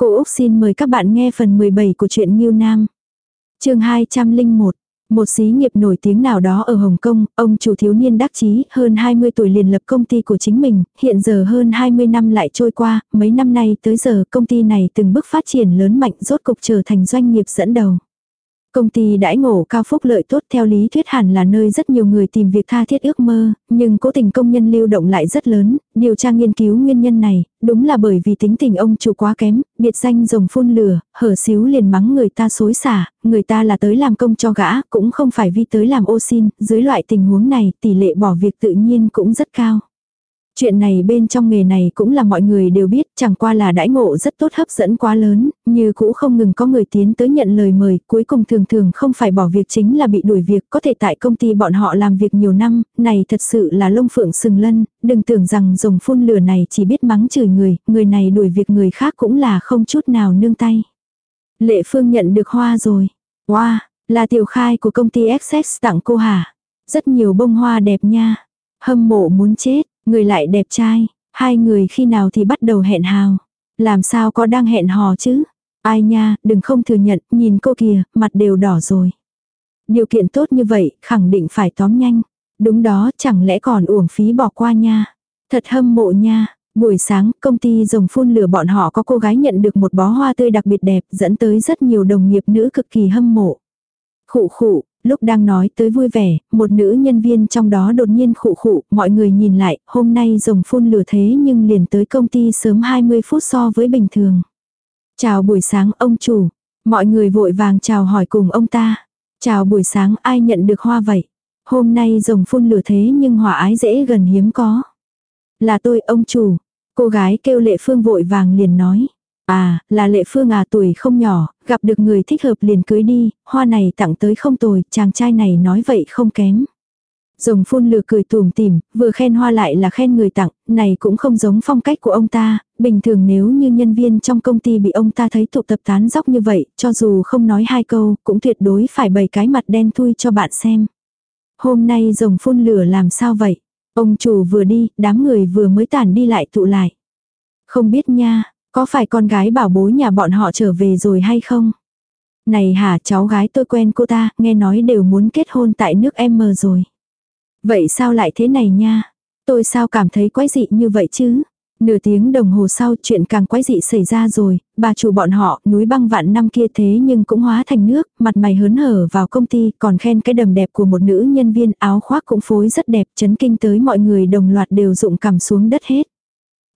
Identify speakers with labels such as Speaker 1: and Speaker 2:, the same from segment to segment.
Speaker 1: Cô Úc xin mời các bạn nghe phần 17 của truyện Nhiêu Nam. chương 201, một xí nghiệp nổi tiếng nào đó ở Hồng Kông, ông chủ thiếu niên đắc chí hơn 20 tuổi liền lập công ty của chính mình, hiện giờ hơn 20 năm lại trôi qua, mấy năm nay tới giờ công ty này từng bước phát triển lớn mạnh rốt cục trở thành doanh nghiệp dẫn đầu. Công ty đãi ngộ cao phúc lợi tốt theo lý thuyết hẳn là nơi rất nhiều người tìm việc tha thiết ước mơ, nhưng cố tình công nhân lưu động lại rất lớn, điều tra nghiên cứu nguyên nhân này, đúng là bởi vì tính tình ông chủ quá kém, biệt danh rồng phun lửa, hở xíu liền mắng người ta xối xả, người ta là tới làm công cho gã, cũng không phải vi tới làm ô xin, dưới loại tình huống này tỷ lệ bỏ việc tự nhiên cũng rất cao. Chuyện này bên trong nghề này cũng là mọi người đều biết, chẳng qua là đãi ngộ rất tốt hấp dẫn quá lớn, như cũ không ngừng có người tiến tới nhận lời mời, cuối cùng thường thường không phải bỏ việc chính là bị đuổi việc, có thể tại công ty bọn họ làm việc nhiều năm, này thật sự là lông phượng sừng lân, đừng tưởng rằng dùng phun lửa này chỉ biết mắng chửi người, người này đuổi việc người khác cũng là không chút nào nương tay. Lệ Phương nhận được hoa rồi. Wow, là tiểu khai của công ty XX tặng cô hả? Rất nhiều bông hoa đẹp nha. Hâm mộ muốn chết. Người lại đẹp trai, hai người khi nào thì bắt đầu hẹn hào. Làm sao có đang hẹn hò chứ? Ai nha, đừng không thừa nhận, nhìn cô kìa, mặt đều đỏ rồi. Điều kiện tốt như vậy, khẳng định phải tóm nhanh. Đúng đó, chẳng lẽ còn uổng phí bỏ qua nha. Thật hâm mộ nha. Buổi sáng, công ty rồng phun lửa bọn họ có cô gái nhận được một bó hoa tươi đặc biệt đẹp, dẫn tới rất nhiều đồng nghiệp nữ cực kỳ hâm mộ. Khụ khụ, Lúc đang nói tới vui vẻ, một nữ nhân viên trong đó đột nhiên khụ khụ, mọi người nhìn lại, hôm nay rồng phun lửa thế nhưng liền tới công ty sớm 20 phút so với bình thường. Chào buổi sáng ông chủ, mọi người vội vàng chào hỏi cùng ông ta. Chào buổi sáng ai nhận được hoa vậy? Hôm nay rồng phun lửa thế nhưng hỏa ái dễ gần hiếm có. Là tôi ông chủ. Cô gái kêu lệ phương vội vàng liền nói. À, là lệ phương à tuổi không nhỏ, gặp được người thích hợp liền cưới đi, hoa này tặng tới không tồi, chàng trai này nói vậy không kém. Rồng phun lừa cười tùm tìm, vừa khen hoa lại là khen người tặng, này cũng không giống phong cách của ông ta, bình thường nếu như nhân viên trong công ty bị ông ta thấy tụ tập tán dóc như vậy, cho dù không nói hai câu, cũng tuyệt đối phải bày cái mặt đen thui cho bạn xem. Hôm nay rồng phun lửa làm sao vậy? Ông chủ vừa đi, đám người vừa mới tản đi lại tụ lại. Không biết nha, có phải con gái bảo bối nhà bọn họ trở về rồi hay không? Này hả cháu gái tôi quen cô ta, nghe nói đều muốn kết hôn tại nước M rồi. Vậy sao lại thế này nha? Tôi sao cảm thấy quái dị như vậy chứ? Nửa tiếng đồng hồ sau chuyện càng quái dị xảy ra rồi, bà chủ bọn họ, núi băng vạn năm kia thế nhưng cũng hóa thành nước, mặt mày hớn hở vào công ty, còn khen cái đầm đẹp của một nữ nhân viên áo khoác cũng phối rất đẹp, chấn kinh tới mọi người đồng loạt đều rụng cằm xuống đất hết.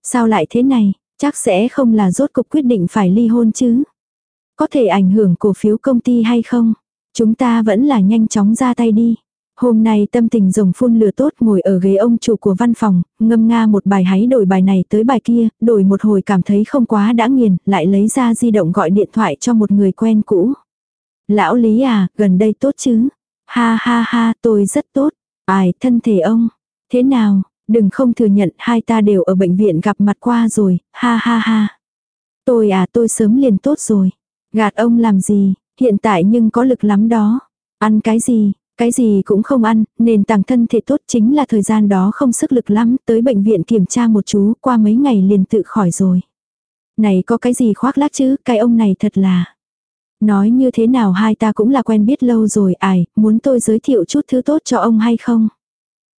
Speaker 1: Sao lại thế này? Chắc sẽ không là rốt cục quyết định phải ly hôn chứ. Có thể ảnh hưởng cổ phiếu công ty hay không? Chúng ta vẫn là nhanh chóng ra tay đi. Hôm nay tâm tình rồng phun lửa tốt ngồi ở ghế ông chủ của văn phòng, ngâm nga một bài hái đổi bài này tới bài kia, đổi một hồi cảm thấy không quá đã nghiền, lại lấy ra di động gọi điện thoại cho một người quen cũ. Lão Lý à, gần đây tốt chứ? Ha ha ha, tôi rất tốt. Ai, thân thể ông? Thế nào, Đừng không thừa nhận hai ta đều ở bệnh viện gặp mặt qua rồi, ha ha ha. Tôi à tôi sớm liền tốt rồi. Gạt ông làm gì, hiện tại nhưng có lực lắm đó. Ăn cái gì, cái gì cũng không ăn, nền tảng thân thể tốt chính là thời gian đó không sức lực lắm, tới bệnh viện kiểm tra một chú, qua mấy ngày liền tự khỏi rồi. Này có cái gì khoác lác chứ, cái ông này thật là. Nói như thế nào hai ta cũng là quen biết lâu rồi, ai, muốn tôi giới thiệu chút thứ tốt cho ông hay không?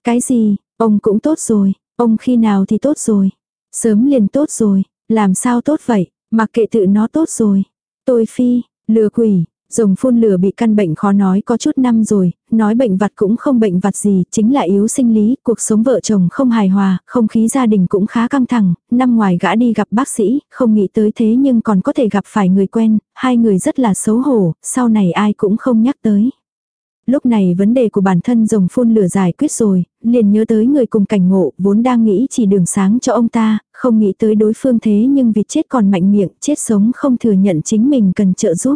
Speaker 1: Cái gì, Ông cũng tốt rồi, ông khi nào thì tốt rồi. Sớm liền tốt rồi, làm sao tốt vậy, mặc kệ tự nó tốt rồi. Tôi phi, lừa quỷ, rồng phun lửa bị căn bệnh khó nói có chút năm rồi, nói bệnh vặt cũng không bệnh vặt gì, chính là yếu sinh lý, cuộc sống vợ chồng không hài hòa, không khí gia đình cũng khá căng thẳng, năm ngoài gã đi gặp bác sĩ, không nghĩ tới thế nhưng còn có thể gặp phải người quen, hai người rất là xấu hổ, sau này ai cũng không nhắc tới. Lúc này vấn đề của bản thân rồng phun lửa giải quyết rồi, liền nhớ tới người cùng cảnh ngộ, vốn đang nghĩ chỉ đường sáng cho ông ta, không nghĩ tới đối phương thế nhưng vì chết còn mạnh miệng, chết sống không thừa nhận chính mình cần trợ giúp.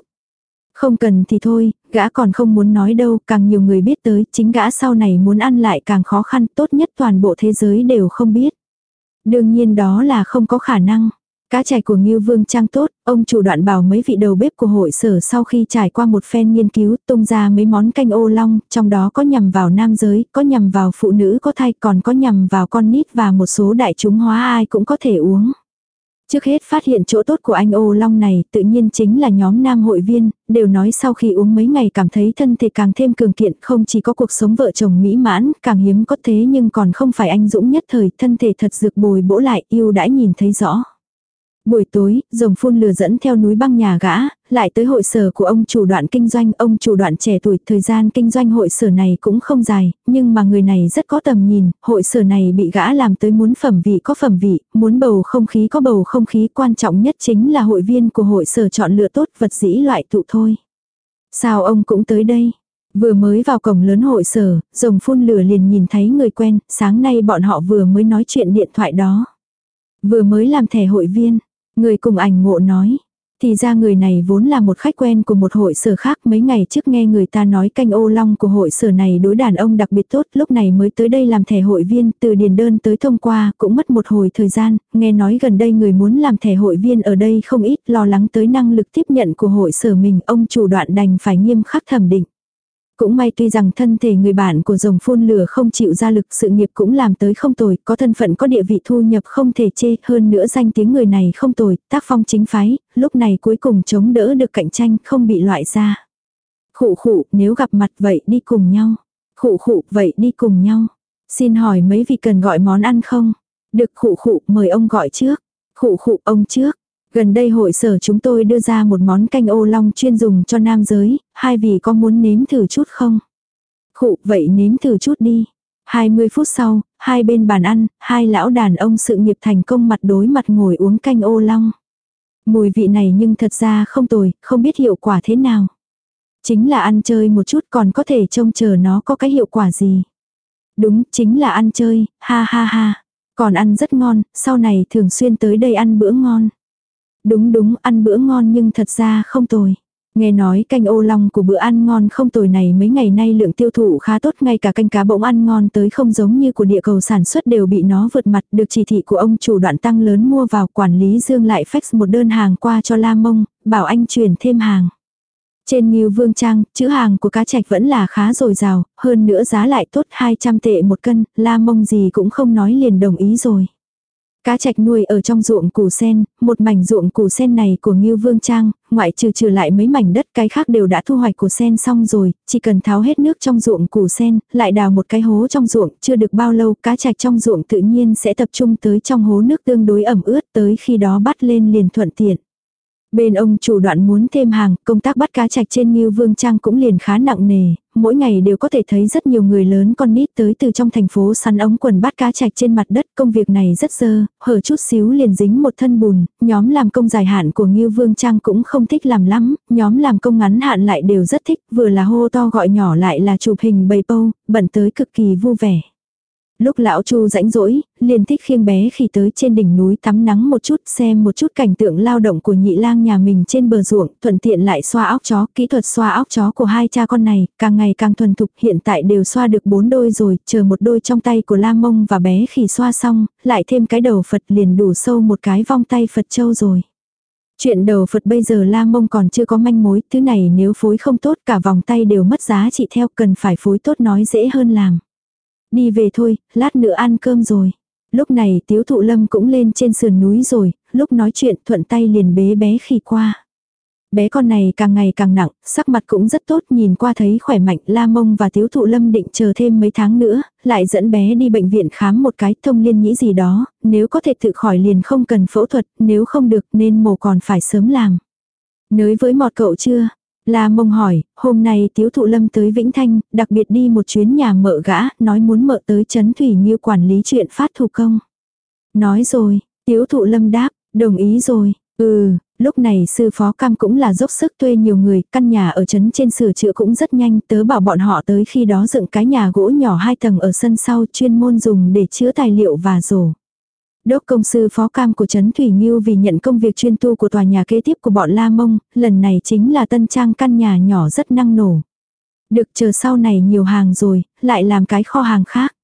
Speaker 1: Không cần thì thôi, gã còn không muốn nói đâu, càng nhiều người biết tới, chính gã sau này muốn ăn lại càng khó khăn, tốt nhất toàn bộ thế giới đều không biết. Đương nhiên đó là không có khả năng. Cá chạch của Ngưu Vương Trang tốt, ông chủ đoạn bảo mấy vị đầu bếp của hội sở sau khi trải qua một phen nghiên cứu tung ra mấy món canh ô long, trong đó có nhằm vào nam giới, có nhằm vào phụ nữ có thai, còn có nhằm vào con nít và một số đại chúng hóa ai cũng có thể uống. Trước hết phát hiện chỗ tốt của anh ô long này tự nhiên chính là nhóm nam hội viên, đều nói sau khi uống mấy ngày cảm thấy thân thể càng thêm cường kiện không chỉ có cuộc sống vợ chồng mỹ mãn, càng hiếm có thế nhưng còn không phải anh dũng nhất thời, thân thể thật dược bồi bổ lại yêu đãi nhìn thấy rõ. Buổi tối, rồng phun lửa dẫn theo núi băng nhà gã, lại tới hội sở của ông chủ đoạn kinh doanh, ông chủ đoạn trẻ tuổi, thời gian kinh doanh hội sở này cũng không dài, nhưng mà người này rất có tầm nhìn, hội sở này bị gã làm tới muốn phẩm vị có phẩm vị, muốn bầu không khí có bầu không khí, quan trọng nhất chính là hội viên của hội sở chọn lựa tốt vật dĩ loại tụ thôi. Sao ông cũng tới đây? Vừa mới vào cổng lớn hội sở, rồng phun lửa liền nhìn thấy người quen, sáng nay bọn họ vừa mới nói chuyện điện thoại đó. Vừa mới làm thẻ hội viên, Người cùng ảnh ngộ nói. Thì ra người này vốn là một khách quen của một hội sở khác mấy ngày trước nghe người ta nói canh ô long của hội sở này đối đàn ông đặc biệt tốt lúc này mới tới đây làm thẻ hội viên từ điền đơn tới thông qua cũng mất một hồi thời gian, nghe nói gần đây người muốn làm thẻ hội viên ở đây không ít lo lắng tới năng lực tiếp nhận của hội sở mình ông chủ đoạn đành phải nghiêm khắc thẩm định. Cũng may tuy rằng thân thể người bạn của rồng phun lửa không chịu ra lực sự nghiệp cũng làm tới không tồi, có thân phận có địa vị thu nhập không thể chê, hơn nữa danh tiếng người này không tồi, tác phong chính phái, lúc này cuối cùng chống đỡ được cạnh tranh không bị loại ra. Khụ khụ, nếu gặp mặt vậy đi cùng nhau. Khụ khụ, vậy đi cùng nhau. Xin hỏi mấy vị cần gọi món ăn không? Được khụ khụ, mời ông gọi trước. Khụ khụ, ông trước. Gần đây hội sở chúng tôi đưa ra một món canh ô long chuyên dùng cho nam giới, hai vị có muốn nếm thử chút không? Khụ, vậy nếm thử chút đi. 20 phút sau, hai bên bàn ăn, hai lão đàn ông sự nghiệp thành công mặt đối mặt ngồi uống canh ô long. Mùi vị này nhưng thật ra không tồi, không biết hiệu quả thế nào. Chính là ăn chơi một chút còn có thể trông chờ nó có cái hiệu quả gì. Đúng, chính là ăn chơi, ha ha ha. Còn ăn rất ngon, sau này thường xuyên tới đây ăn bữa ngon. Đúng đúng, ăn bữa ngon nhưng thật ra không tồi. Nghe nói canh ô long của bữa ăn ngon không tồi này mấy ngày nay lượng tiêu thụ khá tốt ngay cả canh cá bỗng ăn ngon tới không giống như của địa cầu sản xuất đều bị nó vượt mặt được chỉ thị của ông chủ đoạn tăng lớn mua vào quản lý dương lại fax một đơn hàng qua cho La Mông, bảo anh chuyển thêm hàng. Trên Nghiêu Vương Trang, chữ hàng của cá trạch vẫn là khá dồi dào, hơn nữa giá lại tốt 200 tệ một cân, La Mông gì cũng không nói liền đồng ý rồi. Cá trạch nuôi ở trong ruộng củ sen, một mảnh ruộng củ sen này của Ngưu Vương Trang, ngoại trừ trừ lại mấy mảnh đất cái khác đều đã thu hoạch củ sen xong rồi, chỉ cần tháo hết nước trong ruộng củ sen, lại đào một cái hố trong ruộng, chưa được bao lâu cá trạch trong ruộng tự nhiên sẽ tập trung tới trong hố nước tương đối ẩm ướt tới khi đó bắt lên liền thuận tiện. Bên ông chủ đoạn muốn thêm hàng, công tác bắt cá trạch trên Ngưu Vương Trang cũng liền khá nặng nề, mỗi ngày đều có thể thấy rất nhiều người lớn con nít tới từ trong thành phố săn ống quần bắt cá trạch trên mặt đất. Công việc này rất dơ, hở chút xíu liền dính một thân bùn, nhóm làm công dài hạn của Ngưu Vương Trang cũng không thích làm lắm, nhóm làm công ngắn hạn lại đều rất thích, vừa là hô to gọi nhỏ lại là chụp hình bầy bâu, bận tới cực kỳ vui vẻ. Lúc lão Chu rãnh rỗi, liền thích khiêng bé khi tới trên đỉnh núi tắm nắng một chút xem một chút cảnh tượng lao động của nhị lang nhà mình trên bờ ruộng, thuận tiện lại xoa óc chó, kỹ thuật xoa óc chó của hai cha con này, càng ngày càng thuần thục, hiện tại đều xoa được bốn đôi rồi, chờ một đôi trong tay của la mông và bé khi xoa xong, lại thêm cái đầu Phật liền đủ sâu một cái vong tay Phật châu rồi. Chuyện đầu Phật bây giờ la mông còn chưa có manh mối, thứ này nếu phối không tốt cả vòng tay đều mất giá trị theo cần phải phối tốt nói dễ hơn làm. Đi về thôi, lát nữa ăn cơm rồi. Lúc này tiếu thụ lâm cũng lên trên sườn núi rồi, lúc nói chuyện thuận tay liền bế bé khỉ qua. Bé con này càng ngày càng nặng, sắc mặt cũng rất tốt nhìn qua thấy khỏe mạnh la mông và tiếu thụ lâm định chờ thêm mấy tháng nữa, lại dẫn bé đi bệnh viện khám một cái thông liên nhĩ gì đó, nếu có thể tự khỏi liền không cần phẫu thuật, nếu không được nên mổ còn phải sớm làm. Nới với mọt cậu chưa, La mông hỏi, hôm nay tiếu thụ lâm tới Vĩnh Thanh, đặc biệt đi một chuyến nhà mợ gã, nói muốn mợ tới chấn thủy nghiêu quản lý chuyện phát thủ công. Nói rồi, tiếu thụ lâm đáp, đồng ý rồi, ừ, lúc này sư phó cam cũng là dốc sức thuê nhiều người, căn nhà ở trấn trên sửa chữa cũng rất nhanh, tớ bảo bọn họ tới khi đó dựng cái nhà gỗ nhỏ hai tầng ở sân sau chuyên môn dùng để chứa tài liệu và rổ. Đốc công sư phó cam của Trấn Thủy Nghiêu vì nhận công việc chuyên tu của tòa nhà kế tiếp của bọn La Mông, lần này chính là tân trang căn nhà nhỏ rất năng nổ. Được chờ sau này nhiều hàng rồi, lại làm cái kho hàng khác.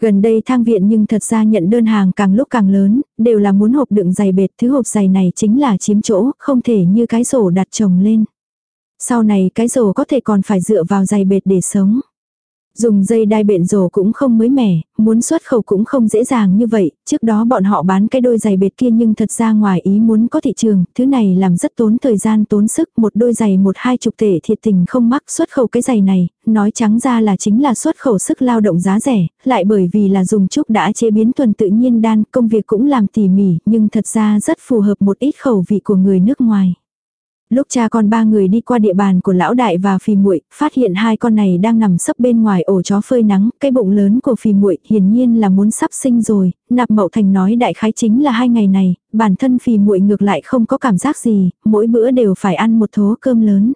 Speaker 1: Gần đây thang viện nhưng thật ra nhận đơn hàng càng lúc càng lớn, đều là muốn hộp đựng giày bệt, thứ hộp giày này chính là chiếm chỗ, không thể như cái rổ đặt chồng lên. Sau này cái rổ có thể còn phải dựa vào giày bệt để sống. Dùng dây đai bện rổ cũng không mới mẻ, muốn xuất khẩu cũng không dễ dàng như vậy, trước đó bọn họ bán cái đôi giày bệt kia nhưng thật ra ngoài ý muốn có thị trường, thứ này làm rất tốn thời gian tốn sức, một đôi giày một hai chục tệ thiệt tình không mắc xuất khẩu cái giày này, nói trắng ra là chính là xuất khẩu sức lao động giá rẻ, lại bởi vì là dùng trúc đã chế biến tuần tự nhiên đan, công việc cũng làm tỉ mỉ, nhưng thật ra rất phù hợp một ít khẩu vị của người nước ngoài. Lúc cha con ba người đi qua địa bàn của lão đại và phì muội, phát hiện hai con này đang nằm sấp bên ngoài ổ chó phơi nắng, cái bụng lớn của phì muội hiển nhiên là muốn sắp sinh rồi, nạp mậu thành nói đại khái chính là hai ngày này, bản thân phì muội ngược lại không có cảm giác gì, mỗi bữa đều phải ăn một thố cơm lớn.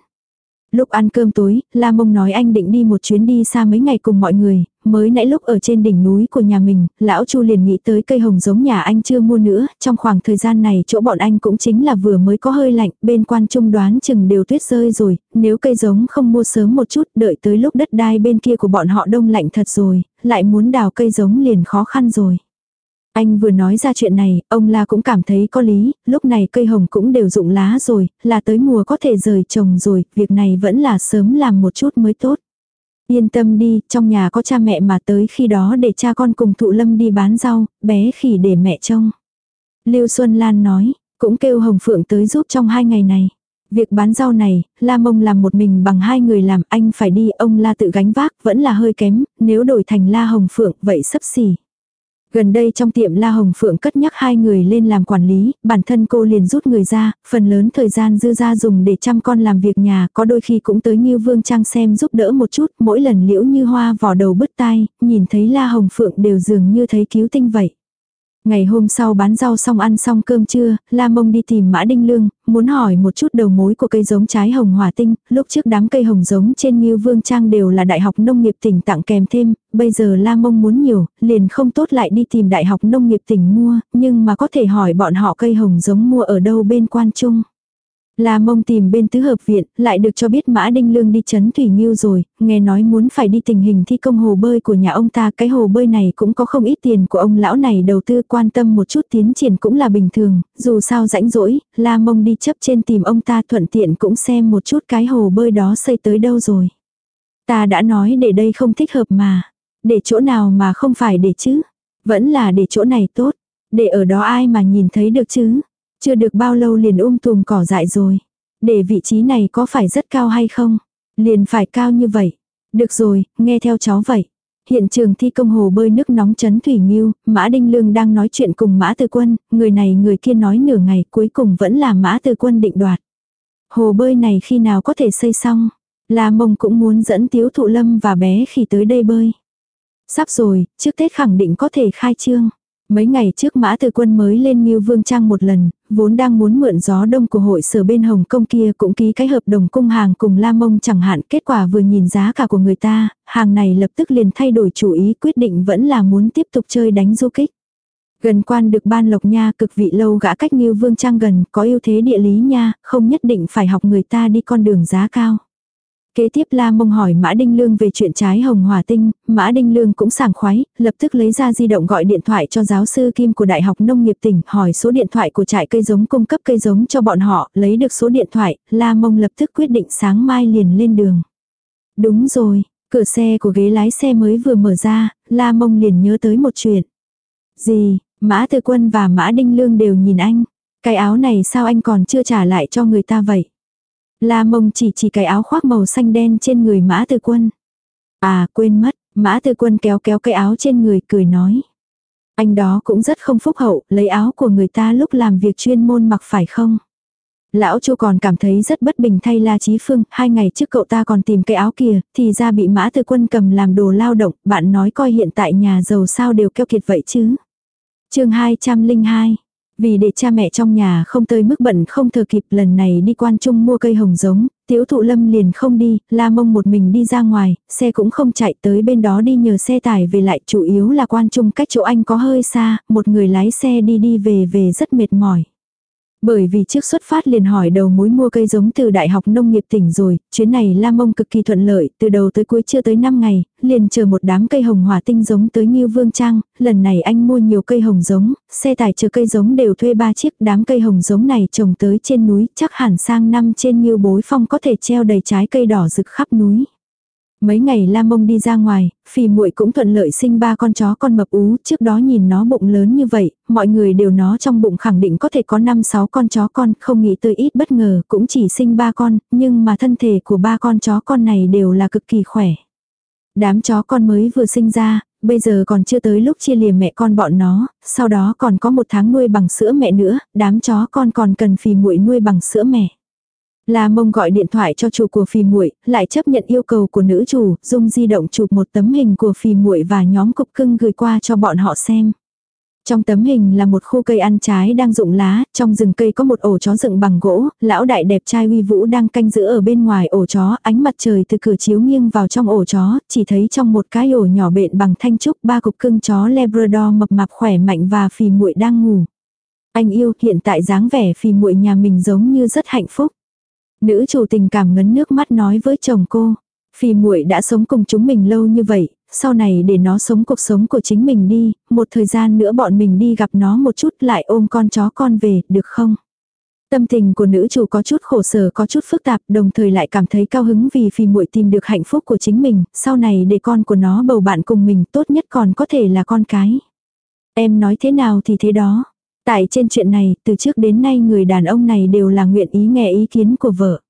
Speaker 1: Lúc ăn cơm tối, La Mông nói anh định đi một chuyến đi xa mấy ngày cùng mọi người, mới nãy lúc ở trên đỉnh núi của nhà mình, lão Chu liền nghĩ tới cây hồng giống nhà anh chưa mua nữa, trong khoảng thời gian này chỗ bọn anh cũng chính là vừa mới có hơi lạnh, bên quan trung đoán chừng đều tuyết rơi rồi, nếu cây giống không mua sớm một chút, đợi tới lúc đất đai bên kia của bọn họ đông lạnh thật rồi, lại muốn đào cây giống liền khó khăn rồi. Anh vừa nói ra chuyện này, ông La cũng cảm thấy có lý, lúc này cây hồng cũng đều rụng lá rồi, là tới mùa có thể rời trồng rồi, việc này vẫn là sớm làm một chút mới tốt. Yên tâm đi, trong nhà có cha mẹ mà tới khi đó để cha con cùng thụ lâm đi bán rau, bé khỉ để mẹ trông. Lưu Xuân Lan nói, cũng kêu Hồng Phượng tới giúp trong hai ngày này. Việc bán rau này, La Mông làm một mình bằng hai người làm anh phải đi, ông La tự gánh vác, vẫn là hơi kém, nếu đổi thành La Hồng Phượng, vậy sấp xỉ. Gần đây trong tiệm La Hồng Phượng cất nhắc hai người lên làm quản lý, bản thân cô liền rút người ra, phần lớn thời gian dư ra dùng để chăm con làm việc nhà, có đôi khi cũng tới như Vương Trang xem giúp đỡ một chút, mỗi lần liễu như hoa vỏ đầu bứt tai, nhìn thấy La Hồng Phượng đều dường như thấy cứu tinh vậy. Ngày hôm sau bán rau xong ăn xong cơm trưa, La Mông đi tìm Mã Đinh Lương, muốn hỏi một chút đầu mối của cây giống trái hồng hỏa tinh, lúc trước đám cây hồng giống trên Ngưu Vương Trang đều là Đại học Nông nghiệp tỉnh tặng kèm thêm, bây giờ La Mông muốn nhiều, liền không tốt lại đi tìm Đại học Nông nghiệp tỉnh mua, nhưng mà có thể hỏi bọn họ cây hồng giống mua ở đâu bên quan trung. La mông tìm bên tứ hợp viện, lại được cho biết Mã Đinh Lương đi chấn Thủy Nghiêu rồi, nghe nói muốn phải đi tình hình thi công hồ bơi của nhà ông ta, cái hồ bơi này cũng có không ít tiền của ông lão này đầu tư quan tâm một chút tiến triển cũng là bình thường, dù sao rãnh rỗi, La mông đi chấp trên tìm ông ta thuận tiện cũng xem một chút cái hồ bơi đó xây tới đâu rồi. Ta đã nói để đây không thích hợp mà, để chỗ nào mà không phải để chứ, vẫn là để chỗ này tốt, để ở đó ai mà nhìn thấy được chứ. Chưa được bao lâu liền ung tùm cỏ dại rồi. Để vị trí này có phải rất cao hay không? Liền phải cao như vậy. Được rồi, nghe theo cháu vậy. Hiện trường thi công hồ bơi nước nóng chấn Thủy Nghiêu, Mã Đinh Lương đang nói chuyện cùng Mã Tư Quân, người này người kia nói nửa ngày cuối cùng vẫn là Mã Tư Quân định đoạt. Hồ bơi này khi nào có thể xây xong? La Mông cũng muốn dẫn Tiếu Thụ Lâm và bé khi tới đây bơi. Sắp rồi, trước Tết khẳng định có thể khai trương. Mấy ngày trước Mã Từ Quân mới lên Ngưu Vương Trang một lần, vốn đang muốn mượn gió đông của hội sở bên Hồng Kông kia cũng ký cái hợp đồng cung hàng cùng La Mông chẳng hạn. Kết quả vừa nhìn giá cả của người ta, hàng này lập tức liền thay đổi chủ ý quyết định vẫn là muốn tiếp tục chơi đánh du kích. Gần quan được ban lộc nha cực vị lâu gã cách Ngưu Vương Trang gần, có ưu thế địa lý nha, không nhất định phải học người ta đi con đường giá cao. Kế tiếp La Mông hỏi Mã Đinh Lương về chuyện trái hồng hỏa tinh, Mã Đinh Lương cũng sảng khoái, lập tức lấy ra di động gọi điện thoại cho giáo sư Kim của Đại học Nông nghiệp tỉnh, hỏi số điện thoại của trại cây giống cung cấp cây giống cho bọn họ, lấy được số điện thoại, La Mông lập tức quyết định sáng mai liền lên đường. Đúng rồi, cửa xe của ghế lái xe mới vừa mở ra, La Mông liền nhớ tới một chuyện. Gì, Mã Từ Quân và Mã Đinh Lương đều nhìn anh. Cái áo này sao anh còn chưa trả lại cho người ta vậy? La mông chỉ chỉ cái áo khoác màu xanh đen trên người mã tư quân. À quên mất, mã tư quân kéo kéo cái áo trên người cười nói. Anh đó cũng rất không phúc hậu, lấy áo của người ta lúc làm việc chuyên môn mặc phải không? Lão Chu còn cảm thấy rất bất bình thay La Chí Phương, hai ngày trước cậu ta còn tìm cái áo kia, thì ra bị Mã Tư Quân cầm làm đồ lao động, bạn nói coi hiện tại nhà giàu sao đều keo kiệt vậy chứ. chương 202 vì để cha mẹ trong nhà không tới mức bận không thờ kịp lần này đi quan trung mua cây hồng giống, tiếu thụ lâm liền không đi, la mông một mình đi ra ngoài, xe cũng không chạy tới bên đó đi nhờ xe tải về lại chủ yếu là quan trung cách chỗ anh có hơi xa, một người lái xe đi đi về về rất mệt mỏi. Bởi vì trước xuất phát liền hỏi đầu mối mua cây giống từ Đại học Nông nghiệp tỉnh rồi, chuyến này Lam Mông cực kỳ thuận lợi, từ đầu tới cuối chưa tới 5 ngày, liền chờ một đám cây hồng hỏa tinh giống tới như Vương Trang, lần này anh mua nhiều cây hồng giống, xe tải chờ cây giống đều thuê 3 chiếc, đám cây hồng giống này trồng tới trên núi, chắc hẳn sang năm trên như Bối Phong có thể treo đầy trái cây đỏ rực khắp núi. Mấy ngày La Mông đi ra ngoài, Phì muội cũng thuận lợi sinh ba con chó con mập ú, trước đó nhìn nó bụng lớn như vậy, mọi người đều nó trong bụng khẳng định có thể có 5 6 con chó con, không nghĩ tới ít bất ngờ, cũng chỉ sinh ba con, nhưng mà thân thể của ba con chó con này đều là cực kỳ khỏe. Đám chó con mới vừa sinh ra, bây giờ còn chưa tới lúc chia lìa mẹ con bọn nó, sau đó còn có một tháng nuôi bằng sữa mẹ nữa, đám chó con còn cần phì muội nuôi bằng sữa mẹ. La Mông gọi điện thoại cho chủ của phì muội, lại chấp nhận yêu cầu của nữ chủ, dùng di động chụp một tấm hình của phì muội và nhóm cục cưng gửi qua cho bọn họ xem. Trong tấm hình là một khu cây ăn trái đang rụng lá, trong rừng cây có một ổ chó dựng bằng gỗ, lão đại đẹp trai uy vũ đang canh giữ ở bên ngoài ổ chó, ánh mặt trời từ cửa chiếu nghiêng vào trong ổ chó, chỉ thấy trong một cái ổ nhỏ bện bằng thanh trúc ba cục cưng chó Labrador mập mạp khỏe mạnh và phì muội đang ngủ. Anh yêu hiện tại dáng vẻ phì muội nhà mình giống như rất hạnh phúc. Nữ chủ tình cảm ngấn nước mắt nói với chồng cô. phi muội đã sống cùng chúng mình lâu như vậy, sau này để nó sống cuộc sống của chính mình đi, một thời gian nữa bọn mình đi gặp nó một chút lại ôm con chó con về, được không? Tâm tình của nữ chủ có chút khổ sở có chút phức tạp, đồng thời lại cảm thấy cao hứng vì phi muội tìm được hạnh phúc của chính mình, sau này để con của nó bầu bạn cùng mình tốt nhất còn có thể là con cái. Em nói thế nào thì thế đó. Tại trên chuyện này, từ trước đến nay người đàn ông này đều là nguyện ý nghe ý kiến của vợ.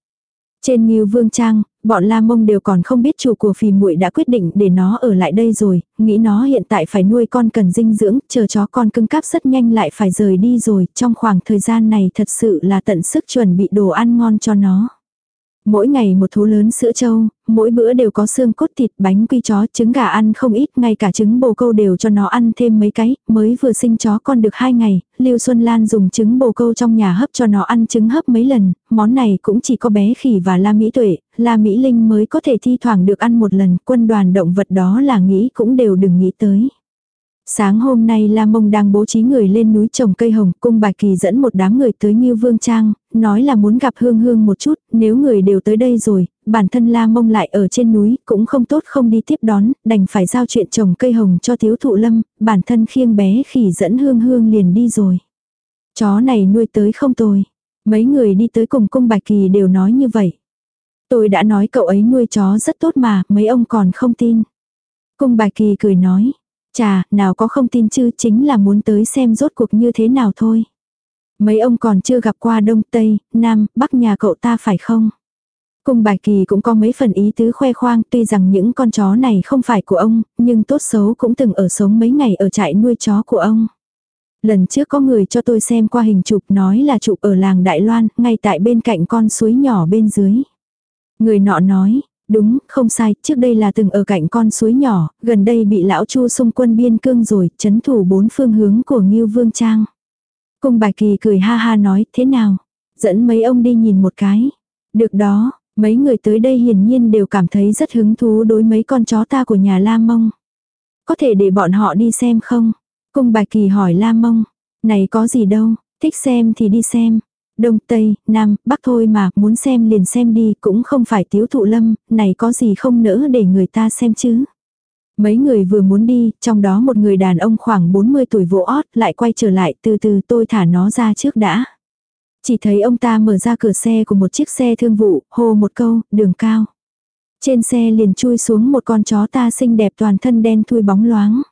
Speaker 1: Trên Ngưu Vương Trang, bọn La Mông đều còn không biết chủ của phì muội đã quyết định để nó ở lại đây rồi, nghĩ nó hiện tại phải nuôi con cần dinh dưỡng, chờ chó con cưng cáp rất nhanh lại phải rời đi rồi, trong khoảng thời gian này thật sự là tận sức chuẩn bị đồ ăn ngon cho nó. Mỗi ngày một thú lớn sữa trâu, mỗi bữa đều có xương cốt thịt bánh quy chó trứng gà ăn không ít, ngay cả trứng bồ câu đều cho nó ăn thêm mấy cái, mới vừa sinh chó con được hai ngày, Lưu Xuân Lan dùng trứng bồ câu trong nhà hấp cho nó ăn trứng hấp mấy lần, món này cũng chỉ có bé khỉ và La Mỹ Tuệ, La Mỹ Linh mới có thể thi thoảng được ăn một lần, quân đoàn động vật đó là nghĩ cũng đều đừng nghĩ tới. Sáng hôm nay La Mông đang bố trí người lên núi trồng cây hồng, cung Bạch Kỳ dẫn một đám người tới Ngưu Vương Trang, nói là muốn gặp Hương Hương một chút, nếu người đều tới đây rồi, bản thân La Mông lại ở trên núi, cũng không tốt không đi tiếp đón, đành phải giao chuyện trồng cây hồng cho thiếu thụ lâm, bản thân khiêng bé khỉ dẫn Hương Hương liền đi rồi. Chó này nuôi tới không tồi. Mấy người đi tới cùng cung Bạch Kỳ đều nói như vậy. Tôi đã nói cậu ấy nuôi chó rất tốt mà, mấy ông còn không tin. Cung Bạch Kỳ cười nói, Chà, nào có không tin chứ chính là muốn tới xem rốt cuộc như thế nào thôi. Mấy ông còn chưa gặp qua Đông Tây, Nam, Bắc nhà cậu ta phải không? Cung bài kỳ cũng có mấy phần ý tứ khoe khoang tuy rằng những con chó này không phải của ông, nhưng tốt xấu cũng từng ở sống mấy ngày ở trại nuôi chó của ông. Lần trước có người cho tôi xem qua hình chụp nói là chụp ở làng Đại Loan, ngay tại bên cạnh con suối nhỏ bên dưới. Người nọ nói, Đúng, không sai, trước đây là từng ở cạnh con suối nhỏ, gần đây bị lão chu xung quân biên cương rồi, chấn thủ bốn phương hướng của Ngưu Vương Trang. Cung Bạch Kỳ cười ha ha nói, thế nào? Dẫn mấy ông đi nhìn một cái. Được đó, mấy người tới đây hiển nhiên đều cảm thấy rất hứng thú đối mấy con chó ta của nhà La Mông. Có thể để bọn họ đi xem không? Cung Bạch Kỳ hỏi La Mông. Này có gì đâu, thích xem thì đi xem. Đông Tây, Nam, Bắc thôi mà, muốn xem liền xem đi, cũng không phải tiếu thụ lâm, này có gì không nỡ để người ta xem chứ. Mấy người vừa muốn đi, trong đó một người đàn ông khoảng 40 tuổi vỗ ót, lại quay trở lại, từ từ tôi thả nó ra trước đã. Chỉ thấy ông ta mở ra cửa xe của một chiếc xe thương vụ, hô một câu, đường cao. Trên xe liền chui xuống một con chó ta xinh đẹp toàn thân đen thui bóng loáng.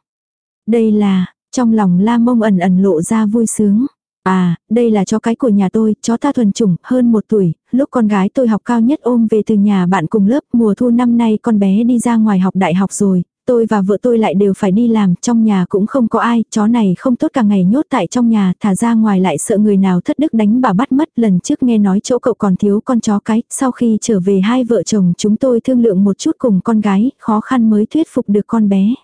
Speaker 1: Đây là, trong lòng la mông ẩn ẩn lộ ra vui sướng. À, đây là chó cái của nhà tôi, chó ta thuần chủng, hơn một tuổi, lúc con gái tôi học cao nhất ôm về từ nhà bạn cùng lớp, mùa thu năm nay con bé đi ra ngoài học đại học rồi, tôi và vợ tôi lại đều phải đi làm, trong nhà cũng không có ai, chó này không tốt cả ngày nhốt tại trong nhà, thả ra ngoài lại sợ người nào thất đức đánh bà bắt mất, lần trước nghe nói chỗ cậu còn thiếu con chó cái, sau khi trở về hai vợ chồng chúng tôi thương lượng một chút cùng con gái, khó khăn mới thuyết phục được con bé.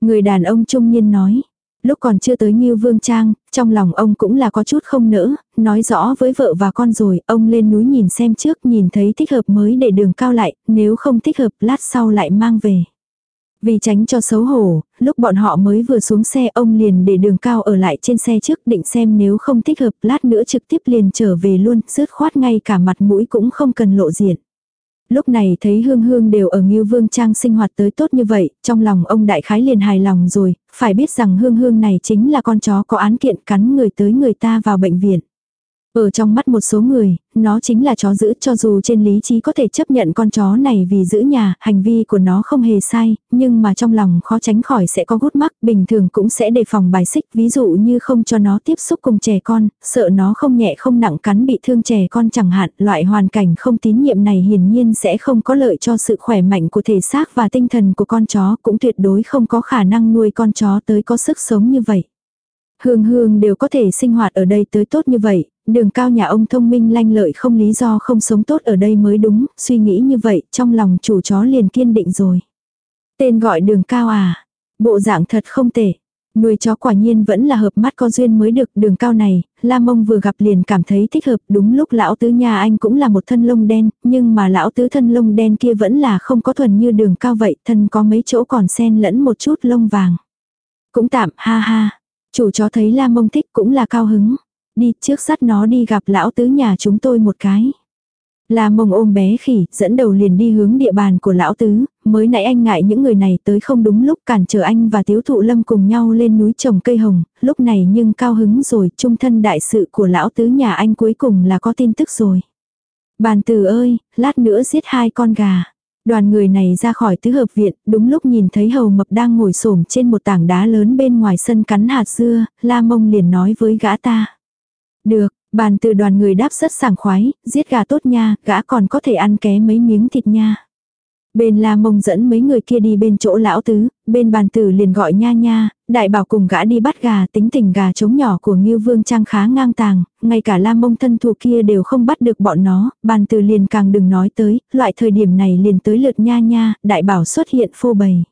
Speaker 1: Người đàn ông trung niên nói, Lúc còn chưa tới Ngưu Vương Trang, trong lòng ông cũng là có chút không nỡ, nói rõ với vợ và con rồi, ông lên núi nhìn xem trước, nhìn thấy thích hợp mới để đường cao lại, nếu không thích hợp lát sau lại mang về. Vì tránh cho xấu hổ, lúc bọn họ mới vừa xuống xe ông liền để đường cao ở lại trên xe trước định xem nếu không thích hợp lát nữa trực tiếp liền trở về luôn, rớt khoát ngay cả mặt mũi cũng không cần lộ diện. Lúc này thấy hương hương đều ở Ngưu Vương Trang sinh hoạt tới tốt như vậy, trong lòng ông đại khái liền hài lòng rồi, phải biết rằng hương hương này chính là con chó có án kiện cắn người tới người ta vào bệnh viện. Ở trong mắt một số người, nó chính là chó giữ cho dù trên lý trí có thể chấp nhận con chó này vì giữ nhà, hành vi của nó không hề sai, nhưng mà trong lòng khó tránh khỏi sẽ có gút mắc, bình thường cũng sẽ đề phòng bài xích, ví dụ như không cho nó tiếp xúc cùng trẻ con, sợ nó không nhẹ không nặng cắn bị thương trẻ con chẳng hạn, loại hoàn cảnh không tín nhiệm này hiển nhiên sẽ không có lợi cho sự khỏe mạnh của thể xác và tinh thần của con chó, cũng tuyệt đối không có khả năng nuôi con chó tới có sức sống như vậy. Hương hương đều có thể sinh hoạt ở đây tới tốt như vậy, đường cao nhà ông thông minh lanh lợi không lý do không sống tốt ở đây mới đúng, suy nghĩ như vậy, trong lòng chủ chó liền kiên định rồi. Tên gọi đường cao à, bộ dạng thật không tệ. Nuôi chó quả nhiên vẫn là hợp mắt con duyên mới được đường cao này, lam Mông vừa gặp liền cảm thấy thích hợp đúng lúc lão tứ nhà anh cũng là một thân lông đen, nhưng mà lão tứ thân lông đen kia vẫn là không có thuần như đường cao vậy, thân có mấy chỗ còn xen lẫn một chút lông vàng. Cũng tạm, ha ha, chủ chó thấy lam Mông thích cũng là cao hứng. Đi trước sắt nó đi gặp lão tứ nhà chúng tôi một cái. La mông ôm bé khỉ, dẫn đầu liền đi hướng địa bàn của lão tứ, mới nãy anh ngại những người này tới không đúng lúc cản trở anh và tiếu thụ lâm cùng nhau lên núi trồng cây hồng, lúc này nhưng cao hứng rồi, trung thân đại sự của lão tứ nhà anh cuối cùng là có tin tức rồi. Bàn tử ơi, lát nữa giết hai con gà. Đoàn người này ra khỏi tứ hợp viện, đúng lúc nhìn thấy hầu mập đang ngồi xổm trên một tảng đá lớn bên ngoài sân cắn hạt dưa, la mông liền nói với gã ta. Được, bàn từ đoàn người đáp rất sảng khoái, giết gà tốt nha, gã còn có thể ăn ké mấy miếng thịt nha. Bên la mông dẫn mấy người kia đi bên chỗ lão tứ, bên bàn tử liền gọi nha nha, đại bảo cùng gã đi bắt gà tính tình gà trống nhỏ của Ngưu Vương Trang khá ngang tàng, ngay cả la mông thân thù kia đều không bắt được bọn nó, bàn tử liền càng đừng nói tới, loại thời điểm này liền tới lượt nha nha, đại bảo xuất hiện phô bày.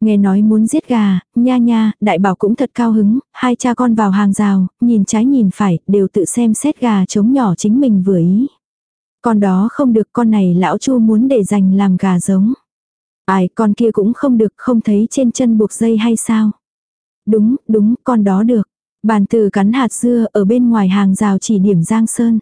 Speaker 1: Nghe nói muốn giết gà, nha nha, đại bảo cũng thật cao hứng, hai cha con vào hàng rào, nhìn trái nhìn phải, đều tự xem xét gà trống nhỏ chính mình vừa ý. Con đó không được con này lão chu muốn để dành làm gà giống. Ai con kia cũng không được không thấy trên chân buộc dây hay sao. Đúng, đúng, con đó được. Bàn từ cắn hạt dưa ở bên ngoài hàng rào chỉ điểm Giang Sơn.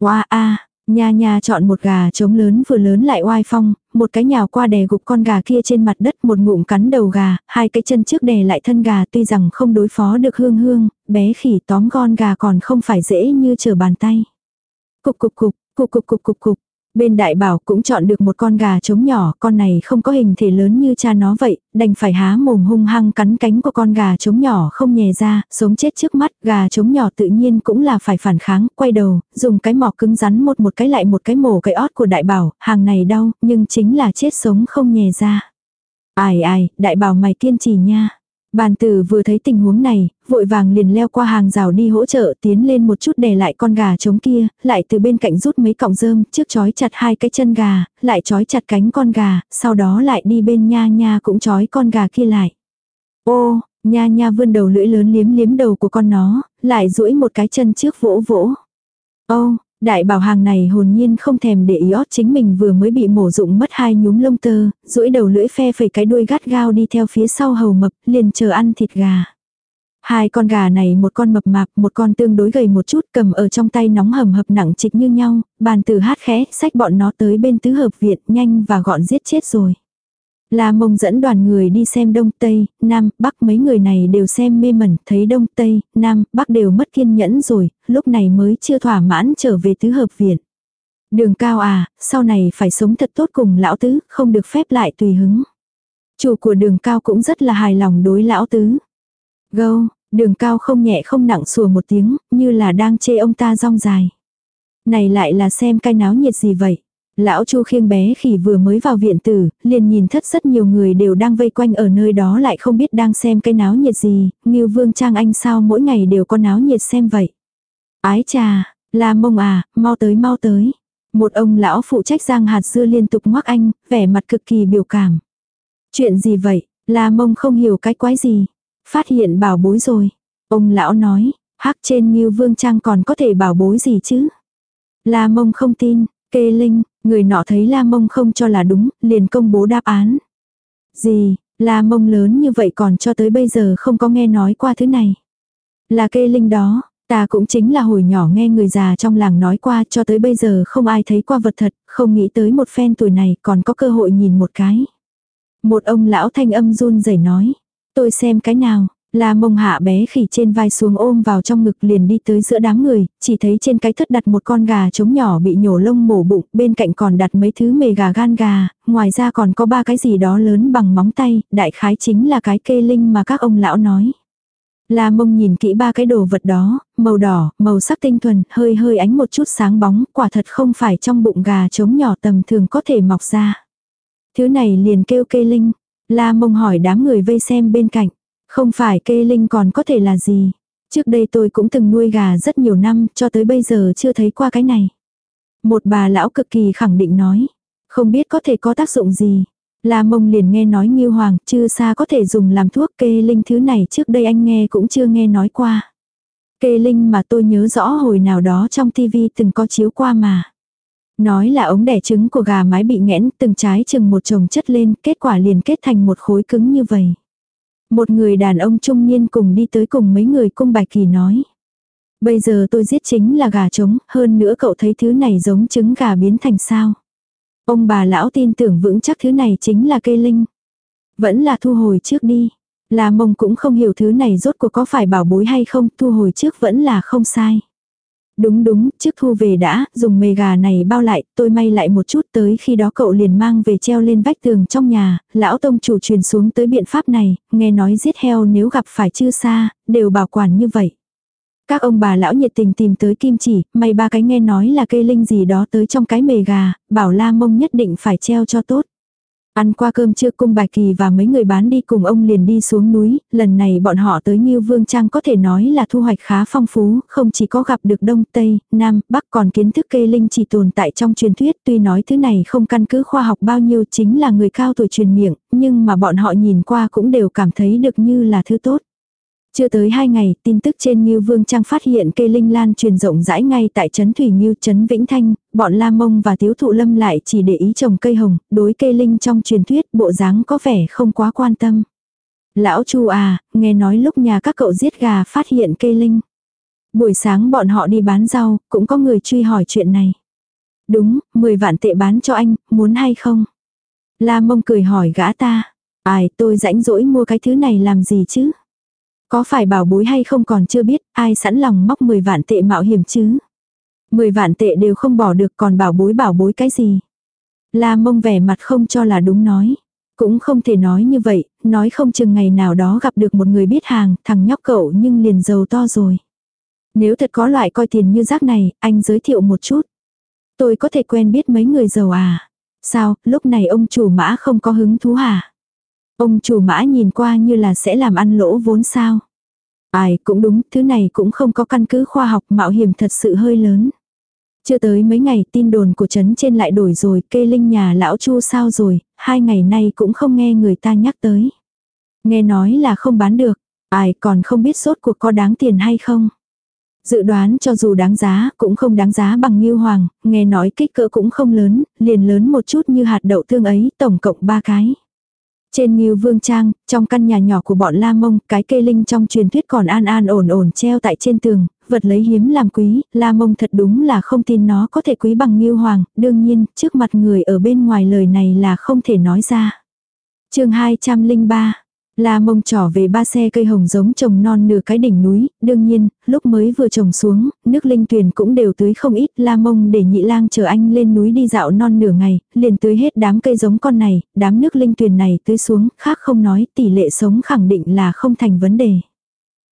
Speaker 1: Wow a Nha nha chọn một gà trống lớn vừa lớn lại oai phong, một cái nhào qua đè gục con gà kia trên mặt đất một ngụm cắn đầu gà, hai cái chân trước đè lại thân gà tuy rằng không đối phó được hương hương, bé khỉ tóm con gà còn không phải dễ như trở bàn tay. Cục cục cục, cục cục cục cục cục, Bên đại bảo cũng chọn được một con gà trống nhỏ, con này không có hình thể lớn như cha nó vậy, đành phải há mồm hung hăng cắn cánh của con gà trống nhỏ không nhè ra, sống chết trước mắt, gà trống nhỏ tự nhiên cũng là phải phản kháng, quay đầu, dùng cái mỏ cứng rắn một một cái lại một cái mổ cái ót của đại bảo, hàng này đau, nhưng chính là chết sống không nhè ra. Ai ai, đại bảo mày kiên trì nha. Bàn tử vừa thấy tình huống này, vội vàng liền leo qua hàng rào đi hỗ trợ tiến lên một chút để lại con gà trống kia, lại từ bên cạnh rút mấy cọng rơm, trước chói chặt hai cái chân gà, lại chói chặt cánh con gà, sau đó lại đi bên nha nha cũng chói con gà kia lại. Ô, nha nha vươn đầu lưỡi lớn liếm liếm đầu của con nó, lại duỗi một cái chân trước vỗ vỗ. Ô, Đại bảo hàng này hồn nhiên không thèm để ý ót chính mình vừa mới bị mổ dụng mất hai nhúm lông tơ, duỗi đầu lưỡi phe phẩy cái đuôi gắt gao đi theo phía sau hầu mập, liền chờ ăn thịt gà. Hai con gà này một con mập mạp, một con tương đối gầy một chút cầm ở trong tay nóng hầm hập nặng trịch như nhau, bàn từ hát khẽ, xách bọn nó tới bên tứ hợp viện nhanh và gọn giết chết rồi. La mông dẫn đoàn người đi xem Đông Tây, Nam, Bắc mấy người này đều xem mê mẩn, thấy Đông Tây, Nam, Bắc đều mất kiên nhẫn rồi, lúc này mới chưa thỏa mãn trở về tứ hợp viện. Đường cao à, sau này phải sống thật tốt cùng lão tứ, không được phép lại tùy hứng. Chủ của đường cao cũng rất là hài lòng đối lão tứ. Gâu, đường cao không nhẹ không nặng sùa một tiếng, như là đang chê ông ta rong dài. Này lại là xem cái náo nhiệt gì vậy. Lão Chu khiêng bé khỉ vừa mới vào viện tử, liền nhìn thất rất nhiều người đều đang vây quanh ở nơi đó lại không biết đang xem cái náo nhiệt gì, Ngưu Vương Trang Anh sao mỗi ngày đều có náo nhiệt xem vậy. Ái trà, la mông à, mau tới mau tới. Một ông lão phụ trách giang hạt dưa liên tục ngoắc anh, vẻ mặt cực kỳ biểu cảm. Chuyện gì vậy, la mông không hiểu cái quái gì. Phát hiện bảo bối rồi. Ông lão nói, hắc trên Ngưu Vương Trang còn có thể bảo bối gì chứ. La mông không tin, kê linh, Người nọ thấy la mông không cho là đúng, liền công bố đáp án. Gì, la mông lớn như vậy còn cho tới bây giờ không có nghe nói qua thứ này. Là kê linh đó, ta cũng chính là hồi nhỏ nghe người già trong làng nói qua cho tới bây giờ không ai thấy qua vật thật, không nghĩ tới một phen tuổi này còn có cơ hội nhìn một cái. Một ông lão thanh âm run rẩy nói, tôi xem cái nào, La mông hạ bé khỉ trên vai xuống ôm vào trong ngực liền đi tới giữa đám người, chỉ thấy trên cái thất đặt một con gà trống nhỏ bị nhổ lông mổ bụng, bên cạnh còn đặt mấy thứ mề gà gan gà, ngoài ra còn có ba cái gì đó lớn bằng móng tay, đại khái chính là cái kê linh mà các ông lão nói. La mông nhìn kỹ ba cái đồ vật đó, màu đỏ, màu sắc tinh thuần, hơi hơi ánh một chút sáng bóng, quả thật không phải trong bụng gà trống nhỏ tầm thường có thể mọc ra. Thứ này liền kêu kê linh. La mông hỏi đám người vây xem bên cạnh. Không phải kê linh còn có thể là gì. Trước đây tôi cũng từng nuôi gà rất nhiều năm, cho tới bây giờ chưa thấy qua cái này. Một bà lão cực kỳ khẳng định nói. Không biết có thể có tác dụng gì. La mông liền nghe nói nghiêu hoàng, chưa xa có thể dùng làm thuốc kê linh thứ này trước đây anh nghe cũng chưa nghe nói qua. Kê linh mà tôi nhớ rõ hồi nào đó trong tivi từng có chiếu qua mà. Nói là ống đẻ trứng của gà mái bị nghẽn từng trái chừng một chồng chất lên, kết quả liền kết thành một khối cứng như vậy. Một người đàn ông trung niên cùng đi tới cùng mấy người cung bạch kỳ nói. Bây giờ tôi giết chính là gà trống, hơn nữa cậu thấy thứ này giống trứng gà biến thành sao. Ông bà lão tin tưởng vững chắc thứ này chính là cây linh. Vẫn là thu hồi trước đi. Là mông cũng không hiểu thứ này rốt cuộc có phải bảo bối hay không, thu hồi trước vẫn là không sai. Đúng đúng, trước thu về đã, dùng mề gà này bao lại, tôi may lại một chút tới khi đó cậu liền mang về treo lên vách tường trong nhà, lão tông chủ truyền xuống tới biện pháp này, nghe nói giết heo nếu gặp phải chưa xa, đều bảo quản như vậy. Các ông bà lão nhiệt tình tìm tới kim chỉ, may ba cái nghe nói là cây linh gì đó tới trong cái mề gà, bảo la mông nhất định phải treo cho tốt. Ăn qua cơm trưa cung bài kỳ và mấy người bán đi cùng ông liền đi xuống núi, lần này bọn họ tới Nhiêu Vương Trang có thể nói là thu hoạch khá phong phú, không chỉ có gặp được Đông, Tây, Nam, Bắc còn kiến thức kê linh chỉ tồn tại trong truyền thuyết tuy nói thứ này không căn cứ khoa học bao nhiêu chính là người cao tuổi truyền miệng, nhưng mà bọn họ nhìn qua cũng đều cảm thấy được như là thứ tốt. Chưa tới hai ngày, tin tức trên Ngưu Vương Trang phát hiện cây linh lan truyền rộng rãi ngay tại Trấn Thủy Ngưu Trấn Vĩnh Thanh, bọn La Mông và Tiếu Thụ Lâm lại chỉ để ý trồng cây hồng, đối cây linh trong truyền thuyết bộ dáng có vẻ không quá quan tâm. Lão Chu à, nghe nói lúc nhà các cậu giết gà phát hiện cây linh. Buổi sáng bọn họ đi bán rau, cũng có người truy hỏi chuyện này. Đúng, 10 vạn tệ bán cho anh, muốn hay không? La Mông cười hỏi gã ta. Ai, tôi rãnh rỗi mua cái thứ này làm gì chứ? Có phải bảo bối hay không còn chưa biết, ai sẵn lòng móc 10 vạn tệ mạo hiểm chứ. 10 vạn tệ đều không bỏ được còn bảo bối bảo bối cái gì. La mông vẻ mặt không cho là đúng nói. Cũng không thể nói như vậy, nói không chừng ngày nào đó gặp được một người biết hàng, thằng nhóc cậu nhưng liền giàu to rồi. Nếu thật có loại coi tiền như rác này, anh giới thiệu một chút. Tôi có thể quen biết mấy người giàu à? Sao, lúc này ông chủ mã không có hứng thú hả? Ông chủ mã nhìn qua như là sẽ làm ăn lỗ vốn sao. Ai cũng đúng, thứ này cũng không có căn cứ khoa học mạo hiểm thật sự hơi lớn. Chưa tới mấy ngày tin đồn của trấn trên lại đổi rồi, kê linh nhà lão chu sao rồi, hai ngày nay cũng không nghe người ta nhắc tới. Nghe nói là không bán được, ai còn không biết sốt cuộc có đáng tiền hay không. Dự đoán cho dù đáng giá, cũng không đáng giá bằng Ngưu Hoàng, nghe nói kích cỡ cũng không lớn, liền lớn một chút như hạt đậu tương ấy, tổng cộng ba cái. Trên Ngưu Vương Trang, trong căn nhà nhỏ của bọn La Mông, cái cây linh trong truyền thuyết còn an an ổn ổn treo tại trên tường, vật lấy hiếm làm quý, La Mông thật đúng là không tin nó có thể quý bằng Ngưu Hoàng, đương nhiên, trước mặt người ở bên ngoài lời này là không thể nói ra. chương 203 La mông trỏ về ba xe cây hồng giống trồng non nửa cái đỉnh núi, đương nhiên, lúc mới vừa trồng xuống, nước linh tuyền cũng đều tưới không ít, la mông để nhị lang chờ anh lên núi đi dạo non nửa ngày, liền tưới hết đám cây giống con này, đám nước linh tuyền này tưới xuống, khác không nói, tỷ lệ sống khẳng định là không thành vấn đề.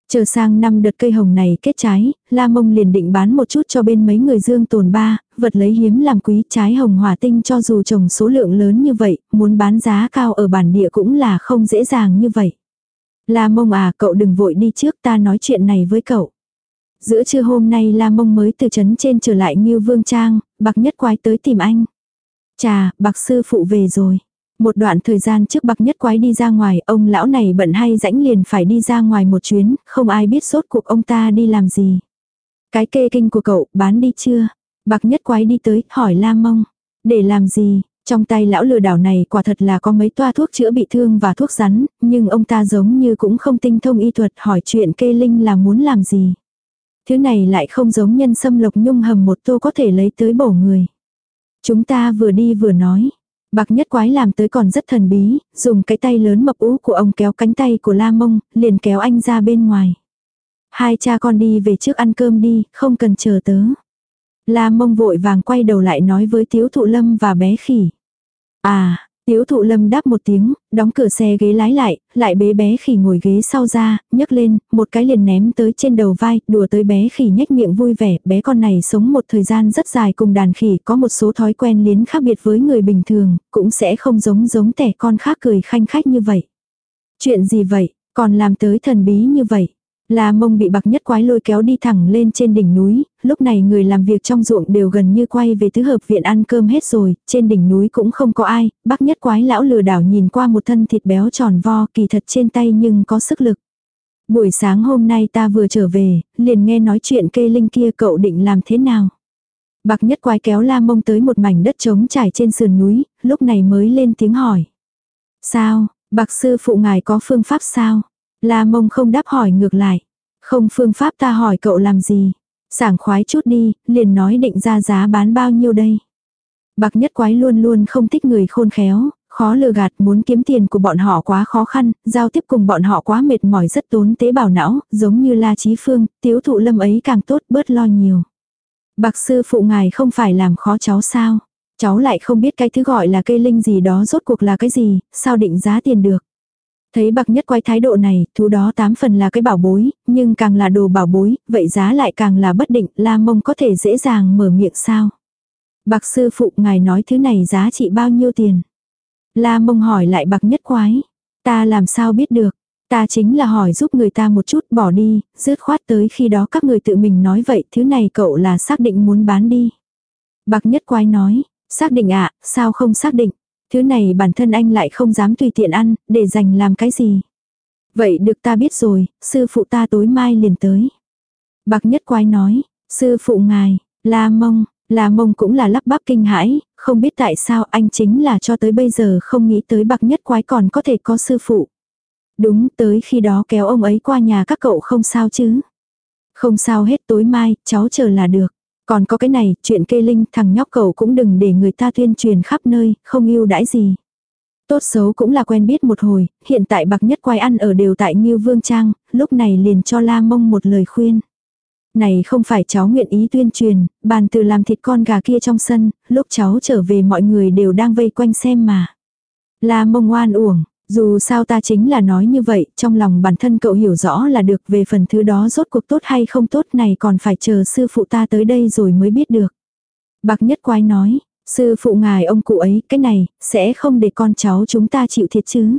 Speaker 1: Chờ sang năm đợt cây hồng này kết trái, La Mông liền định bán một chút cho bên mấy người dương tồn ba, vật lấy hiếm làm quý trái hồng hỏa tinh cho dù trồng số lượng lớn như vậy, muốn bán giá cao ở bản địa cũng là không dễ dàng như vậy. La Mông à, cậu đừng vội đi trước ta nói chuyện này với cậu. Giữa trưa hôm nay La Mông mới từ trấn trên trở lại Ngưu Vương Trang, bạc nhất quái tới tìm anh. Chà, bạc sư phụ về rồi. Một đoạn thời gian trước bạc nhất quái đi ra ngoài, ông lão này bận hay rãnh liền phải đi ra ngoài một chuyến, không ai biết sốt cuộc ông ta đi làm gì. Cái kê kinh của cậu, bán đi chưa? Bạc nhất quái đi tới, hỏi la mong Để làm gì? Trong tay lão lừa đảo này quả thật là có mấy toa thuốc chữa bị thương và thuốc rắn, nhưng ông ta giống như cũng không tinh thông y thuật hỏi chuyện kê linh là muốn làm gì. Thứ này lại không giống nhân sâm lộc nhung hầm một tô có thể lấy tới bổ người. Chúng ta vừa đi vừa nói. Bạc nhất quái làm tới còn rất thần bí, dùng cái tay lớn mập ú của ông kéo cánh tay của La Mông, liền kéo anh ra bên ngoài. Hai cha con đi về trước ăn cơm đi, không cần chờ tớ. La Mông vội vàng quay đầu lại nói với Tiếu Thụ Lâm và bé khỉ. À, Tiếu thụ lâm đáp một tiếng, đóng cửa xe ghế lái lại, lại bế bé khỉ ngồi ghế sau ra, nhấc lên, một cái liền ném tới trên đầu vai, đùa tới bé khỉ nhếch miệng vui vẻ, bé con này sống một thời gian rất dài cùng đàn khỉ, có một số thói quen liến khác biệt với người bình thường, cũng sẽ không giống giống tẻ con khác cười khanh khách như vậy. Chuyện gì vậy, còn làm tới thần bí như vậy? La mông bị bạc nhất quái lôi kéo đi thẳng lên trên đỉnh núi, lúc này người làm việc trong ruộng đều gần như quay về tứ hợp viện ăn cơm hết rồi, trên đỉnh núi cũng không có ai, bác nhất quái lão lừa đảo nhìn qua một thân thịt béo tròn vo kỳ thật trên tay nhưng có sức lực. Buổi sáng hôm nay ta vừa trở về, liền nghe nói chuyện kê linh kia cậu định làm thế nào. Bạc nhất quái kéo la mông tới một mảnh đất trống trải trên sườn núi, lúc này mới lên tiếng hỏi. Sao, bạc sư phụ ngài có phương pháp sao? La mông không đáp hỏi ngược lại. Không phương pháp ta hỏi cậu làm gì. Sảng khoái chút đi, liền nói định ra giá bán bao nhiêu đây. Bạc nhất quái luôn luôn không thích người khôn khéo, khó lừa gạt muốn kiếm tiền của bọn họ quá khó khăn, giao tiếp cùng bọn họ quá mệt mỏi rất tốn tế bào não, giống như La Chí Phương, tiếu thụ lâm ấy càng tốt bớt lo nhiều. Bạc sư phụ ngài không phải làm khó cháu sao? Cháu lại không biết cái thứ gọi là cây linh gì đó rốt cuộc là cái gì, sao định giá tiền được. Thấy bạc nhất quái thái độ này, thú đó tám phần là cái bảo bối, nhưng càng là đồ bảo bối, vậy giá lại càng là bất định, la mông có thể dễ dàng mở miệng sao. Bạc sư phụ ngài nói thứ này giá trị bao nhiêu tiền. La mông hỏi lại bạc nhất quái. Ta làm sao biết được. Ta chính là hỏi giúp người ta một chút bỏ đi, dứt khoát tới khi đó các người tự mình nói vậy thứ này cậu là xác định muốn bán đi. Bạc nhất quái nói, xác định ạ, sao không xác định. Thứ này bản thân anh lại không dám tùy tiện ăn, để dành làm cái gì. Vậy được ta biết rồi, sư phụ ta tối mai liền tới. Bạc nhất quái nói, sư phụ ngài, la mông, la mông cũng là lắp bắp kinh hãi, không biết tại sao anh chính là cho tới bây giờ không nghĩ tới bạc nhất quái còn có thể có sư phụ. Đúng tới khi đó kéo ông ấy qua nhà các cậu không sao chứ. Không sao hết tối mai, cháu chờ là được. Còn có cái này, chuyện kê linh, thằng nhóc cầu cũng đừng để người ta tuyên truyền khắp nơi, không yêu đãi gì. Tốt xấu cũng là quen biết một hồi, hiện tại bạc nhất quay ăn ở đều tại Ngưu Vương Trang, lúc này liền cho La Mông một lời khuyên. Này không phải cháu nguyện ý tuyên truyền, bàn từ làm thịt con gà kia trong sân, lúc cháu trở về mọi người đều đang vây quanh xem mà. La Mông oan uổng, dù sao ta chính là nói như vậy, trong lòng bản thân cậu hiểu rõ là được về phần thứ đó rốt cuộc tốt hay không tốt này còn phải chờ sư phụ ta tới đây rồi mới biết được. Bạc nhất quái nói, sư phụ ngài ông cụ ấy, cái này, sẽ không để con cháu chúng ta chịu thiệt chứ.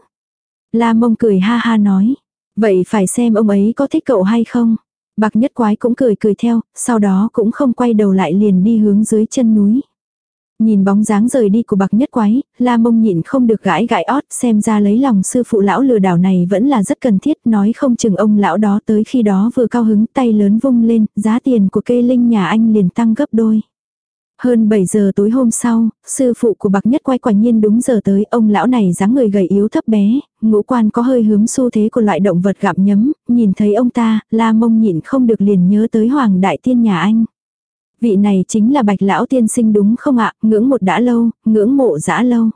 Speaker 1: La mông cười ha ha nói, vậy phải xem ông ấy có thích cậu hay không. Bạc nhất quái cũng cười cười theo, sau đó cũng không quay đầu lại liền đi hướng dưới chân núi. Nhìn bóng dáng rời đi của bạc nhất quái, la mông nhịn không được gãi gãi ót xem ra lấy lòng sư phụ lão lừa đảo này vẫn là rất cần thiết nói không chừng ông lão đó tới khi đó vừa cao hứng tay lớn vung lên, giá tiền của cây linh nhà anh liền tăng gấp đôi. Hơn 7 giờ tối hôm sau, sư phụ của bạc nhất quay quả nhiên đúng giờ tới, ông lão này dáng người gầy yếu thấp bé, ngũ quan có hơi hướng xu thế của loại động vật gặm nhấm, nhìn thấy ông ta, la mông nhịn không được liền nhớ tới hoàng đại tiên nhà anh. Vị này chính là bạch lão tiên sinh đúng không ạ, ngưỡng một đã lâu, ngưỡng mộ dã lâu.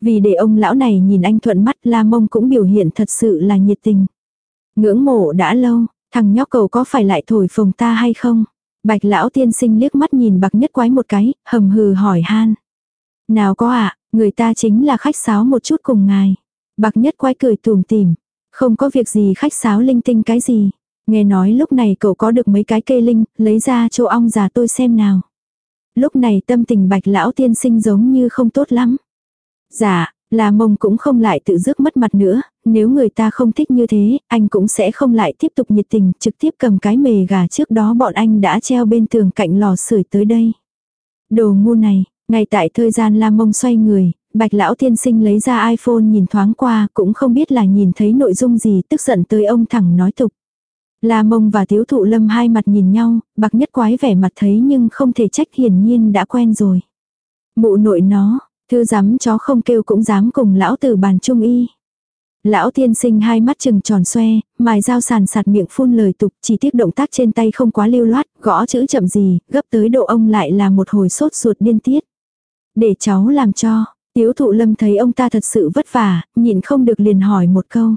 Speaker 1: Vì để ông lão này nhìn anh thuận mắt la mông cũng biểu hiện thật sự là nhiệt tình. Ngưỡng mộ đã lâu, thằng nhóc cầu có phải lại thổi phồng ta hay không? Bạch lão tiên sinh liếc mắt nhìn bạc nhất quái một cái, hầm hừ hỏi han. Nào có ạ, người ta chính là khách sáo một chút cùng ngài. Bạc nhất quái cười tùm tìm. Không có việc gì khách sáo linh tinh cái gì. Nghe nói lúc này cậu có được mấy cái kê linh, lấy ra chỗ ong già tôi xem nào. Lúc này tâm tình bạch lão tiên sinh giống như không tốt lắm. Dạ, là mông cũng không lại tự dứt mất mặt nữa, nếu người ta không thích như thế, anh cũng sẽ không lại tiếp tục nhiệt tình, trực tiếp cầm cái mề gà trước đó bọn anh đã treo bên tường cạnh lò sưởi tới đây. Đồ ngu này, ngay tại thời gian la mông xoay người, bạch lão tiên sinh lấy ra iPhone nhìn thoáng qua, cũng không biết là nhìn thấy nội dung gì, tức giận tới ông thẳng nói tục. La mông và thiếu thụ lâm hai mặt nhìn nhau, bạc nhất quái vẻ mặt thấy nhưng không thể trách hiển nhiên đã quen rồi. Mụ nội nó, thư dám chó không kêu cũng dám cùng lão tử bàn trung y. Lão tiên sinh hai mắt trừng tròn xoe, mài dao sàn sạt miệng phun lời tục, chỉ tiếc động tác trên tay không quá lưu loát, gõ chữ chậm gì, gấp tới độ ông lại là một hồi sốt ruột điên tiết. Để cháu làm cho, Tiếu thụ lâm thấy ông ta thật sự vất vả, nhịn không được liền hỏi một câu.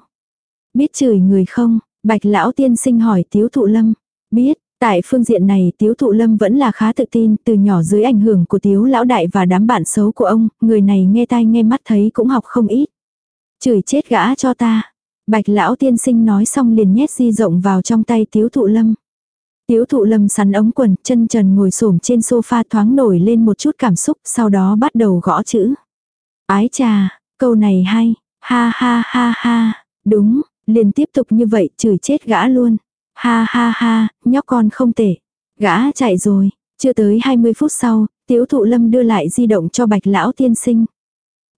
Speaker 1: Biết chửi người không? Bạch lão tiên sinh hỏi tiếu thụ lâm. Biết, tại phương diện này tiếu thụ lâm vẫn là khá tự tin, từ nhỏ dưới ảnh hưởng của tiếu lão đại và đám bạn xấu của ông, người này nghe tai nghe mắt thấy cũng học không ít. Chửi chết gã cho ta. Bạch lão tiên sinh nói xong liền nhét di rộng vào trong tay tiếu thụ lâm. Tiếu thụ lâm sắn ống quần, chân trần ngồi xổm trên sofa thoáng nổi lên một chút cảm xúc, sau đó bắt đầu gõ chữ. Ái trà, câu này hay, ha ha ha ha, đúng, liền tiếp tục như vậy chửi chết gã luôn. Ha ha ha, nhóc con không tệ. Gã chạy rồi, chưa tới 20 phút sau, tiếu thụ lâm đưa lại di động cho bạch lão tiên sinh.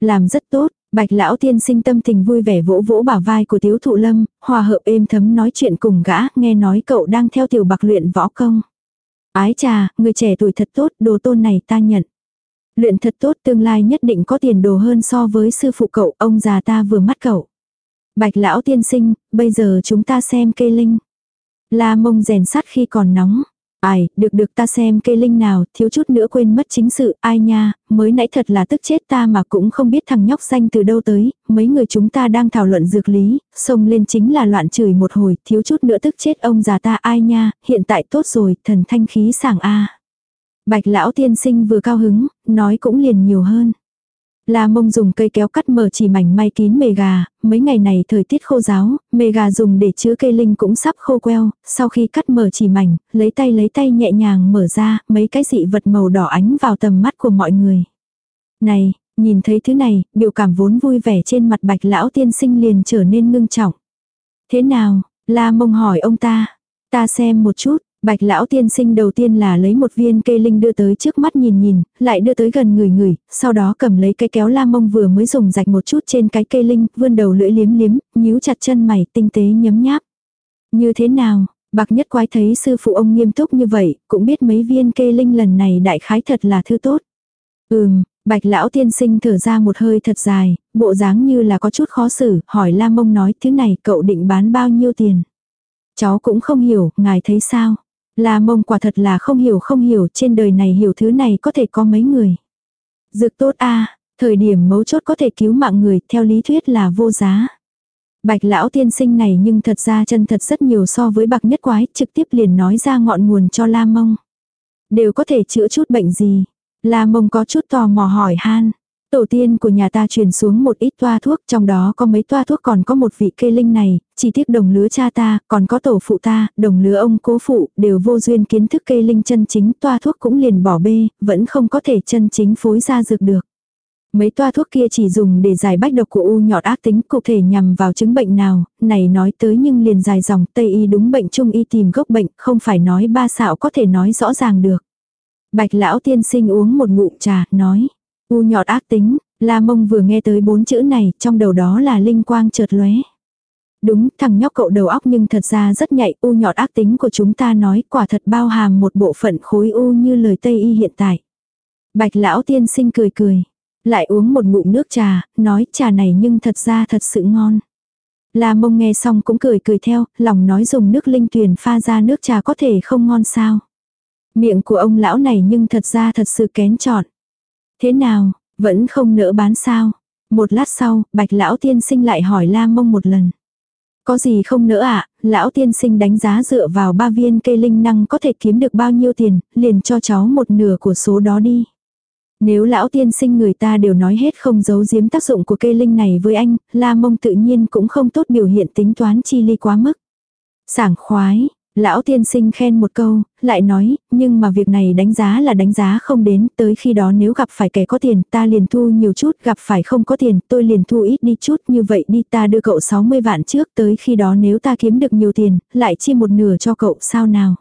Speaker 1: Làm rất tốt, bạch lão tiên sinh tâm tình vui vẻ vỗ vỗ bả vai của tiếu thụ lâm, hòa hợp êm thấm nói chuyện cùng gã, nghe nói cậu đang theo tiểu bạc luyện võ công. Ái trà, người trẻ tuổi thật tốt, đồ tôn này ta nhận. Luyện thật tốt tương lai nhất định có tiền đồ hơn so với sư phụ cậu, ông già ta vừa mắt cậu. Bạch lão tiên sinh, bây giờ chúng ta xem cây linh. La mông rèn sắt khi còn nóng. Ai, được được ta xem cây linh nào, thiếu chút nữa quên mất chính sự, ai nha, mới nãy thật là tức chết ta mà cũng không biết thằng nhóc xanh từ đâu tới, mấy người chúng ta đang thảo luận dược lý, xông lên chính là loạn chửi một hồi, thiếu chút nữa tức chết ông già ta ai nha, hiện tại tốt rồi, thần thanh khí sảng a. Bạch lão tiên sinh vừa cao hứng, nói cũng liền nhiều hơn. La mông dùng cây kéo cắt mở chỉ mảnh may kín mề gà, mấy ngày này thời tiết khô giáo, mề gà dùng để chứa cây linh cũng sắp khô queo, sau khi cắt mở chỉ mảnh, lấy tay lấy tay nhẹ nhàng mở ra, mấy cái dị vật màu đỏ ánh vào tầm mắt của mọi người. Này, nhìn thấy thứ này, biểu cảm vốn vui vẻ trên mặt bạch lão tiên sinh liền trở nên ngưng trọng. Thế nào, la mông hỏi ông ta, ta xem một chút, Bạch lão tiên sinh đầu tiên là lấy một viên cây linh đưa tới trước mắt nhìn nhìn, lại đưa tới gần người người, sau đó cầm lấy cái kéo la mông vừa mới dùng rạch một chút trên cái cây linh, vươn đầu lưỡi liếm liếm, nhíu chặt chân mày tinh tế nhấm nháp. Như thế nào, bạc nhất quái thấy sư phụ ông nghiêm túc như vậy, cũng biết mấy viên cây linh lần này đại khái thật là thư tốt. Ừm, bạch lão tiên sinh thở ra một hơi thật dài, bộ dáng như là có chút khó xử, hỏi la mông nói thứ này cậu định bán bao nhiêu tiền. Cháu cũng không hiểu, ngài thấy sao? La mông quả thật là không hiểu không hiểu trên đời này hiểu thứ này có thể có mấy người. Dược tốt a, thời điểm mấu chốt có thể cứu mạng người, theo lý thuyết là vô giá. Bạch lão tiên sinh này nhưng thật ra chân thật rất nhiều so với bạc nhất quái, trực tiếp liền nói ra ngọn nguồn cho la mông. Đều có thể chữa chút bệnh gì. La mông có chút tò mò hỏi han. Tổ tiên của nhà ta truyền xuống một ít toa thuốc, trong đó có mấy toa thuốc còn có một vị kê linh này, chỉ tiếc đồng lứa cha ta, còn có tổ phụ ta, đồng lứa ông cố phụ, đều vô duyên kiến thức kê linh chân chính, toa thuốc cũng liền bỏ bê, vẫn không có thể chân chính phối ra dược được. Mấy toa thuốc kia chỉ dùng để giải bách độc của u nhọt ác tính cụ thể nhằm vào chứng bệnh nào, này nói tới nhưng liền dài dòng Tây y đúng bệnh trung y tìm gốc bệnh, không phải nói ba xạo có thể nói rõ ràng được. Bạch lão tiên sinh uống một ngụm trà, nói. U nhọt ác tính, La Mông vừa nghe tới bốn chữ này, trong đầu đó là linh quang chợt lóe. Đúng, thằng nhóc cậu đầu óc nhưng thật ra rất nhạy, u nhọt ác tính của chúng ta nói quả thật bao hàm một bộ phận khối u như lời Tây y hiện tại. Bạch lão tiên sinh cười cười, lại uống một ngụm nước trà, nói trà này nhưng thật ra thật sự ngon. La mông nghe xong cũng cười cười theo, lòng nói dùng nước linh tuyền pha ra nước trà có thể không ngon sao. Miệng của ông lão này nhưng thật ra thật sự kén chọn. Thế nào, vẫn không nỡ bán sao? Một lát sau, bạch lão tiên sinh lại hỏi la mông một lần. Có gì không nỡ ạ, à? lão tiên sinh đánh giá dựa vào ba viên cây linh năng có thể kiếm được bao nhiêu tiền, liền cho cháu một nửa của số đó đi. Nếu lão tiên sinh người ta đều nói hết không giấu giếm tác dụng của cây linh này với anh, la mông tự nhiên cũng không tốt biểu hiện tính toán chi ly quá mức. Sảng khoái, Lão tiên sinh khen một câu, lại nói, nhưng mà việc này đánh giá là đánh giá không đến, tới khi đó nếu gặp phải kẻ có tiền, ta liền thu nhiều chút, gặp phải không có tiền, tôi liền thu ít đi chút, như vậy đi ta đưa cậu 60 vạn trước, tới khi đó nếu ta kiếm được nhiều tiền, lại chia một nửa cho cậu, sao nào?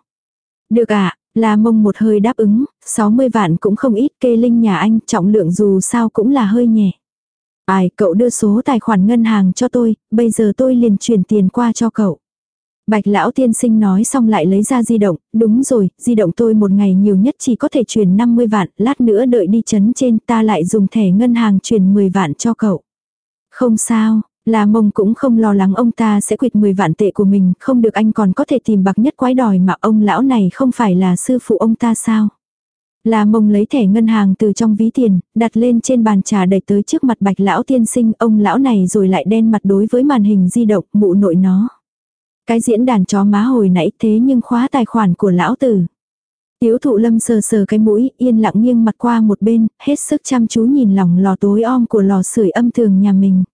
Speaker 1: Được ạ, à, là mông một hơi đáp ứng, 60 vạn cũng không ít, kê linh nhà anh, trọng lượng dù sao cũng là hơi nhẹ. Ai, cậu đưa số tài khoản ngân hàng cho tôi, bây giờ tôi liền chuyển tiền qua cho cậu. Bạch lão tiên sinh nói xong lại lấy ra di động, đúng rồi, di động tôi một ngày nhiều nhất chỉ có thể chuyển 50 vạn, lát nữa đợi đi chấn trên ta lại dùng thẻ ngân hàng chuyển 10 vạn cho cậu. Không sao, là mông cũng không lo lắng ông ta sẽ quyệt 10 vạn tệ của mình, không được anh còn có thể tìm bạc nhất quái đòi mà ông lão này không phải là sư phụ ông ta sao. là mông lấy thẻ ngân hàng từ trong ví tiền, đặt lên trên bàn trà đẩy tới trước mặt bạch lão tiên sinh, ông lão này rồi lại đen mặt đối với màn hình di động, mụ nội nó. Cái diễn đàn chó má hồi nãy thế nhưng khóa tài khoản của lão tử. Tiếu thụ lâm sờ sờ cái mũi, yên lặng nghiêng mặt qua một bên, hết sức chăm chú nhìn lòng lò tối om của lò sưởi âm thường nhà mình.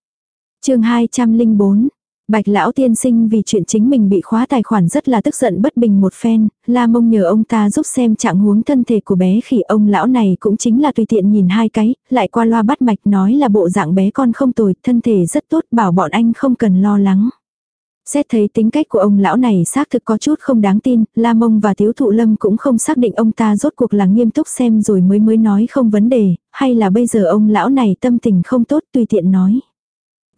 Speaker 1: chương 204, Bạch lão tiên sinh vì chuyện chính mình bị khóa tài khoản rất là tức giận bất bình một phen, la mông nhờ ông ta giúp xem trạng huống thân thể của bé khỉ ông lão này cũng chính là tùy tiện nhìn hai cái, lại qua loa bắt mạch nói là bộ dạng bé con không tồi, thân thể rất tốt bảo bọn anh không cần lo lắng. Xét thấy tính cách của ông lão này xác thực có chút không đáng tin, La Mông và Tiếu Thụ Lâm cũng không xác định ông ta rốt cuộc là nghiêm túc xem rồi mới mới nói không vấn đề, hay là bây giờ ông lão này tâm tình không tốt tùy tiện nói.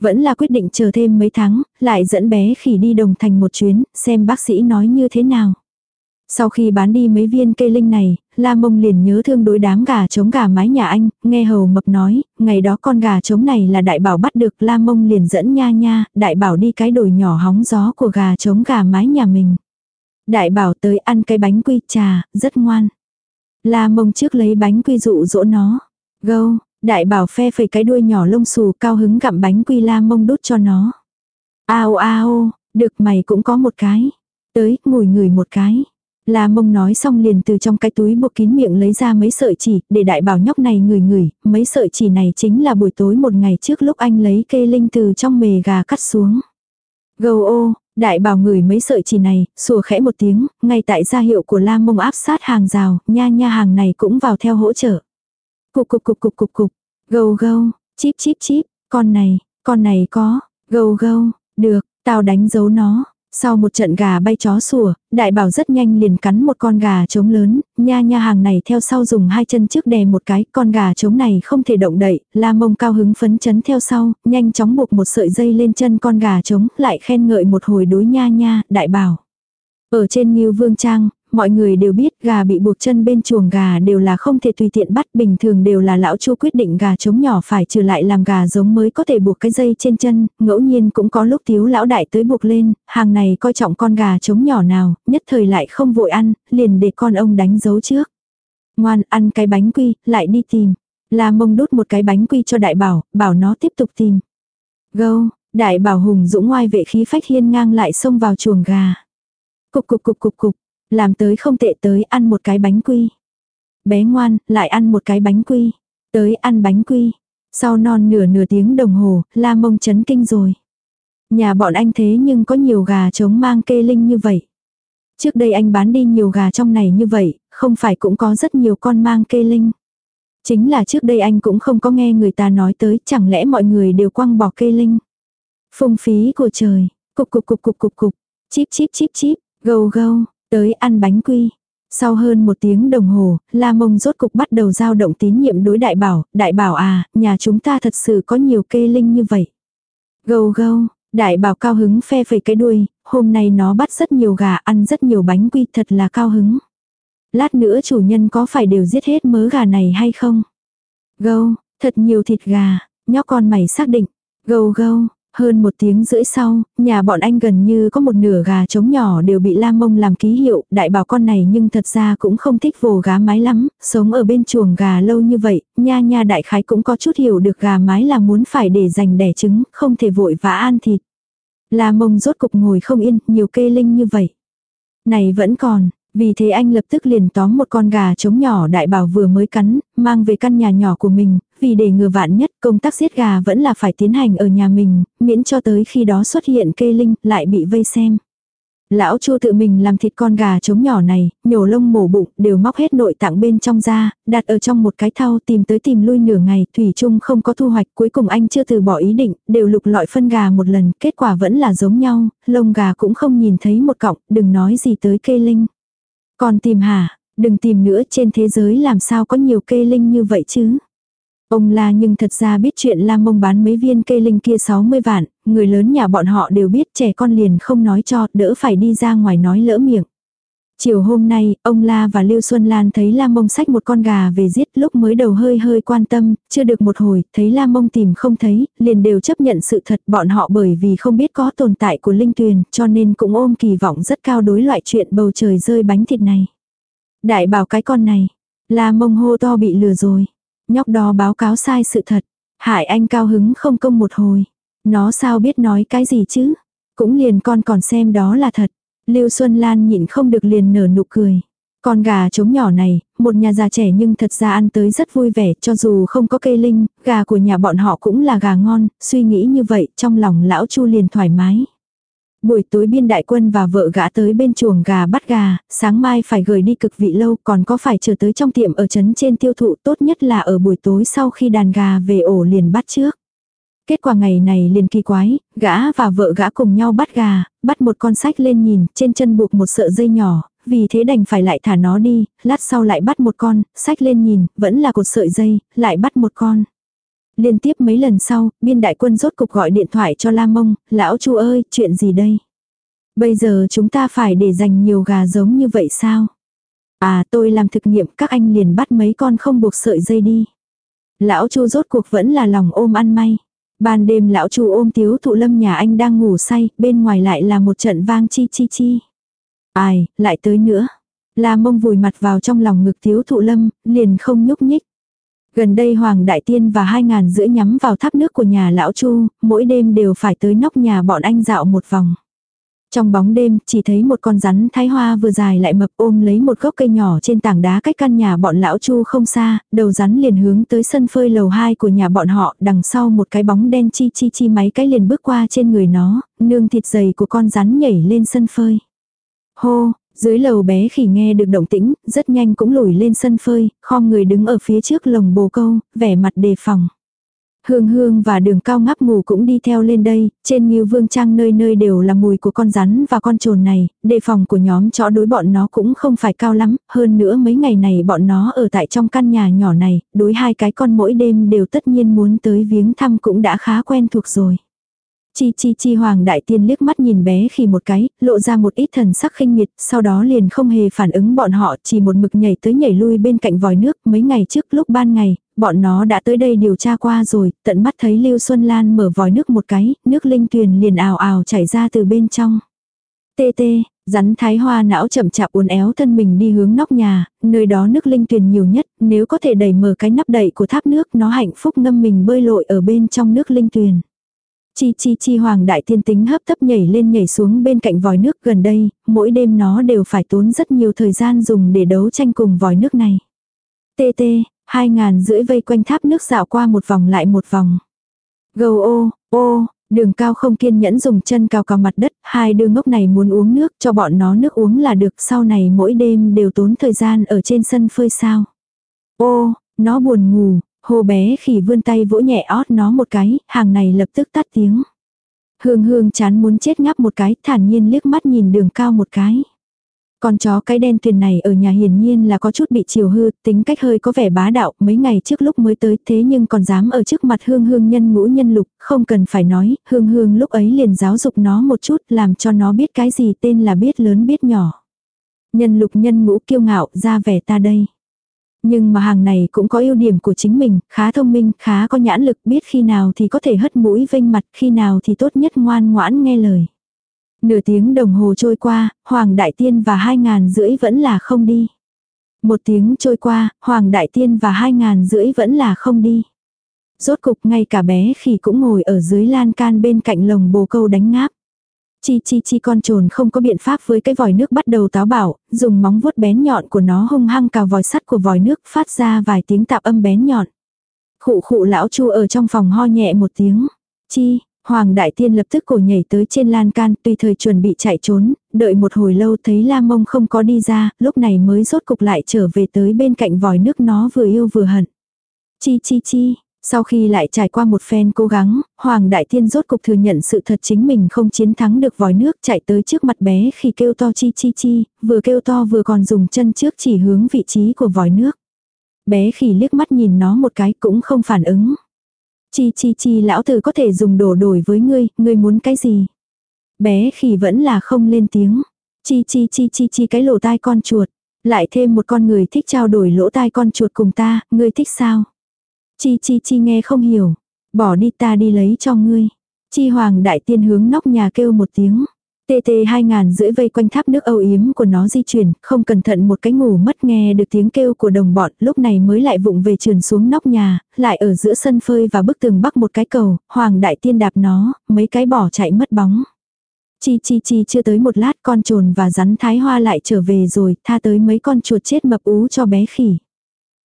Speaker 1: Vẫn là quyết định chờ thêm mấy tháng, lại dẫn bé khỉ đi đồng thành một chuyến, xem bác sĩ nói như thế nào. Sau khi bán đi mấy viên cây linh này, La Mông liền nhớ thương đối đám gà trống gà mái nhà anh, nghe hầu mập nói, ngày đó con gà trống này là đại bảo bắt được La Mông liền dẫn nha nha, đại bảo đi cái đồi nhỏ hóng gió của gà trống gà mái nhà mình. Đại bảo tới ăn cái bánh quy trà, rất ngoan. La Mông trước lấy bánh quy dụ dỗ nó. Gâu, đại bảo phe phẩy cái đuôi nhỏ lông xù cao hứng gặm bánh quy La Mông đút cho nó. Ao ao, được mày cũng có một cái. Tới, ngồi người một cái. La mông nói xong liền từ trong cái túi buộc kín miệng lấy ra mấy sợi chỉ, để đại bảo nhóc này ngửi ngửi, mấy sợi chỉ này chính là buổi tối một ngày trước lúc anh lấy kê linh từ trong mề gà cắt xuống. Gâu ô, đại bảo ngửi mấy sợi chỉ này, sủa khẽ một tiếng, ngay tại gia hiệu của la mông áp sát hàng rào, nha nha hàng này cũng vào theo hỗ trợ. Cục cục cục cục cục cục, gâu gâu, chip chip chip, con này, con này có, gâu gâu, được, tao đánh dấu nó. Sau một trận gà bay chó sủa, đại bảo rất nhanh liền cắn một con gà trống lớn, nha nha hàng này theo sau dùng hai chân trước đè một cái, con gà trống này không thể động đậy, la mông cao hứng phấn chấn theo sau, nhanh chóng buộc một sợi dây lên chân con gà trống, lại khen ngợi một hồi đối nha nha, đại bảo. Ở trên Ngưu Vương Trang, mọi người đều biết gà bị buộc chân bên chuồng gà đều là không thể tùy tiện bắt, bình thường đều là lão chu quyết định gà trống nhỏ phải trừ lại làm gà giống mới có thể buộc cái dây trên chân, ngẫu nhiên cũng có lúc thiếu lão đại tới buộc lên, hàng này coi trọng con gà trống nhỏ nào, nhất thời lại không vội ăn, liền để con ông đánh dấu trước. Ngoan ăn cái bánh quy, lại đi tìm. La mông đút một cái bánh quy cho đại bảo, bảo nó tiếp tục tìm. Gâu, đại bảo hùng dũng ngoai vệ khí phách hiên ngang lại xông vào chuồng gà. Cục cục cục cục cục, làm tới không tệ tới ăn một cái bánh quy. Bé ngoan, lại ăn một cái bánh quy. Tới ăn bánh quy. Sau non nửa nửa tiếng đồng hồ, la mông chấn kinh rồi. Nhà bọn anh thế nhưng có nhiều gà trống mang kê linh như vậy. Trước đây anh bán đi nhiều gà trong này như vậy, không phải cũng có rất nhiều con mang kê linh. Chính là trước đây anh cũng không có nghe người ta nói tới, chẳng lẽ mọi người đều quăng bỏ kê linh. Phung phí của trời, cục cục cục cục cục cục, chip chip chip chip, gâu gâu, Tới ăn bánh quy. Sau hơn một tiếng đồng hồ, La Mông rốt cục bắt đầu giao động tín nhiệm đối đại bảo, đại bảo à, nhà chúng ta thật sự có nhiều kê linh như vậy. Gâu gâu, đại bảo cao hứng phe phẩy cái đuôi, hôm nay nó bắt rất nhiều gà ăn rất nhiều bánh quy thật là cao hứng. Lát nữa chủ nhân có phải đều giết hết mớ gà này hay không? Gâu, thật nhiều thịt gà, nhóc con mày xác định. Gâu gâu, hơn một tiếng rưỡi sau, nhà bọn anh gần như có một nửa gà trống nhỏ đều bị la mông làm ký hiệu, đại bảo con này nhưng thật ra cũng không thích vồ gà mái lắm, sống ở bên chuồng gà lâu như vậy, nha nha đại khái cũng có chút hiểu được gà mái là muốn phải để dành đẻ trứng, không thể vội vã ăn thịt. La mông rốt cục ngồi không yên, nhiều kê linh như vậy. Này vẫn còn, vì thế anh lập tức liền tóm một con gà trống nhỏ đại bảo vừa mới cắn, mang về căn nhà nhỏ của mình, vì để ngừa vạn nhất công tác giết gà vẫn là phải tiến hành ở nhà mình, miễn cho tới khi đó xuất hiện kê linh lại bị vây xem. Lão Chu tự mình làm thịt con gà trống nhỏ này, nhổ lông mổ bụng, đều móc hết nội tạng bên trong ra, đặt ở trong một cái thau tìm tới tìm lui nửa ngày, Thủy chung không có thu hoạch, cuối cùng anh chưa từ bỏ ý định, đều lục lọi phân gà một lần, kết quả vẫn là giống nhau, lông gà cũng không nhìn thấy một cọng, đừng nói gì tới kê linh. Còn tìm hả, đừng tìm nữa trên thế giới làm sao có nhiều kê linh như vậy chứ. Ông la nhưng thật ra biết chuyện la mông bán mấy viên cây linh kia 60 vạn, người lớn nhà bọn họ đều biết trẻ con liền không nói cho, đỡ phải đi ra ngoài nói lỡ miệng. Chiều hôm nay, ông La và Lưu Xuân Lan thấy La Mông sách một con gà về giết lúc mới đầu hơi hơi quan tâm, chưa được một hồi, thấy La Mông tìm không thấy, liền đều chấp nhận sự thật bọn họ bởi vì không biết có tồn tại của linh tuyền, cho nên cũng ôm kỳ vọng rất cao đối loại chuyện bầu trời rơi bánh thịt này. Đại bảo cái con này, La mông hô to bị lừa rồi. Nhóc đó báo cáo sai sự thật. Hại anh cao hứng không công một hồi. Nó sao biết nói cái gì chứ? Cũng liền con còn xem đó là thật. Lưu Xuân Lan nhịn không được liền nở nụ cười. Con gà trống nhỏ này, một nhà già trẻ nhưng thật ra ăn tới rất vui vẻ, cho dù không có cây linh, gà của nhà bọn họ cũng là gà ngon, suy nghĩ như vậy, trong lòng lão Chu liền thoải mái. Buổi tối biên đại quân và vợ gã tới bên chuồng gà bắt gà, sáng mai phải gửi đi cực vị lâu còn có phải chờ tới trong tiệm ở trấn trên tiêu thụ tốt nhất là ở buổi tối sau khi đàn gà về ổ liền bắt trước. Kết quả ngày này liền kỳ quái, gã và vợ gã cùng nhau bắt gà, bắt một con sách lên nhìn, trên chân buộc một sợi dây nhỏ, vì thế đành phải lại thả nó đi, lát sau lại bắt một con, sách lên nhìn, vẫn là cột sợi dây, lại bắt một con. Liên tiếp mấy lần sau, biên đại quân rốt cục gọi điện thoại cho La Mông, lão chu ơi, chuyện gì đây? Bây giờ chúng ta phải để dành nhiều gà giống như vậy sao? À tôi làm thực nghiệm các anh liền bắt mấy con không buộc sợi dây đi. Lão chu rốt cuộc vẫn là lòng ôm ăn may. Ban đêm lão chu ôm tiếu thụ lâm nhà anh đang ngủ say, bên ngoài lại là một trận vang chi chi chi. Ai, lại tới nữa. La mông vùi mặt vào trong lòng ngực tiếu thụ lâm, liền không nhúc nhích. Gần đây Hoàng Đại Tiên và hai ngàn rưỡi nhắm vào tháp nước của nhà lão Chu, mỗi đêm đều phải tới nóc nhà bọn anh dạo một vòng. Trong bóng đêm, chỉ thấy một con rắn thái hoa vừa dài lại mập ôm lấy một gốc cây nhỏ trên tảng đá cách căn nhà bọn lão Chu không xa, đầu rắn liền hướng tới sân phơi lầu 2 của nhà bọn họ, đằng sau một cái bóng đen chi chi chi máy cái liền bước qua trên người nó, nương thịt dày của con rắn nhảy lên sân phơi. Hô, dưới lầu bé khỉ nghe được động tĩnh, rất nhanh cũng lùi lên sân phơi, khom người đứng ở phía trước lồng bồ câu, vẻ mặt đề phòng. Hương hương và đường cao ngắp ngủ cũng đi theo lên đây, trên nghiêu vương trang nơi nơi đều là mùi của con rắn và con trồn này, đề phòng của nhóm chó đối bọn nó cũng không phải cao lắm, hơn nữa mấy ngày này bọn nó ở tại trong căn nhà nhỏ này, đối hai cái con mỗi đêm đều tất nhiên muốn tới viếng thăm cũng đã khá quen thuộc rồi. Chi chi chi hoàng đại tiên liếc mắt nhìn bé khi một cái, lộ ra một ít thần sắc khinh miệt, sau đó liền không hề phản ứng bọn họ, chỉ một mực nhảy tới nhảy lui bên cạnh vòi nước, mấy ngày trước lúc ban ngày, bọn nó đã tới đây điều tra qua rồi, tận mắt thấy Lưu Xuân Lan mở vòi nước một cái, nước linh tuyền liền ào ào chảy ra từ bên trong. Tê tê, rắn thái hoa não chậm chạp uốn éo thân mình đi hướng nóc nhà, nơi đó nước linh tuyền nhiều nhất, nếu có thể đẩy mở cái nắp đậy của tháp nước nó hạnh phúc ngâm mình bơi lội ở bên trong nước linh tuyền. Chi chi chi hoàng đại tiên tính hấp tấp nhảy lên nhảy xuống bên cạnh vòi nước gần đây, mỗi đêm nó đều phải tốn rất nhiều thời gian dùng để đấu tranh cùng vòi nước này. Tê tê, hai ngàn rưỡi vây quanh tháp nước dạo qua một vòng lại một vòng. Gầu ô, ô, đường cao không kiên nhẫn dùng chân cao cao mặt đất, hai đứa ngốc này muốn uống nước cho bọn nó nước uống là được sau này mỗi đêm đều tốn thời gian ở trên sân phơi sao. Ô, nó buồn ngủ, Hồ bé khỉ vươn tay vỗ nhẹ ót nó một cái, hàng này lập tức tắt tiếng. Hương hương chán muốn chết ngắp một cái, thản nhiên liếc mắt nhìn đường cao một cái. Con chó cái đen tuyền này ở nhà hiển nhiên là có chút bị chiều hư, tính cách hơi có vẻ bá đạo, mấy ngày trước lúc mới tới thế nhưng còn dám ở trước mặt hương hương nhân ngũ nhân lục, không cần phải nói, hương hương lúc ấy liền giáo dục nó một chút làm cho nó biết cái gì tên là biết lớn biết nhỏ. Nhân lục nhân ngũ kiêu ngạo ra vẻ ta đây. Nhưng mà hàng này cũng có ưu điểm của chính mình, khá thông minh, khá có nhãn lực, biết khi nào thì có thể hất mũi vênh mặt, khi nào thì tốt nhất ngoan ngoãn nghe lời. Nửa tiếng đồng hồ trôi qua, Hoàng Đại Tiên và hai ngàn rưỡi vẫn là không đi. Một tiếng trôi qua, Hoàng Đại Tiên và hai ngàn rưỡi vẫn là không đi. Rốt cục ngay cả bé khỉ cũng ngồi ở dưới lan can bên cạnh lồng bồ câu đánh ngáp. Chi chi chi con trồn không có biện pháp với cái vòi nước bắt đầu táo bảo, dùng móng vuốt bén nhọn của nó hung hăng cào vòi sắt của vòi nước phát ra vài tiếng tạp âm bén nhọn. Khụ khụ lão chu ở trong phòng ho nhẹ một tiếng. Chi, Hoàng Đại Tiên lập tức cổ nhảy tới trên lan can tùy thời chuẩn bị chạy trốn, đợi một hồi lâu thấy La Mông không có đi ra, lúc này mới rốt cục lại trở về tới bên cạnh vòi nước nó vừa yêu vừa hận. Chi chi chi, sau khi lại trải qua một phen cố gắng, Hoàng Đại Tiên rốt cục thừa nhận sự thật chính mình không chiến thắng được vòi nước chạy tới trước mặt bé khi kêu to chi chi chi, vừa kêu to vừa còn dùng chân trước chỉ hướng vị trí của vòi nước. Bé khỉ liếc mắt nhìn nó một cái cũng không phản ứng. Chi chi chi lão tử có thể dùng đồ đổi với ngươi, ngươi muốn cái gì? Bé khỉ vẫn là không lên tiếng. Chi chi chi chi chi cái lỗ tai con chuột. Lại thêm một con người thích trao đổi lỗ tai con chuột cùng ta, ngươi thích sao? Chi chi chi nghe không hiểu. Bỏ đi ta đi lấy cho ngươi. Chi hoàng đại tiên hướng nóc nhà kêu một tiếng. Tê tê hai ngàn rưỡi vây quanh tháp nước âu yếm của nó di chuyển, không cẩn thận một cái ngủ mất nghe được tiếng kêu của đồng bọn, lúc này mới lại vụng về trườn xuống nóc nhà, lại ở giữa sân phơi và bức tường bắc một cái cầu, hoàng đại tiên đạp nó, mấy cái bỏ chạy mất bóng. Chi chi chi chưa tới một lát con trồn và rắn thái hoa lại trở về rồi, tha tới mấy con chuột chết mập ú cho bé khỉ.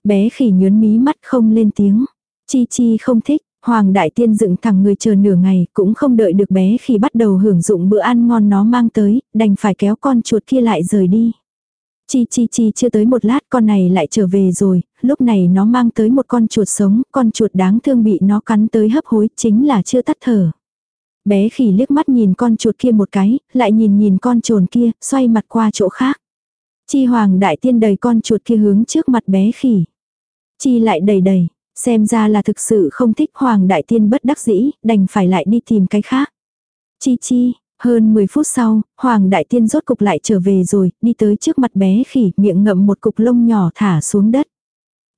Speaker 1: Bé khỉ nhớn mí mắt không lên tiếng. Chi chi không thích, Hoàng đại tiên dựng thẳng người chờ nửa ngày, cũng không đợi được bé khi bắt đầu hưởng dụng bữa ăn ngon nó mang tới, đành phải kéo con chuột kia lại rời đi. Chi chi chi chưa tới một lát con này lại trở về rồi, lúc này nó mang tới một con chuột sống, con chuột đáng thương bị nó cắn tới hấp hối, chính là chưa tắt thở. Bé khỉ liếc mắt nhìn con chuột kia một cái, lại nhìn nhìn con trồn kia, xoay mặt qua chỗ khác. Chi hoàng đại tiên đầy con chuột kia hướng trước mặt bé khỉ. Chi lại đầy đầy, Xem ra là thực sự không thích Hoàng Đại Tiên bất đắc dĩ, đành phải lại đi tìm cái khác. Chi chi, hơn 10 phút sau, Hoàng Đại Tiên rốt cục lại trở về rồi, đi tới trước mặt bé khỉ, miệng ngậm một cục lông nhỏ thả xuống đất.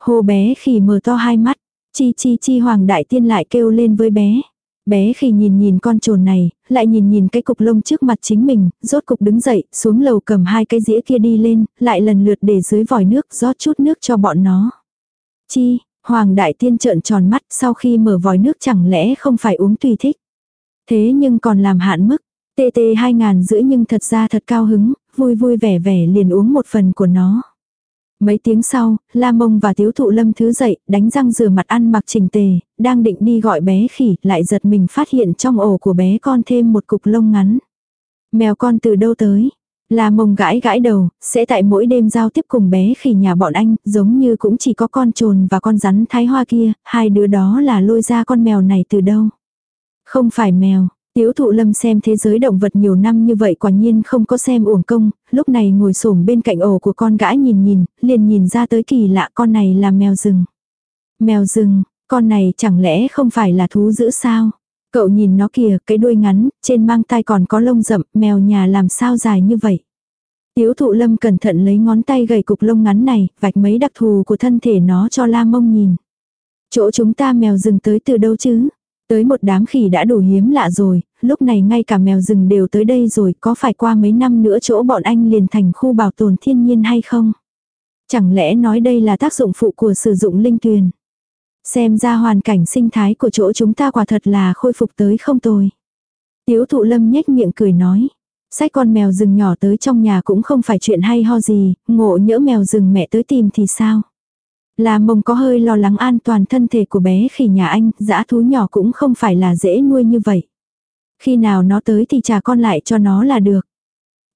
Speaker 1: Hồ bé khỉ mở to hai mắt, chi chi chi Hoàng Đại Tiên lại kêu lên với bé. Bé khỉ nhìn nhìn con trồn này, lại nhìn nhìn cái cục lông trước mặt chính mình, rốt cục đứng dậy, xuống lầu cầm hai cái dĩa kia đi lên, lại lần lượt để dưới vòi nước, rót chút nước cho bọn nó. Chi, Hoàng đại tiên trợn tròn mắt sau khi mở vòi nước chẳng lẽ không phải uống tùy thích. Thế nhưng còn làm hạn mức, tê tê hai ngàn rưỡi nhưng thật ra thật cao hứng, vui vui vẻ vẻ liền uống một phần của nó. Mấy tiếng sau, La Mông và Tiếu Thụ Lâm thứ dậy, đánh răng rửa mặt ăn mặc trình tề, đang định đi gọi bé khỉ, lại giật mình phát hiện trong ổ của bé con thêm một cục lông ngắn. Mèo con từ đâu tới? La mông gãi gãi đầu, sẽ tại mỗi đêm giao tiếp cùng bé khỉ nhà bọn anh, giống như cũng chỉ có con trồn và con rắn thái hoa kia, hai đứa đó là lôi ra con mèo này từ đâu. Không phải mèo, Tiếu thụ lâm xem thế giới động vật nhiều năm như vậy quả nhiên không có xem uổng công, lúc này ngồi xổm bên cạnh ổ của con gãi nhìn nhìn, liền nhìn ra tới kỳ lạ con này là mèo rừng. Mèo rừng, con này chẳng lẽ không phải là thú dữ sao? Cậu nhìn nó kìa, cái đuôi ngắn, trên mang tai còn có lông rậm, mèo nhà làm sao dài như vậy. Tiếu thụ lâm cẩn thận lấy ngón tay gầy cục lông ngắn này, vạch mấy đặc thù của thân thể nó cho la mông nhìn. Chỗ chúng ta mèo rừng tới từ đâu chứ? Tới một đám khỉ đã đủ hiếm lạ rồi, lúc này ngay cả mèo rừng đều tới đây rồi, có phải qua mấy năm nữa chỗ bọn anh liền thành khu bảo tồn thiên nhiên hay không? Chẳng lẽ nói đây là tác dụng phụ của sử dụng linh tuyền? Xem ra hoàn cảnh sinh thái của chỗ chúng ta quả thật là khôi phục tới không tồi. Tiếu thụ lâm nhếch miệng cười nói. Sách con mèo rừng nhỏ tới trong nhà cũng không phải chuyện hay ho gì, ngộ nhỡ mèo rừng mẹ tới tìm thì sao. Là mông có hơi lo lắng an toàn thân thể của bé khỉ nhà anh, dã thú nhỏ cũng không phải là dễ nuôi như vậy. Khi nào nó tới thì trả con lại cho nó là được.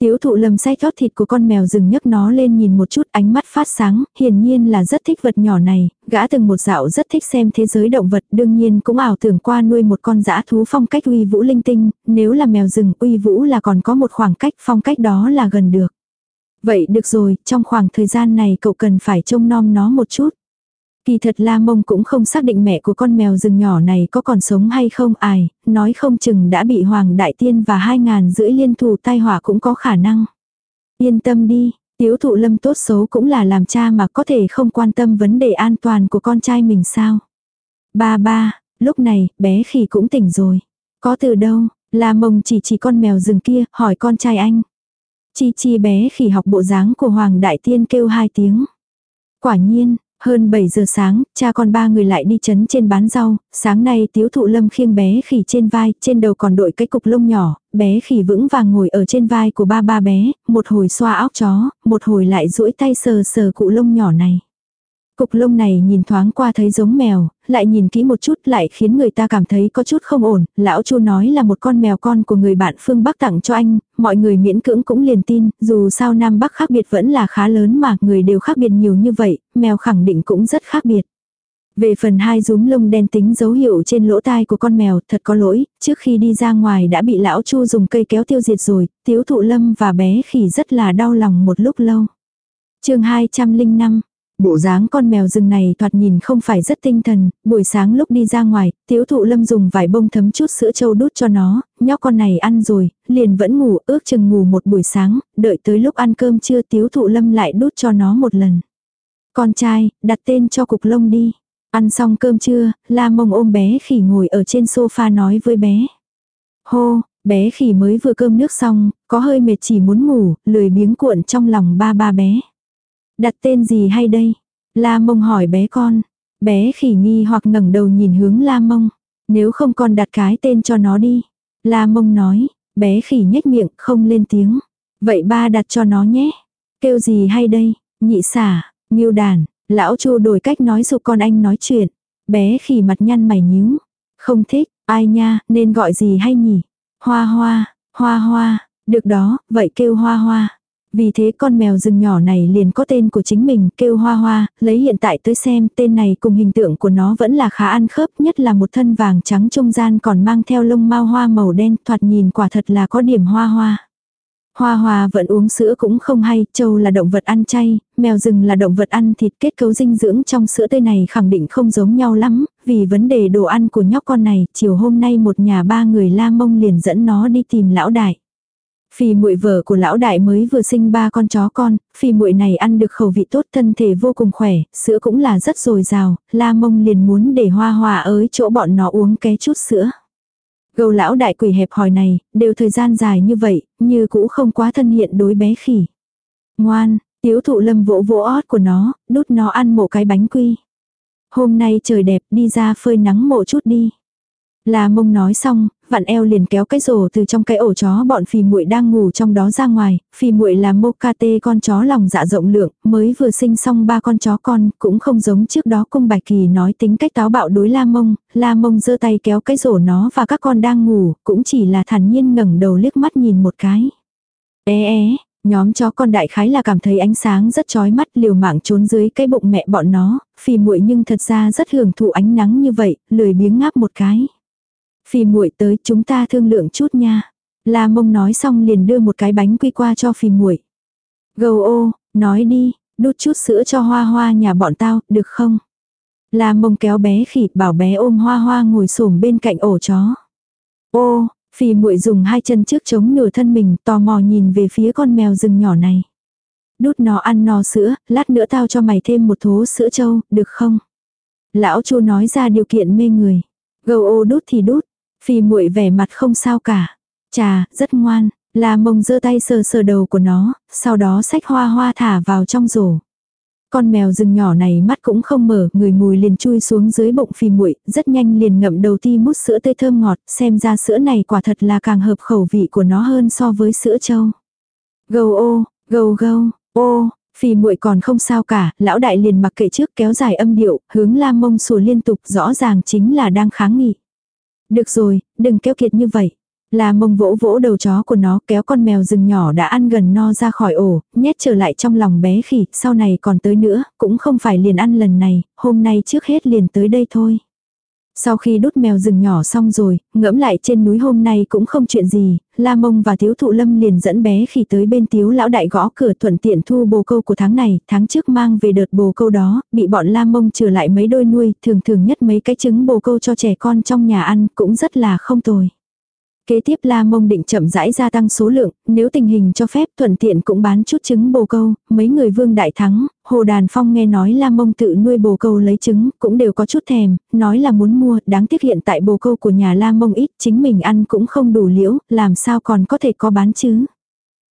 Speaker 1: Tiếu thụ lâm say thót thịt của con mèo rừng nhấc nó lên nhìn một chút ánh mắt phát sáng, hiển nhiên là rất thích vật nhỏ này, gã từng một dạo rất thích xem thế giới động vật, đương nhiên cũng ảo tưởng qua nuôi một con dã thú phong cách uy vũ linh tinh, nếu là mèo rừng uy vũ là còn có một khoảng cách phong cách đó là gần được. Vậy được rồi, trong khoảng thời gian này cậu cần phải trông nom nó một chút. Kỳ thật La Mông cũng không xác định mẹ của con mèo rừng nhỏ này có còn sống hay không ai, nói không chừng đã bị Hoàng Đại Tiên và hai ngàn rưỡi liên thủ tai họa cũng có khả năng. Yên tâm đi, tiếu thụ lâm tốt xấu cũng là làm cha mà có thể không quan tâm vấn đề an toàn của con trai mình sao. Ba ba, lúc này, bé khỉ cũng tỉnh rồi. Có từ đâu, La Mông chỉ chỉ con mèo rừng kia, hỏi con trai anh. Chi chi bé khỉ học bộ dáng của Hoàng Đại Tiên kêu hai tiếng. Quả nhiên, hơn 7 giờ sáng, cha con ba người lại đi chấn trên bán rau, sáng nay tiếu thụ lâm khiêng bé khỉ trên vai, trên đầu còn đội cái cục lông nhỏ, bé khỉ vững vàng ngồi ở trên vai của ba ba bé, một hồi xoa óc chó, một hồi lại duỗi tay sờ sờ cụ lông nhỏ này. Cục lông này nhìn thoáng qua thấy giống mèo, lại nhìn kỹ một chút lại khiến người ta cảm thấy có chút không ổn. Lão Chu nói là một con mèo con của người bạn phương Bắc tặng cho anh, mọi người miễn cưỡng cũng liền tin, dù sao Nam Bắc khác biệt vẫn là khá lớn mà người đều khác biệt nhiều như vậy, mèo khẳng định cũng rất khác biệt. Về phần hai rúm lông đen tính dấu hiệu trên lỗ tai của con mèo thật có lỗi, trước khi đi ra ngoài đã bị lão Chu dùng cây kéo tiêu diệt rồi, tiếu thụ lâm và bé khỉ rất là đau lòng một lúc lâu. chương 205 Bộ dáng con mèo rừng này thoạt nhìn không phải rất tinh thần, buổi sáng lúc đi ra ngoài, tiếu thụ lâm dùng vải bông thấm chút sữa trâu đút cho nó, nhóc con này ăn rồi, liền vẫn ngủ, ước chừng ngủ một buổi sáng, đợi tới lúc ăn cơm trưa tiếu thụ lâm lại đút cho nó một lần. Con trai, đặt tên cho cục lông đi. Ăn xong cơm trưa, la mông ôm bé khỉ ngồi ở trên sofa nói với bé. Hô, Bé khỉ mới vừa cơm nước xong, có hơi mệt chỉ muốn ngủ, lười biếng cuộn trong lòng ba ba bé. Đặt tên gì hay đây? La mông hỏi bé con. Bé khỉ nghi hoặc ngẩng đầu nhìn hướng la mông. Nếu không con đặt cái tên cho nó đi. La mông nói, bé khỉ nhếch miệng không lên tiếng. Vậy ba đặt cho nó nhé. Kêu gì hay đây? Nhị xả, nghiêu đàn, lão chu đổi cách nói giúp con anh nói chuyện. Bé khỉ mặt nhăn mày nhíu. Không thích, ai nha, nên gọi gì hay nhỉ? Hoa hoa, hoa hoa, được đó, vậy kêu hoa hoa. Vì thế con mèo rừng nhỏ này liền có tên của chính mình, kêu hoa hoa, lấy hiện tại tới xem tên này cùng hình tượng của nó vẫn là khá ăn khớp, nhất là một thân vàng trắng trung gian còn mang theo lông mau hoa màu đen, thoạt nhìn quả thật là có điểm hoa hoa. Hoa hoa vẫn uống sữa cũng không hay, trâu là động vật ăn chay, mèo rừng là động vật ăn thịt kết cấu dinh dưỡng trong sữa tươi này khẳng định không giống nhau lắm, vì vấn đề đồ ăn của nhóc con này, chiều hôm nay một nhà ba người la mông liền dẫn nó đi tìm lão đại. Phì muội vợ của lão đại mới vừa sinh ba con chó con, phì muội này ăn được khẩu vị tốt thân thể vô cùng khỏe, sữa cũng là rất dồi dào, la mông liền muốn để hoa hoa ới chỗ bọn nó uống ké chút sữa. Gầu lão đại quỷ hẹp hòi này, đều thời gian dài như vậy, như cũ không quá thân hiện đối bé khỉ. Ngoan, tiếu thụ lâm vỗ vỗ ót của nó, đút nó ăn một cái bánh quy. Hôm nay trời đẹp đi ra phơi nắng mộ chút đi. Là mông nói xong, vặn eo liền kéo cái rổ từ trong cái ổ chó bọn phì muội đang ngủ trong đó ra ngoài, phì muội là Mokate con chó lòng dạ rộng lượng, mới vừa sinh xong ba con chó con, cũng không giống trước đó cung bạch kỳ nói tính cách táo bạo đối la mông, la mông giơ tay kéo cái rổ nó và các con đang ngủ, cũng chỉ là thản nhiên ngẩng đầu liếc mắt nhìn một cái. É é, nhóm chó con đại khái là cảm thấy ánh sáng rất chói mắt liều mạng trốn dưới cái bụng mẹ bọn nó, phì muội nhưng thật ra rất hưởng thụ ánh nắng như vậy, lười biếng ngáp một cái. Phì muội tới chúng ta thương lượng chút nha. La mông nói xong liền đưa một cái bánh quy qua cho phì muội. Gầu ô, nói đi, đút chút sữa cho hoa hoa nhà bọn tao, được không? La mông kéo bé khỉ bảo bé ôm hoa hoa ngồi xổm bên cạnh ổ chó. Ô, phì muội dùng hai chân trước chống nửa thân mình tò mò nhìn về phía con mèo rừng nhỏ này. Đút nó ăn no sữa, lát nữa tao cho mày thêm một thố sữa trâu, được không? Lão chu nói ra điều kiện mê người. Gầu ô đút thì đút, Phi muội vẻ mặt không sao cả. Chà, rất ngoan. La mông giơ tay sờ sờ đầu của nó, sau đó xách hoa hoa thả vào trong rổ. Con mèo rừng nhỏ này mắt cũng không mở, người mùi liền chui xuống dưới bụng phi muội, rất nhanh liền ngậm đầu ti mút sữa tươi thơm ngọt, xem ra sữa này quả thật là càng hợp khẩu vị của nó hơn so với sữa trâu. Gâu ô, gâu gâu, ô, phi muội còn không sao cả, lão đại liền mặc kệ trước kéo dài âm điệu, hướng la mông sùa liên tục rõ ràng chính là đang kháng nghị. Được rồi, đừng keo kiệt như vậy. Là mông vỗ vỗ đầu chó của nó kéo con mèo rừng nhỏ đã ăn gần no ra khỏi ổ, nhét trở lại trong lòng bé khỉ, sau này còn tới nữa, cũng không phải liền ăn lần này, hôm nay trước hết liền tới đây thôi. Sau khi đút mèo rừng nhỏ xong rồi, ngẫm lại trên núi hôm nay cũng không chuyện gì, La Mông và thiếu Thụ Lâm liền dẫn bé khi tới bên Tiếu lão đại gõ cửa thuận tiện thu bồ câu của tháng này, tháng trước mang về đợt bồ câu đó, bị bọn La Mông trừ lại mấy đôi nuôi, thường thường nhất mấy cái trứng bồ câu cho trẻ con trong nhà ăn cũng rất là không tồi. Kế tiếp La Mông định chậm rãi gia tăng số lượng, nếu tình hình cho phép thuận tiện cũng bán chút trứng bồ câu, mấy người vương đại thắng, Hồ Đàn Phong nghe nói La Mông tự nuôi bồ câu lấy trứng, cũng đều có chút thèm, nói là muốn mua, đáng tiếc hiện tại bồ câu của nhà La Mông ít, chính mình ăn cũng không đủ liễu, làm sao còn có thể có bán chứ.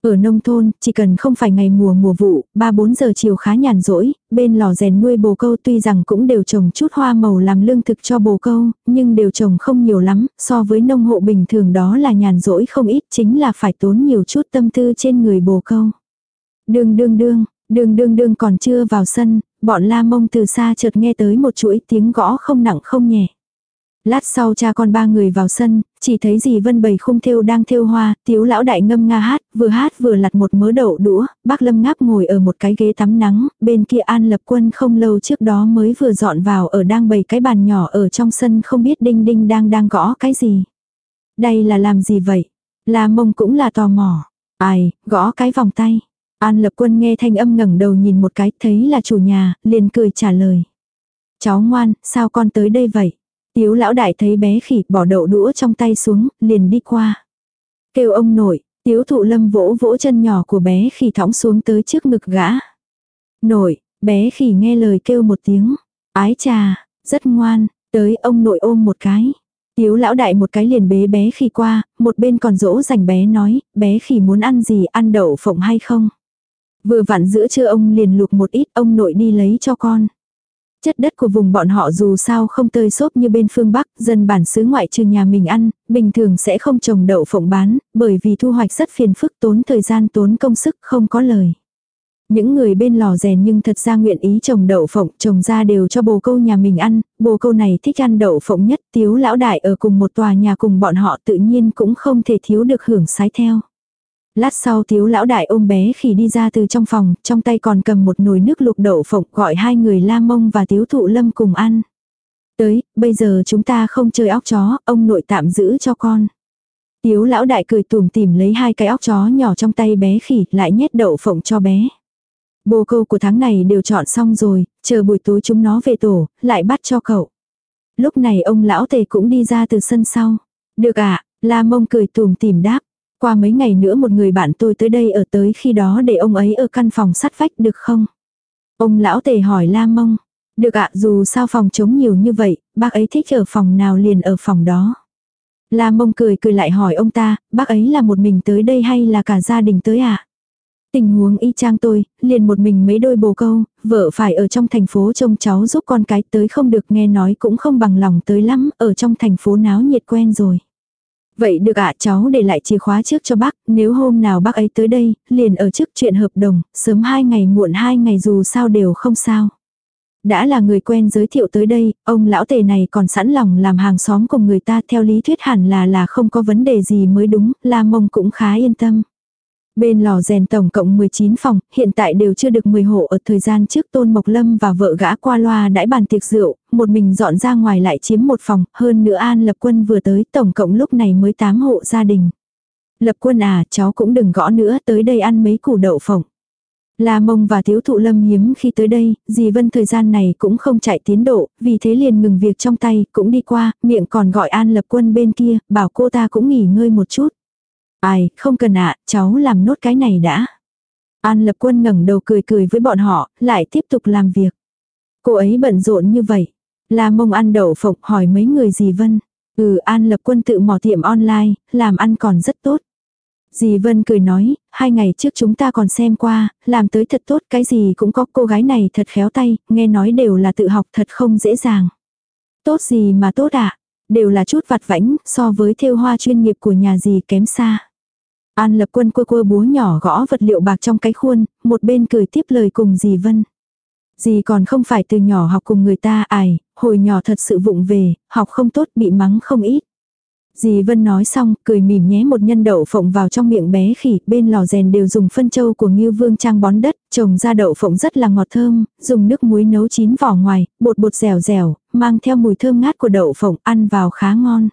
Speaker 1: Ở nông thôn, chỉ cần không phải ngày mùa mùa vụ, 3-4 giờ chiều khá nhàn rỗi, bên lò rèn nuôi bồ câu tuy rằng cũng đều trồng chút hoa màu làm lương thực cho bồ câu, nhưng đều trồng không nhiều lắm, so với nông hộ bình thường đó là nhàn rỗi không ít, chính là phải tốn nhiều chút tâm tư trên người bồ câu. Đương đương đương, đương đương đương còn chưa vào sân, bọn la mông từ xa chợt nghe tới một chuỗi tiếng gõ không nặng không nhẹ. Lát sau cha con ba người vào sân, chỉ thấy dì Vân bầy khung thêu đang thêu hoa, tiếu lão đại ngâm nga hát, vừa hát vừa lặt một mớ đậu đũa, bác lâm ngáp ngồi ở một cái ghế tắm nắng, bên kia an lập quân không lâu trước đó mới vừa dọn vào ở đang bày cái bàn nhỏ ở trong sân không biết đinh đinh đang đang gõ cái gì. Đây là làm gì vậy? La mông cũng là tò mò. Ai, gõ cái vòng tay. An lập quân nghe thanh âm ngẩng đầu nhìn một cái, thấy là chủ nhà, liền cười trả lời. Cháu ngoan, sao con tới đây vậy? Tiếu lão đại thấy bé khỉ bỏ đậu đũa trong tay xuống, liền đi qua. Kêu ông nội, tiếu thụ lâm vỗ vỗ chân nhỏ của bé khỉ thõng xuống tới trước ngực gã. Nội, bé khỉ nghe lời kêu một tiếng. Ái trà, rất ngoan, tới ông nội ôm một cái. Tiếu lão đại một cái liền bế bé khỉ qua, một bên còn dỗ dành bé nói, bé khỉ muốn ăn gì, ăn đậu phộng hay không? Vừa vặn giữa trưa ông liền luộc một ít, ông nội đi lấy cho con. Chất đất của vùng bọn họ dù sao không tơi xốp như bên phương Bắc, dân bản xứ ngoại trừ nhà mình ăn, bình thường sẽ không trồng đậu phộng bán, bởi vì thu hoạch rất phiền phức tốn thời gian tốn công sức không có lời. Những người bên lò rèn nhưng thật ra nguyện ý trồng đậu phộng, trồng ra đều cho bồ câu nhà mình ăn, bồ câu này thích ăn đậu phộng nhất, tiếu lão đại ở cùng một tòa nhà cùng bọn họ tự nhiên cũng không thể thiếu được hưởng sái theo. Lát sau thiếu lão đại ôm bé khỉ đi ra từ trong phòng, trong tay còn cầm một nồi nước lục đậu phộng gọi hai người la mông và thiếu thụ lâm cùng ăn. Tới, bây giờ chúng ta không chơi óc chó, ông nội tạm giữ cho con. Tiếu lão đại cười tùm tìm lấy hai cái óc chó nhỏ trong tay bé khỉ lại nhét đậu phộng cho bé. Bồ câu của tháng này đều chọn xong rồi, chờ buổi tối chúng nó về tổ, lại bắt cho cậu. Lúc này ông lão tề cũng đi ra từ sân sau. Được ạ, à, la mông cười tùm tìm đáp. Qua mấy ngày nữa một người bạn tôi tới đây ở tới khi đó để ông ấy ở căn phòng sắt vách được không? Ông lão tề hỏi la mông. Được ạ dù sao phòng trống nhiều như vậy, bác ấy thích ở phòng nào liền ở phòng đó. La mông cười cười lại hỏi ông ta, bác ấy là một mình tới đây hay là cả gia đình tới ạ? À? Tình huống y chang tôi, liền một mình mấy đôi bồ câu, vợ phải ở trong thành phố trông cháu giúp con cái tới không được nghe nói cũng không bằng lòng tới lắm, ở trong thành phố náo nhiệt quen rồi. Vậy được ạ cháu để lại chìa khóa trước cho bác, nếu hôm nào bác ấy tới đây, liền ở trước chuyện hợp đồng, sớm hai ngày muộn hai ngày dù sao đều không sao. Đã là người quen giới thiệu tới đây, ông lão tề này còn sẵn lòng làm hàng xóm cùng người ta theo lý thuyết hẳn là là không có vấn đề gì mới đúng, La Mông cũng khá yên tâm. Bên lò rèn tổng cộng 19 phòng, hiện tại đều chưa được 10 hộ ở thời gian trước Tôn Mộc Lâm và vợ gã qua loa đãi bàn tiệc rượu, một mình dọn ra ngoài lại chiếm một phòng, hơn nữa An Lập Quân vừa tới, tổng cộng lúc này mới 8 hộ gia đình. Lập Quân à, cháu cũng đừng gõ nữa, tới đây ăn mấy củ đậu phộng. La Mông và Thiếu Thụ Lâm hiếm khi tới đây, dì Vân thời gian này cũng không chạy tiến độ, vì thế liền ngừng việc trong tay, cũng đi qua, miệng còn gọi An Lập Quân bên kia, bảo cô ta cũng nghỉ ngơi một chút. Ai, không cần ạ, cháu làm nốt cái này đã. An lập quân ngẩng đầu cười cười với bọn họ, lại tiếp tục làm việc. Cô ấy bận rộn như vậy. La mông ăn đậu phộng hỏi mấy người gì Vân. Ừ An lập quân tự mò tiệm online, làm ăn còn rất tốt. Dì Vân cười nói, hai ngày trước chúng ta còn xem qua, làm tới thật tốt cái gì cũng có cô gái này thật khéo tay, nghe nói đều là tự học thật không dễ dàng. Tốt gì mà tốt ạ, à? Đều là chút vặt vãnh, so với thêu hoa chuyên nghiệp của nhà gì kém xa. An lập quân quơ quơ búa nhỏ gõ vật liệu bạc trong cái khuôn, một bên cười tiếp lời cùng dì Vân. Dì còn không phải từ nhỏ học cùng người ta ải, hồi nhỏ thật sự vụng về, học không tốt bị mắng không ít. Dì Vân nói xong, cười mỉm nhé một nhân đậu phộng vào trong miệng bé khỉ, bên lò rèn đều dùng phân châu của Ngưu Vương Trang bón đất, trồng ra đậu phộng rất là ngọt thơm, dùng nước muối nấu chín vỏ ngoài, bột bột dẻo dẻo, mang theo mùi thơm ngát của đậu phộng, ăn vào khá ngon.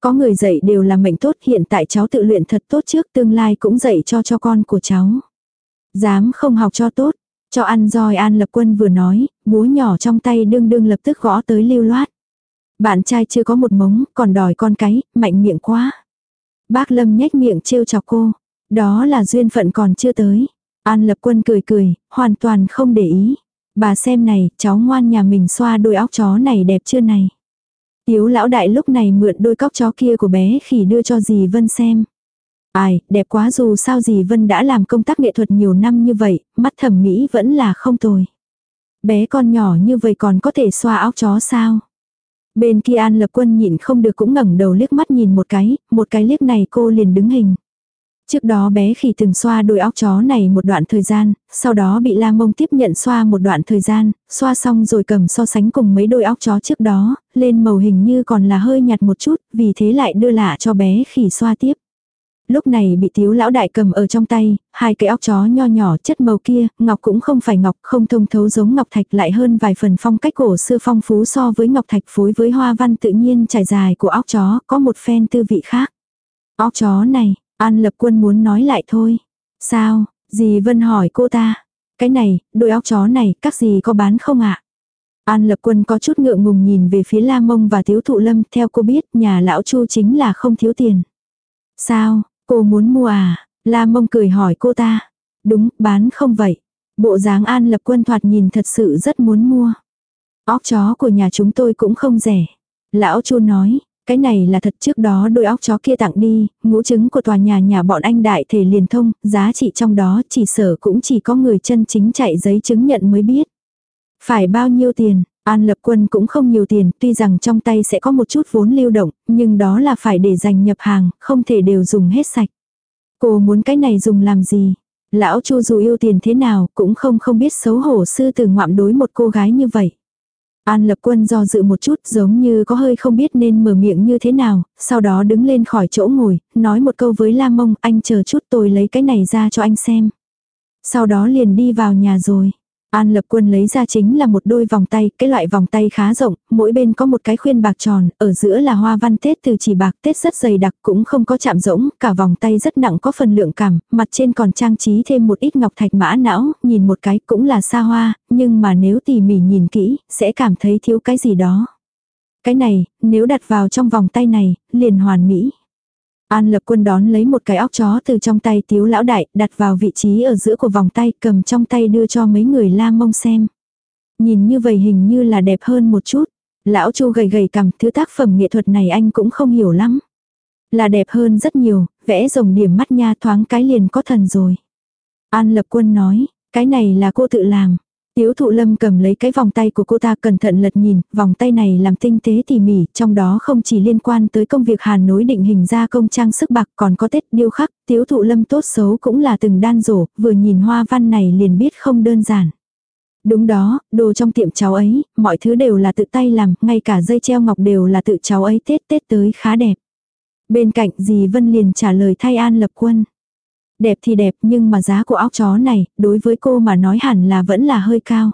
Speaker 1: Có người dạy đều là mệnh tốt, hiện tại cháu tự luyện thật tốt trước, tương lai cũng dạy cho cho con của cháu. Dám không học cho tốt, cho ăn roi an lập quân vừa nói, búa nhỏ trong tay đương đương lập tức gõ tới lưu loát. Bạn trai chưa có một mống, còn đòi con cái, mạnh miệng quá. Bác Lâm nhếch miệng trêu chọc cô. Đó là duyên phận còn chưa tới. An lập quân cười cười, hoàn toàn không để ý. Bà xem này, cháu ngoan nhà mình xoa đôi óc chó này đẹp chưa này. Tiếu lão đại lúc này mượn đôi cóc chó kia của bé khỉ đưa cho dì Vân xem. Ai, đẹp quá dù sao dì Vân đã làm công tác nghệ thuật nhiều năm như vậy, mắt thẩm mỹ vẫn là không tồi. Bé con nhỏ như vậy còn có thể xoa óc chó sao? Bên kia An Lập Quân nhịn không được cũng ngẩng đầu liếc mắt nhìn một cái, một cái liếc này cô liền đứng hình. Trước đó bé khỉ từng xoa đôi óc chó này một đoạn thời gian, sau đó bị la mông tiếp nhận xoa một đoạn thời gian, xoa xong rồi cầm so sánh cùng mấy đôi óc chó trước đó, lên màu hình như còn là hơi nhạt một chút, vì thế lại đưa lạ cho bé khỉ xoa tiếp. Lúc này bị thiếu lão đại cầm ở trong tay, hai cái óc chó nho nhỏ chất màu kia, ngọc cũng không phải ngọc, không thông thấu giống ngọc thạch lại hơn vài phần phong cách cổ xưa phong phú so với ngọc thạch phối với hoa văn tự nhiên trải dài của óc chó, có một phen tư vị khác. Óc chó này, An lập quân muốn nói lại thôi. Sao, dì Vân hỏi cô ta. Cái này, đôi óc chó này, các dì có bán không ạ? An lập quân có chút ngượng ngùng nhìn về phía La Mông và Thiếu Thụ Lâm, theo cô biết, nhà lão Chu chính là không thiếu tiền. Sao, cô muốn mua à? La Mông cười hỏi cô ta. Đúng, bán không vậy. Bộ dáng An lập quân thoạt nhìn thật sự rất muốn mua. Óc chó của nhà chúng tôi cũng không rẻ. Lão Chu nói, Cái này là thật trước đó đôi óc chó kia tặng đi, ngũ trứng của tòa nhà nhà bọn anh đại thể liền thông, giá trị trong đó chỉ sở cũng chỉ có người chân chính chạy giấy chứng nhận mới biết. Phải bao nhiêu tiền, An Lập Quân cũng không nhiều tiền, tuy rằng trong tay sẽ có một chút vốn lưu động, nhưng đó là phải để dành nhập hàng, không thể đều dùng hết sạch. Cô muốn cái này dùng làm gì? Lão Chu dù yêu tiền thế nào, cũng không không biết xấu hổ sư từ ngoạm đối một cô gái như vậy. An lập quân do dự một chút giống như có hơi không biết nên mở miệng như thế nào, sau đó đứng lên khỏi chỗ ngồi, nói một câu với Lam Mông, anh chờ chút tôi lấy cái này ra cho anh xem. Sau đó liền đi vào nhà rồi. An lập quân lấy ra chính là một đôi vòng tay, cái loại vòng tay khá rộng, mỗi bên có một cái khuyên bạc tròn, ở giữa là hoa văn tết từ chỉ bạc tết rất dày đặc cũng không có chạm rỗng, cả vòng tay rất nặng có phần lượng cảm, mặt trên còn trang trí thêm một ít ngọc thạch mã não, nhìn một cái cũng là xa hoa, nhưng mà nếu tỉ mỉ nhìn kỹ, sẽ cảm thấy thiếu cái gì đó. Cái này, nếu đặt vào trong vòng tay này, liền hoàn mỹ. An lập quân đón lấy một cái óc chó từ trong tay tiếu lão đại, đặt vào vị trí ở giữa của vòng tay, cầm trong tay đưa cho mấy người la mông xem. Nhìn như vậy hình như là đẹp hơn một chút. Lão chu gầy gầy cầm thứ tác phẩm nghệ thuật này anh cũng không hiểu lắm. Là đẹp hơn rất nhiều, vẽ rồng điểm mắt nha thoáng cái liền có thần rồi. An lập quân nói, cái này là cô tự làm. Tiếu thụ lâm cầm lấy cái vòng tay của cô ta cẩn thận lật nhìn, vòng tay này làm tinh tế tỉ mỉ, trong đó không chỉ liên quan tới công việc hàn nối định hình ra công trang sức bạc còn có tết điêu khắc, tiếu thụ lâm tốt xấu cũng là từng đan rổ, vừa nhìn hoa văn này liền biết không đơn giản. Đúng đó, đồ trong tiệm cháu ấy, mọi thứ đều là tự tay làm, ngay cả dây treo ngọc đều là tự cháu ấy tết tết tới khá đẹp. Bên cạnh dì Vân liền trả lời thay An Lập Quân. Đẹp thì đẹp nhưng mà giá của óc chó này, đối với cô mà nói hẳn là vẫn là hơi cao.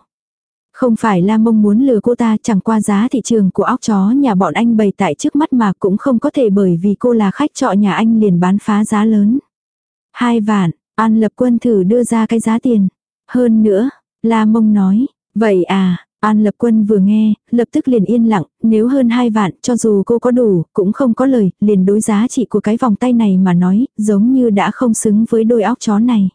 Speaker 1: Không phải là mong muốn lừa cô ta chẳng qua giá thị trường của óc chó nhà bọn anh bày tại trước mắt mà cũng không có thể bởi vì cô là khách trọ nhà anh liền bán phá giá lớn. Hai vạn, An Lập Quân thử đưa ra cái giá tiền. Hơn nữa, La Mông nói, vậy à, An Lập Quân vừa nghe, lập tức liền yên lặng, nếu hơn hai vạn, cho dù cô có đủ, cũng không có lời, liền đối giá trị của cái vòng tay này mà nói, giống như đã không xứng với đôi óc chó này.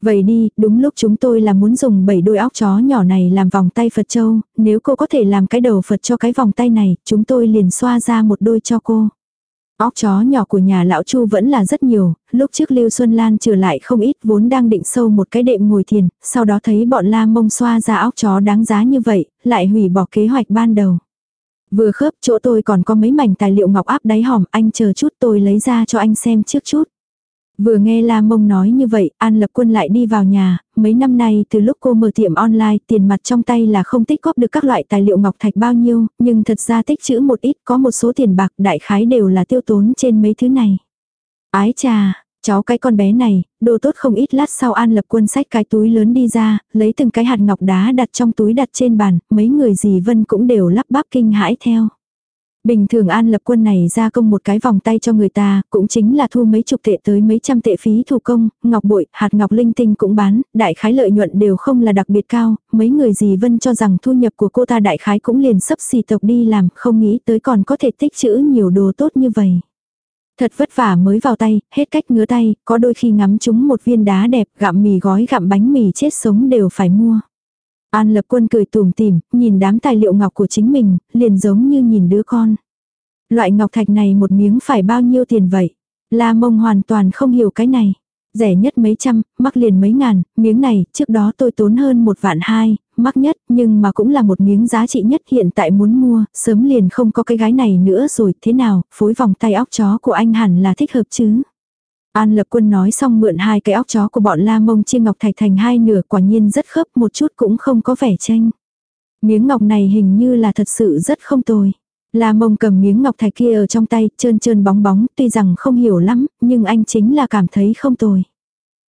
Speaker 1: Vậy đi, đúng lúc chúng tôi là muốn dùng bảy đôi óc chó nhỏ này làm vòng tay Phật Châu, nếu cô có thể làm cái đầu Phật cho cái vòng tay này, chúng tôi liền xoa ra một đôi cho cô. Óc chó nhỏ của nhà lão Chu vẫn là rất nhiều, lúc trước Lưu Xuân Lan trừ lại không ít vốn đang định sâu một cái đệm ngồi thiền, sau đó thấy bọn la mông xoa ra óc chó đáng giá như vậy, lại hủy bỏ kế hoạch ban đầu. Vừa khớp chỗ tôi còn có mấy mảnh tài liệu ngọc áp đáy hòm, anh chờ chút tôi lấy ra cho anh xem trước chút. Vừa nghe La Mông nói như vậy, An Lập Quân lại đi vào nhà, mấy năm nay từ lúc cô mở tiệm online tiền mặt trong tay là không tích góp được các loại tài liệu ngọc thạch bao nhiêu, nhưng thật ra tích chữ một ít có một số tiền bạc đại khái đều là tiêu tốn trên mấy thứ này. Ái trà, cháu cái con bé này, đồ tốt không ít lát sau An Lập Quân xách cái túi lớn đi ra, lấy từng cái hạt ngọc đá đặt trong túi đặt trên bàn, mấy người dì Vân cũng đều lắp bắp kinh hãi theo. Bình thường an lập quân này ra công một cái vòng tay cho người ta, cũng chính là thu mấy chục tệ tới mấy trăm tệ phí thủ công, ngọc bội, hạt ngọc linh tinh cũng bán, đại khái lợi nhuận đều không là đặc biệt cao, mấy người gì vân cho rằng thu nhập của cô ta đại khái cũng liền sấp xì tộc đi làm, không nghĩ tới còn có thể tích trữ nhiều đồ tốt như vậy. Thật vất vả mới vào tay, hết cách ngứa tay, có đôi khi ngắm chúng một viên đá đẹp, gặm mì gói gặm bánh mì chết sống đều phải mua. An lập quân cười tùm tìm, nhìn đám tài liệu ngọc của chính mình, liền giống như nhìn đứa con. Loại ngọc thạch này một miếng phải bao nhiêu tiền vậy? La mông hoàn toàn không hiểu cái này. Rẻ nhất mấy trăm, mắc liền mấy ngàn, miếng này, trước đó tôi tốn hơn một vạn hai, mắc nhất, nhưng mà cũng là một miếng giá trị nhất hiện tại muốn mua, sớm liền không có cái gái này nữa rồi, thế nào, phối vòng tay óc chó của anh hẳn là thích hợp chứ. An Lập Quân nói xong mượn hai cái óc chó của bọn La Mông chia ngọc thạch thành hai nửa quả nhiên rất khớp một chút cũng không có vẻ tranh. Miếng ngọc này hình như là thật sự rất không tồi. La Mông cầm miếng ngọc thạch kia ở trong tay, trơn trơn bóng bóng, tuy rằng không hiểu lắm, nhưng anh chính là cảm thấy không tồi.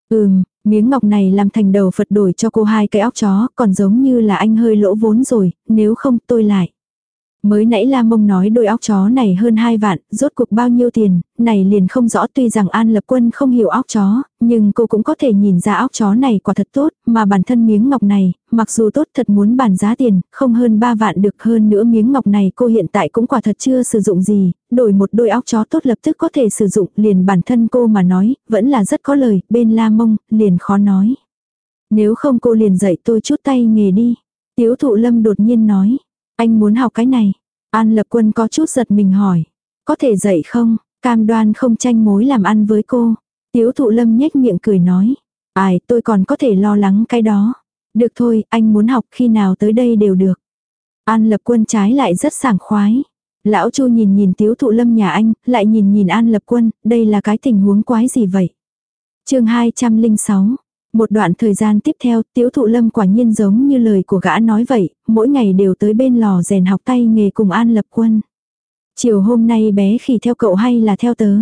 Speaker 1: Ừm, miếng ngọc này làm thành đầu Phật đổi cho cô hai cái óc chó, còn giống như là anh hơi lỗ vốn rồi, nếu không tôi lại. Mới nãy La Mông nói đôi óc chó này hơn 2 vạn, rốt cuộc bao nhiêu tiền, này liền không rõ tuy rằng An Lập Quân không hiểu óc chó, nhưng cô cũng có thể nhìn ra óc chó này quả thật tốt, mà bản thân miếng ngọc này, mặc dù tốt thật muốn bàn giá tiền, không hơn 3 vạn được hơn nữa miếng ngọc này cô hiện tại cũng quả thật chưa sử dụng gì, đổi một đôi óc chó tốt lập tức có thể sử dụng liền bản thân cô mà nói, vẫn là rất có lời, bên La Mông, liền khó nói. Nếu không cô liền dạy tôi chút tay nghề đi. Tiếu thụ lâm đột nhiên nói. Anh muốn học cái này. An lập quân có chút giật mình hỏi. Có thể dạy không, cam đoan không tranh mối làm ăn với cô. Tiếu thụ lâm nhếch miệng cười nói. Ai, tôi còn có thể lo lắng cái đó. Được thôi, anh muốn học khi nào tới đây đều được. An lập quân trái lại rất sảng khoái. Lão Chu nhìn nhìn tiếu thụ lâm nhà anh, lại nhìn nhìn An lập quân, đây là cái tình huống quái gì vậy? chương 206 một đoạn thời gian tiếp theo, tiếu thụ lâm quả nhiên giống như lời của gã nói vậy, mỗi ngày đều tới bên lò rèn học tay nghề cùng An lập quân. Chiều hôm nay bé khỉ theo cậu hay là theo tớ?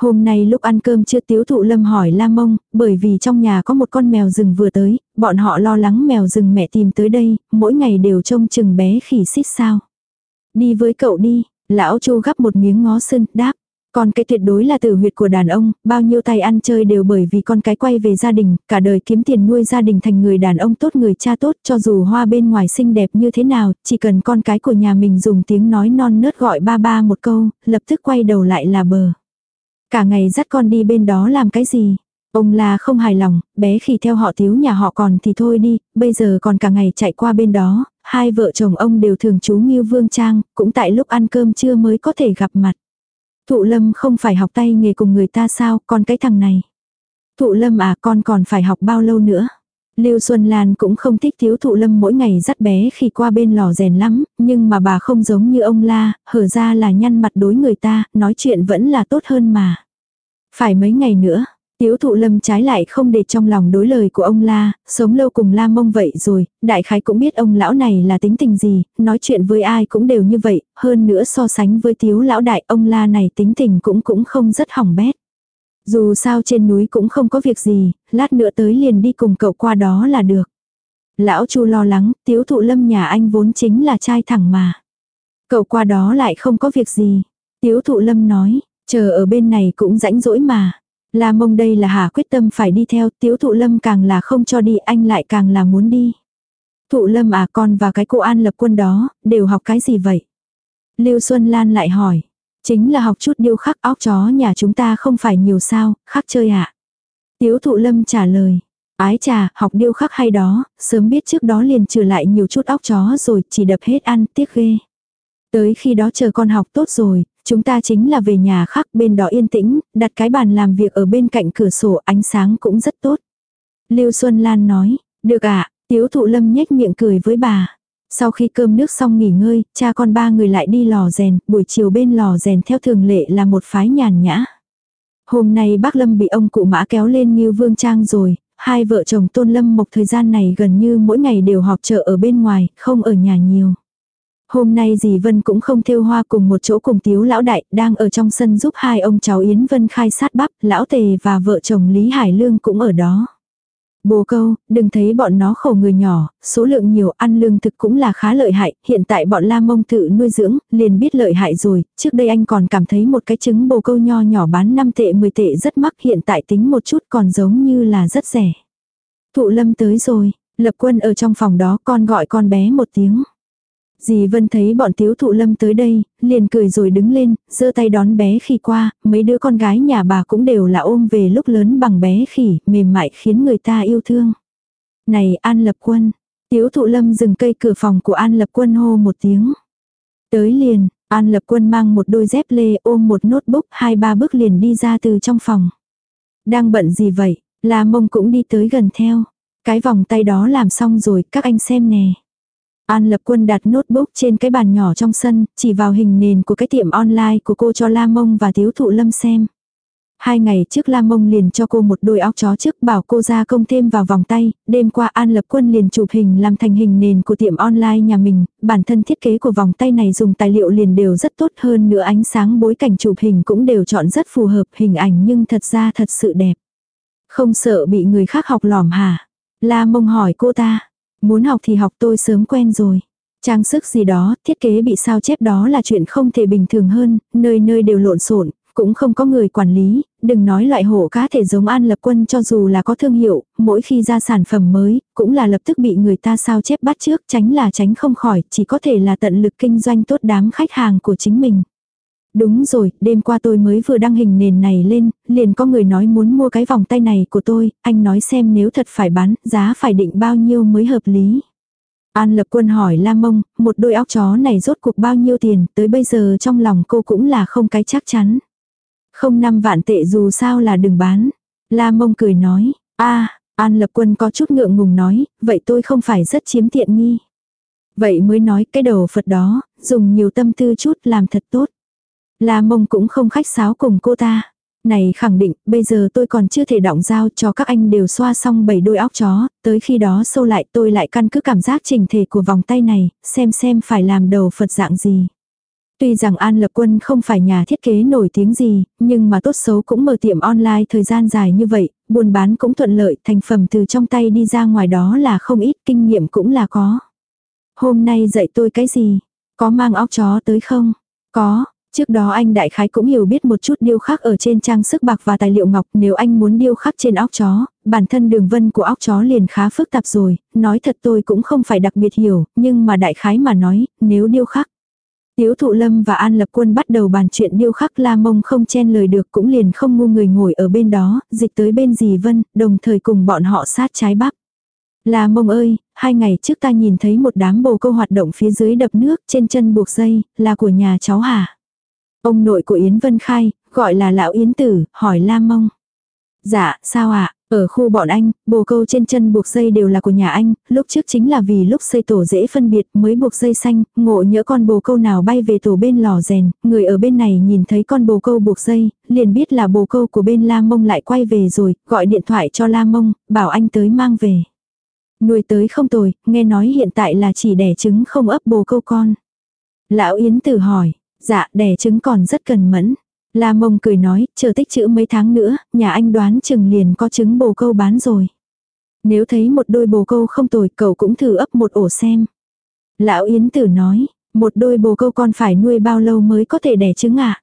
Speaker 1: Hôm nay lúc ăn cơm chưa tiếu thụ lâm hỏi la Mông, bởi vì trong nhà có một con mèo rừng vừa tới, bọn họ lo lắng mèo rừng mẹ tìm tới đây, mỗi ngày đều trông chừng bé khỉ xích sao. Đi với cậu đi, lão chu gắp một miếng ngó sân, đáp. Con cái tuyệt đối là tử huyệt của đàn ông, bao nhiêu tay ăn chơi đều bởi vì con cái quay về gia đình, cả đời kiếm tiền nuôi gia đình thành người đàn ông tốt người cha tốt, cho dù hoa bên ngoài xinh đẹp như thế nào, chỉ cần con cái của nhà mình dùng tiếng nói non nớt gọi ba ba một câu, lập tức quay đầu lại là bờ. Cả ngày dắt con đi bên đó làm cái gì? Ông là không hài lòng, bé khi theo họ thiếu nhà họ còn thì thôi đi, bây giờ còn cả ngày chạy qua bên đó, hai vợ chồng ông đều thường trú Nghiêu Vương Trang, cũng tại lúc ăn cơm trưa mới có thể gặp mặt. Thụ lâm không phải học tay nghề cùng người ta sao, con cái thằng này. Thụ lâm à con còn phải học bao lâu nữa. Lưu Xuân Lan cũng không thích thiếu thụ lâm mỗi ngày dắt bé khi qua bên lò rèn lắm, nhưng mà bà không giống như ông la, hở ra là nhăn mặt đối người ta, nói chuyện vẫn là tốt hơn mà. Phải mấy ngày nữa, Tiếu thụ lâm trái lại không để trong lòng đối lời của ông la, sống lâu cùng la mông vậy rồi, đại khái cũng biết ông lão này là tính tình gì, nói chuyện với ai cũng đều như vậy, hơn nữa so sánh với tiếu lão đại ông la này tính tình cũng cũng không rất hỏng bét. Dù sao trên núi cũng không có việc gì, lát nữa tới liền đi cùng cậu qua đó là được. Lão chu lo lắng, tiếu thụ lâm nhà anh vốn chính là trai thẳng mà. Cậu qua đó lại không có việc gì. Tiếu thụ lâm nói, chờ ở bên này cũng rãnh rỗi mà. La mông đây là hà quyết tâm phải đi theo, tiếu thụ lâm càng là không cho đi, anh lại càng là muốn đi. Thụ lâm à con và cái cô an lập quân đó, đều học cái gì vậy? Lưu Xuân Lan lại hỏi. Chính là học chút điêu khắc óc chó nhà chúng ta không phải nhiều sao, khắc chơi ạ. À? Tiếu thụ lâm trả lời. Ái trà, học điêu khắc hay đó, sớm biết trước đó liền trừ lại nhiều chút óc chó rồi, chỉ đập hết ăn, tiếc ghê. Tới khi đó chờ con học tốt rồi, chúng ta chính là về nhà khác bên đó yên tĩnh, đặt cái bàn làm việc ở bên cạnh cửa sổ ánh sáng cũng rất tốt. Lưu Xuân Lan nói, được ạ, à, tiếu thụ lâm nhếch miệng cười với bà. Sau khi cơm nước xong nghỉ ngơi, cha con ba người lại đi lò rèn, buổi chiều bên lò rèn theo thường lệ là một phái nhàn nhã. Hôm nay bác Lâm bị ông cụ mã kéo lên như vương trang rồi, hai vợ chồng Tôn Lâm Mộc thời gian này gần như mỗi ngày đều họp chợ ở bên ngoài, không ở nhà nhiều. Hôm nay dì Vân cũng không thêu hoa cùng một chỗ cùng tiếu lão đại, đang ở trong sân giúp hai ông cháu Yến Vân khai sát bắp, lão tề và vợ chồng Lý Hải Lương cũng ở đó. Bồ câu, đừng thấy bọn nó khổ người nhỏ, số lượng nhiều ăn lương thực cũng là khá lợi hại, hiện tại bọn la mông tự nuôi dưỡng, liền biết lợi hại rồi, trước đây anh còn cảm thấy một cái trứng bồ câu nho nhỏ bán 5 tệ 10 tệ rất mắc hiện tại tính một chút còn giống như là rất rẻ. Thụ lâm tới rồi, lập quân ở trong phòng đó con gọi con bé một tiếng. Dì Vân thấy bọn tiếu thụ lâm tới đây, liền cười rồi đứng lên, giơ tay đón bé khi qua, mấy đứa con gái nhà bà cũng đều là ôm về lúc lớn bằng bé khỉ, mềm mại khiến người ta yêu thương. Này An Lập Quân, tiếu thụ lâm dừng cây cửa phòng của An Lập Quân hô một tiếng. Tới liền, An Lập Quân mang một đôi dép lê ôm một notebook hai ba bước liền đi ra từ trong phòng. Đang bận gì vậy, La Mông cũng đi tới gần theo. Cái vòng tay đó làm xong rồi, các anh xem nè. An lập quân đặt notebook trên cái bàn nhỏ trong sân, chỉ vào hình nền của cái tiệm online của cô cho La Mông và Tiếu Thụ Lâm xem. Hai ngày trước La Mông liền cho cô một đôi óc chó trước bảo cô ra công thêm vào vòng tay, đêm qua An Lập Quân liền chụp hình làm thành hình nền của tiệm online nhà mình, bản thân thiết kế của vòng tay này dùng tài liệu liền đều rất tốt hơn nữa ánh sáng bối cảnh chụp hình cũng đều chọn rất phù hợp hình ảnh nhưng thật ra thật sự đẹp. Không sợ bị người khác học lỏm hả? La Mông hỏi cô ta, Muốn học thì học tôi sớm quen rồi. Trang sức gì đó, thiết kế bị sao chép đó là chuyện không thể bình thường hơn, nơi nơi đều lộn xộn, cũng không có người quản lý, đừng nói loại hổ cá thể giống An Lập Quân cho dù là có thương hiệu, mỗi khi ra sản phẩm mới, cũng là lập tức bị người ta sao chép bắt trước, tránh là tránh không khỏi, chỉ có thể là tận lực kinh doanh tốt đám khách hàng của chính mình. Đúng rồi, đêm qua tôi mới vừa đăng hình nền này lên, liền có người nói muốn mua cái vòng tay này của tôi, anh nói xem nếu thật phải bán, giá phải định bao nhiêu mới hợp lý. An Lập Quân hỏi lam Mông, một đôi óc chó này rốt cuộc bao nhiêu tiền, tới bây giờ trong lòng cô cũng là không cái chắc chắn. Không năm vạn tệ dù sao là đừng bán. lam Mông cười nói, a An Lập Quân có chút ngượng ngùng nói, vậy tôi không phải rất chiếm tiện nghi. Vậy mới nói cái đầu Phật đó, dùng nhiều tâm tư chút làm thật tốt. La Mông cũng không khách sáo cùng cô ta. Này khẳng định, bây giờ tôi còn chưa thể động giao cho các anh đều xoa xong bảy đôi óc chó, tới khi đó sâu lại tôi lại căn cứ cảm giác trình thể của vòng tay này, xem xem phải làm đầu Phật dạng gì. Tuy rằng An Lập Quân không phải nhà thiết kế nổi tiếng gì, nhưng mà tốt xấu cũng mở tiệm online thời gian dài như vậy, buôn bán cũng thuận lợi, thành phẩm từ trong tay đi ra ngoài đó là không ít, kinh nghiệm cũng là có. Hôm nay dạy tôi cái gì? Có mang óc chó tới không? Có, Trước đó anh đại khái cũng hiểu biết một chút điêu khắc ở trên trang sức bạc và tài liệu ngọc, nếu anh muốn điêu khắc trên óc chó, bản thân đường vân của óc chó liền khá phức tạp rồi, nói thật tôi cũng không phải đặc biệt hiểu, nhưng mà đại khái mà nói, nếu điêu khắc. Tiếu thụ lâm và An Lập Quân bắt đầu bàn chuyện điêu khắc la mông không chen lời được cũng liền không ngu người ngồi ở bên đó, dịch tới bên dì Vân, đồng thời cùng bọn họ sát trái bắp. là mông ơi, hai ngày trước ta nhìn thấy một đám bồ câu hoạt động phía dưới đập nước trên chân buộc dây, là của nhà cháu hả? Ông nội của Yến Vân Khai, gọi là lão Yến Tử, hỏi La Mông. Dạ, sao ạ? Ở khu bọn anh, bồ câu trên chân buộc dây đều là của nhà anh, lúc trước chính là vì lúc xây tổ dễ phân biệt mới buộc dây xanh, ngộ nhỡ con bồ câu nào bay về tổ bên lò rèn, người ở bên này nhìn thấy con bồ câu buộc dây, liền biết là bồ câu của bên La Mông lại quay về rồi, gọi điện thoại cho La Mông, bảo anh tới mang về. Nuôi tới không tồi, nghe nói hiện tại là chỉ đẻ trứng không ấp bồ câu con. Lão Yến Tử hỏi, Dạ, đẻ trứng còn rất cần mẫn. La mông cười nói, chờ tích chữ mấy tháng nữa, nhà anh đoán chừng liền có trứng bồ câu bán rồi. Nếu thấy một đôi bồ câu không tồi, cậu cũng thử ấp một ổ xem. Lão Yến Tử nói, một đôi bồ câu con phải nuôi bao lâu mới có thể đẻ trứng ạ? À?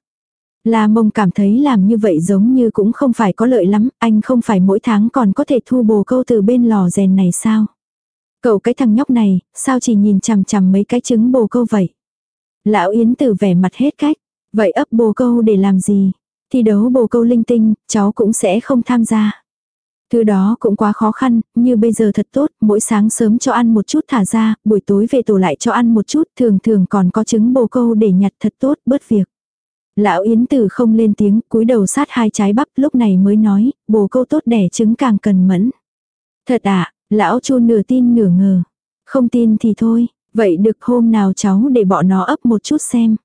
Speaker 1: La mông cảm thấy làm như vậy giống như cũng không phải có lợi lắm, anh không phải mỗi tháng còn có thể thu bồ câu từ bên lò rèn này sao? Cậu cái thằng nhóc này, sao chỉ nhìn chằm chằm mấy cái trứng bồ câu vậy? Lão Yến Tử vẻ mặt hết cách. Vậy ấp bồ câu để làm gì? Thi đấu bồ câu linh tinh, cháu cũng sẽ không tham gia. Thứ đó cũng quá khó khăn, như bây giờ thật tốt, mỗi sáng sớm cho ăn một chút thả ra, buổi tối về tổ lại cho ăn một chút, thường thường còn có trứng bồ câu để nhặt thật tốt, bớt việc. Lão Yến Tử không lên tiếng, cúi đầu sát hai trái bắp, lúc này mới nói, bồ câu tốt đẻ trứng càng cần mẫn. Thật ạ, lão chu nửa tin nửa ngờ. Không tin thì thôi, Vậy được hôm nào cháu để bọn nó ấp một chút xem.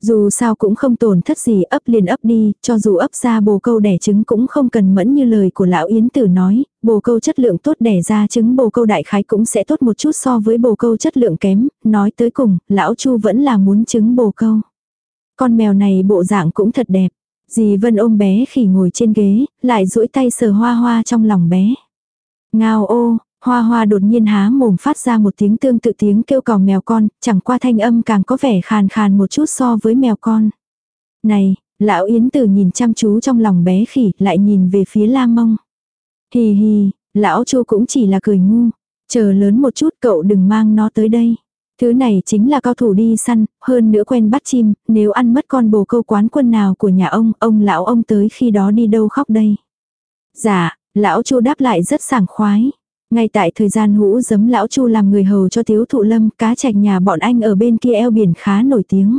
Speaker 1: Dù sao cũng không tổn thất gì ấp liền ấp đi, cho dù ấp ra bồ câu đẻ trứng cũng không cần mẫn như lời của lão Yến Tử nói, bồ câu chất lượng tốt đẻ ra trứng bồ câu đại khái cũng sẽ tốt một chút so với bồ câu chất lượng kém, nói tới cùng, lão Chu vẫn là muốn trứng bồ câu. Con mèo này bộ dạng cũng thật đẹp. Dì Vân ôm bé khỉ ngồi trên ghế, lại duỗi tay sờ hoa hoa trong lòng bé. Ngao ô, Hoa hoa đột nhiên há mồm phát ra một tiếng tương tự tiếng kêu cò mèo con, chẳng qua thanh âm càng có vẻ khàn khàn một chút so với mèo con. Này, lão Yến Tử nhìn chăm chú trong lòng bé khỉ, lại nhìn về phía la mông. Hì hì, lão chu cũng chỉ là cười ngu. Chờ lớn một chút cậu đừng mang nó tới đây. Thứ này chính là cao thủ đi săn, hơn nữa quen bắt chim, nếu ăn mất con bồ câu quán quân nào của nhà ông, ông lão ông tới khi đó đi đâu khóc đây. Dạ, lão chu đáp lại rất sảng khoái. Ngay tại thời gian hũ giấm lão chu làm người hầu cho thiếu thụ lâm, cá trạch nhà bọn anh ở bên kia eo biển khá nổi tiếng.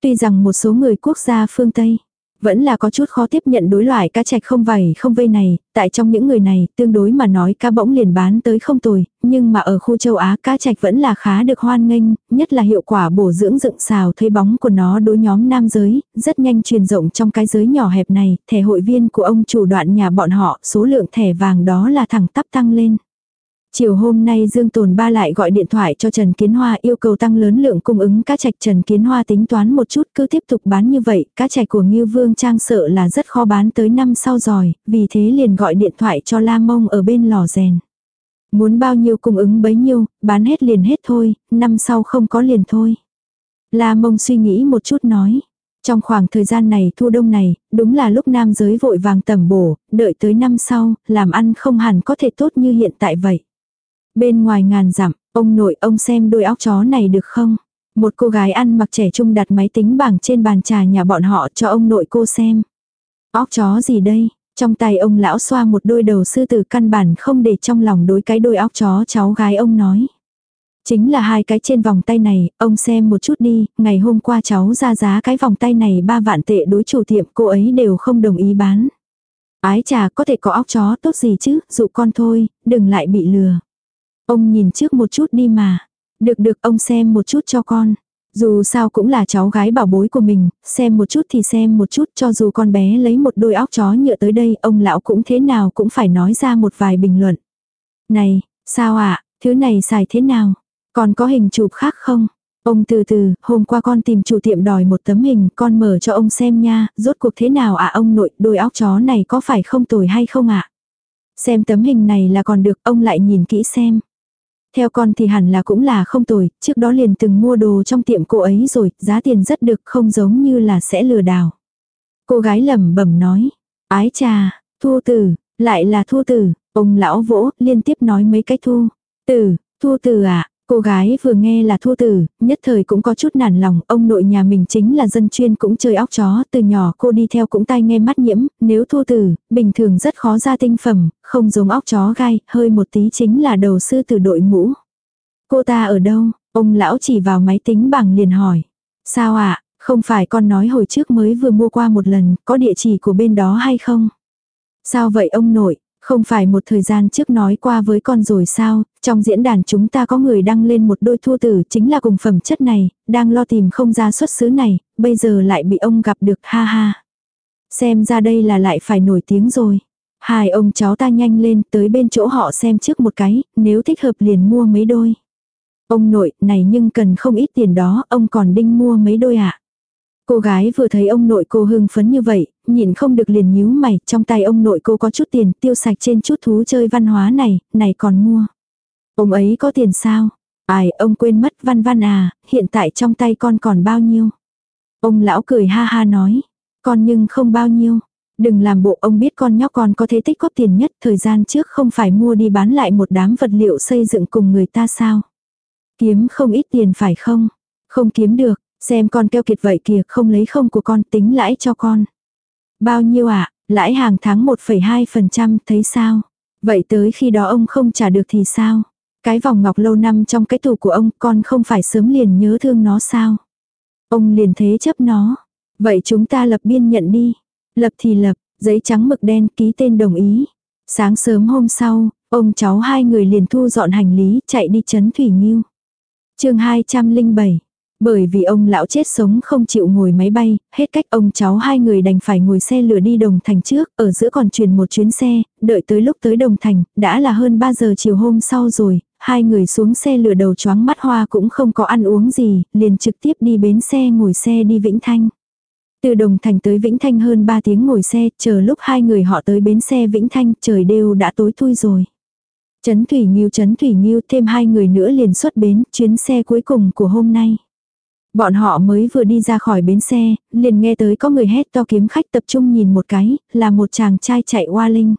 Speaker 1: Tuy rằng một số người quốc gia phương Tây, vẫn là có chút khó tiếp nhận đối loại cá trạch không vảy không vây này, tại trong những người này, tương đối mà nói cá bỗng liền bán tới không tồi, nhưng mà ở khu châu Á cá trạch vẫn là khá được hoan nghênh, nhất là hiệu quả bổ dưỡng dựng xào thấy bóng của nó đối nhóm nam giới, rất nhanh truyền rộng trong cái giới nhỏ hẹp này, thẻ hội viên của ông chủ đoạn nhà bọn họ, số lượng thẻ vàng đó là thẳng tắp tăng lên. Chiều hôm nay Dương Tồn Ba lại gọi điện thoại cho Trần Kiến Hoa yêu cầu tăng lớn lượng cung ứng cá trạch Trần Kiến Hoa tính toán một chút cứ tiếp tục bán như vậy, cá trạch của Ngưu Vương Trang sợ là rất khó bán tới năm sau rồi, vì thế liền gọi điện thoại cho La Mông ở bên lò rèn. Muốn bao nhiêu cung ứng bấy nhiêu, bán hết liền hết thôi, năm sau không có liền thôi. La Mông suy nghĩ một chút nói. Trong khoảng thời gian này thu đông này, đúng là lúc nam giới vội vàng tầm bổ, đợi tới năm sau, làm ăn không hẳn có thể tốt như hiện tại vậy. Bên ngoài ngàn dặm, ông nội ông xem đôi óc chó này được không? Một cô gái ăn mặc trẻ trung đặt máy tính bảng trên bàn trà nhà bọn họ cho ông nội cô xem. Óc chó gì đây? Trong tay ông lão xoa một đôi đầu sư tử căn bản không để trong lòng đối cái đôi óc chó cháu gái ông nói. Chính là hai cái trên vòng tay này, ông xem một chút đi, ngày hôm qua cháu ra giá cái vòng tay này ba vạn tệ đối chủ tiệm cô ấy đều không đồng ý bán. Ái trà có thể có óc chó tốt gì chứ, dụ con thôi, đừng lại bị lừa. Ông nhìn trước một chút đi mà. Được được ông xem một chút cho con. Dù sao cũng là cháu gái bảo bối của mình, xem một chút thì xem một chút cho dù con bé lấy một đôi óc chó nhựa tới đây, ông lão cũng thế nào cũng phải nói ra một vài bình luận. Này, sao ạ, thứ này xài thế nào? Còn có hình chụp khác không? Ông từ từ, hôm qua con tìm chủ tiệm đòi một tấm hình, con mở cho ông xem nha, rốt cuộc thế nào ạ ông nội, đôi óc chó này có phải không tồi hay không ạ? Xem tấm hình này là còn được, ông lại nhìn kỹ xem. Theo con thì hẳn là cũng là không tồi, trước đó liền từng mua đồ trong tiệm cô ấy rồi, giá tiền rất được không giống như là sẽ lừa đảo. Cô gái lẩm bẩm nói, ái trà, thu tử, lại là thu tử, ông lão vỗ, liên tiếp nói mấy cái thu. Tử, thu tử à, Cô gái vừa nghe là thua tử, nhất thời cũng có chút nản lòng, ông nội nhà mình chính là dân chuyên cũng chơi óc chó, từ nhỏ cô đi theo cũng tai nghe mắt nhiễm, nếu thua tử, bình thường rất khó ra tinh phẩm, không giống óc chó gai, hơi một tí chính là đầu sư từ đội mũ. Cô ta ở đâu? Ông lão chỉ vào máy tính bảng liền hỏi. Sao ạ, à? không phải con nói hồi trước mới vừa mua qua một lần, có địa chỉ của bên đó hay không? Sao vậy ông nội, không phải một thời gian trước nói qua với con rồi sao, trong diễn đàn chúng ta có người đăng lên một đôi thua tử chính là cùng phẩm chất này, đang lo tìm không ra xuất xứ này, bây giờ lại bị ông gặp được ha ha. Xem ra đây là lại phải nổi tiếng rồi. Hai ông cháu ta nhanh lên tới bên chỗ họ xem trước một cái, nếu thích hợp liền mua mấy đôi. Ông nội, này nhưng cần không ít tiền đó, ông còn đinh mua mấy đôi ạ. À? Cô gái vừa thấy ông nội cô hưng phấn như vậy, nhìn không được liền nhíu mày, trong tay ông nội cô có chút tiền tiêu sạch trên chút thú chơi văn hóa này, này còn mua. Ông ấy có tiền sao? Ai, ông quên mất văn văn à, hiện tại trong tay con còn bao nhiêu? Ông lão cười ha ha nói, con nhưng không bao nhiêu. Đừng làm bộ ông biết con nhóc con có thế tích góp tiền nhất thời gian trước không phải mua đi bán lại một đám vật liệu xây dựng cùng người ta sao. Kiếm không ít tiền phải không? Không kiếm được, Xem con keo kiệt vậy kìa, không lấy không của con tính lãi cho con. Bao nhiêu ạ, à? lãi hàng tháng 1,2% thấy sao? Vậy tới khi đó ông không trả được thì sao? Cái vòng ngọc lâu năm trong cái tủ của ông con không phải sớm liền nhớ thương nó sao? Ông liền thế chấp nó. Vậy chúng ta lập biên nhận đi. Lập thì lập, giấy trắng mực đen ký tên đồng ý. Sáng sớm hôm sau, ông cháu hai người liền thu dọn hành lý chạy đi chấn Thủy Nhiêu. chương 207, bởi vì ông lão chết sống không chịu ngồi máy bay, hết cách ông cháu hai người đành phải ngồi xe lửa đi Đồng Thành trước, ở giữa còn truyền một chuyến xe, đợi tới lúc tới Đồng Thành, đã là hơn 3 giờ chiều hôm sau rồi, hai người xuống xe lửa đầu choáng mắt hoa cũng không có ăn uống gì, liền trực tiếp đi bến xe ngồi xe đi Vĩnh Thanh. Từ Đồng Thành tới Vĩnh Thanh hơn 3 tiếng ngồi xe, chờ lúc hai người họ tới bến xe Vĩnh Thanh, trời đều đã tối thui rồi. Trấn Thủy nhiêu Trấn Thủy nhiêu thêm hai người nữa liền xuất bến, chuyến xe cuối cùng của hôm nay. Bọn họ mới vừa đi ra khỏi bến xe, liền nghe tới có người hét to kiếm khách tập trung nhìn một cái, là một chàng trai chạy qua linh.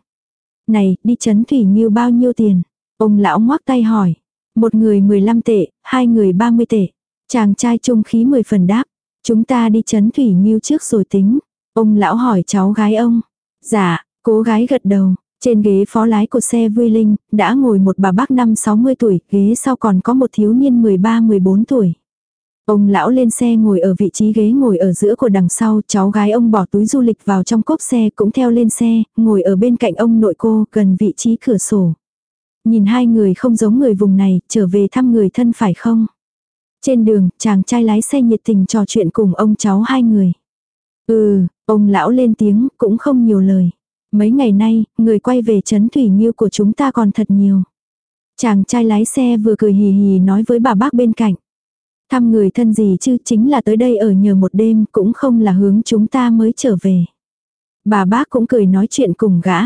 Speaker 1: Này, đi chấn thủy như bao nhiêu tiền? Ông lão ngoác tay hỏi. Một người 15 tệ, hai người 30 tệ. Chàng trai trung khí 10 phần đáp. Chúng ta đi chấn thủy như trước rồi tính. Ông lão hỏi cháu gái ông. Dạ, cố gái gật đầu. Trên ghế phó lái của xe vui linh, đã ngồi một bà bác năm 60 tuổi, ghế sau còn có một thiếu niên 13-14 tuổi. Ông lão lên xe ngồi ở vị trí ghế ngồi ở giữa của đằng sau, cháu gái ông bỏ túi du lịch vào trong cốp xe cũng theo lên xe, ngồi ở bên cạnh ông nội cô, gần vị trí cửa sổ. Nhìn hai người không giống người vùng này, trở về thăm người thân phải không? Trên đường, chàng trai lái xe nhiệt tình trò chuyện cùng ông cháu hai người. Ừ, ông lão lên tiếng, cũng không nhiều lời. Mấy ngày nay, người quay về chấn thủy nghiêu của chúng ta còn thật nhiều. Chàng trai lái xe vừa cười hì hì nói với bà bác bên cạnh. Thăm người thân gì chứ chính là tới đây ở nhờ một đêm cũng không là hướng chúng ta mới trở về. Bà bác cũng cười nói chuyện cùng gã.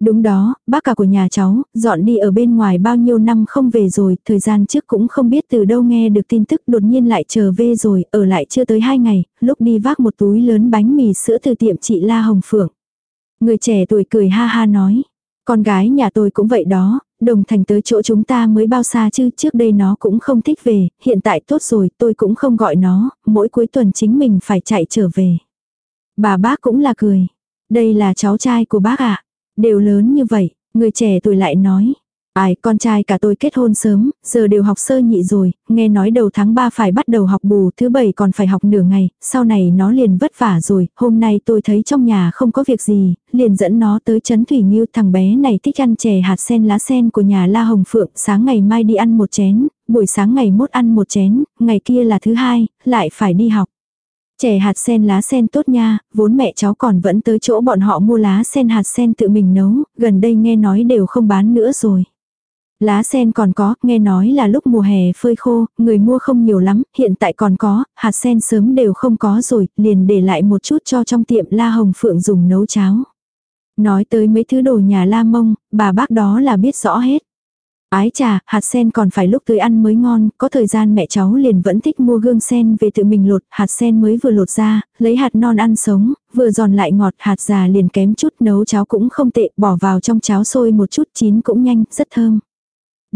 Speaker 1: Đúng đó, bác cả của nhà cháu, dọn đi ở bên ngoài bao nhiêu năm không về rồi, thời gian trước cũng không biết từ đâu nghe được tin tức đột nhiên lại trở về rồi, ở lại chưa tới hai ngày, lúc đi vác một túi lớn bánh mì sữa từ tiệm chị La Hồng Phượng. Người trẻ tuổi cười ha ha nói, con gái nhà tôi cũng vậy đó, đồng thành tới chỗ chúng ta mới bao xa chứ, trước đây nó cũng không thích về, hiện tại tốt rồi, tôi cũng không gọi nó, mỗi cuối tuần chính mình phải chạy trở về. Bà bác cũng là cười. Đây là cháu trai của bác ạ. Đều lớn như vậy, người trẻ tuổi lại nói. Ai, con trai cả tôi kết hôn sớm, giờ đều học sơ nhị rồi, nghe nói đầu tháng 3 phải bắt đầu học bù, thứ bảy còn phải học nửa ngày, sau này nó liền vất vả rồi, hôm nay tôi thấy trong nhà không có việc gì, liền dẫn nó tới chấn thủy nghiêu, thằng bé này thích ăn chè hạt sen lá sen của nhà La Hồng Phượng, sáng ngày mai đi ăn một chén, buổi sáng ngày mốt ăn một chén, ngày kia là thứ hai, lại phải đi học. Chè hạt sen lá sen tốt nha, vốn mẹ cháu còn vẫn tới chỗ bọn họ mua lá sen hạt sen tự mình nấu, gần đây nghe nói đều không bán nữa rồi. Lá sen còn có, nghe nói là lúc mùa hè phơi khô, người mua không nhiều lắm, hiện tại còn có, hạt sen sớm đều không có rồi, liền để lại một chút cho trong tiệm La Hồng Phượng dùng nấu cháo. Nói tới mấy thứ đồ nhà La Mông, bà bác đó là biết rõ hết. Ái trà, hạt sen còn phải lúc tươi ăn mới ngon, có thời gian mẹ cháu liền vẫn thích mua gương sen về tự mình lột, hạt sen mới vừa lột ra, lấy hạt non ăn sống, vừa giòn lại ngọt, hạt già liền kém chút nấu cháo cũng không tệ, bỏ vào trong cháo sôi một chút chín cũng nhanh, rất thơm.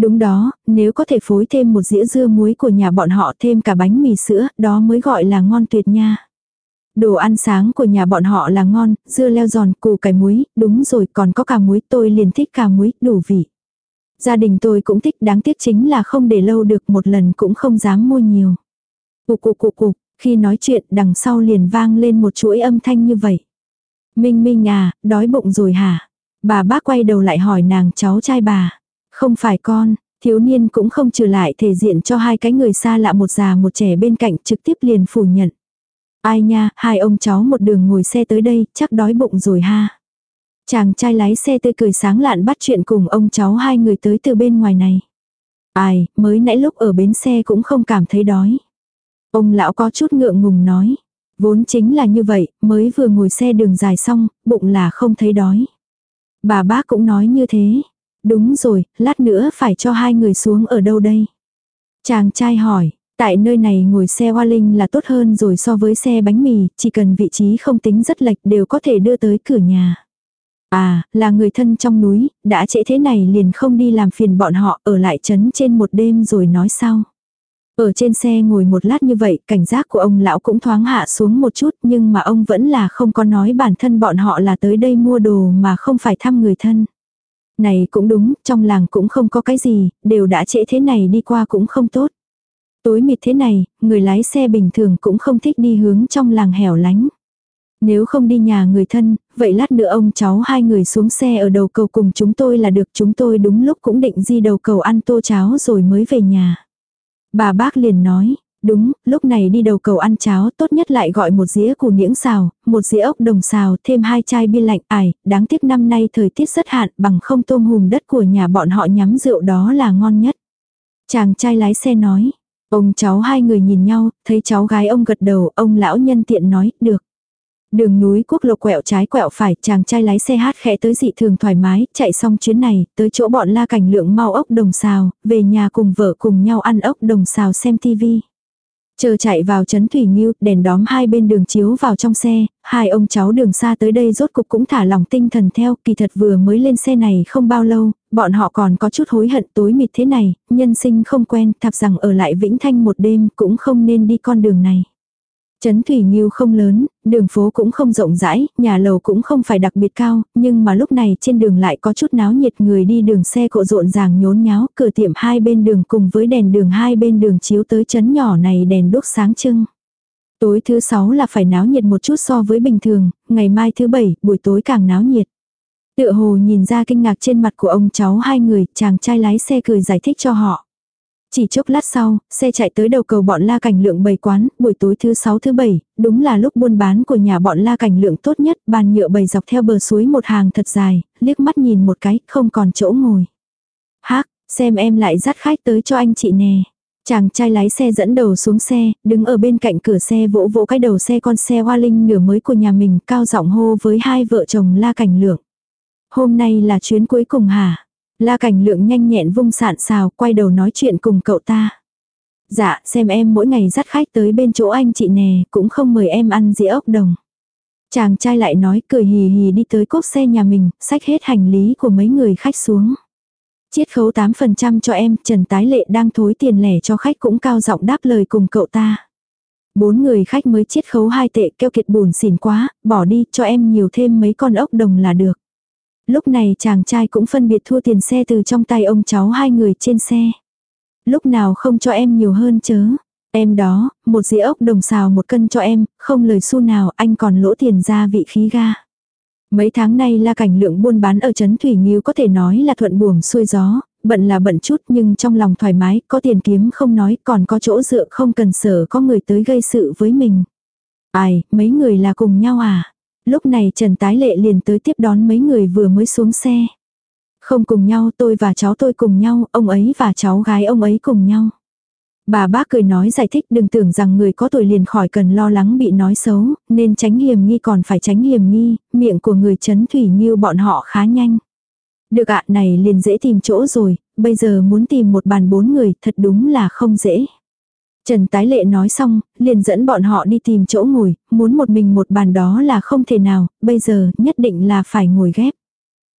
Speaker 1: Đúng đó, nếu có thể phối thêm một dĩa dưa muối của nhà bọn họ thêm cả bánh mì sữa, đó mới gọi là ngon tuyệt nha. Đồ ăn sáng của nhà bọn họ là ngon, dưa leo giòn, củ cải muối, đúng rồi còn có cà muối, tôi liền thích cà muối, đủ vị. Gia đình tôi cũng thích đáng tiếc chính là không để lâu được một lần cũng không dám mua nhiều. Cục cục cục cục, khi nói chuyện đằng sau liền vang lên một chuỗi âm thanh như vậy. Minh Minh à, đói bụng rồi hả? Bà bác quay đầu lại hỏi nàng cháu trai bà. Không phải con, thiếu niên cũng không trừ lại thể diện cho hai cái người xa lạ một già một trẻ bên cạnh trực tiếp liền phủ nhận. Ai nha, hai ông cháu một đường ngồi xe tới đây, chắc đói bụng rồi ha. Chàng trai lái xe tươi cười sáng lạn bắt chuyện cùng ông cháu hai người tới từ bên ngoài này. Ai, mới nãy lúc ở bến xe cũng không cảm thấy đói. Ông lão có chút ngượng ngùng nói. Vốn chính là như vậy, mới vừa ngồi xe đường dài xong, bụng là không thấy đói. Bà bác cũng nói như thế. Đúng rồi, lát nữa phải cho hai người xuống ở đâu đây? Chàng trai hỏi, tại nơi này ngồi xe hoa linh là tốt hơn rồi so với xe bánh mì, chỉ cần vị trí không tính rất lệch đều có thể đưa tới cửa nhà. À, là người thân trong núi, đã trễ thế này liền không đi làm phiền bọn họ ở lại trấn trên một đêm rồi nói sau. Ở trên xe ngồi một lát như vậy, cảnh giác của ông lão cũng thoáng hạ xuống một chút nhưng mà ông vẫn là không có nói bản thân bọn họ là tới đây mua đồ mà không phải thăm người thân. Này cũng đúng, trong làng cũng không có cái gì, đều đã trễ thế này đi qua cũng không tốt. Tối mịt thế này, người lái xe bình thường cũng không thích đi hướng trong làng hẻo lánh. Nếu không đi nhà người thân, vậy lát nữa ông cháu hai người xuống xe ở đầu cầu cùng chúng tôi là được chúng tôi đúng lúc cũng định di đầu cầu ăn tô cháo rồi mới về nhà. Bà bác liền nói, đúng, lúc này đi đầu cầu ăn cháo tốt nhất lại gọi một dĩa củ niễng xào, một dĩa ốc đồng xào, thêm hai chai bia lạnh ải, đáng tiếc năm nay thời tiết rất hạn bằng không tôm hùm đất của nhà bọn họ nhắm rượu đó là ngon nhất. Chàng trai lái xe nói, ông cháu hai người nhìn nhau, thấy cháu gái ông gật đầu, ông lão nhân tiện nói, được. Đường núi quốc lộ quẹo trái quẹo phải, chàng trai lái xe hát khẽ tới dị thường thoải mái, chạy xong chuyến này, tới chỗ bọn la cảnh lượng mau ốc đồng xào, về nhà cùng vợ cùng nhau ăn ốc đồng xào xem tivi. Chờ chạy vào trấn Thủy Nghiêu, đèn đóm hai bên đường chiếu vào trong xe, hai ông cháu đường xa tới đây rốt cục cũng thả lòng tinh thần theo, kỳ thật vừa mới lên xe này không bao lâu, bọn họ còn có chút hối hận tối mịt thế này, nhân sinh không quen, thạp rằng ở lại Vĩnh Thanh một đêm cũng không nên đi con đường này. Trấn Thủy Nghiêu không lớn, đường phố cũng không rộng rãi, nhà lầu cũng không phải đặc biệt cao, nhưng mà lúc này trên đường lại có chút náo nhiệt người đi đường xe cộ rộn ràng nhốn nháo, cửa tiệm hai bên đường cùng với đèn đường hai bên đường chiếu tới chấn nhỏ này đèn đốt sáng trưng. Tối thứ sáu là phải náo nhiệt một chút so với bình thường, ngày mai thứ bảy, buổi tối càng náo nhiệt. Tựa hồ nhìn ra kinh ngạc trên mặt của ông cháu hai người, chàng trai lái xe cười giải thích cho họ. Chỉ chốc lát sau, xe chạy tới đầu cầu bọn La Cảnh Lượng bày quán, buổi tối thứ sáu thứ bảy, đúng là lúc buôn bán của nhà bọn La Cảnh Lượng tốt nhất, bàn nhựa bày dọc theo bờ suối một hàng thật dài, liếc mắt nhìn một cái, không còn chỗ ngồi. Hác, xem em lại dắt khách tới cho anh chị nè. Chàng trai lái xe dẫn đầu xuống xe, đứng ở bên cạnh cửa xe vỗ vỗ cái đầu xe con xe hoa linh nửa mới của nhà mình, cao giọng hô với hai vợ chồng La Cảnh Lượng. Hôm nay là chuyến cuối cùng hả? La cảnh lượng nhanh nhẹn vung sạn xào, quay đầu nói chuyện cùng cậu ta. Dạ, xem em mỗi ngày dắt khách tới bên chỗ anh chị nè, cũng không mời em ăn dĩa ốc đồng. Chàng trai lại nói cười hì hì đi tới cốp xe nhà mình, xách hết hành lý của mấy người khách xuống. Chiết khấu 8% cho em, Trần Tái Lệ đang thối tiền lẻ cho khách cũng cao giọng đáp lời cùng cậu ta. Bốn người khách mới chiết khấu hai tệ keo kiệt buồn xỉn quá, bỏ đi cho em nhiều thêm mấy con ốc đồng là được. Lúc này chàng trai cũng phân biệt thua tiền xe từ trong tay ông cháu hai người trên xe. Lúc nào không cho em nhiều hơn chớ. Em đó, một dĩa ốc đồng xào một cân cho em, không lời xu nào anh còn lỗ tiền ra vị khí ga. Mấy tháng nay la cảnh lượng buôn bán ở Trấn Thủy Nghiêu có thể nói là thuận buồm xuôi gió, bận là bận chút nhưng trong lòng thoải mái, có tiền kiếm không nói, còn có chỗ dựa không cần sở có người tới gây sự với mình. Ai, mấy người là cùng nhau à? Lúc này Trần Tái Lệ liền tới tiếp đón mấy người vừa mới xuống xe. Không cùng nhau tôi và cháu tôi cùng nhau, ông ấy và cháu gái ông ấy cùng nhau. Bà bác cười nói giải thích đừng tưởng rằng người có tuổi liền khỏi cần lo lắng bị nói xấu, nên tránh hiểm nghi còn phải tránh hiểm nghi, miệng của người chấn thủy như bọn họ khá nhanh. Được ạ này liền dễ tìm chỗ rồi, bây giờ muốn tìm một bàn bốn người thật đúng là không dễ. Trần Tái Lệ nói xong, liền dẫn bọn họ đi tìm chỗ ngồi, muốn một mình một bàn đó là không thể nào, bây giờ nhất định là phải ngồi ghép.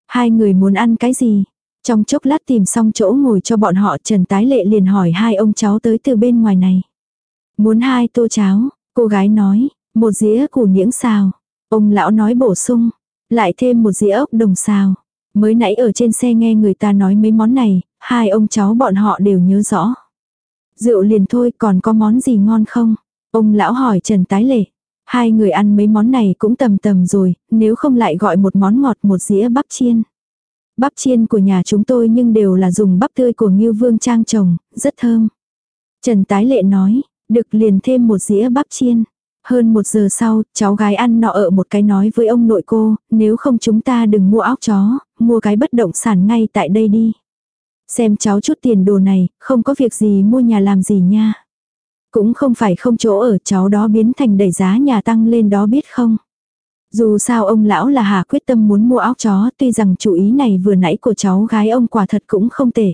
Speaker 1: Hai người muốn ăn cái gì? Trong chốc lát tìm xong chỗ ngồi cho bọn họ Trần Tái Lệ liền hỏi hai ông cháu tới từ bên ngoài này. Muốn hai tô cháo, cô gái nói, một dĩa củ niễng xào. Ông lão nói bổ sung, lại thêm một dĩa ốc đồng xào. Mới nãy ở trên xe nghe người ta nói mấy món này, hai ông cháu bọn họ đều nhớ rõ. Rượu liền thôi còn có món gì ngon không? Ông lão hỏi Trần Tái Lệ. Hai người ăn mấy món này cũng tầm tầm rồi, nếu không lại gọi một món ngọt một dĩa bắp chiên. Bắp chiên của nhà chúng tôi nhưng đều là dùng bắp tươi của Ngưu Vương Trang trồng, rất thơm. Trần Tái Lệ nói, được liền thêm một dĩa bắp chiên. Hơn một giờ sau, cháu gái ăn nọ ở một cái nói với ông nội cô, nếu không chúng ta đừng mua óc chó, mua cái bất động sản ngay tại đây đi. Xem cháu chút tiền đồ này, không có việc gì mua nhà làm gì nha. Cũng không phải không chỗ ở cháu đó biến thành đẩy giá nhà tăng lên đó biết không. Dù sao ông lão là hà quyết tâm muốn mua óc chó tuy rằng chủ ý này vừa nãy của cháu gái ông quả thật cũng không tệ.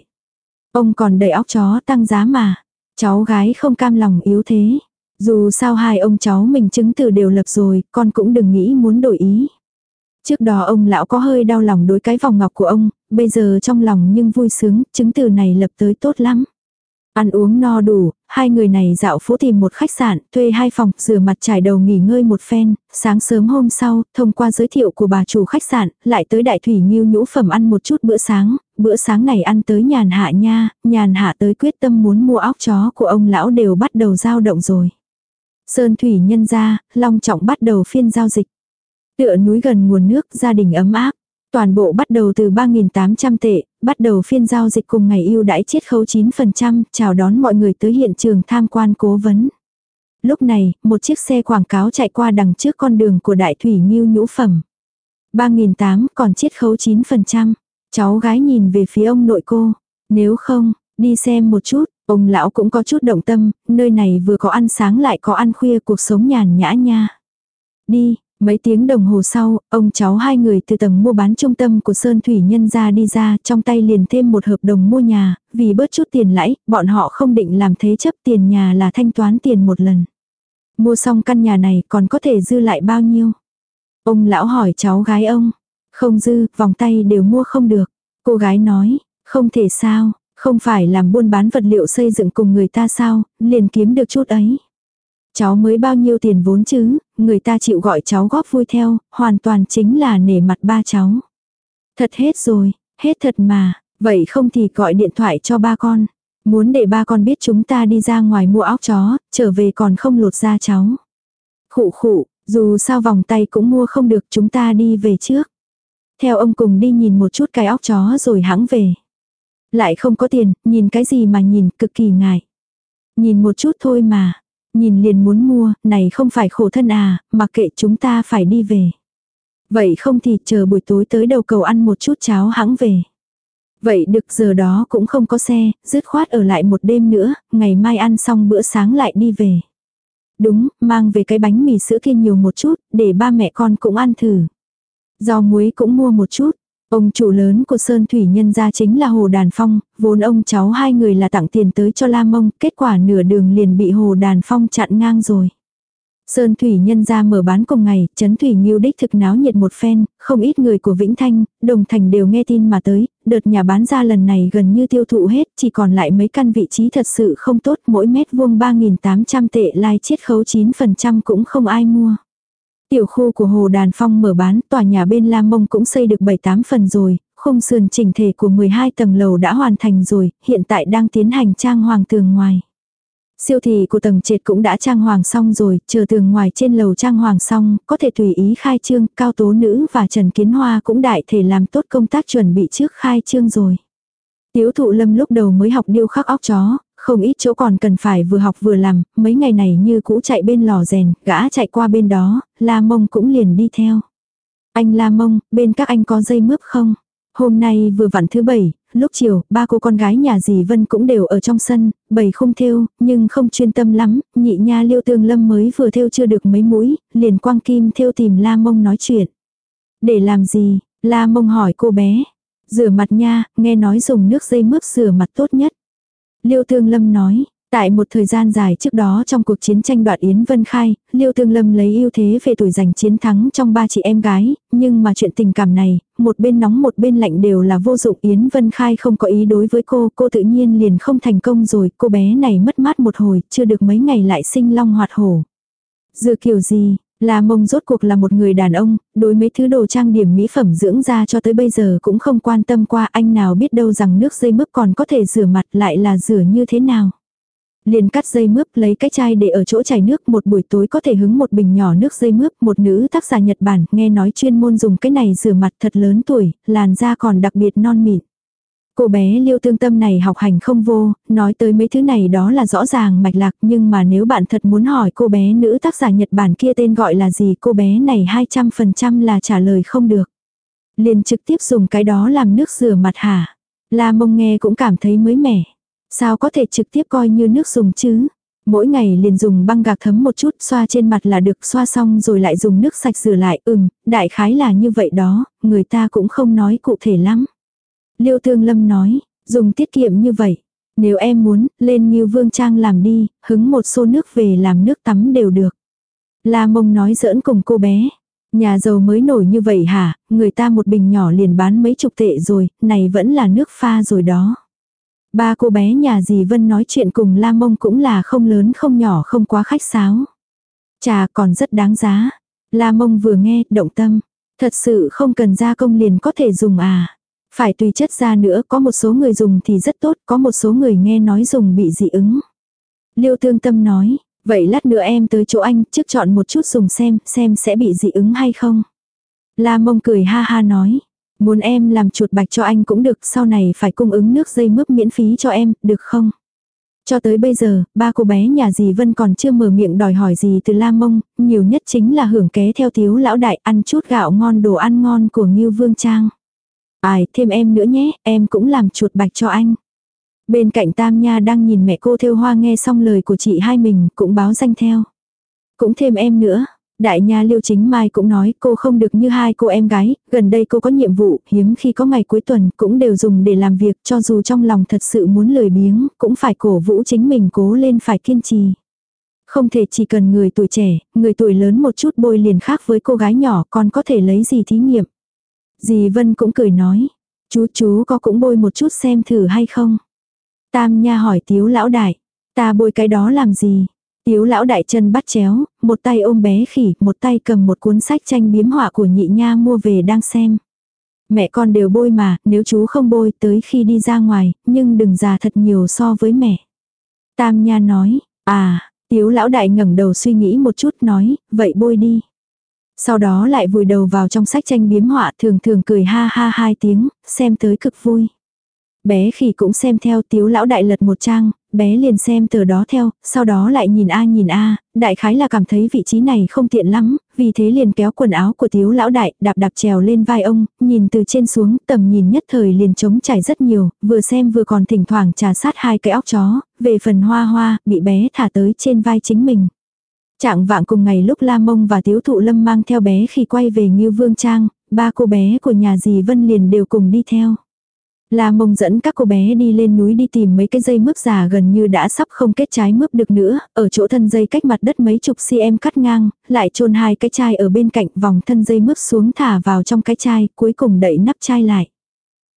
Speaker 1: Ông còn đẩy óc chó tăng giá mà. Cháu gái không cam lòng yếu thế. Dù sao hai ông cháu mình chứng từ đều lập rồi, con cũng đừng nghĩ muốn đổi ý. Trước đó ông lão có hơi đau lòng đối cái vòng ngọc của ông, bây giờ trong lòng nhưng vui sướng, chứng từ này lập tới tốt lắm. Ăn uống no đủ, hai người này dạo phố tìm một khách sạn, thuê hai phòng, rửa mặt trải đầu nghỉ ngơi một phen, sáng sớm hôm sau, thông qua giới thiệu của bà chủ khách sạn, lại tới đại thủy nghiêu nhũ phẩm ăn một chút bữa sáng, bữa sáng này ăn tới nhàn hạ nha, nhàn hạ tới quyết tâm muốn mua óc chó của ông lão đều bắt đầu giao động rồi. Sơn thủy nhân ra, long trọng bắt đầu phiên giao dịch. Tựa núi gần nguồn nước, gia đình ấm áp. Toàn bộ bắt đầu từ 3.800 tệ, bắt đầu phiên giao dịch cùng ngày ưu đãi chiết khấu 9%, chào đón mọi người tới hiện trường tham quan cố vấn. Lúc này, một chiếc xe quảng cáo chạy qua đằng trước con đường của đại thủy nghiêu nhũ phẩm. 3.800 còn chiết khấu 9%. Cháu gái nhìn về phía ông nội cô. Nếu không, đi xem một chút, ông lão cũng có chút động tâm, nơi này vừa có ăn sáng lại có ăn khuya cuộc sống nhàn nhã nha. Đi, Mấy tiếng đồng hồ sau, ông cháu hai người từ tầng mua bán trung tâm của Sơn Thủy Nhân ra đi ra, trong tay liền thêm một hợp đồng mua nhà, vì bớt chút tiền lãi, bọn họ không định làm thế chấp tiền nhà là thanh toán tiền một lần. Mua xong căn nhà này còn có thể dư lại bao nhiêu? Ông lão hỏi cháu gái ông. Không dư, vòng tay đều mua không được. Cô gái nói, không thể sao, không phải làm buôn bán vật liệu xây dựng cùng người ta sao, liền kiếm được chút ấy. Cháu mới bao nhiêu tiền vốn chứ, người ta chịu gọi cháu góp vui theo, hoàn toàn chính là nể mặt ba cháu. Thật hết rồi, hết thật mà, vậy không thì gọi điện thoại cho ba con. Muốn để ba con biết chúng ta đi ra ngoài mua óc chó, trở về còn không lột ra cháu. Khụ khụ, dù sao vòng tay cũng mua không được chúng ta đi về trước. Theo ông cùng đi nhìn một chút cái óc chó rồi hãng về. Lại không có tiền, nhìn cái gì mà nhìn cực kỳ ngại. Nhìn một chút thôi mà, Nhìn liền muốn mua, này không phải khổ thân à, mà kệ chúng ta phải đi về. Vậy không thì chờ buổi tối tới đầu cầu ăn một chút cháo hãng về. Vậy được giờ đó cũng không có xe, dứt khoát ở lại một đêm nữa, ngày mai ăn xong bữa sáng lại đi về. Đúng, mang về cái bánh mì sữa kia nhiều một chút, để ba mẹ con cũng ăn thử. Rau muối cũng mua một chút, Ông chủ lớn của Sơn Thủy Nhân gia chính là Hồ Đàn Phong, vốn ông cháu hai người là tặng tiền tới cho lam Mông, kết quả nửa đường liền bị Hồ Đàn Phong chặn ngang rồi. Sơn Thủy Nhân gia mở bán cùng ngày, chấn Thủy Nghiêu đích thực náo nhiệt một phen, không ít người của Vĩnh Thanh, Đồng Thành đều nghe tin mà tới, đợt nhà bán ra lần này gần như tiêu thụ hết, chỉ còn lại mấy căn vị trí thật sự không tốt, mỗi mét vuông 3.800 tệ lai chiết khấu 9% cũng không ai mua. Tiểu khu của Hồ Đàn Phong mở bán, tòa nhà bên Lam Mông cũng xây được 7-8 phần rồi, khung sườn chỉnh thể của 12 tầng lầu đã hoàn thành rồi, hiện tại đang tiến hành trang hoàng tường ngoài. Siêu thị của tầng trệt cũng đã trang hoàng xong rồi, chờ tường ngoài trên lầu trang hoàng xong, có thể tùy ý khai trương, Cao Tố Nữ và Trần Kiến Hoa cũng đại thể làm tốt công tác chuẩn bị trước khai trương rồi. Tiếu thụ lâm lúc đầu mới học điêu khắc óc chó, không ít chỗ còn cần phải vừa học vừa làm, mấy ngày này như cũ chạy bên lò rèn, gã chạy qua bên đó, La Mông cũng liền đi theo. Anh La Mông, bên các anh có dây mướp không? Hôm nay vừa vặn thứ bảy, lúc chiều, ba cô con gái nhà dì Vân cũng đều ở trong sân, bầy không thêu, nhưng không chuyên tâm lắm, nhị nha liêu tương lâm mới vừa thêu chưa được mấy mũi, liền quang kim thêu tìm La Mông nói chuyện. Để làm gì? La Mông hỏi cô bé. Rửa mặt nha, nghe nói dùng nước dây mướp rửa mặt tốt nhất. Liêu Tương Lâm nói, Tại một thời gian dài trước đó trong cuộc chiến tranh đoạt Yến Vân Khai, Liêu Tương Lâm lấy ưu thế về tuổi giành chiến thắng trong ba chị em gái, nhưng mà chuyện tình cảm này, một bên nóng một bên lạnh đều là vô dụng. Yến Vân Khai không có ý đối với cô, cô tự nhiên liền không thành công rồi, cô bé này mất mát một hồi, chưa được mấy ngày lại sinh long hoạt hổ. Dựa kiểu gì, là mông rốt cuộc là một người đàn ông, đối mấy thứ đồ trang điểm mỹ phẩm dưỡng da cho tới bây giờ cũng không quan tâm qua anh nào biết đâu rằng nước dây mướp còn có thể rửa mặt lại là rửa như thế nào. Liền cắt dây mướp lấy cái chai để ở chỗ chảy nước một buổi tối có thể hứng một bình nhỏ nước dây mướp một nữ tác giả Nhật Bản nghe nói chuyên môn dùng cái này rửa mặt thật lớn tuổi, làn da còn đặc biệt non mịn. Cô bé liêu tương tâm này học hành không vô, nói tới mấy thứ này đó là rõ ràng mạch lạc nhưng mà nếu bạn thật muốn hỏi cô bé nữ tác giả Nhật Bản kia tên gọi là gì cô bé này 200% là trả lời không được. Liền trực tiếp dùng cái đó làm nước rửa mặt hả. La mông nghe cũng cảm thấy mới mẻ. Sao có thể trực tiếp coi như nước dùng chứ? Mỗi ngày liền dùng băng gạc thấm một chút xoa trên mặt là được xoa xong rồi lại dùng nước sạch rửa lại. Ừm, đại khái là như vậy đó, người ta cũng không nói cụ thể lắm. Liêu Thương Lâm nói, dùng tiết kiệm như vậy. Nếu em muốn, lên như vương trang làm đi, hứng một xô nước về làm nước tắm đều được. La mông nói giỡn cùng cô bé. Nhà giàu mới nổi như vậy hả, người ta một bình nhỏ liền bán mấy chục tệ rồi, này vẫn là nước pha rồi đó. Ba cô bé nhà dì Vân nói chuyện cùng La Mông cũng là không lớn không nhỏ không quá khách sáo. Trà còn rất đáng giá. La Mông vừa nghe, động tâm. Thật sự không cần gia công liền có thể dùng à. Phải tùy chất ra nữa, có một số người dùng thì rất tốt, có một số người nghe nói dùng bị dị ứng. Liêu tương tâm nói, vậy lát nữa em tới chỗ anh, trước chọn một chút dùng xem, xem sẽ bị dị ứng hay không. La mông cười ha ha nói, muốn em làm chuột bạch cho anh cũng được, sau này phải cung ứng nước dây mướp miễn phí cho em, được không? Cho tới bây giờ, ba cô bé nhà dì Vân còn chưa mở miệng đòi hỏi gì từ La Mông, nhiều nhất chính là hưởng ké theo thiếu lão đại ăn chút gạo ngon đồ ăn ngon của Ngưu Vương Trang. Ai, thêm em nữa nhé, em cũng làm chuột bạch cho anh. Bên cạnh Tam Nha đang nhìn mẹ cô theo hoa nghe xong lời của chị hai mình, cũng báo danh theo. Cũng thêm em nữa. Đại nha Liêu Chính Mai cũng nói cô không được như hai cô em gái, gần đây cô có nhiệm vụ, hiếm khi có ngày cuối tuần cũng đều dùng để làm việc cho dù trong lòng thật sự muốn lười biếng, cũng phải cổ vũ chính mình cố lên phải kiên trì. Không thể chỉ cần người tuổi trẻ, người tuổi lớn một chút bôi liền khác với cô gái nhỏ còn có thể lấy gì thí nghiệm. Dì Vân cũng cười nói, chú chú có cũng bôi một chút xem thử hay không. Tam Nha hỏi Tiếu lão đại, ta bôi cái đó làm gì? Tiếu lão đại chân bắt chéo, một tay ôm bé khỉ, một tay cầm một cuốn sách tranh biếm họa của nhị nha mua về đang xem. Mẹ con đều bôi mà, nếu chú không bôi tới khi đi ra ngoài, nhưng đừng già thật nhiều so với mẹ. Tam nha nói, à, tiếu lão đại ngẩng đầu suy nghĩ một chút nói, vậy bôi đi. Sau đó lại vùi đầu vào trong sách tranh biếm họa thường thường cười ha ha hai tiếng, xem tới cực vui. Bé khỉ cũng xem theo tiếu lão đại lật một trang, bé liền xem từ đó theo, sau đó lại nhìn a nhìn a, đại khái là cảm thấy vị trí này không tiện lắm, vì thế liền kéo quần áo của tiếu lão đại, đạp đạp trèo lên vai ông, nhìn từ trên xuống, tầm nhìn nhất thời liền trống trải rất nhiều, vừa xem vừa còn thỉnh thoảng trà sát hai cái óc chó, về phần hoa hoa, bị bé thả tới trên vai chính mình. Trạng vạng cùng ngày lúc La Mông và Tiếu Thụ Lâm mang theo bé khi quay về Ngưu Vương Trang, ba cô bé của nhà dì Vân liền đều cùng đi theo. La Mông dẫn các cô bé đi lên núi đi tìm mấy cái dây mướp già gần như đã sắp không kết trái mướp được nữa, ở chỗ thân dây cách mặt đất mấy chục cm cắt ngang, lại chôn hai cái chai ở bên cạnh vòng thân dây mướp xuống thả vào trong cái chai, cuối cùng đậy nắp chai lại.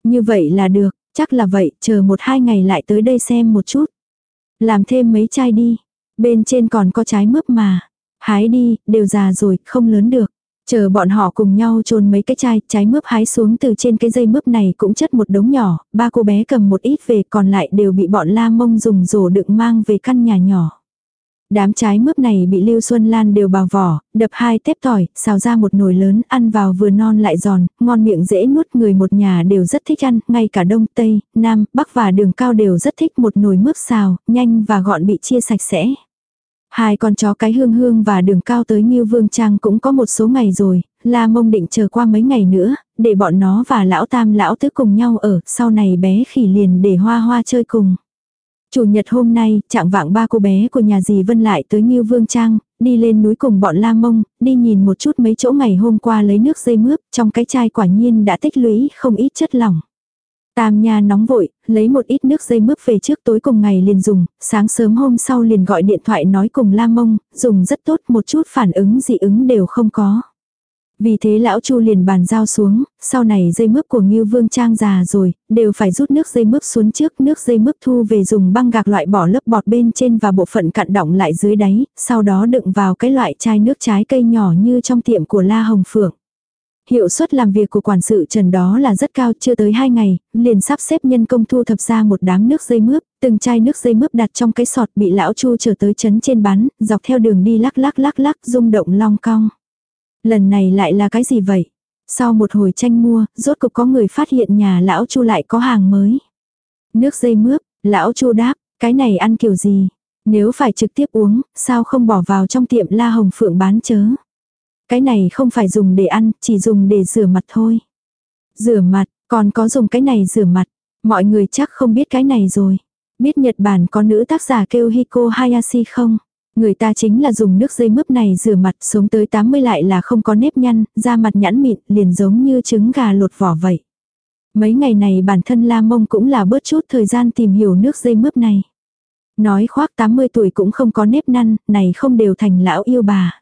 Speaker 1: Như vậy là được, chắc là vậy, chờ một hai ngày lại tới đây xem một chút. Làm thêm mấy chai đi, Bên trên còn có trái mướp mà. Hái đi, đều già rồi, không lớn được. Chờ bọn họ cùng nhau trôn mấy cái chai, trái mướp hái xuống từ trên cái dây mướp này cũng chất một đống nhỏ, ba cô bé cầm một ít về còn lại đều bị bọn la mông dùng rổ đựng mang về căn nhà nhỏ. Đám trái mướp này bị Lưu Xuân Lan đều bào vỏ, đập hai tép tỏi, xào ra một nồi lớn, ăn vào vừa non lại giòn, ngon miệng dễ nuốt người một nhà đều rất thích ăn, ngay cả Đông, Tây, Nam, Bắc và đường cao đều rất thích một nồi mướp xào, nhanh và gọn bị chia sạch sẽ. Hai con chó cái hương hương và đường cao tới như vương trang cũng có một số ngày rồi, la mông định chờ qua mấy ngày nữa, để bọn nó và lão tam lão tứ cùng nhau ở, sau này bé khỉ liền để hoa hoa chơi cùng. Chủ nhật hôm nay, trạng vạng ba cô bé của nhà dì Vân lại tới Nhiêu Vương Trang, đi lên núi cùng bọn La Mông, đi nhìn một chút mấy chỗ ngày hôm qua lấy nước dây mướp, trong cái chai quả nhiên đã tích lũy không ít chất lỏng. Tam Nha nóng vội, lấy một ít nước dây mướp về trước tối cùng ngày liền dùng, sáng sớm hôm sau liền gọi điện thoại nói cùng La Mông, dùng rất tốt một chút phản ứng dị ứng đều không có. Vì thế lão Chu liền bàn giao xuống, sau này dây mướp của Ngưu Vương Trang già rồi, đều phải rút nước dây mướp xuống trước, nước dây mướp thu về dùng băng gạc loại bỏ lớp bọt bên trên và bộ phận cặn đọng lại dưới đáy, sau đó đựng vào cái loại chai nước trái cây nhỏ như trong tiệm của La Hồng Phượng. Hiệu suất làm việc của quản sự Trần đó là rất cao, chưa tới 2 ngày, liền sắp xếp nhân công thu thập ra một đám nước dây mướp, từng chai nước dây mướp đặt trong cái sọt bị lão Chu trở tới chấn trên bán, dọc theo đường đi lắc lắc lắc lắc rung động long cong. Lần này lại là cái gì vậy? Sau một hồi tranh mua, rốt cục có người phát hiện nhà lão Chu lại có hàng mới. Nước dây mướp, lão Chu đáp, cái này ăn kiểu gì? Nếu phải trực tiếp uống, sao không bỏ vào trong tiệm La Hồng Phượng bán chớ? Cái này không phải dùng để ăn, chỉ dùng để rửa mặt thôi. Rửa mặt, còn có dùng cái này rửa mặt. Mọi người chắc không biết cái này rồi. Biết Nhật Bản có nữ tác giả kêu Hiko Hayashi không? Người ta chính là dùng nước dây mướp này rửa mặt sống tới 80 lại là không có nếp nhăn, da mặt nhẵn mịn, liền giống như trứng gà lột vỏ vậy. Mấy ngày này bản thân La Mông cũng là bớt chút thời gian tìm hiểu nước dây mướp này. Nói khoác 80 tuổi cũng không có nếp nhăn, này không đều thành lão yêu bà.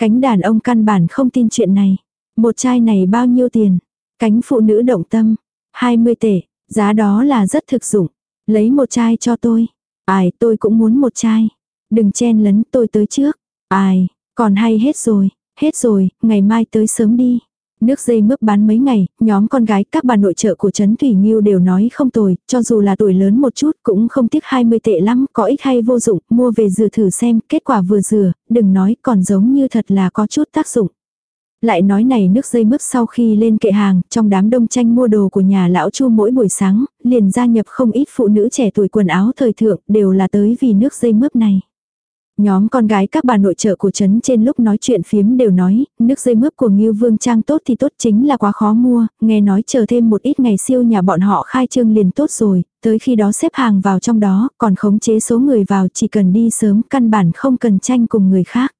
Speaker 1: Cánh đàn ông căn bản không tin chuyện này. Một chai này bao nhiêu tiền? Cánh phụ nữ động tâm. 20 tệ, giá đó là rất thực dụng. Lấy một chai cho tôi. Ai, tôi cũng muốn một chai. Đừng chen lấn tôi tới trước. Ai, còn hay hết rồi, hết rồi, ngày mai tới sớm đi. Nước dây mướp bán mấy ngày, nhóm con gái các bà nội trợ của Trấn Thủy Nhiêu đều nói không tồi, cho dù là tuổi lớn một chút cũng không tiếc 20 tệ lắm, có ích hay vô dụng, mua về dừa thử xem, kết quả vừa dừa, đừng nói còn giống như thật là có chút tác dụng. Lại nói này nước dây mướp sau khi lên kệ hàng, trong đám đông tranh mua đồ của nhà lão chu mỗi buổi sáng, liền gia nhập không ít phụ nữ trẻ tuổi quần áo thời thượng, đều là tới vì nước dây mướp này. Nhóm con gái các bà nội trợ của trấn trên lúc nói chuyện phiếm đều nói, nước dây mướp của Ngưu Vương Trang tốt thì tốt chính là quá khó mua, nghe nói chờ thêm một ít ngày siêu nhà bọn họ khai trương liền tốt rồi, tới khi đó xếp hàng vào trong đó, còn khống chế số người vào chỉ cần đi sớm, căn bản không cần tranh cùng người khác.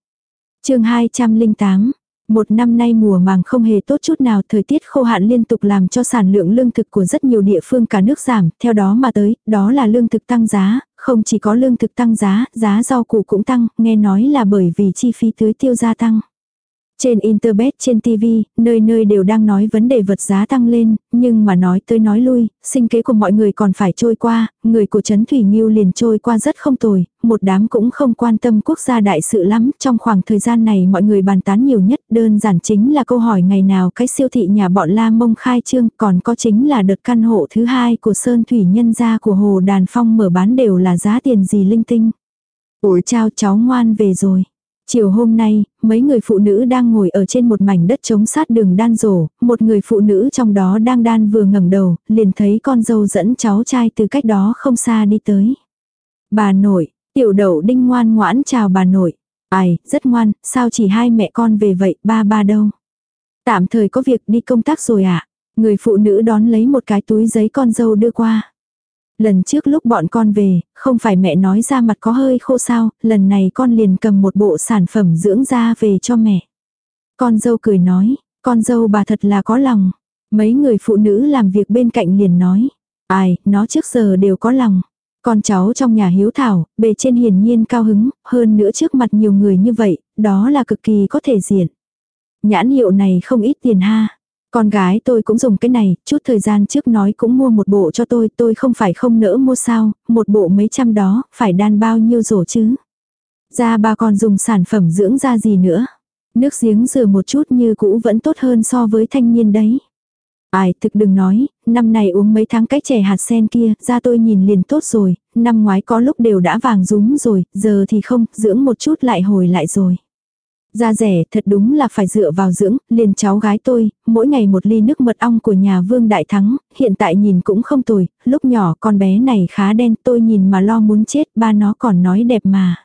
Speaker 1: chương 208 một năm nay mùa màng không hề tốt chút nào, thời tiết khô hạn liên tục làm cho sản lượng lương thực của rất nhiều địa phương cả nước giảm, theo đó mà tới, đó là lương thực tăng giá, không chỉ có lương thực tăng giá, giá rau củ cũng tăng, nghe nói là bởi vì chi phí tưới tiêu gia tăng. Trên Internet, trên TV, nơi nơi đều đang nói vấn đề vật giá tăng lên, nhưng mà nói tới nói lui, sinh kế của mọi người còn phải trôi qua, người của Trấn Thủy Nghiêu liền trôi qua rất không tồi, một đám cũng không quan tâm quốc gia đại sự lắm, trong khoảng thời gian này mọi người bàn tán nhiều nhất, đơn giản chính là câu hỏi ngày nào cái siêu thị nhà bọn La Mông khai trương, còn có chính là đợt căn hộ thứ hai của Sơn Thủy Nhân gia của Hồ Đàn Phong mở bán đều là giá tiền gì linh tinh. Ủi chào cháu ngoan về rồi. Chiều hôm nay, mấy người phụ nữ đang ngồi ở trên một mảnh đất trống sát đường đan rổ, một người phụ nữ trong đó đang đan vừa ngẩng đầu, liền thấy con dâu dẫn cháu trai từ cách đó không xa đi tới. Bà nội, tiểu đậu đinh ngoan ngoãn chào bà nội. Ai, rất ngoan, sao chỉ hai mẹ con về vậy, ba ba đâu. Tạm thời có việc đi công tác rồi ạ. À? Người phụ nữ đón lấy một cái túi giấy con dâu đưa qua. Lần trước lúc bọn con về, không phải mẹ nói ra mặt có hơi khô sao, lần này con liền cầm một bộ sản phẩm dưỡng da về cho mẹ. Con dâu cười nói, con dâu bà thật là có lòng. Mấy người phụ nữ làm việc bên cạnh liền nói, ai, nó trước giờ đều có lòng. Con cháu trong nhà hiếu thảo, bề trên hiển nhiên cao hứng, hơn nữa trước mặt nhiều người như vậy, đó là cực kỳ có thể diện. Nhãn hiệu này không ít tiền ha. Con gái tôi cũng dùng cái này, chút thời gian trước nói cũng mua một bộ cho tôi, tôi không phải không nỡ mua sao, một bộ mấy trăm đó, phải đan bao nhiêu rổ chứ. Da bà còn dùng sản phẩm dưỡng da gì nữa. Nước giếng rửa một chút như cũ vẫn tốt hơn so với thanh niên đấy. Ai thực đừng nói, năm này uống mấy tháng cái chè hạt sen kia, da tôi nhìn liền tốt rồi, năm ngoái có lúc đều đã vàng rúm rồi, giờ thì không, dưỡng một chút lại hồi lại rồi. Da rẻ thật đúng là phải dựa vào dưỡng, liền cháu gái tôi, mỗi ngày một ly nước mật ong của nhà Vương Đại Thắng, hiện tại nhìn cũng không tồi, lúc nhỏ con bé này khá đen tôi nhìn mà lo muốn chết, ba nó còn nói đẹp mà.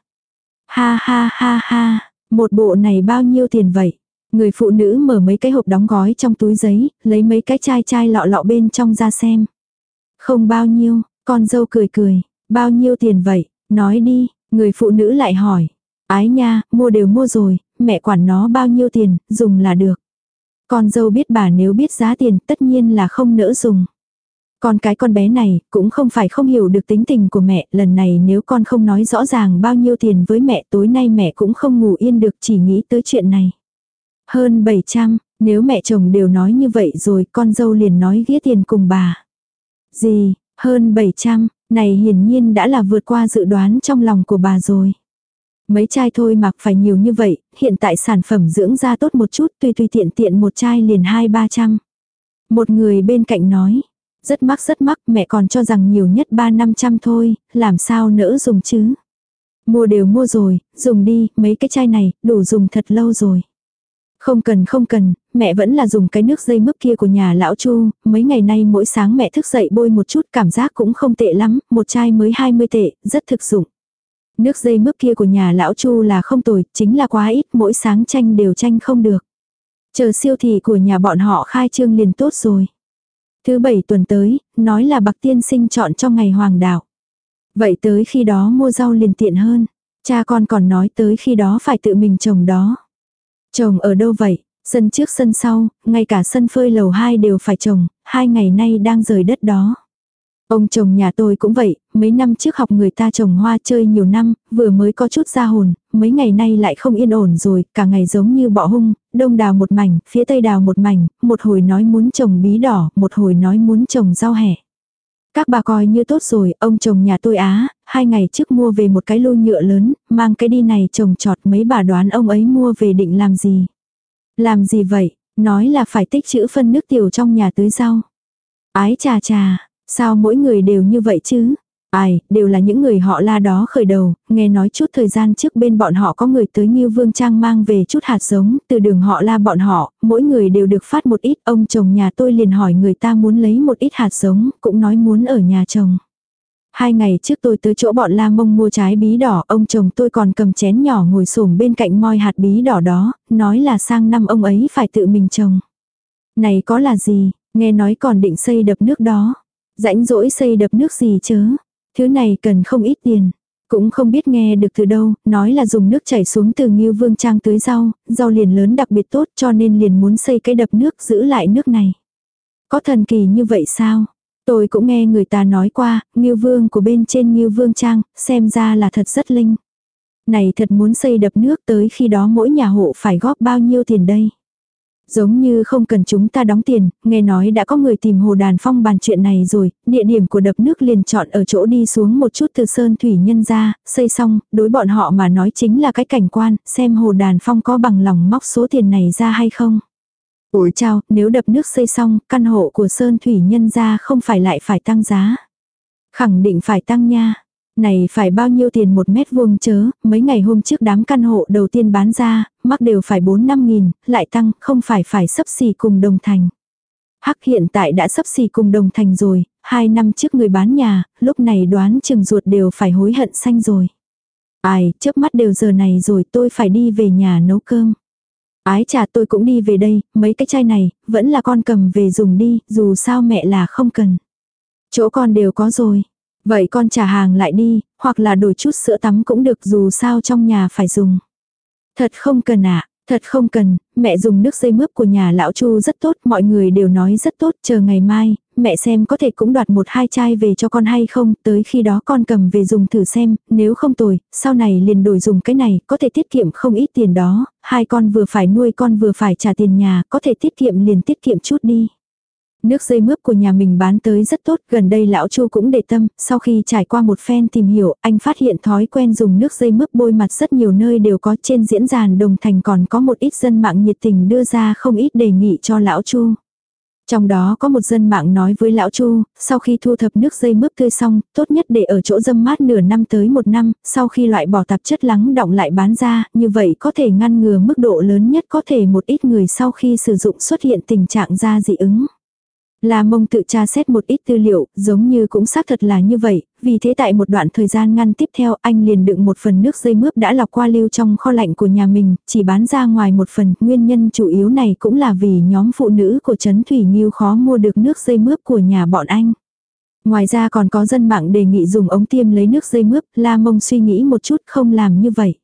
Speaker 1: Ha ha ha ha, một bộ này bao nhiêu tiền vậy? Người phụ nữ mở mấy cái hộp đóng gói trong túi giấy, lấy mấy cái chai chai lọ lọ bên trong ra xem. Không bao nhiêu, con dâu cười cười, bao nhiêu tiền vậy, nói đi, người phụ nữ lại hỏi. Ái nha, mua đều mua rồi, mẹ quản nó bao nhiêu tiền, dùng là được. Con dâu biết bà nếu biết giá tiền tất nhiên là không nỡ dùng. Con cái con bé này cũng không phải không hiểu được tính tình của mẹ, lần này nếu con không nói rõ ràng bao nhiêu tiền với mẹ tối nay mẹ cũng không ngủ yên được chỉ nghĩ tới chuyện này. Hơn 700, nếu mẹ chồng đều nói như vậy rồi con dâu liền nói ghía tiền cùng bà. Gì, hơn 700, này hiển nhiên đã là vượt qua dự đoán trong lòng của bà rồi. Mấy chai thôi mặc phải nhiều như vậy, hiện tại sản phẩm dưỡng da tốt một chút tùy tùy tiện tiện một chai liền hai ba trăm. Một người bên cạnh nói, rất mắc rất mắc mẹ còn cho rằng nhiều nhất ba năm trăm thôi, làm sao nỡ dùng chứ. Mua đều mua rồi, dùng đi, mấy cái chai này, đủ dùng thật lâu rồi. Không cần không cần, mẹ vẫn là dùng cái nước dây mướp kia của nhà lão Chu, mấy ngày nay mỗi sáng mẹ thức dậy bôi một chút cảm giác cũng không tệ lắm, một chai mới 20 tệ, rất thực dụng. Nước dây mướp kia của nhà lão Chu là không tồi, chính là quá ít, mỗi sáng tranh đều tranh không được. Chờ siêu thị của nhà bọn họ khai trương liền tốt rồi. Thứ bảy tuần tới, nói là bạc tiên sinh chọn trong ngày hoàng đạo. Vậy tới khi đó mua rau liền tiện hơn. Cha con còn nói tới khi đó phải tự mình trồng đó. Trồng ở đâu vậy? Sân trước sân sau, ngay cả sân phơi lầu hai đều phải trồng, hai ngày nay đang rời đất đó. Ông chồng nhà tôi cũng vậy, mấy năm trước học người ta trồng hoa chơi nhiều năm, vừa mới có chút ra hồn, mấy ngày nay lại không yên ổn rồi, cả ngày giống như bọ hung, đông đào một mảnh, phía tây đào một mảnh, một hồi nói muốn trồng bí đỏ, một hồi nói muốn trồng rau hẻ. Các bà coi như tốt rồi, ông chồng nhà tôi á, hai ngày trước mua về một cái lô nhựa lớn, mang cái đi này trồng trọt mấy bà đoán ông ấy mua về định làm gì. Làm gì vậy, nói là phải tích chữ phân nước tiểu trong nhà tưới rau. Ái chà chà sao mỗi người đều như vậy chứ? Ai, đều là những người họ la đó khởi đầu, nghe nói chút thời gian trước bên bọn họ có người tới như Vương Trang mang về chút hạt giống, từ đường họ la bọn họ, mỗi người đều được phát một ít, ông chồng nhà tôi liền hỏi người ta muốn lấy một ít hạt giống, cũng nói muốn ở nhà chồng. Hai ngày trước tôi tới chỗ bọn la mông mua trái bí đỏ, ông chồng tôi còn cầm chén nhỏ ngồi xổm bên cạnh moi hạt bí đỏ đó, nói là sang năm ông ấy phải tự mình trồng. Này có là gì, nghe nói còn định xây đập nước đó. Rãnh rỗi xây đập nước gì chớ. Thứ này cần không ít tiền. Cũng không biết nghe được từ đâu, nói là dùng nước chảy xuống từ Ngưu Vương Trang tưới rau, rau liền lớn đặc biệt tốt cho nên liền muốn xây cái đập nước giữ lại nước này. Có thần kỳ như vậy sao? Tôi cũng nghe người ta nói qua, Ngưu Vương của bên trên Ngưu Vương Trang, xem ra là thật rất linh. Này thật muốn xây đập nước tới khi đó mỗi nhà hộ phải góp bao nhiêu tiền đây? Giống như không cần chúng ta đóng tiền, nghe nói đã có người tìm hồ đàn phong bàn chuyện này rồi, địa điểm của đập nước liền chọn ở chỗ đi xuống một chút từ sơn thủy nhân ra, xây xong, đối bọn họ mà nói chính là cái cảnh quan, xem hồ đàn phong có bằng lòng móc số tiền này ra hay không. Ủi chào, nếu đập nước xây xong, căn hộ của sơn thủy nhân ra không phải lại phải tăng giá. Khẳng định phải tăng nha. Này phải bao nhiêu tiền một mét vuông chớ, mấy ngày hôm trước đám căn hộ đầu tiên bán ra, mắc đều phải 4-5 nghìn, lại tăng, không phải phải sấp xỉ cùng đồng thành. Hắc hiện tại đã sấp xỉ cùng đồng thành rồi, hai năm trước người bán nhà, lúc này đoán chừng ruột đều phải hối hận xanh rồi. Ai, chớp mắt đều giờ này rồi tôi phải đi về nhà nấu cơm. Ái chà tôi cũng đi về đây, mấy cái chai này, vẫn là con cầm về dùng đi, dù sao mẹ là không cần. Chỗ con đều có rồi. Vậy con trả hàng lại đi, hoặc là đổi chút sữa tắm cũng được dù sao trong nhà phải dùng. Thật không cần ạ, à, thật không cần, mẹ dùng nước dây mướp của nhà lão Chu rất tốt, mọi người đều nói rất tốt, chờ ngày mai, mẹ xem có thể cũng đoạt một hai chai về cho con hay không, tới khi đó con cầm về dùng thử xem, nếu không tồi, sau này liền đổi dùng cái này, có thể tiết kiệm không ít tiền đó, hai con vừa phải nuôi con vừa phải trả tiền nhà, có thể tiết kiệm liền tiết kiệm chút đi. Nước dây mướp của nhà mình bán tới rất tốt, gần đây lão Chu cũng để tâm, sau khi trải qua một phen tìm hiểu, anh phát hiện thói quen dùng nước dây mướp bôi mặt rất nhiều nơi đều có trên diễn đàn đồng thành còn có một ít dân mạng nhiệt tình đưa ra không ít đề nghị cho lão Chu. Trong đó có một dân mạng nói với lão Chu, sau khi thu thập nước dây mướp tươi xong, tốt nhất để ở chỗ dâm mát nửa năm tới một năm, sau khi loại bỏ tạp chất lắng động lại bán ra, như vậy có thể ngăn ngừa mức độ lớn nhất có thể một ít người sau khi sử dụng xuất hiện tình trạng da dị ứng. La mông tự tra xét một ít tư liệu, giống như cũng xác thật là như vậy, vì thế tại một đoạn thời gian ngăn tiếp theo anh liền đựng một phần nước dây mướp đã lọc qua lưu trong kho lạnh của nhà mình, chỉ bán ra ngoài một phần, nguyên nhân chủ yếu này cũng là vì nhóm phụ nữ của Trấn Thủy Nghiêu khó mua được nước dây mướp của nhà bọn anh. Ngoài ra còn có dân mạng đề nghị dùng ống tiêm lấy nước dây mướp, La Mông suy nghĩ một chút không làm như vậy.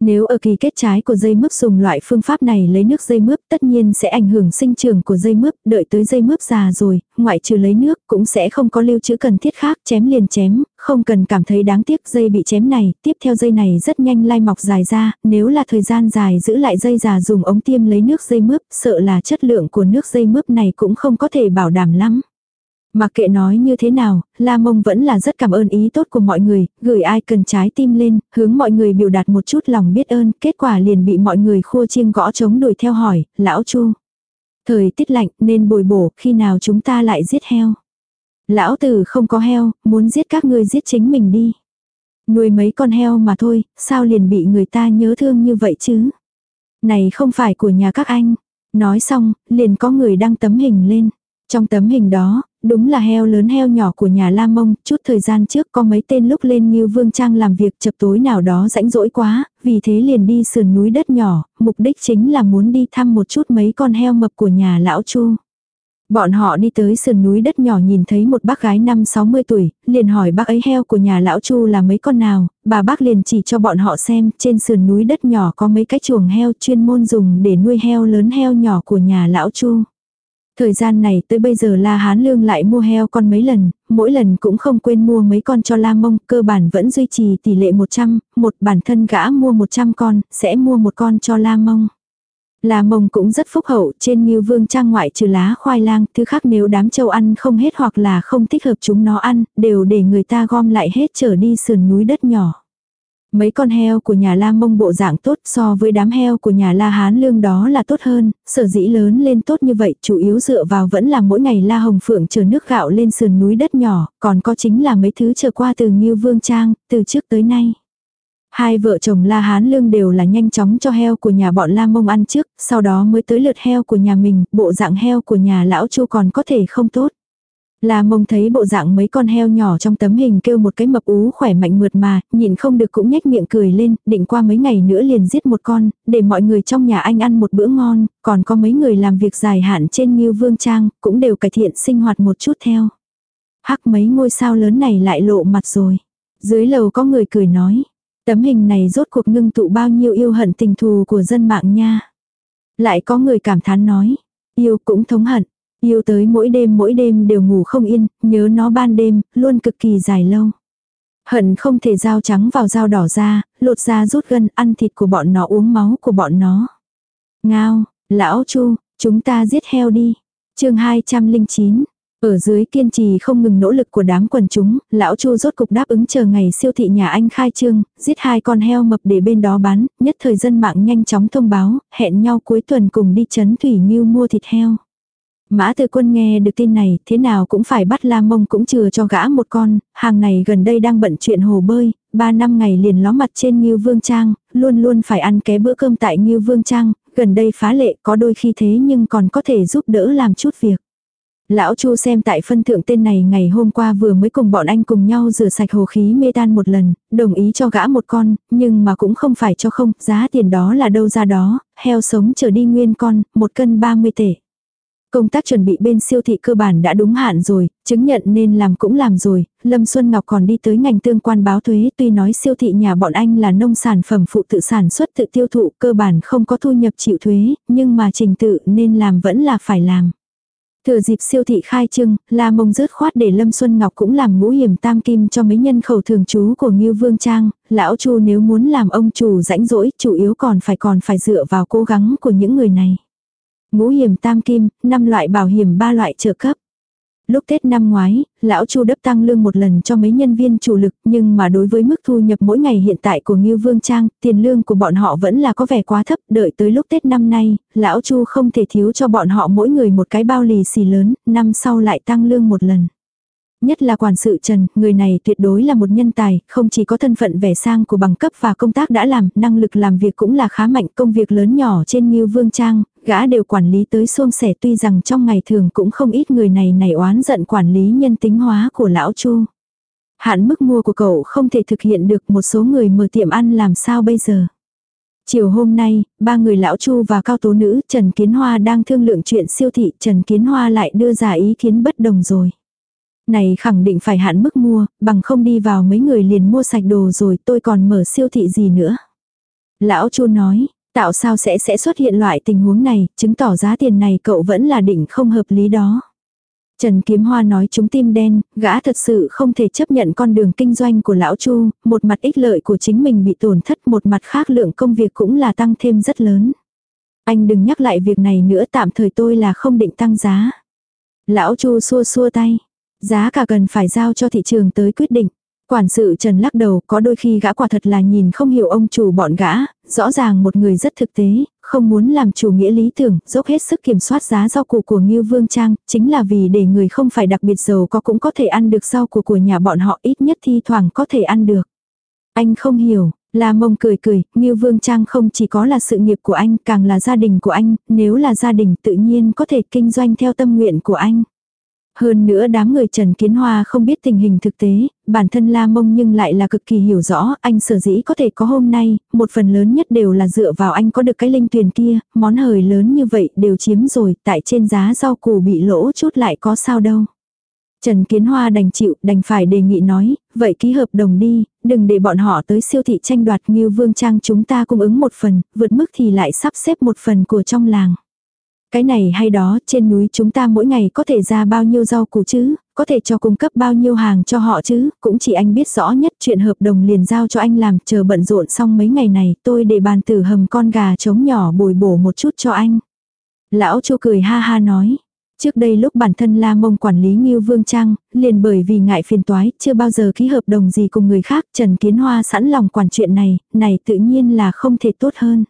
Speaker 1: Nếu ở kỳ kết trái của dây mướp dùng loại phương pháp này lấy nước dây mướp tất nhiên sẽ ảnh hưởng sinh trưởng của dây mướp, đợi tới dây mướp già rồi, ngoại trừ lấy nước cũng sẽ không có lưu trữ cần thiết khác, chém liền chém, không cần cảm thấy đáng tiếc dây bị chém này, tiếp theo dây này rất nhanh lai mọc dài ra, nếu là thời gian dài giữ lại dây già dùng ống tiêm lấy nước dây mướp, sợ là chất lượng của nước dây mướp này cũng không có thể bảo đảm lắm. Mặc kệ nói như thế nào, La Mông vẫn là rất cảm ơn ý tốt của mọi người, gửi ai cần trái tim lên, hướng mọi người biểu đạt một chút lòng biết ơn, kết quả liền bị mọi người khua chiêng gõ chống đuổi theo hỏi, lão Chu. Thời tiết lạnh nên bồi bổ, khi nào chúng ta lại giết heo. Lão tử không có heo, muốn giết các ngươi giết chính mình đi. Nuôi mấy con heo mà thôi, sao liền bị người ta nhớ thương như vậy chứ? Này không phải của nhà các anh. Nói xong, liền có người đăng tấm hình lên. Trong tấm hình đó, đúng là heo lớn heo nhỏ của nhà La Mông, chút thời gian trước có mấy tên lúc lên như Vương Trang làm việc chập tối nào đó rãnh rỗi quá, vì thế liền đi sườn núi đất nhỏ, mục đích chính là muốn đi thăm một chút mấy con heo mập của nhà lão Chu. Bọn họ đi tới sườn núi đất nhỏ nhìn thấy một bác gái năm 60 tuổi, liền hỏi bác ấy heo của nhà lão Chu là mấy con nào, bà bác liền chỉ cho bọn họ xem trên sườn núi đất nhỏ có mấy cái chuồng heo chuyên môn dùng để nuôi heo lớn heo nhỏ của nhà lão Chu. Thời gian này tới bây giờ La Hán Lương lại mua heo con mấy lần, mỗi lần cũng không quên mua mấy con cho La Mông, cơ bản vẫn duy trì tỷ lệ 100, một bản thân gã mua 100 con, sẽ mua một con cho La Mông. La Mông cũng rất phúc hậu, trên như vương trang ngoại trừ lá khoai lang, thứ khác nếu đám châu ăn không hết hoặc là không thích hợp chúng nó ăn, đều để người ta gom lại hết trở đi sườn núi đất nhỏ. Mấy con heo của nhà La Mông bộ dạng tốt so với đám heo của nhà La Hán Lương đó là tốt hơn, sở dĩ lớn lên tốt như vậy chủ yếu dựa vào vẫn là mỗi ngày La Hồng Phượng chờ nước gạo lên sườn núi đất nhỏ, còn có chính là mấy thứ chờ qua từ Ngưu Vương Trang, từ trước tới nay. Hai vợ chồng La Hán Lương đều là nhanh chóng cho heo của nhà bọn La Mông ăn trước, sau đó mới tới lượt heo của nhà mình, bộ dạng heo của nhà lão Chu còn có thể không tốt. La mông thấy bộ dạng mấy con heo nhỏ trong tấm hình kêu một cái mập ú khỏe mạnh mượt mà, nhìn không được cũng nhếch miệng cười lên, định qua mấy ngày nữa liền giết một con, để mọi người trong nhà anh ăn một bữa ngon, còn có mấy người làm việc dài hạn trên như vương trang, cũng đều cải thiện sinh hoạt một chút theo. Hắc mấy ngôi sao lớn này lại lộ mặt rồi. Dưới lầu có người cười nói, tấm hình này rốt cuộc ngưng tụ bao nhiêu yêu hận tình thù của dân mạng nha. Lại có người cảm thán nói, yêu cũng thống hận. Yêu tới mỗi đêm mỗi đêm đều ngủ không yên, nhớ nó ban đêm, luôn cực kỳ dài lâu. Hận không thể dao trắng vào dao đỏ ra, lột ra rút gân, ăn thịt của bọn nó uống máu của bọn nó. Ngao, lão chu, chúng ta giết heo đi. chương 209, ở dưới kiên trì không ngừng nỗ lực của đám quần chúng, lão Chu rốt cục đáp ứng chờ ngày siêu thị nhà anh khai trương, giết hai con heo mập để bên đó bán, nhất thời dân mạng nhanh chóng thông báo, hẹn nhau cuối tuần cùng đi chấn Thủy như mua thịt heo. Mã tư Quân nghe được tin này, thế nào cũng phải bắt La Mông cũng chừa cho gã một con, hàng này gần đây đang bận chuyện hồ bơi, ba năm ngày liền ló mặt trên Ngưu Vương Trang, luôn luôn phải ăn ké bữa cơm tại Ngưu Vương Trang, gần đây phá lệ có đôi khi thế nhưng còn có thể giúp đỡ làm chút việc. Lão Chu xem tại phân thượng tên này ngày hôm qua vừa mới cùng bọn anh cùng nhau rửa sạch hồ khí mê tan một lần, đồng ý cho gã một con, nhưng mà cũng không phải cho không, giá tiền đó là đâu ra đó, heo sống trở đi nguyên con, một cân 30 tể Công tác chuẩn bị bên siêu thị cơ bản đã đúng hạn rồi, chứng nhận nên làm cũng làm rồi, Lâm Xuân Ngọc còn đi tới ngành tương quan báo thuế tuy nói siêu thị nhà bọn anh là nông sản phẩm phụ tự sản xuất tự tiêu thụ cơ bản không có thu nhập chịu thuế, nhưng mà trình tự nên làm vẫn là phải làm. Thừa dịp siêu thị khai trương, La Mông rớt khoát để Lâm Xuân Ngọc cũng làm ngũ hiểm tam kim cho mấy nhân khẩu thường trú của Ngưu Vương Trang, lão Chu nếu muốn làm ông chủ rãnh rỗi, chủ yếu còn phải còn phải dựa vào cố gắng của những người này ngũ hiểm tam kim, năm loại bảo hiểm ba loại trợ cấp. Lúc Tết năm ngoái, lão Chu đắp tăng lương một lần cho mấy nhân viên chủ lực, nhưng mà đối với mức thu nhập mỗi ngày hiện tại của Ngưu Vương Trang, tiền lương của bọn họ vẫn là có vẻ quá thấp, đợi tới lúc Tết năm nay, lão Chu không thể thiếu cho bọn họ mỗi người một cái bao lì xì lớn, năm sau lại tăng lương một lần. Nhất là quản sự Trần, người này tuyệt đối là một nhân tài, không chỉ có thân phận vẻ sang của bằng cấp và công tác đã làm, năng lực làm việc cũng là khá mạnh, công việc lớn nhỏ trên Ngưu Vương Trang, gã đều quản lý tới xuông sẻ tuy rằng trong ngày thường cũng không ít người này nảy oán giận quản lý nhân tính hóa của lão Chu. Hạn mức mua của cậu không thể thực hiện được một số người mở tiệm ăn làm sao bây giờ. Chiều hôm nay, ba người lão Chu và cao tố nữ Trần Kiến Hoa đang thương lượng chuyện siêu thị Trần Kiến Hoa lại đưa ra ý kiến bất đồng rồi. Này khẳng định phải hạn mức mua, bằng không đi vào mấy người liền mua sạch đồ rồi tôi còn mở siêu thị gì nữa. Lão Chu nói, tạo sao sẽ sẽ xuất hiện loại tình huống này, chứng tỏ giá tiền này cậu vẫn là định không hợp lý đó. Trần Kiếm Hoa nói chúng tim đen, gã thật sự không thể chấp nhận con đường kinh doanh của lão Chu, một mặt ích lợi của chính mình bị tổn thất, một mặt khác lượng công việc cũng là tăng thêm rất lớn. Anh đừng nhắc lại việc này nữa tạm thời tôi là không định tăng giá. Lão Chu xua xua tay, Giá cả cần phải giao cho thị trường tới quyết định. Quản sự Trần lắc đầu có đôi khi gã quả thật là nhìn không hiểu ông chủ bọn gã, rõ ràng một người rất thực tế, không muốn làm chủ nghĩa lý tưởng, dốc hết sức kiểm soát giá rau củ của Ngưu Vương Trang, chính là vì để người không phải đặc biệt giàu có cũng có thể ăn được rau củ của nhà bọn họ ít nhất thi thoảng có thể ăn được. Anh không hiểu, La mông cười cười, Ngưu Vương Trang không chỉ có là sự nghiệp của anh, càng là gia đình của anh, nếu là gia đình tự nhiên có thể kinh doanh theo tâm nguyện của anh. Hơn nữa đám người Trần Kiến Hoa không biết tình hình thực tế, bản thân La Mông nhưng lại là cực kỳ hiểu rõ, anh sở dĩ có thể có hôm nay, một phần lớn nhất đều là dựa vào anh có được cái linh tuyền kia, món hời lớn như vậy đều chiếm rồi, tại trên giá rau củ bị lỗ chút lại có sao đâu. Trần Kiến Hoa đành chịu, đành phải đề nghị nói, vậy ký hợp đồng đi, đừng để bọn họ tới siêu thị tranh đoạt như vương trang chúng ta cung ứng một phần, vượt mức thì lại sắp xếp một phần của trong làng. Cái này hay đó, trên núi chúng ta mỗi ngày có thể ra bao nhiêu rau củ chứ, có thể cho cung cấp bao nhiêu hàng cho họ chứ, cũng chỉ anh biết rõ nhất chuyện hợp đồng liền giao cho anh làm, chờ bận rộn xong mấy ngày này, tôi để bàn tử hầm con gà trống nhỏ bồi bổ một chút cho anh. Lão Chu cười ha ha nói, Trước đây lúc bản thân La Mông quản lý Ngưu Vương Trang, liền bởi vì ngại phiền toái, chưa bao giờ ký hợp đồng gì cùng người khác, Trần Kiến Hoa sẵn lòng quản chuyện này, này tự nhiên là không thể tốt hơn.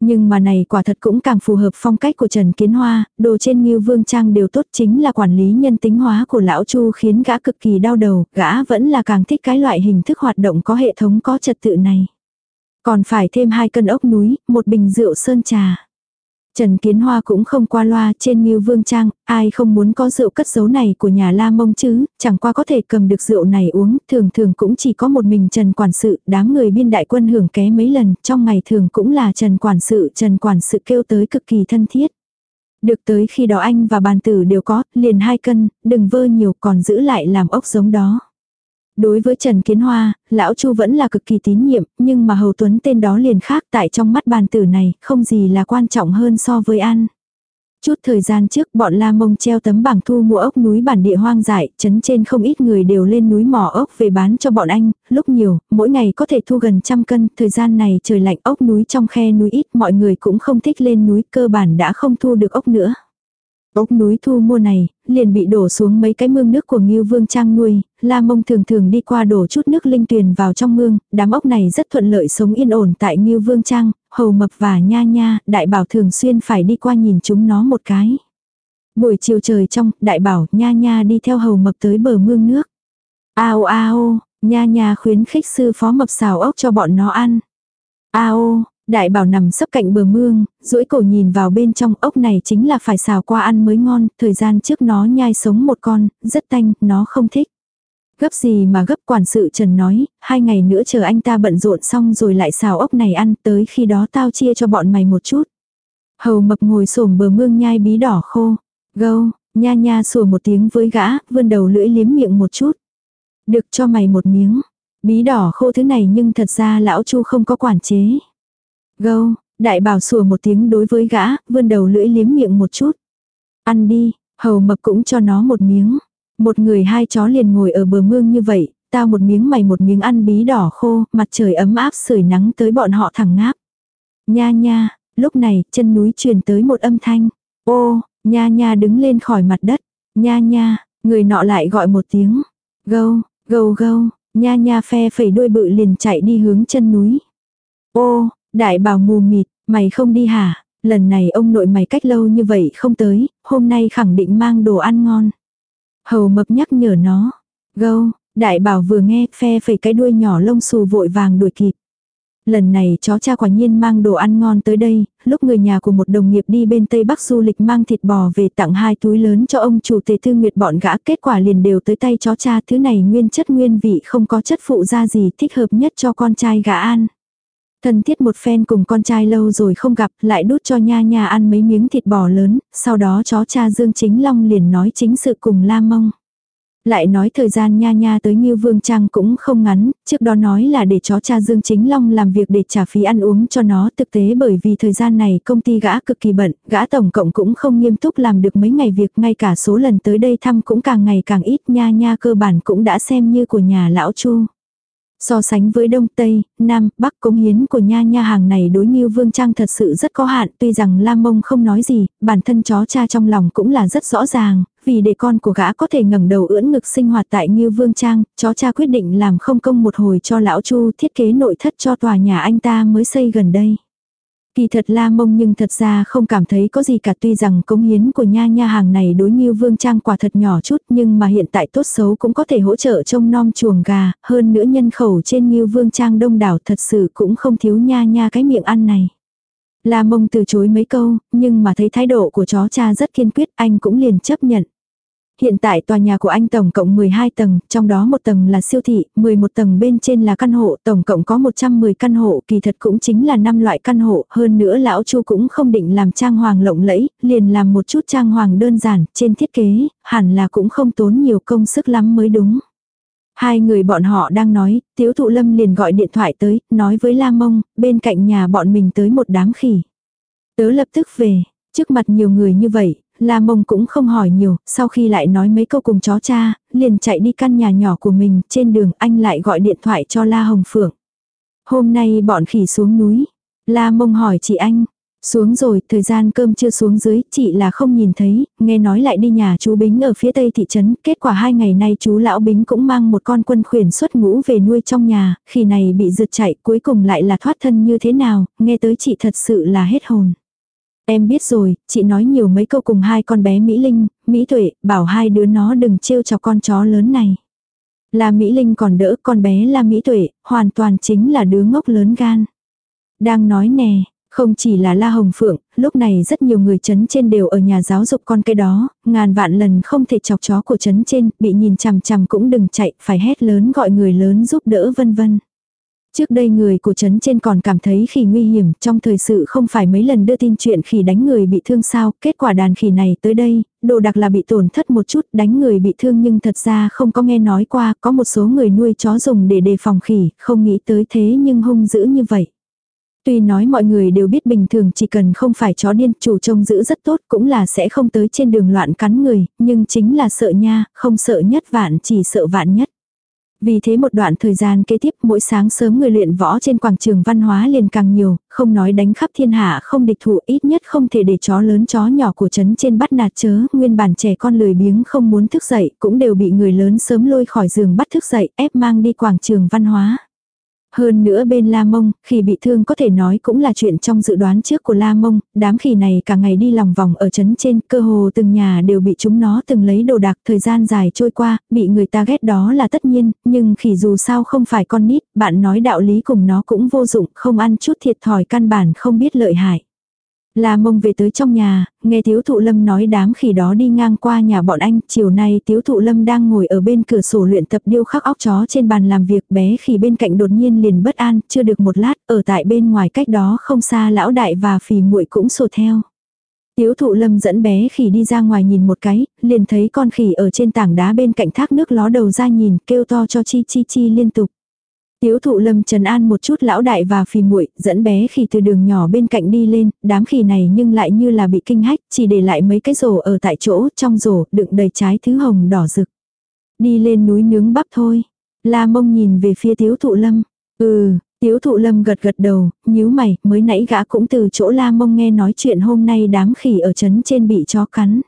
Speaker 1: Nhưng mà này quả thật cũng càng phù hợp phong cách của Trần Kiến Hoa, đồ trên như vương trang đều tốt chính là quản lý nhân tính hóa của lão Chu khiến gã cực kỳ đau đầu, gã vẫn là càng thích cái loại hình thức hoạt động có hệ thống có trật tự này. Còn phải thêm hai cân ốc núi, một bình rượu sơn trà. Trần Kiến Hoa cũng không qua loa trên Ngưu Vương Trang, ai không muốn có rượu cất giấu này của nhà La Mông chứ, chẳng qua có thể cầm được rượu này uống, thường thường cũng chỉ có một mình Trần Quản sự, đám người biên đại quân hưởng ké mấy lần, trong ngày thường cũng là Trần Quản sự, Trần Quản sự kêu tới cực kỳ thân thiết. Được tới khi đó anh và bàn tử đều có, liền hai cân, đừng vơ nhiều còn giữ lại làm ốc giống đó. Đối với Trần Kiến Hoa, lão Chu vẫn là cực kỳ tín nhiệm, nhưng mà Hầu Tuấn tên đó liền khác tại trong mắt bàn tử này, không gì là quan trọng hơn so với ăn. Chút thời gian trước bọn La Mông treo tấm bảng thu mua ốc núi bản địa hoang dại, chấn trên không ít người đều lên núi mỏ ốc về bán cho bọn anh, lúc nhiều, mỗi ngày có thể thu gần trăm cân, thời gian này trời lạnh ốc núi trong khe núi ít, mọi người cũng không thích lên núi, cơ bản đã không thu được ốc nữa. Ốc núi thu mua này, liền bị đổ xuống mấy cái mương nước của Ngưu Vương Trang nuôi, La Mông thường thường đi qua đổ chút nước linh tuyền vào trong mương, đám ốc này rất thuận lợi sống yên ổn tại Ngưu Vương Trang, hầu mập và nha nha, đại bảo thường xuyên phải đi qua nhìn chúng nó một cái. Buổi chiều trời trong, đại bảo nha nha đi theo hầu mập tới bờ mương nước. Ao ao, nha nha khuyến khích sư phó mập xào ốc cho bọn nó ăn. Ao, Đại bảo nằm sấp cạnh bờ mương, duỗi cổ nhìn vào bên trong ốc này chính là phải xào qua ăn mới ngon, thời gian trước nó nhai sống một con, rất tanh, nó không thích. Gấp gì mà gấp quản sự Trần nói, hai ngày nữa chờ anh ta bận rộn xong rồi lại xào ốc này ăn tới khi đó tao chia cho bọn mày một chút. Hầu mập ngồi xổm bờ mương nhai bí đỏ khô. Gâu, nha nha sủa một tiếng với gã, vươn đầu lưỡi liếm miệng một chút. Được cho mày một miếng. Bí đỏ khô thứ này nhưng thật ra lão chu không có quản chế. Gâu, đại bảo sủa một tiếng đối với gã, vươn đầu lưỡi liếm miệng một chút. Ăn đi, hầu mập cũng cho nó một miếng. Một người hai chó liền ngồi ở bờ mương như vậy, tao một miếng mày một miếng ăn bí đỏ khô, mặt trời ấm áp sưởi nắng tới bọn họ thẳng ngáp. Nha nha, lúc này chân núi truyền tới một âm thanh. Ô, nha nha đứng lên khỏi mặt đất. Nha nha, người nọ lại gọi một tiếng. Gâu, gâu gâu, nha nha phe phẩy đuôi bự liền chạy đi hướng chân núi. Ô, đại bảo mù mịt, mày không đi hả? Lần này ông nội mày cách lâu như vậy không tới, hôm nay khẳng định mang đồ ăn ngon. Hầu mập nhắc nhở nó. Gâu, đại bảo vừa nghe phe phẩy cái đuôi nhỏ lông xù vội vàng đuổi kịp. Lần này chó cha quả nhiên mang đồ ăn ngon tới đây, lúc người nhà của một đồng nghiệp đi bên Tây Bắc du lịch mang thịt bò về tặng hai túi lớn cho ông chủ tề thư nguyệt bọn gã kết quả liền đều tới tay chó cha thứ này nguyên chất nguyên vị không có chất phụ ra gì thích hợp nhất cho con trai gã ăn. Thân thiết một phen cùng con trai lâu rồi không gặp, lại đút cho nha nha ăn mấy miếng thịt bò lớn, sau đó chó cha Dương Chính Long liền nói chính sự cùng La Mông. Lại nói thời gian nha nha tới như Vương Trang cũng không ngắn, trước đó nói là để chó cha Dương Chính Long làm việc để trả phí ăn uống cho nó thực tế bởi vì thời gian này công ty gã cực kỳ bận, gã tổng cộng cũng không nghiêm túc làm được mấy ngày việc ngay cả số lần tới đây thăm cũng càng ngày càng ít nha nha cơ bản cũng đã xem như của nhà lão Chu. So sánh với Đông Tây, Nam, Bắc cống hiến của nha nha hàng này đối như Vương Trang thật sự rất có hạn, tuy rằng Lam Mông không nói gì, bản thân chó cha trong lòng cũng là rất rõ ràng, vì để con của gã có thể ngẩng đầu ưỡn ngực sinh hoạt tại Như Vương Trang, chó cha quyết định làm không công một hồi cho lão Chu thiết kế nội thất cho tòa nhà anh ta mới xây gần đây. Kỳ thật la mông nhưng thật ra không cảm thấy có gì cả tuy rằng cống hiến của nha nha hàng này đối như vương trang quả thật nhỏ chút nhưng mà hiện tại tốt xấu cũng có thể hỗ trợ trông nom chuồng gà, hơn nữa nhân khẩu trên như vương trang đông đảo thật sự cũng không thiếu nha nha cái miệng ăn này. La mông từ chối mấy câu, nhưng mà thấy thái độ của chó cha rất kiên quyết anh cũng liền chấp nhận. Hiện tại tòa nhà của anh tổng cộng 12 tầng, trong đó một tầng là siêu thị, 11 tầng bên trên là căn hộ, tổng cộng có 110 căn hộ, kỳ thật cũng chính là 5 loại căn hộ, hơn nữa lão Chu cũng không định làm trang hoàng lộng lẫy, liền làm một chút trang hoàng đơn giản, trên thiết kế, hẳn là cũng không tốn nhiều công sức lắm mới đúng. Hai người bọn họ đang nói, tiếu thụ lâm liền gọi điện thoại tới, nói với La Mông, bên cạnh nhà bọn mình tới một đám khỉ. Tớ lập tức về, trước mặt nhiều người như vậy, La mông cũng không hỏi nhiều, sau khi lại nói mấy câu cùng chó cha, liền chạy đi căn nhà nhỏ của mình, trên đường anh lại gọi điện thoại cho La Hồng Phượng. Hôm nay bọn khỉ xuống núi. La mông hỏi chị anh. Xuống rồi, thời gian cơm chưa xuống dưới, chị là không nhìn thấy, nghe nói lại đi nhà chú Bính ở phía tây thị trấn, kết quả hai ngày nay chú lão Bính cũng mang một con quân khuyển xuất ngũ về nuôi trong nhà, khi này bị rượt chạy cuối cùng lại là thoát thân như thế nào, nghe tới chị thật sự là hết hồn. Em biết rồi, chị nói nhiều mấy câu cùng hai con bé Mỹ Linh, Mỹ Tuệ, bảo hai đứa nó đừng trêu cho con chó lớn này. Là Mỹ Linh còn đỡ, con bé là Mỹ Tuệ, hoàn toàn chính là đứa ngốc lớn gan. Đang nói nè, không chỉ là La Hồng Phượng, lúc này rất nhiều người chấn trên đều ở nhà giáo dục con cái đó, ngàn vạn lần không thể chọc chó của chấn trên, bị nhìn chằm chằm cũng đừng chạy, phải hét lớn gọi người lớn giúp đỡ vân vân. Trước đây người của trấn trên còn cảm thấy khỉ nguy hiểm, trong thời sự không phải mấy lần đưa tin chuyện khỉ đánh người bị thương sao, kết quả đàn khỉ này tới đây, đồ đặc là bị tổn thất một chút, đánh người bị thương nhưng thật ra không có nghe nói qua, có một số người nuôi chó dùng để đề phòng khỉ, không nghĩ tới thế nhưng hung dữ như vậy. Tuy nói mọi người đều biết bình thường chỉ cần không phải chó điên, chủ trông giữ rất tốt cũng là sẽ không tới trên đường loạn cắn người, nhưng chính là sợ nha, không sợ nhất vạn chỉ sợ vạn nhất. Vì thế một đoạn thời gian kế tiếp mỗi sáng sớm người luyện võ trên quảng trường văn hóa liền càng nhiều, không nói đánh khắp thiên hạ không địch thủ ít nhất không thể để chó lớn chó nhỏ của trấn trên bắt nạt chớ, nguyên bản trẻ con lười biếng không muốn thức dậy cũng đều bị người lớn sớm lôi khỏi giường bắt thức dậy ép mang đi quảng trường văn hóa. Hơn nữa bên La Mông, khi bị thương có thể nói cũng là chuyện trong dự đoán trước của La Mông, đám khỉ này cả ngày đi lòng vòng ở trấn trên, cơ hồ từng nhà đều bị chúng nó từng lấy đồ đạc, thời gian dài trôi qua, bị người ta ghét đó là tất nhiên, nhưng khỉ dù sao không phải con nít, bạn nói đạo lý cùng nó cũng vô dụng, không ăn chút thiệt thòi căn bản không biết lợi hại. La mông về tới trong nhà, nghe tiếu thụ lâm nói đám khỉ đó đi ngang qua nhà bọn anh, chiều nay tiếu thụ lâm đang ngồi ở bên cửa sổ luyện tập điêu khắc óc chó trên bàn làm việc bé khỉ bên cạnh đột nhiên liền bất an, chưa được một lát, ở tại bên ngoài cách đó không xa lão đại và phì muội cũng sổ theo. Tiếu thụ lâm dẫn bé khỉ đi ra ngoài nhìn một cái, liền thấy con khỉ ở trên tảng đá bên cạnh thác nước ló đầu ra nhìn, kêu to cho chi chi chi liên tục. Tiếu thụ lâm trần an một chút lão đại và phì muội dẫn bé khỉ từ đường nhỏ bên cạnh đi lên, đám khỉ này nhưng lại như là bị kinh hách, chỉ để lại mấy cái rổ ở tại chỗ, trong rổ đựng đầy trái thứ hồng đỏ rực. Đi lên núi nướng bắp thôi. La mông nhìn về phía tiếu thụ lâm. Ừ, Tiếu thụ lâm gật gật đầu, nhíu mày, mới nãy gã cũng từ chỗ la mông nghe nói chuyện hôm nay đám khỉ ở trấn trên bị chó cắn.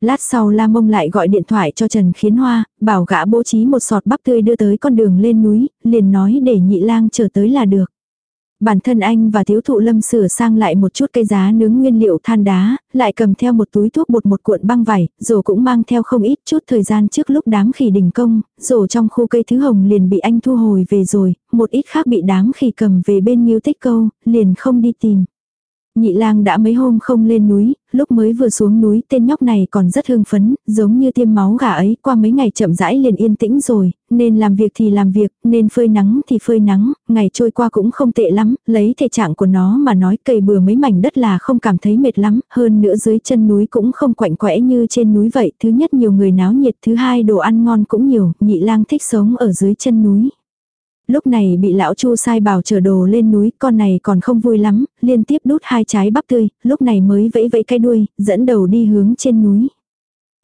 Speaker 1: Lát sau La Mông lại gọi điện thoại cho Trần Khiến Hoa, bảo gã bố trí một sọt bắp tươi đưa tới con đường lên núi, liền nói để nhị lang chờ tới là được. Bản thân anh và thiếu thụ lâm sửa sang lại một chút cây giá nướng nguyên liệu than đá, lại cầm theo một túi thuốc bột một cuộn băng vải, rồi cũng mang theo không ít chút thời gian trước lúc đám khỉ đình công, rồi trong khu cây thứ hồng liền bị anh thu hồi về rồi, một ít khác bị đám khỉ cầm về bên nghiêu Tích Câu, liền không đi tìm. Nhị lang đã mấy hôm không lên núi, lúc mới vừa xuống núi tên nhóc này còn rất hưng phấn, giống như tiêm máu gà ấy, qua mấy ngày chậm rãi liền yên tĩnh rồi, nên làm việc thì làm việc, nên phơi nắng thì phơi nắng, ngày trôi qua cũng không tệ lắm, lấy thể trạng của nó mà nói cầy bừa mấy mảnh đất là không cảm thấy mệt lắm, hơn nữa dưới chân núi cũng không quạnh quẽ như trên núi vậy, thứ nhất nhiều người náo nhiệt, thứ hai đồ ăn ngon cũng nhiều, nhị lang thích sống ở dưới chân núi lúc này bị lão chu sai bảo chở đồ lên núi, con này còn không vui lắm, liên tiếp đút hai trái bắp tươi, lúc này mới vẫy vẫy cái đuôi, dẫn đầu đi hướng trên núi.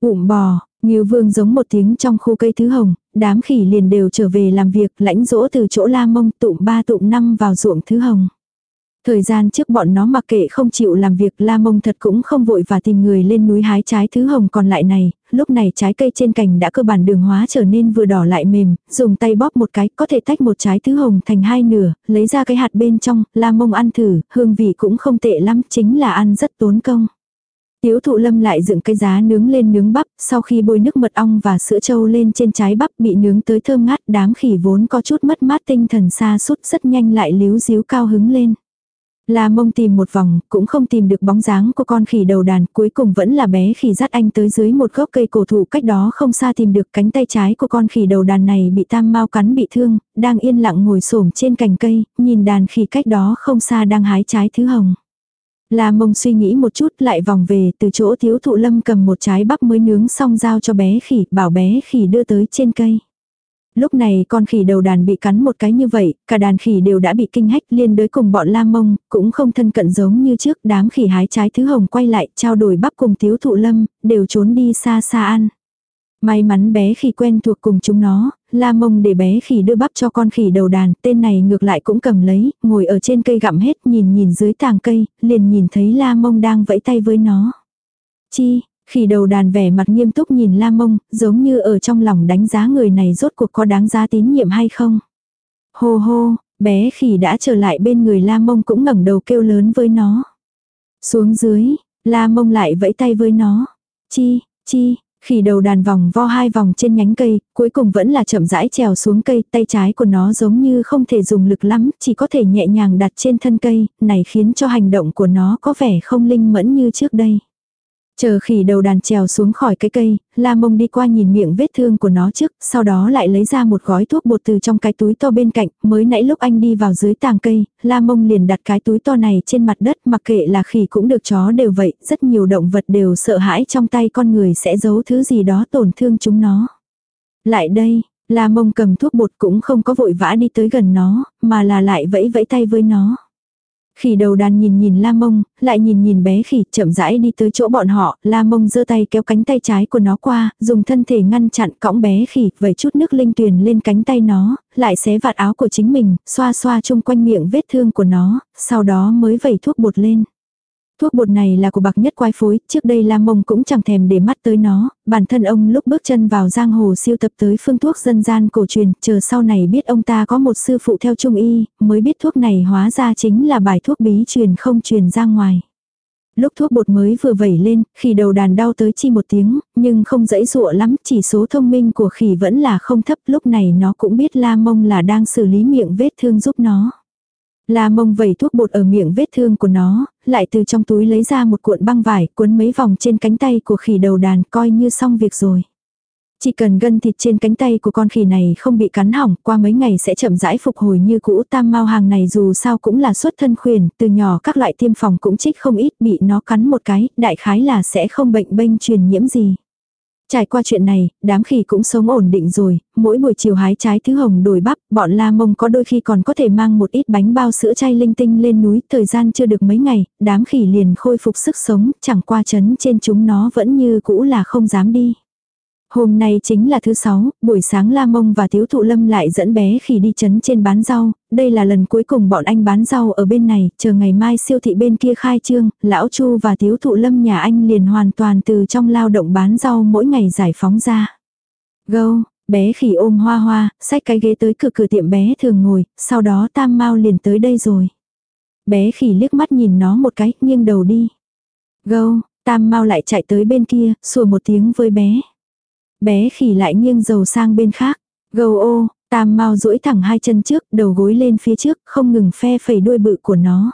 Speaker 1: Ụm bò, như vương giống một tiếng trong khu cây thứ hồng, đám khỉ liền đều trở về làm việc, lãnh dỗ từ chỗ la mông tụm ba tụm năm vào ruộng thứ hồng. Thời gian trước bọn nó mặc kệ không chịu làm việc la mông thật cũng không vội và tìm người lên núi hái trái thứ hồng còn lại này, lúc này trái cây trên cành đã cơ bản đường hóa trở nên vừa đỏ lại mềm, dùng tay bóp một cái có thể tách một trái thứ hồng thành hai nửa, lấy ra cái hạt bên trong, la mông ăn thử, hương vị cũng không tệ lắm, chính là ăn rất tốn công. Tiếu thụ lâm lại dựng cái giá nướng lên nướng bắp, sau khi bôi nước mật ong và sữa trâu lên trên trái bắp bị nướng tới thơm ngát đám khỉ vốn có chút mất mát tinh thần xa sút rất nhanh lại líu díu cao hứng lên. La mông tìm một vòng, cũng không tìm được bóng dáng của con khỉ đầu đàn, cuối cùng vẫn là bé khỉ dắt anh tới dưới một gốc cây cổ thụ cách đó không xa tìm được cánh tay trái của con khỉ đầu đàn này bị tam mau cắn bị thương, đang yên lặng ngồi xổm trên cành cây, nhìn đàn khỉ cách đó không xa đang hái trái thứ hồng. La mông suy nghĩ một chút lại vòng về từ chỗ thiếu thụ lâm cầm một trái bắp mới nướng xong giao cho bé khỉ, bảo bé khỉ đưa tới trên cây. Lúc này con khỉ đầu đàn bị cắn một cái như vậy, cả đàn khỉ đều đã bị kinh hách liên đới cùng bọn la mông, cũng không thân cận giống như trước, đám khỉ hái trái thứ hồng quay lại, trao đổi bắp cùng thiếu thụ lâm, đều trốn đi xa xa ăn. May mắn bé khỉ quen thuộc cùng chúng nó, la mông để bé khỉ đưa bắp cho con khỉ đầu đàn, tên này ngược lại cũng cầm lấy, ngồi ở trên cây gặm hết nhìn nhìn dưới tàng cây, liền nhìn thấy la mông đang vẫy tay với nó. Chi, Khỉ đầu đàn vẻ mặt nghiêm túc nhìn la mông, giống như ở trong lòng đánh giá người này rốt cuộc có đáng giá tín nhiệm hay không. Hô hô, bé khỉ đã trở lại bên người la mông cũng ngẩng đầu kêu lớn với nó. Xuống dưới, la mông lại vẫy tay với nó. Chi, chi, Khỉ đầu đàn vòng vo hai vòng trên nhánh cây, cuối cùng vẫn là chậm rãi trèo xuống cây, tay trái của nó giống như không thể dùng lực lắm, chỉ có thể nhẹ nhàng đặt trên thân cây, này khiến cho hành động của nó có vẻ không linh mẫn như trước đây. Chờ khỉ đầu đàn trèo xuống khỏi cái cây, La Mông đi qua nhìn miệng vết thương của nó trước, sau đó lại lấy ra một gói thuốc bột từ trong cái túi to bên cạnh, mới nãy lúc anh đi vào dưới tàng cây, La Mông liền đặt cái túi to này trên mặt đất mặc kệ là khỉ cũng được chó đều vậy, rất nhiều động vật đều sợ hãi trong tay con người sẽ giấu thứ gì đó tổn thương chúng nó. Lại đây, La Mông cầm thuốc bột cũng không có vội vã đi tới gần nó, mà là lại vẫy vẫy tay với nó. Khỉ đầu đàn nhìn nhìn la mông, lại nhìn nhìn bé khỉ chậm rãi đi tới chỗ bọn họ, la mông giơ tay kéo cánh tay trái của nó qua, dùng thân thể ngăn chặn cõng bé khỉ, vẩy chút nước linh tuyền lên cánh tay nó, lại xé vạt áo của chính mình, xoa xoa chung quanh miệng vết thương của nó, sau đó mới vẩy thuốc bột lên. Thuốc bột này là của bạc nhất quái phối, trước đây Lam Mông cũng chẳng thèm để mắt tới nó, bản thân ông lúc bước chân vào giang hồ siêu tập tới phương thuốc dân gian cổ truyền, chờ sau này biết ông ta có một sư phụ theo trung y, mới biết thuốc này hóa ra chính là bài thuốc bí truyền không truyền ra ngoài. Lúc thuốc bột mới vừa vẩy lên, khỉ đầu đàn đau tới chi một tiếng, nhưng không dãy dụa lắm, chỉ số thông minh của khỉ vẫn là không thấp, lúc này nó cũng biết La Mông là đang xử lý miệng vết thương giúp nó. La mông vẩy thuốc bột ở miệng vết thương của nó, lại từ trong túi lấy ra một cuộn băng vải cuốn mấy vòng trên cánh tay của khỉ đầu đàn coi như xong việc rồi. Chỉ cần gân thịt trên cánh tay của con khỉ này không bị cắn hỏng, qua mấy ngày sẽ chậm rãi phục hồi như cũ tam mau hàng này dù sao cũng là xuất thân khuyển, từ nhỏ các loại tiêm phòng cũng trích không ít bị nó cắn một cái, đại khái là sẽ không bệnh bênh truyền nhiễm gì. Trải qua chuyện này, đám khỉ cũng sống ổn định rồi, mỗi buổi chiều hái trái thứ hồng đổi bắp, bọn la mông có đôi khi còn có thể mang một ít bánh bao sữa chay linh tinh lên núi, thời gian chưa được mấy ngày, đám khỉ liền khôi phục sức sống, chẳng qua chấn trên chúng nó vẫn như cũ là không dám đi. Hôm nay chính là thứ sáu, buổi sáng La Mông và thiếu Thụ Lâm lại dẫn bé khi đi chấn trên bán rau, đây là lần cuối cùng bọn anh bán rau ở bên này, chờ ngày mai siêu thị bên kia khai trương, Lão Chu và thiếu Thụ Lâm nhà anh liền hoàn toàn từ trong lao động bán rau mỗi ngày giải phóng ra. Gâu, bé khỉ ôm hoa hoa, xách cái ghế tới cửa cửa tiệm bé thường ngồi, sau đó tam mau liền tới đây rồi. Bé khỉ liếc mắt nhìn nó một cái, nghiêng đầu đi. Gâu, tam mau lại chạy tới bên kia, sủa một tiếng với bé. Bé khỉ lại nghiêng dầu sang bên khác. Gâu ô, tam mau duỗi thẳng hai chân trước, đầu gối lên phía trước, không ngừng phe phẩy đuôi bự của nó.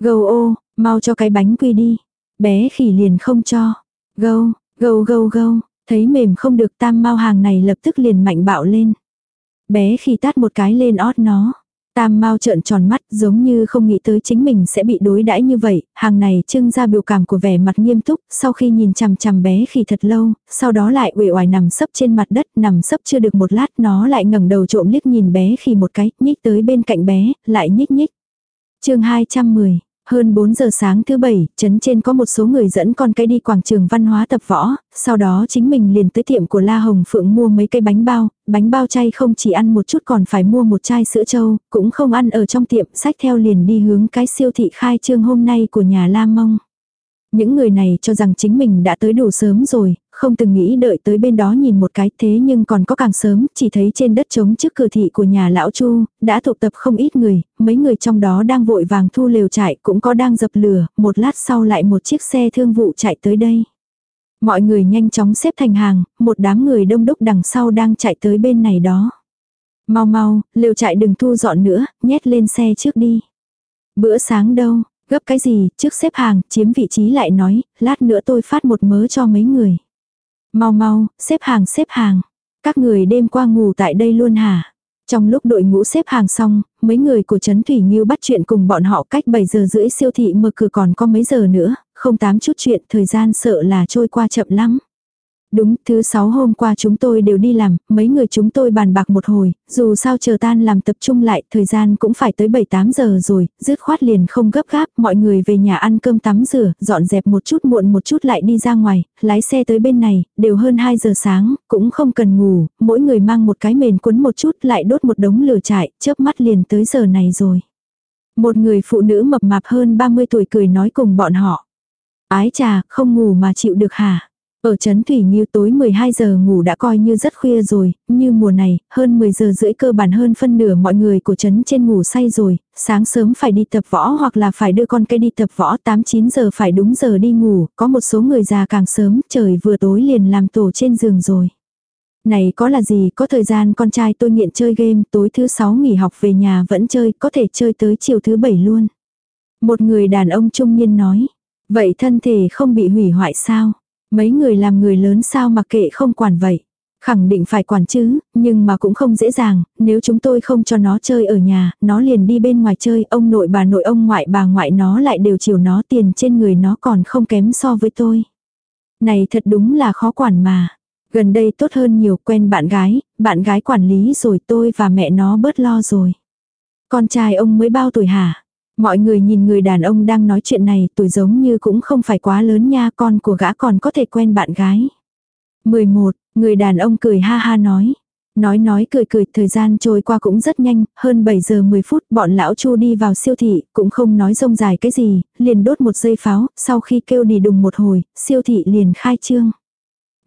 Speaker 1: Gâu ô, mau cho cái bánh quy đi. Bé khỉ liền không cho. Gâu, gâu gâu gâu, thấy mềm không được tam mau hàng này lập tức liền mạnh bạo lên. Bé khỉ tát một cái lên ót nó. Tam Mao trợn tròn mắt giống như không nghĩ tới chính mình sẽ bị đối đãi như vậy, hàng này trưng ra biểu cảm của vẻ mặt nghiêm túc, sau khi nhìn chằm chằm bé khi thật lâu, sau đó lại uể oải nằm sấp trên mặt đất, nằm sấp chưa được một lát nó lại ngẩng đầu trộm liếc nhìn bé khi một cái, nhích tới bên cạnh bé, lại nhích nhích. chương 210 hơn 4 giờ sáng thứ bảy, trấn trên có một số người dẫn con cái đi quảng trường văn hóa tập võ, sau đó chính mình liền tới tiệm của La Hồng Phượng mua mấy cây bánh bao, bánh bao chay không chỉ ăn một chút còn phải mua một chai sữa trâu, cũng không ăn ở trong tiệm, sách theo liền đi hướng cái siêu thị khai trương hôm nay của nhà La Mông. Những người này cho rằng chính mình đã tới đủ sớm rồi, không từng nghĩ đợi tới bên đó nhìn một cái thế nhưng còn có càng sớm, chỉ thấy trên đất trống trước cửa thị của nhà lão Chu, đã tụ tập không ít người, mấy người trong đó đang vội vàng thu lều trại cũng có đang dập lửa, một lát sau lại một chiếc xe thương vụ chạy tới đây. Mọi người nhanh chóng xếp thành hàng, một đám người đông đúc đằng sau đang chạy tới bên này đó. Mau mau, lều trại đừng thu dọn nữa, nhét lên xe trước đi. Bữa sáng đâu, Gấp cái gì, trước xếp hàng, chiếm vị trí lại nói, lát nữa tôi phát một mớ cho mấy người. Mau mau, xếp hàng xếp hàng. Các người đêm qua ngủ tại đây luôn hả? Trong lúc đội ngũ xếp hàng xong, mấy người của Trấn Thủy Nghiêu bắt chuyện cùng bọn họ cách 7 giờ rưỡi siêu thị mở cửa còn có mấy giờ nữa, không tám chút chuyện thời gian sợ là trôi qua chậm lắm. Đúng, thứ sáu hôm qua chúng tôi đều đi làm, mấy người chúng tôi bàn bạc một hồi, dù sao chờ tan làm tập trung lại, thời gian cũng phải tới 7-8 giờ rồi, dứt khoát liền không gấp gáp, mọi người về nhà ăn cơm tắm rửa, dọn dẹp một chút muộn một chút lại đi ra ngoài, lái xe tới bên này, đều hơn 2 giờ sáng, cũng không cần ngủ, mỗi người mang một cái mền cuốn một chút lại đốt một đống lửa trại, chớp mắt liền tới giờ này rồi. Một người phụ nữ mập mạp hơn 30 tuổi cười nói cùng bọn họ. Ái trà, không ngủ mà chịu được hả? Ở Trấn Thủy Nhiêu tối 12 giờ ngủ đã coi như rất khuya rồi, như mùa này, hơn 10 giờ rưỡi cơ bản hơn phân nửa mọi người của Trấn trên ngủ say rồi, sáng sớm phải đi tập võ hoặc là phải đưa con cây đi tập võ 8-9 giờ phải đúng giờ đi ngủ, có một số người già càng sớm, trời vừa tối liền làm tổ trên giường rồi. Này có là gì, có thời gian con trai tôi nghiện chơi game, tối thứ 6 nghỉ học về nhà vẫn chơi, có thể chơi tới chiều thứ 7 luôn. Một người đàn ông trung niên nói, vậy thân thể không bị hủy hoại sao? Mấy người làm người lớn sao mặc kệ không quản vậy. Khẳng định phải quản chứ, nhưng mà cũng không dễ dàng, nếu chúng tôi không cho nó chơi ở nhà, nó liền đi bên ngoài chơi, ông nội bà nội ông ngoại bà ngoại nó lại đều chiều nó tiền trên người nó còn không kém so với tôi. Này thật đúng là khó quản mà. Gần đây tốt hơn nhiều quen bạn gái, bạn gái quản lý rồi tôi và mẹ nó bớt lo rồi. Con trai ông mới bao tuổi hả? Mọi người nhìn người đàn ông đang nói chuyện này tuổi giống như cũng không phải quá lớn nha con của gã còn có thể quen bạn gái. 11. Người đàn ông cười ha ha nói. Nói nói cười cười thời gian trôi qua cũng rất nhanh, hơn 7 giờ 10 phút bọn lão chu đi vào siêu thị, cũng không nói rông dài cái gì, liền đốt một dây pháo, sau khi kêu đi đùng một hồi, siêu thị liền khai trương.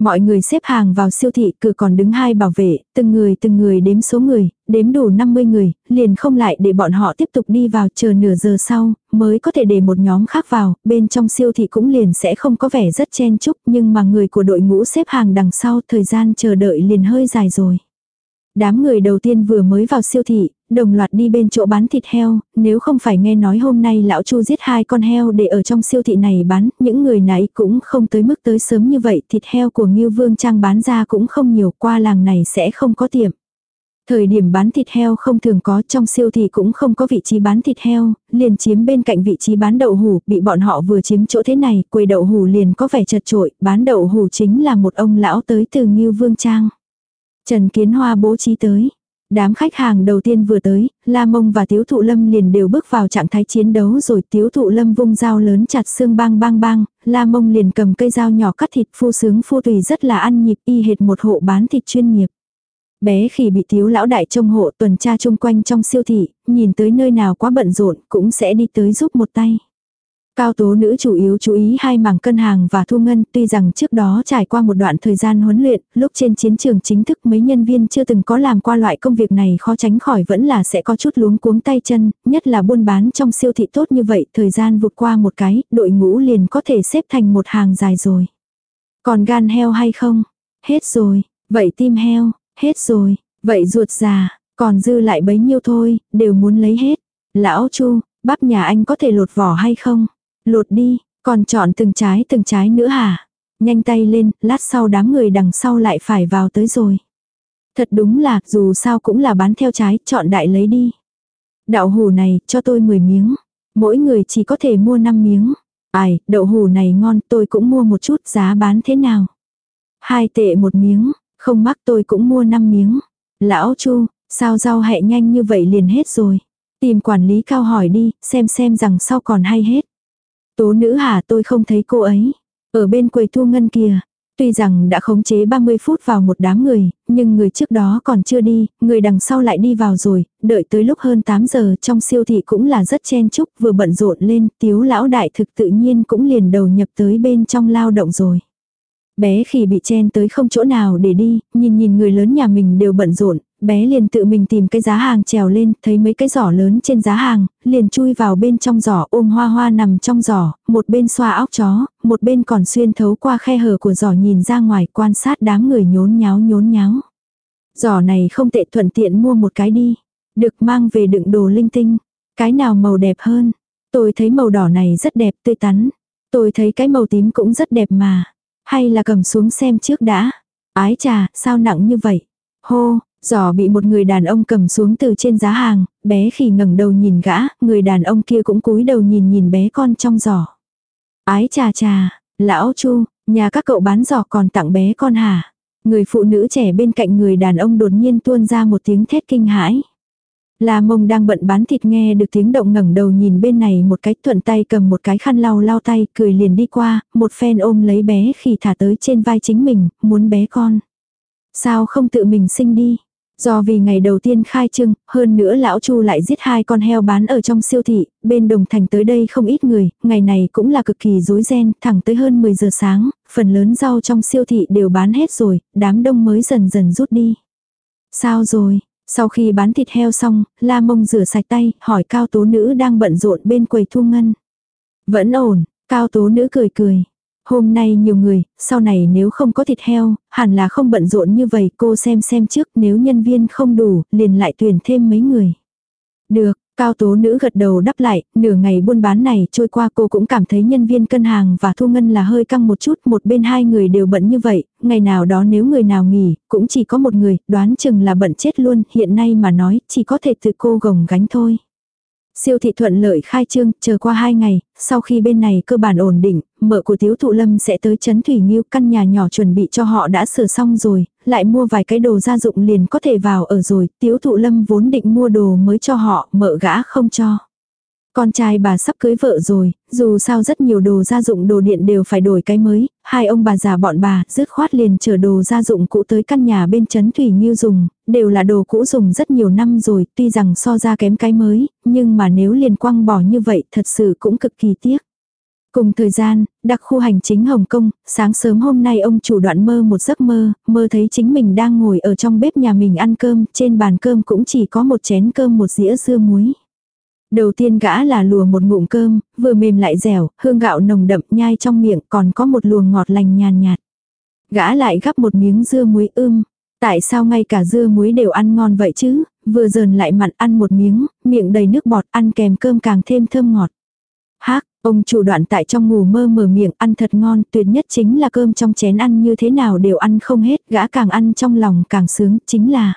Speaker 1: Mọi người xếp hàng vào siêu thị cửa còn đứng hai bảo vệ, từng người từng người đếm số người, đếm đủ 50 người, liền không lại để bọn họ tiếp tục đi vào chờ nửa giờ sau, mới có thể để một nhóm khác vào, bên trong siêu thị cũng liền sẽ không có vẻ rất chen chúc nhưng mà người của đội ngũ xếp hàng đằng sau thời gian chờ đợi liền hơi dài rồi. Đám người đầu tiên vừa mới vào siêu thị, đồng loạt đi bên chỗ bán thịt heo, nếu không phải nghe nói hôm nay lão Chu giết hai con heo để ở trong siêu thị này bán, những người này cũng không tới mức tới sớm như vậy, thịt heo của Ngưu Vương Trang bán ra cũng không nhiều, qua làng này sẽ không có tiệm. Thời điểm bán thịt heo không thường có trong siêu thị cũng không có vị trí bán thịt heo, liền chiếm bên cạnh vị trí bán đậu hủ, bị bọn họ vừa chiếm chỗ thế này, quầy đậu hủ liền có vẻ chật trội, bán đậu hủ chính là một ông lão tới từ Ngưu Vương Trang. Trần Kiến Hoa bố trí tới. Đám khách hàng đầu tiên vừa tới, La Mông và Tiếu Thụ Lâm liền đều bước vào trạng thái chiến đấu rồi Tiếu Thụ Lâm vung dao lớn chặt xương bang bang bang, La Mông liền cầm cây dao nhỏ cắt thịt phu sướng phu tùy rất là ăn nhịp y hệt một hộ bán thịt chuyên nghiệp. Bé khi bị Tiếu lão đại trông hộ tuần tra chung quanh trong siêu thị, nhìn tới nơi nào quá bận rộn cũng sẽ đi tới giúp một tay. Cao tố nữ chủ yếu chú ý hai mảng cân hàng và thu ngân tuy rằng trước đó trải qua một đoạn thời gian huấn luyện, lúc trên chiến trường chính thức mấy nhân viên chưa từng có làm qua loại công việc này khó tránh khỏi vẫn là sẽ có chút luống cuống tay chân, nhất là buôn bán trong siêu thị tốt như vậy, thời gian vụt qua một cái, đội ngũ liền có thể xếp thành một hàng dài rồi. Còn gan heo hay không? Hết rồi, vậy tim heo, hết rồi, vậy ruột già, còn dư lại bấy nhiêu thôi, đều muốn lấy hết. Lão Chu, bắp nhà anh có thể lột vỏ hay không? Lột đi, còn chọn từng trái từng trái nữa hả? Nhanh tay lên, lát sau đám người đằng sau lại phải vào tới rồi. Thật đúng là, dù sao cũng là bán theo trái, chọn đại lấy đi. Đậu hủ này, cho tôi 10 miếng. Mỗi người chỉ có thể mua 5 miếng. Ai, đậu hủ này ngon, tôi cũng mua một chút, giá bán thế nào? Hai tệ một miếng, không mắc tôi cũng mua 5 miếng. Lão Chu, sao rau hẹ nhanh như vậy liền hết rồi? Tìm quản lý cao hỏi đi, xem xem rằng sau còn hay hết. Tố nữ hả tôi không thấy cô ấy. Ở bên quầy thu ngân kìa. Tuy rằng đã khống chế 30 phút vào một đám người, nhưng người trước đó còn chưa đi, người đằng sau lại đi vào rồi, đợi tới lúc hơn 8 giờ trong siêu thị cũng là rất chen chúc vừa bận rộn lên, tiếu lão đại thực tự nhiên cũng liền đầu nhập tới bên trong lao động rồi. Bé khi bị chen tới không chỗ nào để đi, nhìn nhìn người lớn nhà mình đều bận rộn, bé liền tự mình tìm cái giá hàng trèo lên, thấy mấy cái giỏ lớn trên giá hàng, liền chui vào bên trong giỏ ôm hoa hoa nằm trong giỏ, một bên xoa óc chó, một bên còn xuyên thấu qua khe hở của giỏ nhìn ra ngoài quan sát đám người nhốn nháo nhốn nháo. Giỏ này không tệ thuận tiện mua một cái đi, được mang về đựng đồ linh tinh, cái nào màu đẹp hơn. Tôi thấy màu đỏ này rất đẹp tươi tắn, tôi thấy cái màu tím cũng rất đẹp mà. Hay là cầm xuống xem trước đã. Ái trà, sao nặng như vậy? Hô, giỏ bị một người đàn ông cầm xuống từ trên giá hàng, bé khỉ ngẩng đầu nhìn gã, người đàn ông kia cũng cúi đầu nhìn nhìn bé con trong giỏ. Ái chà chà, lão chu, nhà các cậu bán giỏ còn tặng bé con hả? Người phụ nữ trẻ bên cạnh người đàn ông đột nhiên tuôn ra một tiếng thét kinh hãi. La mông đang bận bán thịt nghe được tiếng động ngẩng đầu nhìn bên này một cái thuận tay cầm một cái khăn lau lau tay cười liền đi qua, một phen ôm lấy bé khi thả tới trên vai chính mình, muốn bé con. Sao không tự mình sinh đi? Do vì ngày đầu tiên khai trưng, hơn nữa lão Chu lại giết hai con heo bán ở trong siêu thị, bên đồng thành tới đây không ít người, ngày này cũng là cực kỳ rối ren, thẳng tới hơn 10 giờ sáng, phần lớn rau trong siêu thị đều bán hết rồi, đám đông mới dần dần rút đi. Sao rồi, sau khi bán thịt heo xong, la mông rửa sạch tay, hỏi cao tố nữ đang bận rộn bên quầy thu ngân. Vẫn ổn, cao tố nữ cười cười. Hôm nay nhiều người, sau này nếu không có thịt heo, hẳn là không bận rộn như vậy, cô xem xem trước nếu nhân viên không đủ, liền lại tuyển thêm mấy người. Được, Cao tố nữ gật đầu đắp lại, nửa ngày buôn bán này trôi qua cô cũng cảm thấy nhân viên cân hàng và thu ngân là hơi căng một chút, một bên hai người đều bận như vậy, ngày nào đó nếu người nào nghỉ, cũng chỉ có một người, đoán chừng là bận chết luôn, hiện nay mà nói, chỉ có thể tự cô gồng gánh thôi. Siêu thị thuận lợi khai trương, chờ qua hai ngày, sau khi bên này cơ bản ổn định, mợ của Tiếu Thụ Lâm sẽ tới chấn Thủy Nghiêu căn nhà nhỏ chuẩn bị cho họ đã sửa xong rồi, lại mua vài cái đồ gia dụng liền có thể vào ở rồi, Tiếu Thụ Lâm vốn định mua đồ mới cho họ, mợ gã không cho. Con trai bà sắp cưới vợ rồi, dù sao rất nhiều đồ gia dụng đồ điện đều phải đổi cái mới, hai ông bà già bọn bà dứt khoát liền chở đồ gia dụng cũ tới căn nhà bên Trấn Thủy như dùng, đều là đồ cũ dùng rất nhiều năm rồi, tuy rằng so ra kém cái mới, nhưng mà nếu liền quăng bỏ như vậy thật sự cũng cực kỳ tiếc. Cùng thời gian, đặc khu hành chính Hồng Kông, sáng sớm hôm nay ông chủ đoạn mơ một giấc mơ, mơ thấy chính mình đang ngồi ở trong bếp nhà mình ăn cơm, trên bàn cơm cũng chỉ có một chén cơm một dĩa dưa muối. Đầu tiên gã là lùa một ngụm cơm, vừa mềm lại dẻo, hương gạo nồng đậm nhai trong miệng còn có một luồng ngọt lành nhàn nhạt. Gã lại gắp một miếng dưa muối ươm Tại sao ngay cả dưa muối đều ăn ngon vậy chứ, vừa dờn lại mặn ăn một miếng, miệng đầy nước bọt ăn kèm cơm càng thêm thơm ngọt. Hác, ông chủ đoạn tại trong ngủ mơ mở miệng ăn thật ngon, tuyệt nhất chính là cơm trong chén ăn như thế nào đều ăn không hết, gã càng ăn trong lòng càng sướng, chính là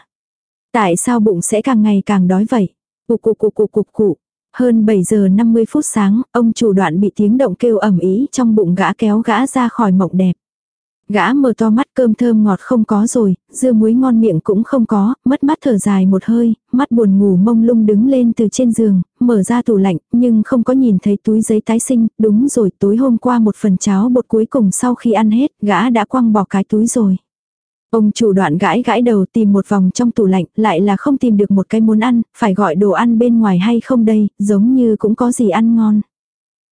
Speaker 1: Tại sao bụng sẽ càng ngày càng đói vậy? Cục cục cục cục cục cụ hơn 7 giờ 50 phút sáng, ông chủ đoạn bị tiếng động kêu ẩm ý trong bụng gã kéo gã ra khỏi mộng đẹp. Gã mở to mắt cơm thơm ngọt không có rồi, dưa muối ngon miệng cũng không có, mất mắt thở dài một hơi, mắt buồn ngủ mông lung đứng lên từ trên giường, mở ra tủ lạnh, nhưng không có nhìn thấy túi giấy tái sinh, đúng rồi tối hôm qua một phần cháo bột cuối cùng sau khi ăn hết, gã đã quăng bỏ cái túi rồi. Ông chủ đoạn gãi gãi đầu tìm một vòng trong tủ lạnh, lại là không tìm được một cái muốn ăn, phải gọi đồ ăn bên ngoài hay không đây, giống như cũng có gì ăn ngon.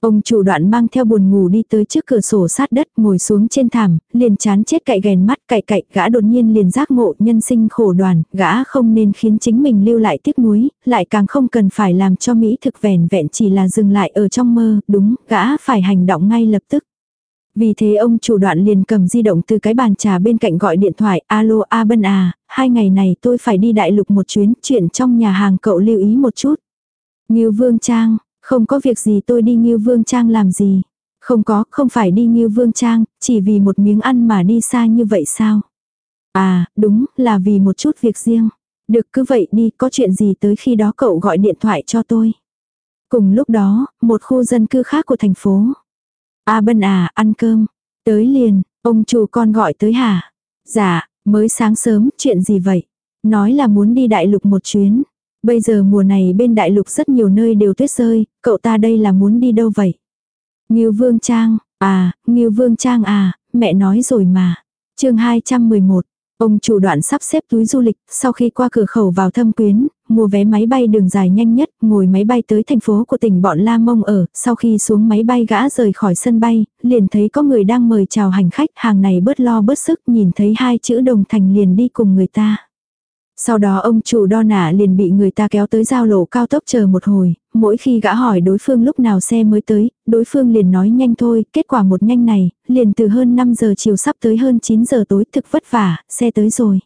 Speaker 1: Ông chủ đoạn mang theo buồn ngủ đi tới trước cửa sổ sát đất ngồi xuống trên thảm, liền chán chết cậy ghèn mắt cậy cậy gã đột nhiên liền giác ngộ nhân sinh khổ đoàn, gã không nên khiến chính mình lưu lại tiếc nuối, lại càng không cần phải làm cho Mỹ thực vẻn vẹn chỉ là dừng lại ở trong mơ, đúng, gã phải hành động ngay lập tức. Vì thế ông chủ đoạn liền cầm di động từ cái bàn trà bên cạnh gọi điện thoại, alo A Bân à, hai ngày này tôi phải đi đại lục một chuyến, chuyện trong nhà hàng cậu lưu ý một chút. Như Vương Trang, không có việc gì tôi đi như Vương Trang làm gì. Không có, không phải đi như Vương Trang, chỉ vì một miếng ăn mà đi xa như vậy sao? À, đúng, là vì một chút việc riêng. Được cứ vậy đi, có chuyện gì tới khi đó cậu gọi điện thoại cho tôi. Cùng lúc đó, một khu dân cư khác của thành phố. A Bân à, ăn cơm. Tới liền, ông chủ con gọi tới hả? Dạ, mới sáng sớm, chuyện gì vậy? Nói là muốn đi đại lục một chuyến. Bây giờ mùa này bên đại lục rất nhiều nơi đều tuyết rơi, cậu ta đây là muốn đi đâu vậy? Nghiêu Vương Trang, à, Nghiêu Vương Trang à, mẹ nói rồi mà. chương 211, Ông chủ đoạn sắp xếp túi du lịch, sau khi qua cửa khẩu vào thâm quyến, mua vé máy bay đường dài nhanh nhất, ngồi máy bay tới thành phố của tỉnh bọn La Mông ở, sau khi xuống máy bay gã rời khỏi sân bay, liền thấy có người đang mời chào hành khách, hàng này bớt lo bớt sức, nhìn thấy hai chữ đồng thành liền đi cùng người ta. Sau đó ông chủ đo nả liền bị người ta kéo tới giao lộ cao tốc chờ một hồi, mỗi khi gã hỏi đối phương lúc nào xe mới tới, đối phương liền nói nhanh thôi, kết quả một nhanh này, liền từ hơn 5 giờ chiều sắp tới hơn 9 giờ tối thực vất vả, xe tới rồi.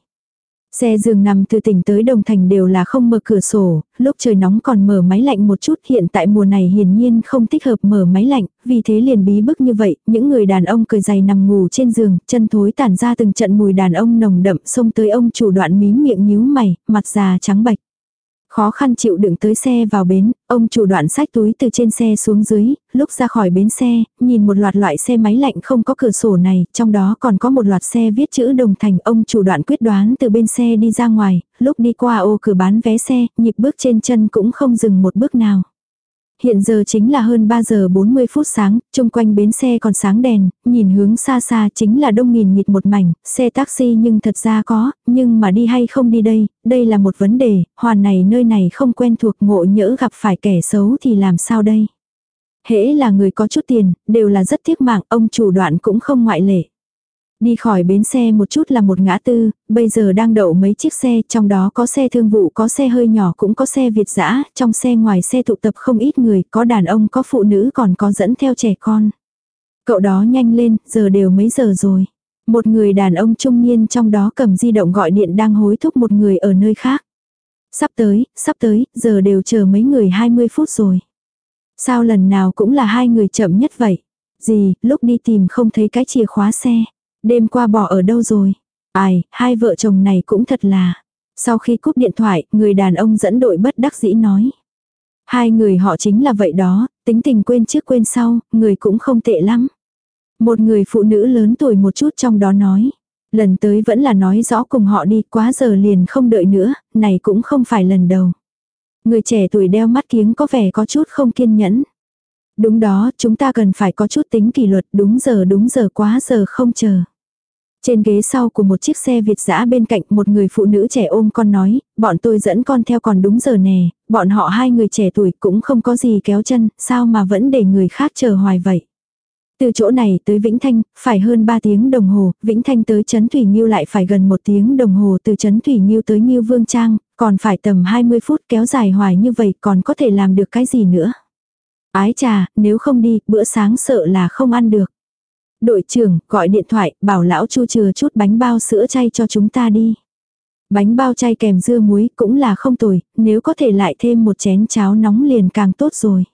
Speaker 1: Xe giường nằm từ tỉnh tới Đồng Thành đều là không mở cửa sổ, lúc trời nóng còn mở máy lạnh một chút hiện tại mùa này hiển nhiên không thích hợp mở máy lạnh, vì thế liền bí bức như vậy, những người đàn ông cười dày nằm ngủ trên giường, chân thối tản ra từng trận mùi đàn ông nồng đậm xông tới ông chủ đoạn mím miệng nhíu mày, mặt già trắng bạch. Khó khăn chịu đựng tới xe vào bến, ông chủ đoạn sách túi từ trên xe xuống dưới, lúc ra khỏi bến xe, nhìn một loạt loại xe máy lạnh không có cửa sổ này, trong đó còn có một loạt xe viết chữ đồng thành. Ông chủ đoạn quyết đoán từ bên xe đi ra ngoài, lúc đi qua ô cửa bán vé xe, nhịp bước trên chân cũng không dừng một bước nào. Hiện giờ chính là hơn 3 giờ 40 phút sáng, chung quanh bến xe còn sáng đèn, nhìn hướng xa xa chính là đông nghìn nghịt một mảnh, xe taxi nhưng thật ra có, nhưng mà đi hay không đi đây, đây là một vấn đề, hoàn này nơi này không quen thuộc ngộ nhỡ gặp phải kẻ xấu thì làm sao đây. Hễ là người có chút tiền, đều là rất tiếc mạng, ông chủ đoạn cũng không ngoại lệ. Đi khỏi bến xe một chút là một ngã tư, bây giờ đang đậu mấy chiếc xe, trong đó có xe thương vụ, có xe hơi nhỏ cũng có xe Việt dã trong xe ngoài xe tụ tập không ít người, có đàn ông, có phụ nữ còn có dẫn theo trẻ con. Cậu đó nhanh lên, giờ đều mấy giờ rồi. Một người đàn ông trung niên trong đó cầm di động gọi điện đang hối thúc một người ở nơi khác. Sắp tới, sắp tới, giờ đều chờ mấy người 20 phút rồi. Sao lần nào cũng là hai người chậm nhất vậy? Gì, lúc đi tìm không thấy cái chìa khóa xe. Đêm qua bỏ ở đâu rồi? Ai, hai vợ chồng này cũng thật là. Sau khi cúp điện thoại, người đàn ông dẫn đội bất đắc dĩ nói. Hai người họ chính là vậy đó, tính tình quên trước quên sau, người cũng không tệ lắm. Một người phụ nữ lớn tuổi một chút trong đó nói. Lần tới vẫn là nói rõ cùng họ đi, quá giờ liền không đợi nữa, này cũng không phải lần đầu. Người trẻ tuổi đeo mắt kiếng có vẻ có chút không kiên nhẫn. Đúng đó, chúng ta cần phải có chút tính kỷ luật đúng giờ đúng giờ quá giờ không chờ. Trên ghế sau của một chiếc xe Việt dã bên cạnh một người phụ nữ trẻ ôm con nói, bọn tôi dẫn con theo còn đúng giờ nè, bọn họ hai người trẻ tuổi cũng không có gì kéo chân, sao mà vẫn để người khác chờ hoài vậy. Từ chỗ này tới Vĩnh Thanh, phải hơn 3 tiếng đồng hồ, Vĩnh Thanh tới Trấn Thủy Nhiêu lại phải gần một tiếng đồng hồ từ Trấn Thủy Nhiêu tới Nhiêu Vương Trang, còn phải tầm 20 phút kéo dài hoài như vậy còn có thể làm được cái gì nữa. Ái trà, nếu không đi, bữa sáng sợ là không ăn được. Đội trưởng, gọi điện thoại, bảo lão chu chừa chút bánh bao sữa chay cho chúng ta đi. Bánh bao chay kèm dưa muối cũng là không tồi, nếu có thể lại thêm một chén cháo nóng liền càng tốt rồi.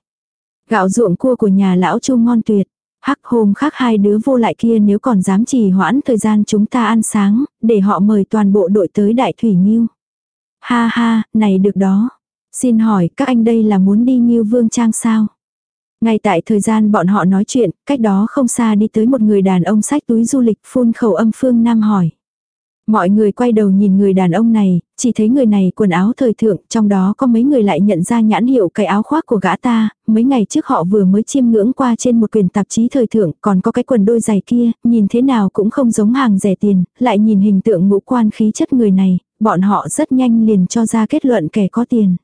Speaker 1: Gạo ruộng cua của nhà lão chu ngon tuyệt. Hắc hôm khác hai đứa vô lại kia nếu còn dám trì hoãn thời gian chúng ta ăn sáng, để họ mời toàn bộ đội tới Đại Thủy Nhiêu. Ha ha, này được đó. Xin hỏi các anh đây là muốn đi Nhiêu Vương Trang sao? Ngay tại thời gian bọn họ nói chuyện, cách đó không xa đi tới một người đàn ông sách túi du lịch phun khẩu âm phương Nam hỏi. Mọi người quay đầu nhìn người đàn ông này, chỉ thấy người này quần áo thời thượng, trong đó có mấy người lại nhận ra nhãn hiệu cái áo khoác của gã ta, mấy ngày trước họ vừa mới chiêm ngưỡng qua trên một quyển tạp chí thời thượng, còn có cái quần đôi giày kia, nhìn thế nào cũng không giống hàng rẻ tiền, lại nhìn hình tượng ngũ quan khí chất người này, bọn họ rất nhanh liền cho ra kết luận kẻ có tiền.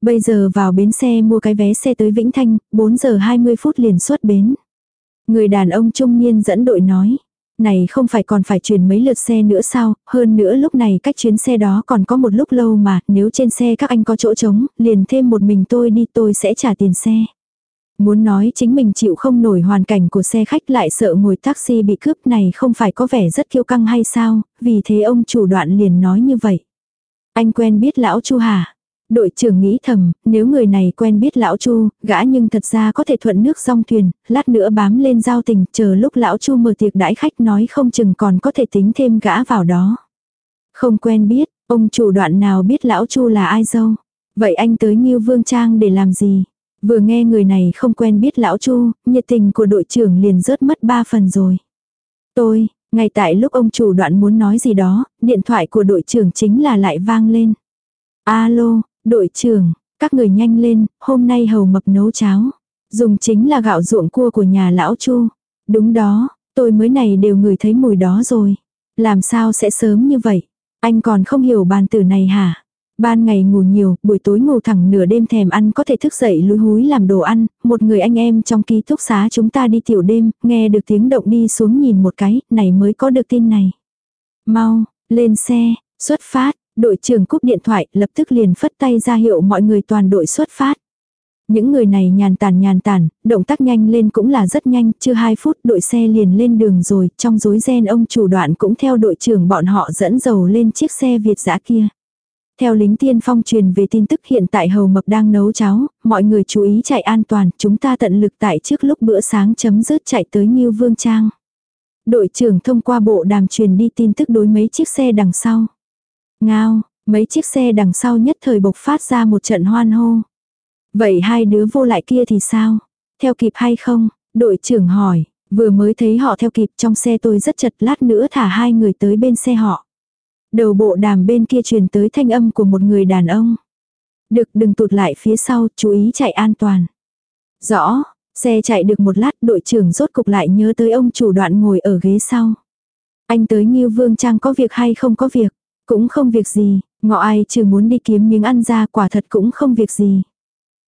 Speaker 1: Bây giờ vào bến xe mua cái vé xe tới Vĩnh Thanh, 4 giờ 20 phút liền xuất bến. Người đàn ông trung niên dẫn đội nói. Này không phải còn phải chuyển mấy lượt xe nữa sao, hơn nữa lúc này cách chuyến xe đó còn có một lúc lâu mà, nếu trên xe các anh có chỗ trống, liền thêm một mình tôi đi tôi sẽ trả tiền xe. Muốn nói chính mình chịu không nổi hoàn cảnh của xe khách lại sợ ngồi taxi bị cướp này không phải có vẻ rất kiêu căng hay sao, vì thế ông chủ đoạn liền nói như vậy. Anh quen biết lão Chu hả? Đội trưởng nghĩ thầm, nếu người này quen biết lão Chu, gã nhưng thật ra có thể thuận nước song thuyền, lát nữa bám lên giao tình, chờ lúc lão Chu mở tiệc đãi khách nói không chừng còn có thể tính thêm gã vào đó. Không quen biết, ông chủ đoạn nào biết lão Chu là ai dâu. Vậy anh tới Nhiêu Vương Trang để làm gì? Vừa nghe người này không quen biết lão Chu, nhiệt tình của đội trưởng liền rớt mất ba phần rồi. Tôi, ngay tại lúc ông chủ đoạn muốn nói gì đó, điện thoại của đội trưởng chính là lại vang lên. Alo, Đội trưởng, các người nhanh lên, hôm nay hầu mập nấu cháo. Dùng chính là gạo ruộng cua của nhà lão Chu. Đúng đó, tôi mới này đều ngửi thấy mùi đó rồi. Làm sao sẽ sớm như vậy? Anh còn không hiểu bàn tử này hả? Ban ngày ngủ nhiều, buổi tối ngủ thẳng nửa đêm thèm ăn có thể thức dậy lúi húi làm đồ ăn, một người anh em trong ký túc xá chúng ta đi tiểu đêm, nghe được tiếng động đi xuống nhìn một cái, này mới có được tin này. Mau, lên xe, xuất phát, đội trưởng cúp điện thoại lập tức liền phất tay ra hiệu mọi người toàn đội xuất phát. Những người này nhàn tản nhàn tản, động tác nhanh lên cũng là rất nhanh, chưa 2 phút đội xe liền lên đường rồi, trong rối ren ông chủ đoạn cũng theo đội trưởng bọn họ dẫn dầu lên chiếc xe Việt dã kia. Theo lính tiên phong truyền về tin tức hiện tại hầu mập đang nấu cháo, mọi người chú ý chạy an toàn, chúng ta tận lực tại trước lúc bữa sáng chấm dứt chạy tới Nhiêu Vương Trang. Đội trưởng thông qua bộ đàm truyền đi tin tức đối mấy chiếc xe đằng sau. Ngao, mấy chiếc xe đằng sau nhất thời bộc phát ra một trận hoan hô. Vậy hai đứa vô lại kia thì sao? Theo kịp hay không? Đội trưởng hỏi, vừa mới thấy họ theo kịp trong xe tôi rất chật lát nữa thả hai người tới bên xe họ. Đầu bộ đàm bên kia truyền tới thanh âm của một người đàn ông. Được đừng tụt lại phía sau, chú ý chạy an toàn. Rõ, xe chạy được một lát đội trưởng rốt cục lại nhớ tới ông chủ đoạn ngồi ở ghế sau. Anh tới Nghiêu Vương Trang có việc hay không có việc? Cũng không việc gì, ngọ ai trừ muốn đi kiếm miếng ăn ra quả thật cũng không việc gì.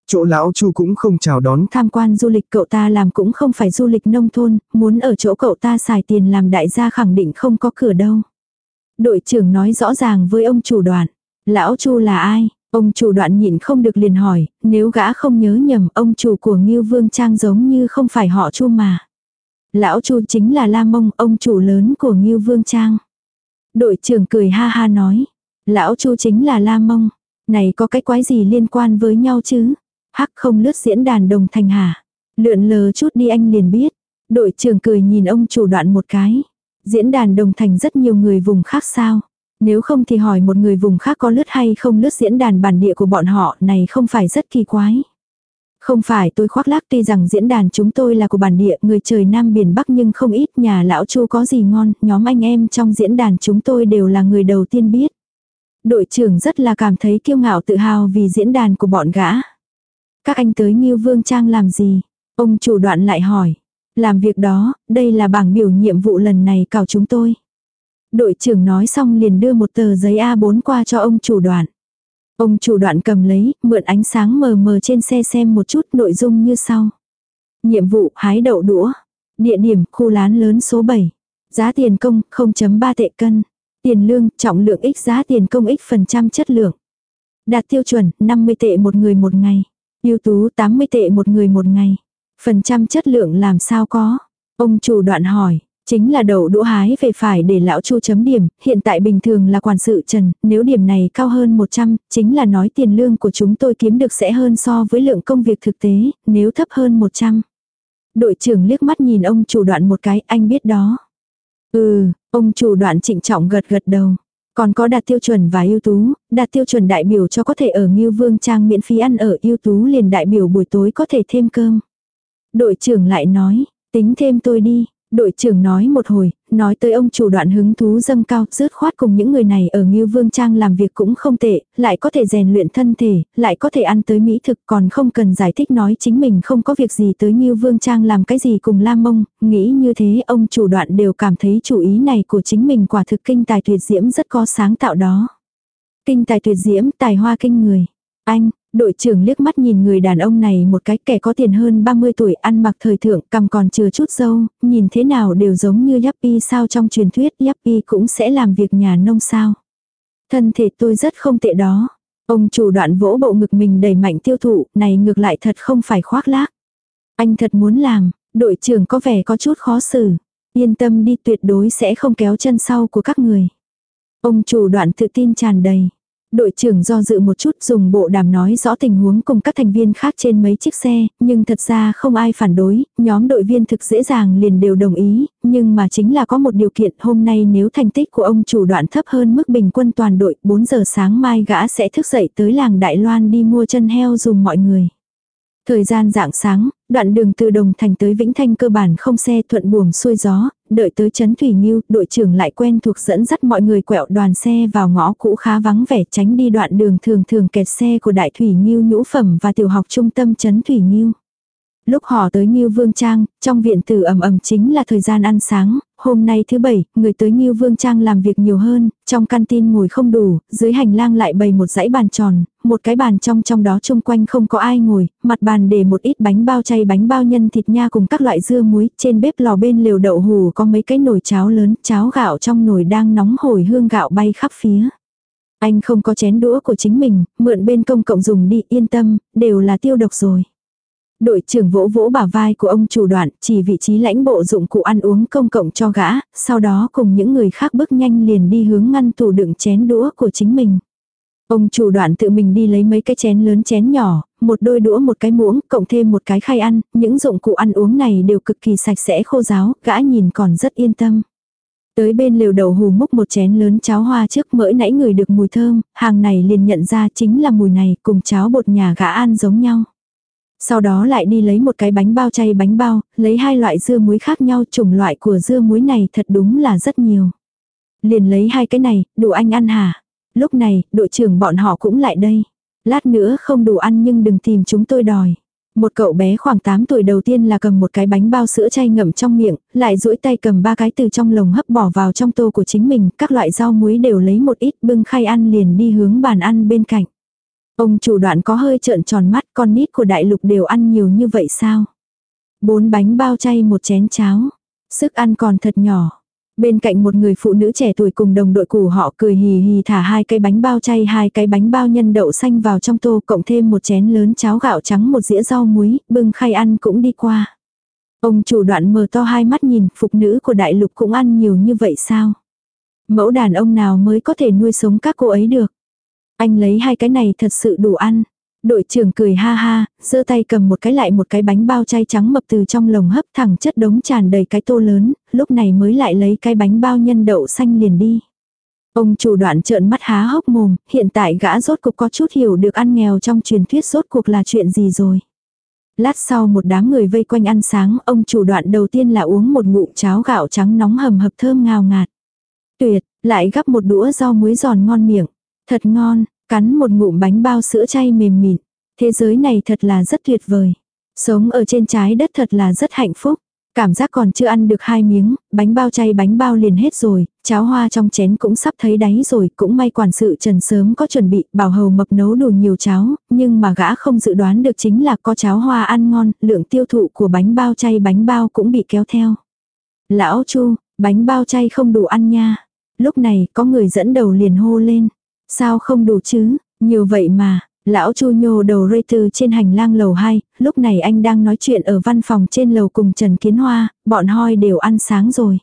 Speaker 2: Chỗ lão chu cũng không chào đón.
Speaker 1: Tham quan du lịch cậu ta làm cũng không phải du lịch nông thôn, muốn ở chỗ cậu ta xài tiền làm đại gia khẳng định không có cửa đâu. Đội trưởng nói rõ ràng với ông chủ đoạn. Lão chu là ai? Ông chủ đoạn nhịn không được liền hỏi, nếu gã không nhớ nhầm ông chủ của Ngưu Vương Trang giống như không phải họ chu mà. Lão chu chính là La Mông, ông chủ lớn của Ngưu Vương Trang. Đội trưởng cười ha ha nói. Lão Chu chính là La Mông. Này có cái quái gì liên quan với nhau chứ? Hắc không lướt diễn đàn đồng thành hả? Lượn lờ chút đi anh liền biết. Đội trưởng cười nhìn ông chủ đoạn một cái. Diễn đàn đồng thành rất nhiều người vùng khác sao? Nếu không thì hỏi một người vùng khác có lướt hay không lướt diễn đàn bản địa của bọn họ, này không phải rất kỳ quái. Không phải tôi khoác lác tuy rằng diễn đàn chúng tôi là của bản địa người trời Nam Biển Bắc nhưng không ít nhà lão chu có gì ngon, nhóm anh em trong diễn đàn chúng tôi đều là người đầu tiên biết. Đội trưởng rất là cảm thấy kiêu ngạo tự hào vì diễn đàn của bọn gã. Các anh tới nghiêu Vương Trang làm gì? Ông chủ đoạn lại hỏi. Làm việc đó, đây là bảng biểu nhiệm vụ lần này cào chúng tôi. Đội trưởng nói xong liền đưa một tờ giấy A4 qua cho ông chủ đoạn. Ông chủ đoạn cầm lấy, mượn ánh sáng mờ mờ trên xe xem một chút nội dung như sau. Nhiệm vụ hái đậu đũa. Địa điểm khu lán lớn số 7. Giá tiền công 0.3 tệ cân. Tiền lương trọng lượng x giá tiền công x phần trăm chất lượng. Đạt tiêu chuẩn 50 tệ một người một ngày. ưu tú 80 tệ một người một ngày. Phần trăm chất lượng làm sao có? Ông chủ đoạn hỏi. Chính là đậu đũa hái về phải để lão chu chấm điểm, hiện tại bình thường là quản sự trần, nếu điểm này cao hơn 100, chính là nói tiền lương của chúng tôi kiếm được sẽ hơn so với lượng công việc thực tế, nếu thấp hơn 100. Đội trưởng liếc mắt nhìn ông chủ đoạn một cái, anh biết đó. Ừ, ông chủ đoạn trịnh trọng gật gật đầu. Còn có đạt tiêu chuẩn và ưu tú, đạt tiêu chuẩn đại biểu cho có thể ở Ngưu Vương Trang miễn phí ăn ở ưu tú liền đại biểu buổi tối có thể thêm cơm. Đội trưởng lại nói, tính thêm tôi đi. Đội trưởng nói một hồi, nói tới ông chủ đoạn hứng thú dâng cao, rớt khoát cùng những người này ở Ngưu Vương Trang làm việc cũng không tệ, lại có thể rèn luyện thân thể, lại có thể ăn tới mỹ thực còn không cần giải thích nói chính mình không có việc gì tới Ngưu Vương Trang làm cái gì cùng Lam Mông, nghĩ như thế ông chủ đoạn đều cảm thấy chủ ý này của chính mình quả thực kinh tài tuyệt diễm rất có sáng tạo đó. Kinh tài tuyệt diễm, tài hoa kinh người. Anh, đội trưởng liếc mắt nhìn người đàn ông này một cái kẻ có tiền hơn 30 tuổi ăn mặc thời thượng cầm còn chừa chút dâu, nhìn thế nào đều giống như Yappy sao trong truyền thuyết Yappy cũng sẽ làm việc nhà nông sao. Thân thể tôi rất không tệ đó. Ông chủ đoạn vỗ bộ ngực mình đầy mạnh tiêu thụ, này ngược lại thật không phải khoác lác. Anh thật muốn làm, đội trưởng có vẻ có chút khó xử. Yên tâm đi tuyệt đối sẽ không kéo chân sau của các người. Ông chủ đoạn tự tin tràn đầy. Đội trưởng do dự một chút dùng bộ đàm nói rõ tình huống cùng các thành viên khác trên mấy chiếc xe, nhưng thật ra không ai phản đối, nhóm đội viên thực dễ dàng liền đều đồng ý, nhưng mà chính là có một điều kiện hôm nay nếu thành tích của ông chủ đoạn thấp hơn mức bình quân toàn đội, 4 giờ sáng mai gã sẽ thức dậy tới làng Đại Loan đi mua chân heo dùng mọi người. Thời gian dạng sáng, đoạn đường từ Đồng Thành tới Vĩnh Thanh cơ bản không xe thuận buồm xuôi gió, đợi tới Trấn Thủy Nghiêu, đội trưởng lại quen thuộc dẫn dắt mọi người quẹo đoàn xe vào ngõ cũ khá vắng vẻ tránh đi đoạn đường thường thường kẹt xe của Đại Thủy Nghiêu nhũ phẩm và tiểu học trung tâm Trấn Thủy Nghiêu. Lúc họ tới nhiêu Vương Trang, trong viện tử ẩm ẩm chính là thời gian ăn sáng, hôm nay thứ bảy, người tới Nhiêu Vương Trang làm việc nhiều hơn, trong canteen ngồi không đủ, dưới hành lang lại bày một dãy bàn tròn, một cái bàn trong trong đó chung quanh không có ai ngồi, mặt bàn để một ít bánh bao chay bánh bao nhân thịt nha cùng các loại dưa muối, trên bếp lò bên lều đậu hù có mấy cái nồi cháo lớn, cháo gạo trong nồi đang nóng hổi hương gạo bay khắp phía. Anh không có chén đũa của chính mình, mượn bên công cộng dùng đi yên tâm, đều là tiêu độc rồi. Đội trưởng vỗ vỗ bả vai của ông chủ đoạn, chỉ vị trí lãnh bộ dụng cụ ăn uống công cộng cho gã, sau đó cùng những người khác bước nhanh liền đi hướng ngăn tủ đựng chén đũa của chính mình. Ông chủ đoạn tự mình đi lấy mấy cái chén lớn chén nhỏ, một đôi đũa một cái muỗng, cộng thêm một cái khay ăn, những dụng cụ ăn uống này đều cực kỳ sạch sẽ khô ráo, gã nhìn còn rất yên tâm. Tới bên lều đầu hù múc một chén lớn cháo hoa trước mỡ nãy người được mùi thơm, hàng này liền nhận ra chính là mùi này cùng cháo bột nhà gã ăn giống nhau. Sau đó lại đi lấy một cái bánh bao chay bánh bao, lấy hai loại dưa muối khác nhau, chủng loại của dưa muối này thật đúng là rất nhiều. Liền lấy hai cái này, đủ anh ăn hả? Lúc này, đội trưởng bọn họ cũng lại đây. Lát nữa không đủ ăn nhưng đừng tìm chúng tôi đòi. Một cậu bé khoảng 8 tuổi đầu tiên là cầm một cái bánh bao sữa chay ngậm trong miệng, lại duỗi tay cầm ba cái từ trong lồng hấp bỏ vào trong tô của chính mình, các loại rau muối đều lấy một ít bưng khay ăn liền đi hướng bàn ăn bên cạnh. Ông chủ đoạn có hơi trợn tròn mắt con nít của đại lục đều ăn nhiều như vậy sao? Bốn bánh bao chay một chén cháo. Sức ăn còn thật nhỏ. Bên cạnh một người phụ nữ trẻ tuổi cùng đồng đội củ họ cười hì hì thả hai cái bánh bao chay hai cái bánh bao nhân đậu xanh vào trong tô cộng thêm một chén lớn cháo gạo trắng một dĩa rau muối, bưng khay ăn cũng đi qua. Ông chủ đoạn mở to hai mắt nhìn, phụ nữ của đại lục cũng ăn nhiều như vậy sao? Mẫu đàn ông nào mới có thể nuôi sống các cô ấy được? Anh lấy hai cái này thật sự đủ ăn. Đội trưởng cười ha ha, giơ tay cầm một cái lại một cái bánh bao chay trắng mập từ trong lồng hấp thẳng chất đống tràn đầy cái tô lớn, lúc này mới lại lấy cái bánh bao nhân đậu xanh liền đi. Ông chủ đoạn trợn mắt há hốc mồm, hiện tại gã rốt cuộc có chút hiểu được ăn nghèo trong truyền thuyết rốt cuộc là chuyện gì rồi. Lát sau một đám người vây quanh ăn sáng, ông chủ đoạn đầu tiên là uống một ngụm cháo gạo trắng nóng hầm hập thơm ngào ngạt. Tuyệt, lại gắp một đũa rau muối giòn ngon miệng. Thật ngon, cắn một ngụm bánh bao sữa chay mềm mịn. Thế giới này thật là rất tuyệt vời. Sống ở trên trái đất thật là rất hạnh phúc. Cảm giác còn chưa ăn được hai miếng, bánh bao chay bánh bao liền hết rồi, cháo hoa trong chén cũng sắp thấy đáy rồi, cũng may quản sự Trần sớm có chuẩn bị, bảo hầu mập nấu đủ nhiều cháo, nhưng mà gã không dự đoán được chính là có cháo hoa ăn ngon, lượng tiêu thụ của bánh bao chay bánh bao cũng bị kéo theo. Lão Chu, bánh bao chay không đủ ăn nha. Lúc này có người dẫn đầu liền hô lên. Sao không đủ chứ, nhiều vậy mà, lão chu nhô đầu rây từ trên hành lang lầu 2, lúc này anh đang nói chuyện ở văn phòng trên lầu cùng Trần Kiến Hoa, bọn hoi đều ăn sáng rồi.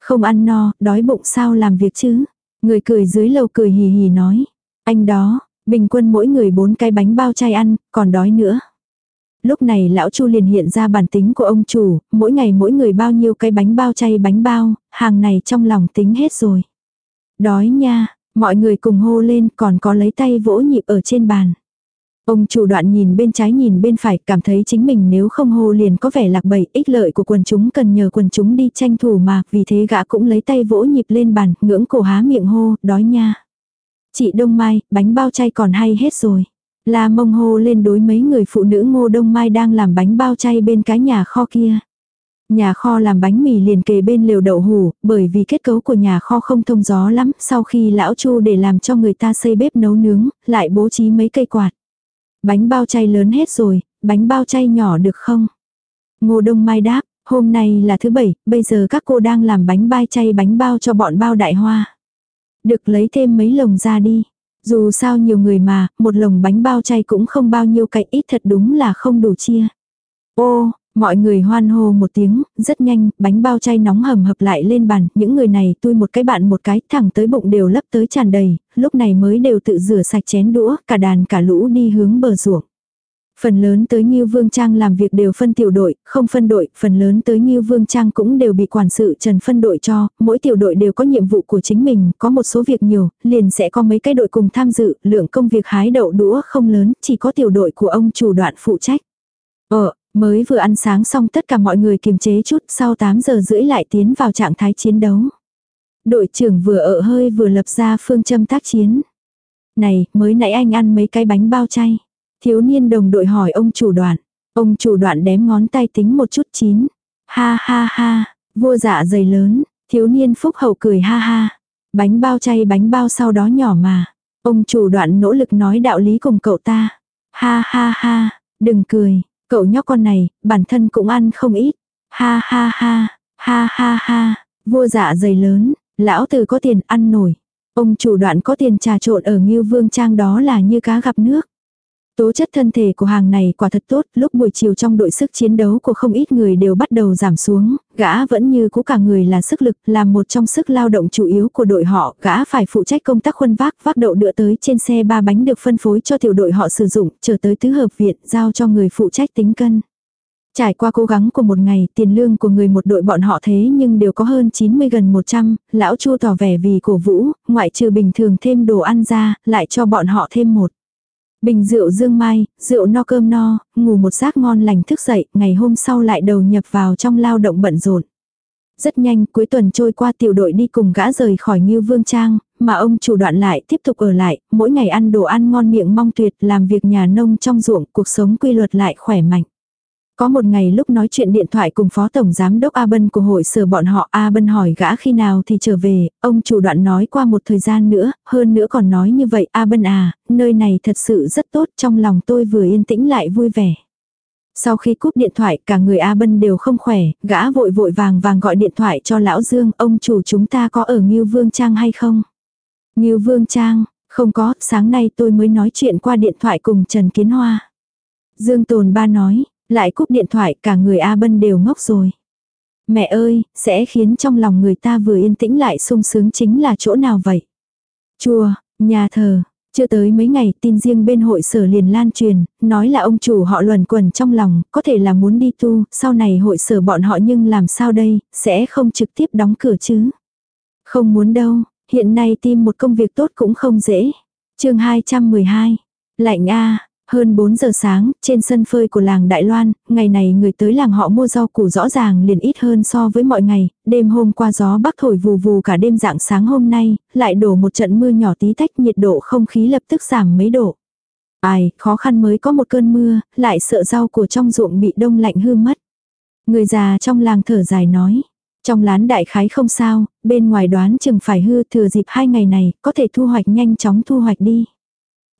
Speaker 1: Không ăn no, đói bụng sao làm việc chứ. Người cười dưới lầu cười hì hì nói. Anh đó, bình quân mỗi người bốn cái bánh bao chay ăn, còn đói nữa. Lúc này lão Chu liền hiện ra bản tính của ông chủ, mỗi ngày mỗi người bao nhiêu cái bánh bao chay bánh bao, hàng này trong lòng tính hết rồi. Đói nha, Mọi người cùng hô lên còn có lấy tay vỗ nhịp ở trên bàn. Ông chủ đoạn nhìn bên trái nhìn bên phải, cảm thấy chính mình nếu không hô liền có vẻ lạc bầy, ích lợi của quần chúng cần nhờ quần chúng đi tranh thủ mà, vì thế gã cũng lấy tay vỗ nhịp lên bàn, ngưỡng cổ há miệng hô, đói nha. Chị Đông Mai, bánh bao chay còn hay hết rồi. La mông hô lên đối mấy người phụ nữ ngô Đông Mai đang làm bánh bao chay bên cái nhà kho kia. Nhà kho làm bánh mì liền kề bên lều đậu hủ, bởi vì kết cấu của nhà kho không thông gió lắm, sau khi lão Chu để làm cho người ta xây bếp nấu nướng, lại bố trí mấy cây quạt. Bánh bao chay lớn hết rồi, bánh bao chay nhỏ được không? Ngô Đông Mai đáp, hôm nay là thứ bảy, bây giờ các cô đang làm bánh bao chay bánh bao cho bọn bao đại hoa. Được lấy thêm mấy lồng ra đi. Dù sao nhiều người mà, một lồng bánh bao chay cũng không bao nhiêu cạnh ít thật đúng là không đủ chia. Ô, mọi người hoan hô một tiếng, rất nhanh, bánh bao chay nóng hầm hập lại lên bàn, những người này tui một cái bạn một cái thẳng tới bụng đều lấp tới tràn đầy, lúc này mới đều tự rửa sạch chén đũa, cả đàn cả lũ đi hướng bờ ruộng. Phần lớn tới Nhiêu Vương Trang làm việc đều phân tiểu đội, không phân đội, phần lớn tới Nhiêu Vương Trang cũng đều bị quản sự Trần phân đội cho, mỗi tiểu đội đều có nhiệm vụ của chính mình, có một số việc nhiều, liền sẽ có mấy cái đội cùng tham dự, lượng công việc hái đậu đũa không lớn, chỉ có tiểu đội của ông chủ đoạn phụ trách. Ờ, mới vừa ăn sáng xong tất cả mọi người kiềm chế chút, sau 8 giờ rưỡi lại tiến vào trạng thái chiến đấu. Đội trưởng vừa ở hơi vừa lập ra phương châm tác chiến. Này, mới nãy anh ăn mấy cái bánh bao chay. Thiếu niên đồng đội hỏi ông chủ đoạn. Ông chủ đoạn đếm ngón tay tính một chút chín. Ha ha ha, vua dạ dày lớn, thiếu niên phúc hậu cười ha ha. Bánh bao chay bánh bao sau đó nhỏ mà. Ông chủ đoạn nỗ lực nói đạo lý cùng cậu ta. Ha ha ha, đừng cười, cậu nhóc con này, bản thân cũng ăn không ít. Ha ha ha, ha ha ha, vua dạ dày lớn, lão tử có tiền ăn nổi. Ông chủ đoạn có tiền trà trộn ở Ngưu Vương Trang đó là như cá gặp nước. Tố chất thân thể của hàng này quả thật tốt, lúc buổi chiều trong đội sức chiến đấu của không ít người đều bắt đầu giảm xuống, gã vẫn như cũ cả người là sức lực, là một trong sức lao động chủ yếu của đội họ, gã phải phụ trách công tác khuân vác, vác đậu đựa tới trên xe ba bánh được phân phối cho tiểu đội họ sử dụng, chờ tới tứ hợp viện, giao cho người phụ trách tính cân. Trải qua cố gắng của một ngày, tiền lương của người một đội bọn họ thế nhưng đều có hơn 90 gần 100, lão Chu tỏ vẻ vì cổ vũ, ngoại trừ bình thường thêm đồ ăn ra, lại cho bọn họ thêm một. Bình rượu dương mai, rượu no cơm no, ngủ một giấc ngon lành thức dậy, ngày hôm sau lại đầu nhập vào trong lao động bận rộn. Rất nhanh, cuối tuần trôi qua tiểu đội đi cùng gã rời khỏi Ngưu Vương Trang, mà ông chủ đoạn lại tiếp tục ở lại, mỗi ngày ăn đồ ăn ngon miệng mong tuyệt, làm việc nhà nông trong ruộng, cuộc sống quy luật lại khỏe mạnh. Có một ngày lúc nói chuyện điện thoại cùng phó tổng giám đốc A Bân của hội sở bọn họ A Bân hỏi gã khi nào thì trở về, ông chủ đoạn nói qua một thời gian nữa, hơn nữa còn nói như vậy A Bân à, nơi này thật sự rất tốt trong lòng tôi vừa yên tĩnh lại vui vẻ. Sau khi cúp điện thoại cả người A Bân đều không khỏe, gã vội vội vàng vàng gọi điện thoại cho lão Dương, ông chủ chúng ta có ở Ngưu Vương Trang hay không? Ngưu Vương Trang, không có, sáng nay tôi mới nói chuyện qua điện thoại cùng Trần Kiến Hoa. Dương Tồn Ba nói, lại cúp điện thoại cả người A Bân đều ngốc rồi. Mẹ ơi, sẽ khiến trong lòng người ta vừa yên tĩnh lại sung sướng chính là chỗ nào vậy? Chùa, nhà thờ, chưa tới mấy ngày tin riêng bên hội sở liền lan truyền, nói là ông chủ họ luẩn quẩn trong lòng, có thể là muốn đi tu, sau này hội sở bọn họ nhưng làm sao đây, sẽ không trực tiếp đóng cửa chứ. Không muốn đâu, hiện nay tìm một công việc tốt cũng không dễ. chương 212, lạnh a hơn 4 giờ sáng, trên sân phơi của làng Đại Loan, ngày này người tới làng họ mua rau củ rõ ràng liền ít hơn so với mọi ngày, đêm hôm qua gió bắc thổi vù vù cả đêm dạng sáng hôm nay, lại đổ một trận mưa nhỏ tí tách nhiệt độ không khí lập tức giảm mấy độ. Ai, khó khăn mới có một cơn mưa, lại sợ rau của trong ruộng bị đông lạnh hư mất. Người già trong làng thở dài nói. Trong lán đại khái không sao, bên ngoài đoán chừng phải hư thừa dịp hai ngày này, có thể thu hoạch nhanh chóng thu hoạch đi.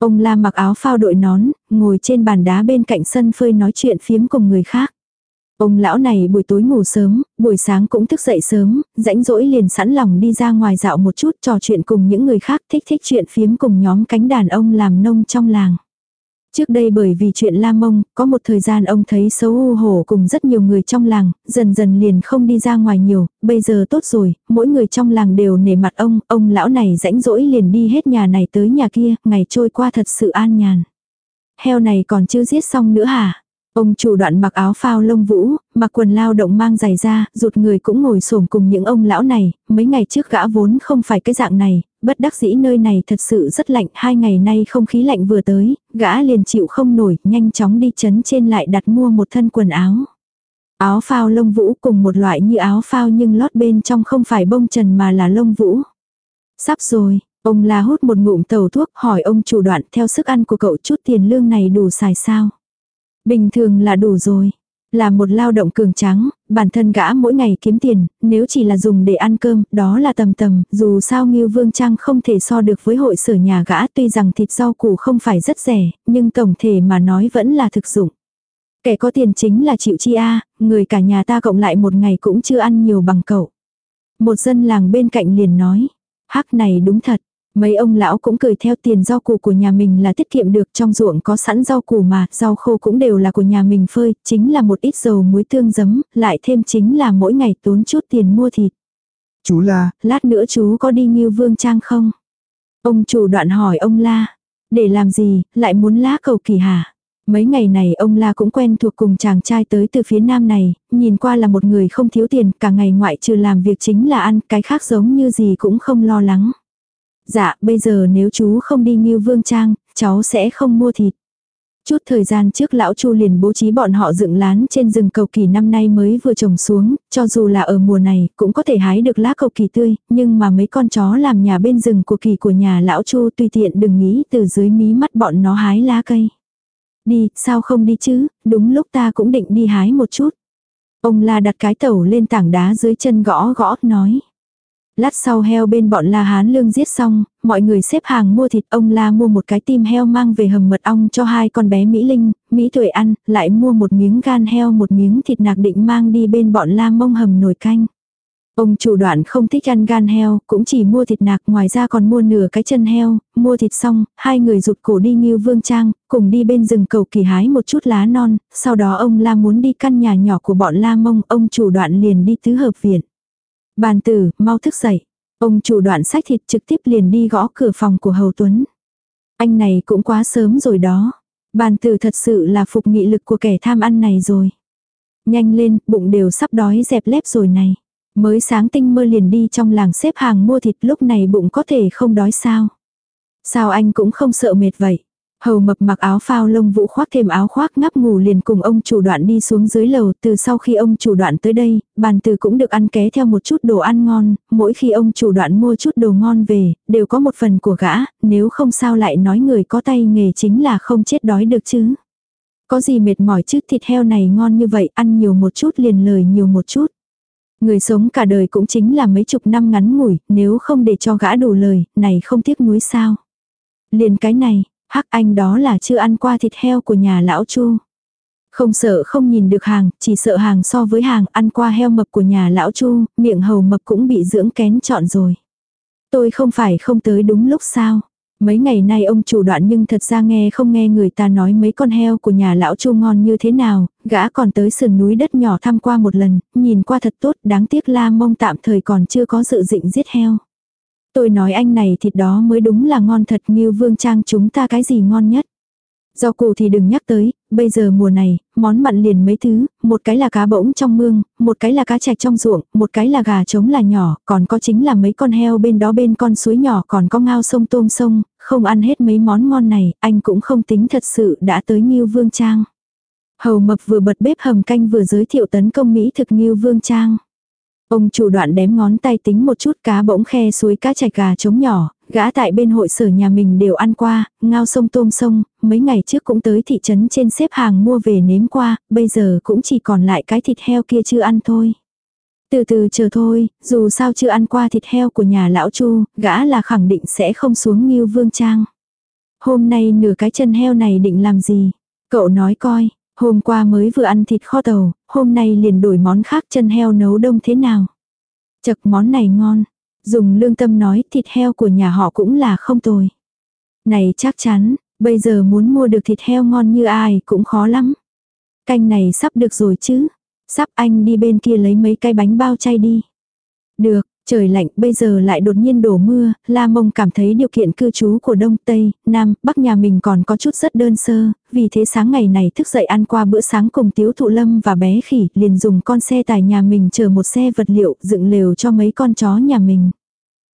Speaker 1: Ông la mặc áo phao đội nón, ngồi trên bàn đá bên cạnh sân phơi nói chuyện phiếm cùng người khác. Ông lão này buổi tối ngủ sớm, buổi sáng cũng thức dậy sớm, rãnh rỗi liền sẵn lòng đi ra ngoài dạo một chút trò chuyện cùng những người khác thích thích chuyện phiếm cùng nhóm cánh đàn ông làm nông trong làng. Trước đây bởi vì chuyện La Mông, có một thời gian ông thấy xấu hổ cùng rất nhiều người trong làng, dần dần liền không đi ra ngoài nhiều, bây giờ tốt rồi, mỗi người trong làng đều nể mặt ông, ông lão này rãnh rỗi liền đi hết nhà này tới nhà kia, ngày trôi qua thật sự an nhàn. Heo này còn chưa giết xong nữa hả? Ông chủ đoạn mặc áo phao lông vũ, mặc quần lao động mang giày ra, rụt người cũng ngồi xổm cùng những ông lão này, mấy ngày trước gã vốn không phải cái dạng này, bất đắc dĩ nơi này thật sự rất lạnh, hai ngày nay không khí lạnh vừa tới, gã liền chịu không nổi, nhanh chóng đi chấn trên lại đặt mua một thân quần áo. Áo phao lông vũ cùng một loại như áo phao nhưng lót bên trong không phải bông trần mà là lông vũ. Sắp rồi, ông la hút một ngụm tàu thuốc hỏi ông chủ đoạn theo sức ăn của cậu chút tiền lương này đủ xài sao. Bình thường là đủ rồi. Là một lao động cường trắng, bản thân gã mỗi ngày kiếm tiền, nếu chỉ là dùng để ăn cơm, đó là tầm tầm, dù sao Ngưu Vương Trang không thể so được với hội sở nhà gã tuy rằng thịt rau củ không phải rất rẻ, nhưng tổng thể mà nói vẫn là thực dụng. Kẻ có tiền chính là chịu chi a người cả nhà ta cộng lại một ngày cũng chưa ăn nhiều bằng cậu. Một dân làng bên cạnh liền nói, hắc này đúng thật, Mấy ông lão cũng cười theo tiền rau củ của nhà mình là tiết kiệm được trong ruộng có sẵn rau củ mà, rau khô cũng đều là của nhà mình phơi, chính là một ít dầu muối tương giấm, lại thêm chính là mỗi ngày tốn chút tiền mua thịt.
Speaker 2: Chú La,
Speaker 1: Lát nữa chú có đi Ngưu Vương Trang không? Ông chủ đoạn hỏi ông La. Để làm gì, lại muốn lá cầu kỳ hả? Mấy ngày này ông La cũng quen thuộc cùng chàng trai tới từ phía nam này, nhìn qua là một người không thiếu tiền, cả ngày ngoại trừ làm việc chính là ăn, cái khác giống như gì cũng không lo lắng. Dạ, bây giờ nếu chú không đi Ngưu Vương Trang, cháu sẽ không mua thịt. Chút thời gian trước lão Chu liền bố trí bọn họ dựng lán trên rừng cầu kỳ năm nay mới vừa trồng xuống, cho dù là ở mùa này cũng có thể hái được lá cầu kỳ tươi, nhưng mà mấy con chó làm nhà bên rừng của kỳ của nhà lão Chu tùy tiện đừng nghĩ từ dưới mí mắt bọn nó hái lá cây. Đi, sao không đi chứ, đúng lúc ta cũng định đi hái một chút. Ông la đặt cái tẩu lên tảng đá dưới chân gõ gõ, nói. Lát sau heo bên bọn La Hán Lương giết xong, mọi người xếp hàng mua thịt ông La mua một cái tim heo mang về hầm mật ong cho hai con bé Mỹ Linh, Mỹ Tuệ ăn, lại mua một miếng gan heo một miếng thịt nạc định mang đi bên bọn La mông hầm nồi canh. Ông chủ đoạn không thích ăn gan heo, cũng chỉ mua thịt nạc ngoài ra còn mua nửa cái chân heo, mua thịt xong, hai người rụt cổ đi như vương trang, cùng đi bên rừng cầu kỳ hái một chút lá non, sau đó ông La muốn đi căn nhà nhỏ của bọn La mông, ông chủ đoạn liền đi tứ hợp viện. Bàn tử, mau thức dậy. Ông chủ đoạn sách thịt trực tiếp liền đi gõ cửa phòng của Hầu Tuấn. Anh này cũng quá sớm rồi đó. Bàn tử thật sự là phục nghị lực của kẻ tham ăn này rồi. Nhanh lên, bụng đều sắp đói dẹp lép rồi này. Mới sáng tinh mơ liền đi trong làng xếp hàng mua thịt lúc này bụng có thể không đói sao. Sao anh cũng không sợ mệt vậy. Hầu mập mặc áo phao lông vũ khoác thêm áo khoác ngáp ngủ liền cùng ông chủ đoạn đi xuống dưới lầu. Từ sau khi ông chủ đoạn tới đây, bàn từ cũng được ăn ké theo một chút đồ ăn ngon. Mỗi khi ông chủ đoạn mua chút đồ ngon về, đều có một phần của gã. Nếu không sao lại nói người có tay nghề chính là không chết đói được chứ. Có gì mệt mỏi chứ thịt heo này ngon như vậy ăn nhiều một chút liền lời nhiều một chút. Người sống cả đời cũng chính là mấy chục năm ngắn ngủi, nếu không để cho gã đủ lời, này không tiếc nuối sao. Liền cái này, hắc anh đó là chưa ăn qua thịt heo của nhà lão Chu. Không sợ không nhìn được hàng, chỉ sợ hàng so với hàng ăn qua heo mập của nhà lão Chu, miệng hầu mập cũng bị dưỡng kén chọn rồi. Tôi không phải không tới đúng lúc sao. Mấy ngày nay ông chủ đoạn nhưng thật ra nghe không nghe người ta nói mấy con heo của nhà lão chu ngon như thế nào, gã còn tới sườn núi đất nhỏ thăm qua một lần, nhìn qua thật tốt, đáng tiếc la mông tạm thời còn chưa có dự định giết heo. Tôi nói anh này thịt đó mới đúng là ngon thật như vương trang chúng ta cái gì ngon nhất. Rau củ thì đừng nhắc tới, bây giờ mùa này, món mặn liền mấy thứ, một cái là cá bỗng trong mương, một cái là cá chạch trong ruộng, một cái là gà trống là nhỏ, còn có chính là mấy con heo bên đó bên con suối nhỏ còn có ngao sông tôm sông, không ăn hết mấy món ngon này, anh cũng không tính thật sự đã tới Nghiêu Vương Trang. Hầu mập vừa bật bếp hầm canh vừa giới thiệu tấn công Mỹ thực Nghiêu Vương Trang. Ông chủ đoạn đếm ngón tay tính một chút cá bỗng khe suối cá chạch gà trống nhỏ, gã tại bên hội sở nhà mình đều ăn qua, ngao sông tôm sông, mấy ngày trước cũng tới thị trấn trên xếp hàng mua về nếm qua, bây giờ cũng chỉ còn lại cái thịt heo kia chưa ăn thôi. Từ từ chờ thôi, dù sao chưa ăn qua thịt heo của nhà lão Chu, gã là khẳng định sẽ không xuống Ngưu Vương Trang. Hôm nay nửa cái chân heo này định làm gì? Cậu nói coi, hôm qua mới vừa ăn thịt kho tàu, hôm nay liền đổi món khác chân heo nấu đông thế nào? Chật món này ngon, Dùng lương tâm nói thịt heo của nhà họ cũng là không tồi. Này chắc chắn, bây giờ muốn mua được thịt heo ngon như ai cũng khó lắm. Canh này sắp được rồi chứ. Sắp anh đi bên kia lấy mấy cái bánh bao chay đi. Được, Trời lạnh bây giờ lại đột nhiên đổ mưa, La Mông cảm thấy điều kiện cư trú của Đông Tây, Nam, Bắc nhà mình còn có chút rất đơn sơ, vì thế sáng ngày này thức dậy ăn qua bữa sáng cùng Tiếu Thụ Lâm và bé khỉ, liền dùng con xe tải nhà mình chờ một xe vật liệu dựng lều cho mấy con chó nhà mình.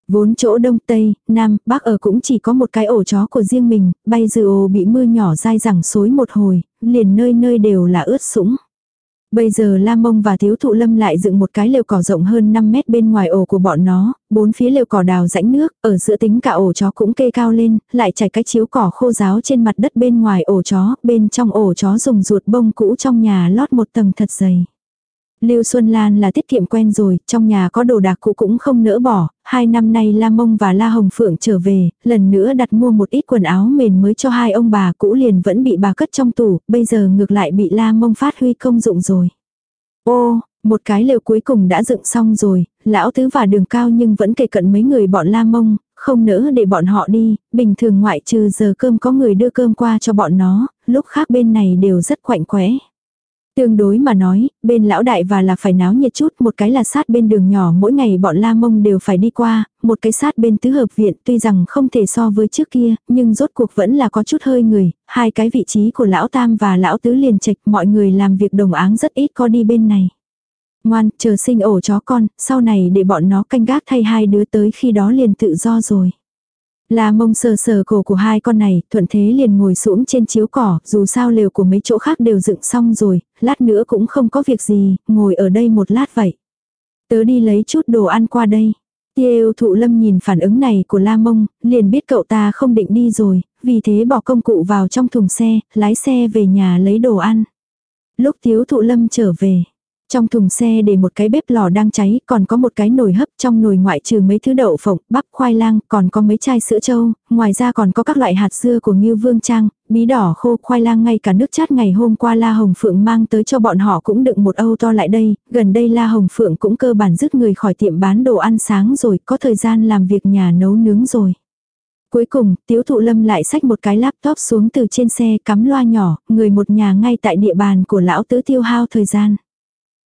Speaker 1: Vốn chỗ đông tây, nam, bắc ở cũng chỉ có một cái ổ chó của riêng mình, bay dư ồ bị mưa nhỏ dai dẳng xối một hồi, liền nơi nơi đều là ướt sũng. Bây giờ Lam Mông và Thiếu Thụ Lâm lại dựng một cái lều cỏ rộng hơn 5 mét bên ngoài ổ của bọn nó, bốn phía lều cỏ đào rãnh nước, ở giữa tính cả ổ chó cũng kê cao lên, lại trải cái chiếu cỏ khô ráo trên mặt đất bên ngoài ổ chó, bên trong ổ chó dùng ruột bông cũ trong nhà lót một tầng thật dày. Lưu Xuân Lan là tiết kiệm quen rồi, trong nhà có đồ đạc cũ cũng không nỡ bỏ, hai năm nay La Mông và La Hồng Phượng trở về, lần nữa đặt mua một ít quần áo mền mới cho hai ông bà cũ liền vẫn bị bà cất trong tủ, bây giờ ngược lại bị La Mông phát huy công dụng rồi. Ô, một cái lều cuối cùng đã dựng xong rồi, lão tứ và đường cao nhưng vẫn kề cận mấy người bọn La Mông, không nỡ để bọn họ đi, bình thường ngoại trừ giờ cơm có người đưa cơm qua cho bọn nó, lúc khác bên này đều rất quạnh quẽ. Tương đối mà nói, bên lão đại và là phải náo nhiệt chút, một cái là sát bên đường nhỏ mỗi ngày bọn la mông đều phải đi qua, một cái sát bên tứ hợp viện tuy rằng không thể so với trước kia, nhưng rốt cuộc vẫn là có chút hơi người, hai cái vị trí của lão tam và lão tứ liền trạch mọi người làm việc đồng áng rất ít có đi bên này. Ngoan, chờ sinh ổ chó con, sau này để bọn nó canh gác thay hai đứa tới khi đó liền tự do rồi. La mông sờ sờ cổ của hai con này, thuận thế liền ngồi xuống trên chiếu cỏ, dù sao lều của mấy chỗ khác đều dựng xong rồi, lát nữa cũng không có việc gì, ngồi ở đây một lát vậy. Tớ đi lấy chút đồ ăn qua đây. Tiêu thụ lâm nhìn phản ứng này của La mông, liền biết cậu ta không định đi rồi, vì thế bỏ công cụ vào trong thùng xe, lái xe về nhà lấy đồ ăn. Lúc tiếu thụ lâm trở về, trong thùng xe để một cái bếp lò đang cháy, còn có một cái nồi hấp trong nồi ngoại trừ mấy thứ đậu phộng, bắp, khoai lang, còn có mấy chai sữa trâu, ngoài ra còn có các loại hạt dưa của Ngưu Vương Trang, bí đỏ khô, khoai lang ngay cả nước chát ngày hôm qua La Hồng Phượng mang tới cho bọn họ cũng đựng một âu to lại đây, gần đây La Hồng Phượng cũng cơ bản dứt người khỏi tiệm bán đồ ăn sáng rồi, có thời gian làm việc nhà nấu nướng rồi. Cuối cùng, Tiếu Thụ Lâm lại xách một cái laptop xuống từ trên xe cắm loa nhỏ, người một nhà ngay tại địa bàn của lão tứ tiêu hao thời gian.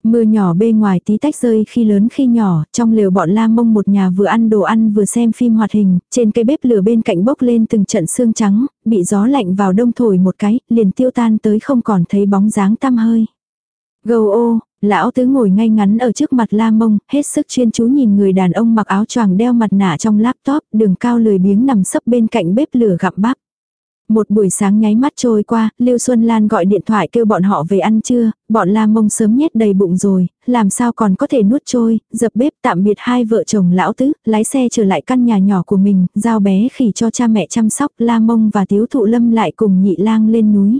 Speaker 1: Mưa nhỏ bê ngoài tí tách rơi khi lớn khi nhỏ, trong lều bọn la mông một nhà vừa ăn đồ ăn vừa xem phim hoạt hình, trên cây bếp lửa bên cạnh bốc lên từng trận xương trắng, bị gió lạnh vào đông thổi một cái, liền tiêu tan tới không còn thấy bóng dáng tăm hơi. Gầu ô, lão tứ ngồi ngay ngắn ở trước mặt la mông, hết sức chuyên chú nhìn người đàn ông mặc áo choàng đeo mặt nạ trong laptop, đường cao lười biếng nằm sấp bên cạnh bếp lửa gặm bắp. Một buổi sáng nháy mắt trôi qua, Lưu Xuân Lan gọi điện thoại kêu bọn họ về ăn trưa, bọn la mông sớm nhét đầy bụng rồi, làm sao còn có thể nuốt trôi, dập bếp tạm biệt hai vợ chồng lão tứ, lái xe trở lại căn nhà nhỏ của mình, giao bé khỉ cho cha mẹ chăm sóc, la mông và tiếu thụ lâm lại cùng nhị lang lên núi.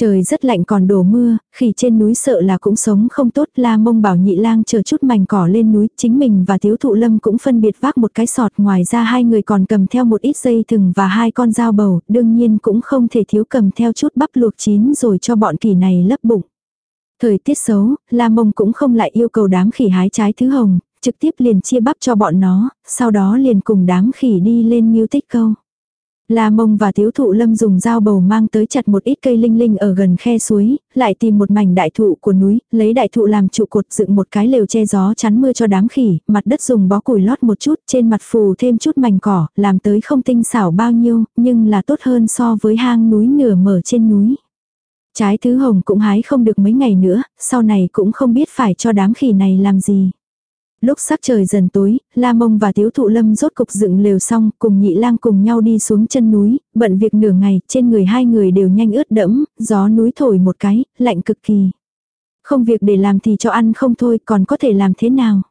Speaker 1: Trời rất lạnh còn đổ mưa, khi trên núi sợ là cũng sống không tốt la mông bảo nhị lang chờ chút mảnh cỏ lên núi, chính mình và thiếu thụ lâm cũng phân biệt vác một cái sọt ngoài ra hai người còn cầm theo một ít dây thừng và hai con dao bầu, đương nhiên cũng không thể thiếu cầm theo chút bắp luộc chín rồi cho bọn kỳ này lấp bụng. Thời tiết xấu, La Mông cũng không lại yêu cầu đám khỉ hái trái thứ hồng, trực tiếp liền chia bắp cho bọn nó, sau đó liền cùng đám khỉ đi lên miêu tích câu. La mông và thiếu thụ lâm dùng dao bầu mang tới chặt một ít cây linh linh ở gần khe suối, lại tìm một mảnh đại thụ của núi, lấy đại thụ làm trụ cột dựng một cái lều che gió chắn mưa cho đám khỉ, mặt đất dùng bó củi lót một chút, trên mặt phù thêm chút mảnh cỏ, làm tới không tinh xảo bao nhiêu, nhưng là tốt hơn so với hang núi nửa mở trên núi. Trái thứ hồng cũng hái không được mấy ngày nữa, sau này cũng không biết phải cho đám khỉ này làm gì. Lúc sắc trời dần tối, La Mông và Tiếu Thụ Lâm rốt cục dựng lều xong, cùng nhị lang cùng nhau đi xuống chân núi, bận việc nửa ngày, trên người hai người đều nhanh ướt đẫm, gió núi thổi một cái, lạnh cực kỳ. Không việc để làm thì cho ăn không thôi, còn có thể làm thế nào?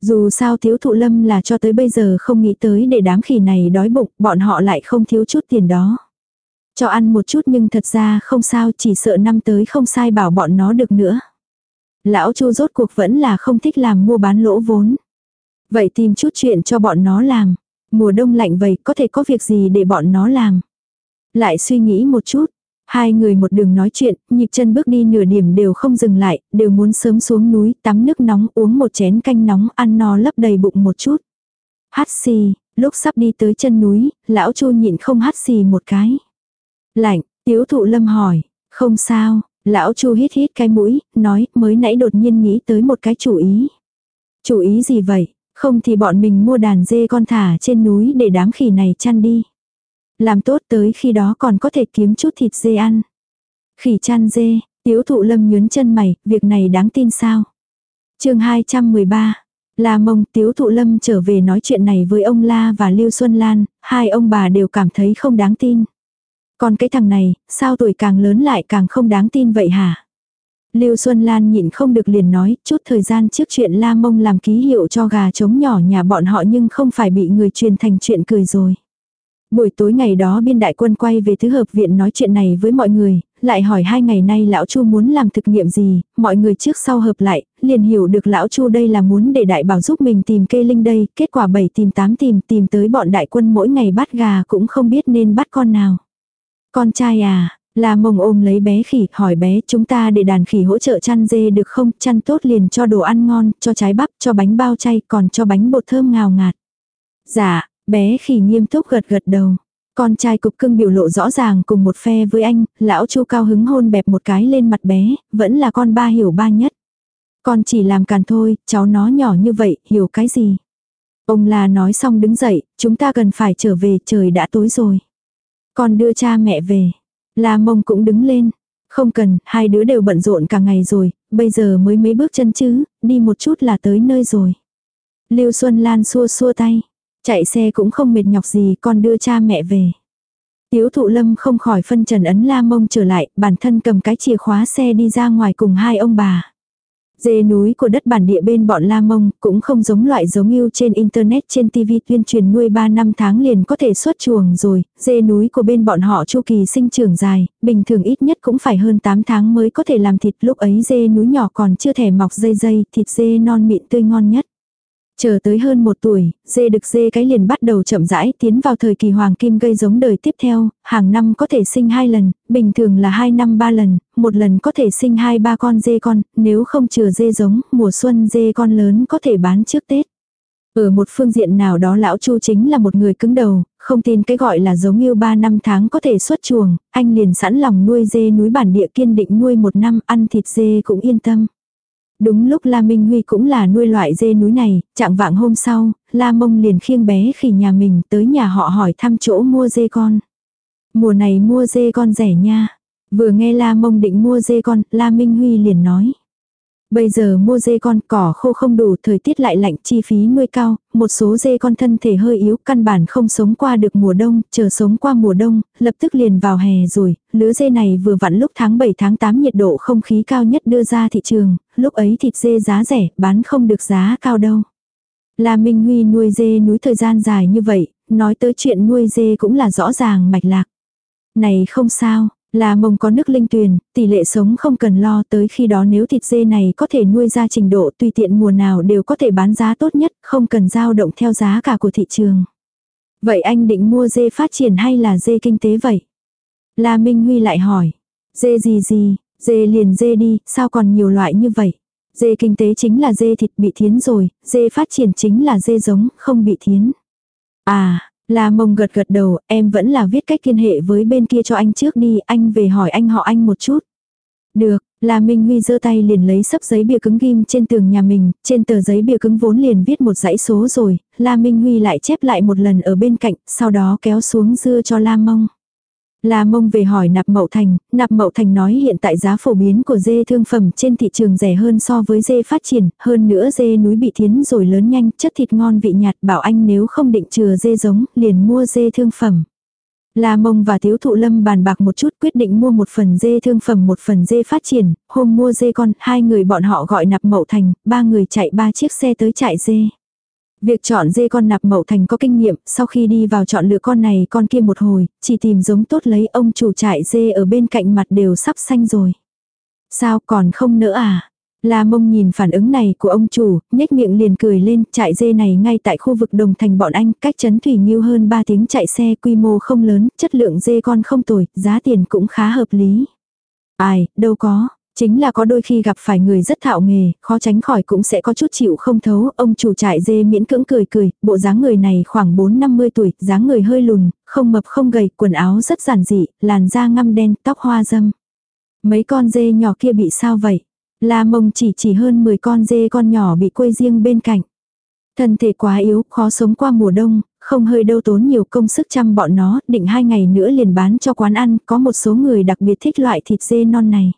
Speaker 1: Dù sao Tiếu Thụ Lâm là cho tới bây giờ không nghĩ tới để đám khỉ này đói bụng, bọn họ lại không thiếu chút tiền đó. Cho ăn một chút nhưng thật ra không sao, chỉ sợ năm tới không sai bảo bọn nó được nữa. Lão Chu rốt cuộc vẫn là không thích làm mua bán lỗ vốn. Vậy tìm chút chuyện cho bọn nó làm. Mùa đông lạnh vậy có thể có việc gì để bọn nó làm. Lại suy nghĩ một chút. Hai người một đường nói chuyện, nhịp chân bước đi nửa điểm đều không dừng lại, đều muốn sớm xuống núi, tắm nước nóng, uống một chén canh nóng, ăn no lấp đầy bụng một chút. Hát xì, lúc sắp đi tới chân núi, lão chu nhịn không hát xì một cái. Lạnh, tiếu thụ lâm hỏi, không sao, Lão Chu hít hít cái mũi, nói, mới nãy đột nhiên nghĩ tới một cái chủ ý. Chủ ý gì vậy? Không thì bọn mình mua đàn dê con thả trên núi để đám khỉ này chăn đi. Làm tốt tới khi đó còn có thể kiếm chút thịt dê ăn. Khỉ chăn dê, tiếu thụ lâm nhướn chân mày, việc này đáng tin sao? chương 213 La mông tiếu thụ lâm trở về nói chuyện này với ông La và Lưu Xuân Lan, hai ông bà đều cảm thấy không đáng tin. Còn cái thằng này, sao tuổi càng lớn lại càng không đáng tin vậy hả? Lưu Xuân Lan nhịn không được liền nói, chút thời gian trước chuyện La Mông làm ký hiệu cho gà trống nhỏ nhà bọn họ nhưng không phải bị người truyền thành chuyện cười rồi. Buổi tối ngày đó biên đại quân quay về thứ hợp viện nói chuyện này với mọi người, lại hỏi hai ngày nay lão Chu muốn làm thực nghiệm gì, mọi người trước sau hợp lại, liền hiểu được lão Chu đây là muốn để đại bảo giúp mình tìm cây linh đây, kết quả 7 tìm 8 tìm tìm tới bọn đại quân mỗi ngày bắt gà cũng không biết nên bắt con nào. Con trai à, là mông ôm lấy bé khỉ, hỏi bé chúng ta để đàn khỉ hỗ trợ chăn dê được không, chăn tốt liền cho đồ ăn ngon, cho trái bắp, cho bánh bao chay, còn cho bánh bột thơm ngào ngạt. Dạ, bé khỉ nghiêm túc gật gật đầu. Con trai cục cưng biểu lộ rõ ràng cùng một phe với anh, lão chu cao hứng hôn bẹp một cái lên mặt bé, vẫn là con ba hiểu ba nhất. Con chỉ làm càn thôi, cháu nó nhỏ như vậy, hiểu cái gì. Ông là nói xong đứng dậy, chúng ta cần phải trở về, trời đã tối rồi. Con đưa cha mẹ về. La mông cũng đứng lên. Không cần, hai đứa đều bận rộn cả ngày rồi, bây giờ mới mấy bước chân chứ, đi một chút là tới nơi rồi. Lưu Xuân Lan xua xua tay. Chạy xe cũng không mệt nhọc gì, con đưa cha mẹ về. Tiếu thụ lâm không khỏi phân trần ấn la mông trở lại, bản thân cầm cái chìa khóa xe đi ra ngoài cùng hai ông bà. Dê núi của đất bản địa bên bọn La Mông cũng không giống loại giống yêu trên internet trên TV tuyên truyền nuôi 3 năm tháng liền có thể xuất chuồng rồi. Dê núi của bên bọn họ chu kỳ sinh trưởng dài, bình thường ít nhất cũng phải hơn 8 tháng mới có thể làm thịt. Lúc ấy dê núi nhỏ còn chưa thể mọc dây dây, thịt dê non mịn tươi ngon nhất. Chờ tới hơn một tuổi, dê đực dê cái liền bắt đầu chậm rãi tiến vào thời kỳ hoàng kim gây giống đời tiếp theo, hàng năm có thể sinh hai lần, bình thường là hai năm ba lần, một lần có thể sinh hai ba con dê con, nếu không chừa dê giống, mùa xuân dê con lớn có thể bán trước Tết. Ở một phương diện nào đó lão Chu chính là một người cứng đầu, không tin cái gọi là giống yêu ba năm tháng có thể xuất chuồng, anh liền sẵn lòng nuôi dê núi bản địa kiên định nuôi một năm ăn thịt dê cũng yên tâm. Đúng lúc La Minh Huy cũng là nuôi loại dê núi này, chạng vạng hôm sau, La Mông liền khiêng bé khỉ nhà mình tới nhà họ hỏi thăm chỗ mua dê con. Mùa này mua dê con rẻ nha. Vừa nghe La Mông định mua dê con, La Minh Huy liền nói. Bây giờ mua dê con cỏ khô không đủ, thời tiết lại lạnh, chi phí nuôi cao, một số dê con thân thể hơi yếu, căn bản không sống qua được mùa đông, chờ sống qua mùa đông, lập tức liền vào hè rồi, lứa dê này vừa vặn lúc tháng 7 tháng 8 nhiệt độ không khí cao nhất đưa ra thị trường, lúc ấy thịt dê giá rẻ, bán không được giá cao đâu. La Minh Huy nuôi dê núi thời gian dài như vậy, nói tới chuyện nuôi dê cũng là rõ ràng mạch lạc. Này không sao, là mông có nước linh tuyền, tỷ lệ sống không cần lo tới khi đó nếu thịt dê này có thể nuôi ra trình độ tùy tiện mùa nào đều có thể bán giá tốt nhất, không cần dao động theo giá cả của thị trường. Vậy anh định mua dê phát triển hay là dê kinh tế vậy? La Minh Huy lại hỏi. Dê gì gì, dê liền dê đi, sao còn nhiều loại như vậy? Dê kinh tế chính là dê thịt bị thiến rồi, dê phát triển chính là dê giống, không bị thiến. À, La mông gật gật đầu, em vẫn là viết cách liên hệ với bên kia cho anh trước đi, anh về hỏi anh họ anh một chút. Được, La Minh Huy giơ tay liền lấy sấp giấy bìa cứng ghim trên tường nhà mình, trên tờ giấy bìa cứng vốn liền viết một dãy số rồi, La Minh Huy lại chép lại một lần ở bên cạnh, sau đó kéo xuống dưa cho La Mông. La mông về hỏi nạp mậu thành, nạp mậu thành nói hiện tại giá phổ biến của dê thương phẩm trên thị trường rẻ hơn so với dê phát triển, hơn nữa dê núi bị thiến rồi lớn nhanh, chất thịt ngon vị nhạt bảo anh nếu không định chừa dê giống, liền mua dê thương phẩm. La mông và thiếu thụ lâm bàn bạc một chút quyết định mua một phần dê thương phẩm một phần dê phát triển, hôm mua dê con, hai người bọn họ gọi nạp mậu thành, ba người chạy ba chiếc xe tới trại dê. Việc chọn dê con nạp mậu thành có kinh nghiệm, sau khi đi vào chọn lựa con này con kia một hồi, chỉ tìm giống tốt lấy ông chủ trại dê ở bên cạnh mặt đều sắp xanh rồi. Sao còn không nữa à? La mông nhìn phản ứng này của ông chủ, nhếch miệng liền cười lên, trại dê này ngay tại khu vực đồng thành bọn anh, cách chấn thủy nhiêu hơn 3 tiếng chạy xe quy mô không lớn, chất lượng dê con không tồi, giá tiền cũng khá hợp lý. Ai, đâu có, Chính là có đôi khi gặp phải người rất thạo nghề, khó tránh khỏi cũng sẽ có chút chịu không thấu, ông chủ trại dê miễn cưỡng cười cười, bộ dáng người này khoảng 4-50 tuổi, dáng người hơi lùn, không mập không gầy, quần áo rất giản dị, làn da ngăm đen, tóc hoa dâm. Mấy con dê nhỏ kia bị sao vậy? La mông chỉ chỉ hơn 10 con dê con nhỏ bị quây riêng bên cạnh. Thân thể quá yếu, khó sống qua mùa đông, không hơi đâu tốn nhiều công sức chăm bọn nó, định hai ngày nữa liền bán cho quán ăn, có một số người đặc biệt thích loại thịt dê non này.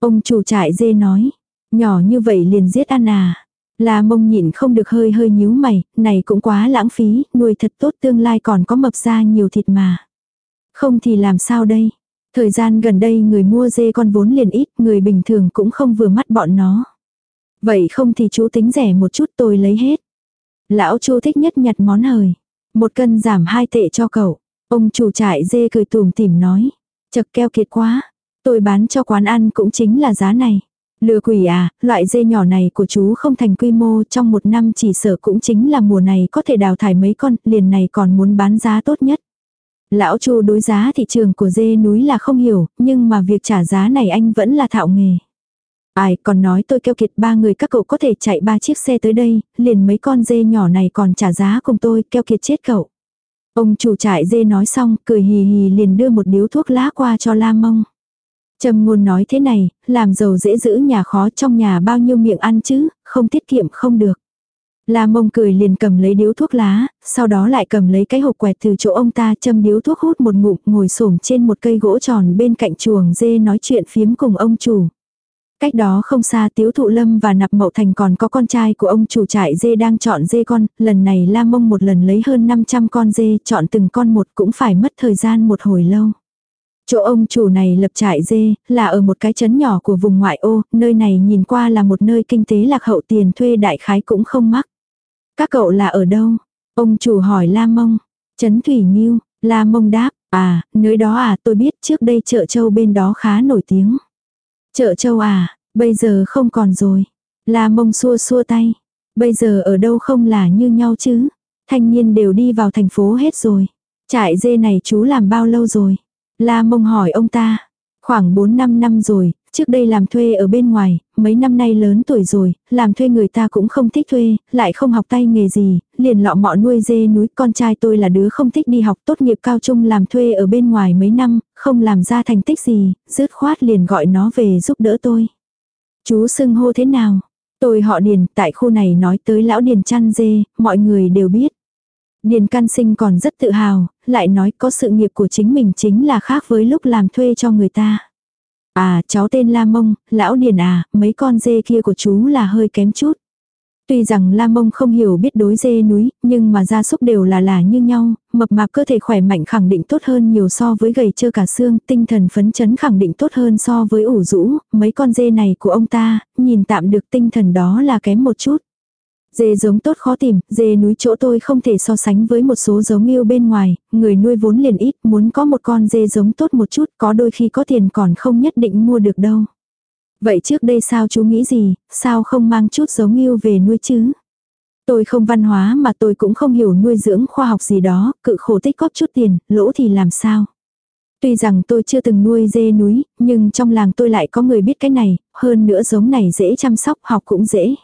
Speaker 1: Ông chủ trại dê nói, nhỏ như vậy liền giết ăn à. Là mông nhịn không được hơi hơi nhíu mày, này cũng quá lãng phí, nuôi thật tốt tương lai còn có mập ra nhiều thịt mà. Không thì làm sao đây? Thời gian gần đây người mua dê con vốn liền ít, người bình thường cũng không vừa mắt bọn nó. Vậy không thì chú tính rẻ một chút tôi lấy hết. Lão chú thích nhất nhặt món hời. Một cân giảm hai tệ cho cậu. Ông chủ trại dê cười tùm tìm nói. Chật keo kiệt quá. Tôi bán cho quán ăn cũng chính là giá này. Lừa quỷ à, loại dê nhỏ này của chú không thành quy mô trong một năm chỉ sợ cũng chính là mùa này có thể đào thải mấy con, liền này còn muốn bán giá tốt nhất. Lão Chu đối giá thị trường của dê núi là không hiểu, nhưng mà việc trả giá này anh vẫn là thạo nghề. Ai còn nói tôi kêu kiệt ba người các cậu có thể chạy ba chiếc xe tới đây, liền mấy con dê nhỏ này còn trả giá cùng tôi, kêu kiệt chết cậu. Ông chủ trại dê nói xong, cười hì hì liền đưa một điếu thuốc lá qua cho La Mông. Trầm ngôn nói thế này, làm giàu dễ giữ nhà khó trong nhà bao nhiêu miệng ăn chứ, không tiết kiệm không được. La mông cười liền cầm lấy điếu thuốc lá, sau đó lại cầm lấy cái hộp quẹt từ chỗ ông ta châm điếu thuốc hút một ngụm ngồi xổm trên một cây gỗ tròn bên cạnh chuồng dê nói chuyện phiếm cùng ông chủ. Cách đó không xa tiếu thụ lâm và nạp mậu thành còn có con trai của ông chủ trại dê đang chọn dê con, lần này la mông một lần lấy hơn 500 con dê chọn từng con một cũng phải mất thời gian một hồi lâu. Chỗ ông chủ này lập trại dê, là ở một cái trấn nhỏ của vùng ngoại ô, nơi này nhìn qua là một nơi kinh tế lạc hậu tiền thuê đại khái cũng không mắc. Các cậu là ở đâu? Ông chủ hỏi La Mông. Trấn Thủy Nhiêu, La Mông đáp, à, nơi đó à, tôi biết trước đây chợ châu bên đó khá nổi tiếng. Chợ châu à, bây giờ không còn rồi. La Mông xua xua tay. Bây giờ ở đâu không là như nhau chứ? Thanh niên đều đi vào thành phố hết rồi. Trại dê này chú làm bao lâu rồi? La mông hỏi ông ta. Khoảng 4-5 năm rồi, trước đây làm thuê ở bên ngoài, mấy năm nay lớn tuổi rồi, làm thuê người ta cũng không thích thuê, lại không học tay nghề gì, liền lọ mọ nuôi dê núi, con trai tôi là đứa không thích đi học tốt nghiệp cao trung làm thuê ở bên ngoài mấy năm, không làm ra thành tích gì, dứt khoát liền gọi nó về giúp đỡ tôi. Chú xưng hô thế nào? Tôi họ Điền, tại khu này nói tới lão Điền chăn dê, mọi người đều biết. Điền can sinh còn rất tự hào, lại nói có sự nghiệp của chính mình chính là khác với lúc làm thuê cho người ta. À, cháu tên La Mông, lão Điền à, mấy con dê kia của chú là hơi kém chút. Tuy rằng La Mông không hiểu biết đối dê núi, nhưng mà gia súc đều là là như nhau, mập mạp cơ thể khỏe mạnh khẳng định tốt hơn nhiều so với gầy trơ cả xương, tinh thần phấn chấn khẳng định tốt hơn so với ủ rũ, mấy con dê này của ông ta, nhìn tạm được tinh thần đó là kém một chút. Dê giống tốt khó tìm, dê núi chỗ tôi không thể so sánh với một số giống yêu bên ngoài, người nuôi vốn liền ít, muốn có một con dê giống tốt một chút, có đôi khi có tiền còn không nhất định mua được đâu. Vậy trước đây sao chú nghĩ gì, sao không mang chút giống yêu về nuôi chứ? Tôi không văn hóa mà tôi cũng không hiểu nuôi dưỡng khoa học gì đó, cự khổ tích góp chút tiền, lỗ thì làm sao? Tuy rằng tôi chưa từng nuôi dê núi, nhưng trong làng tôi lại có người biết cái này, hơn nữa giống này dễ chăm sóc, học cũng dễ.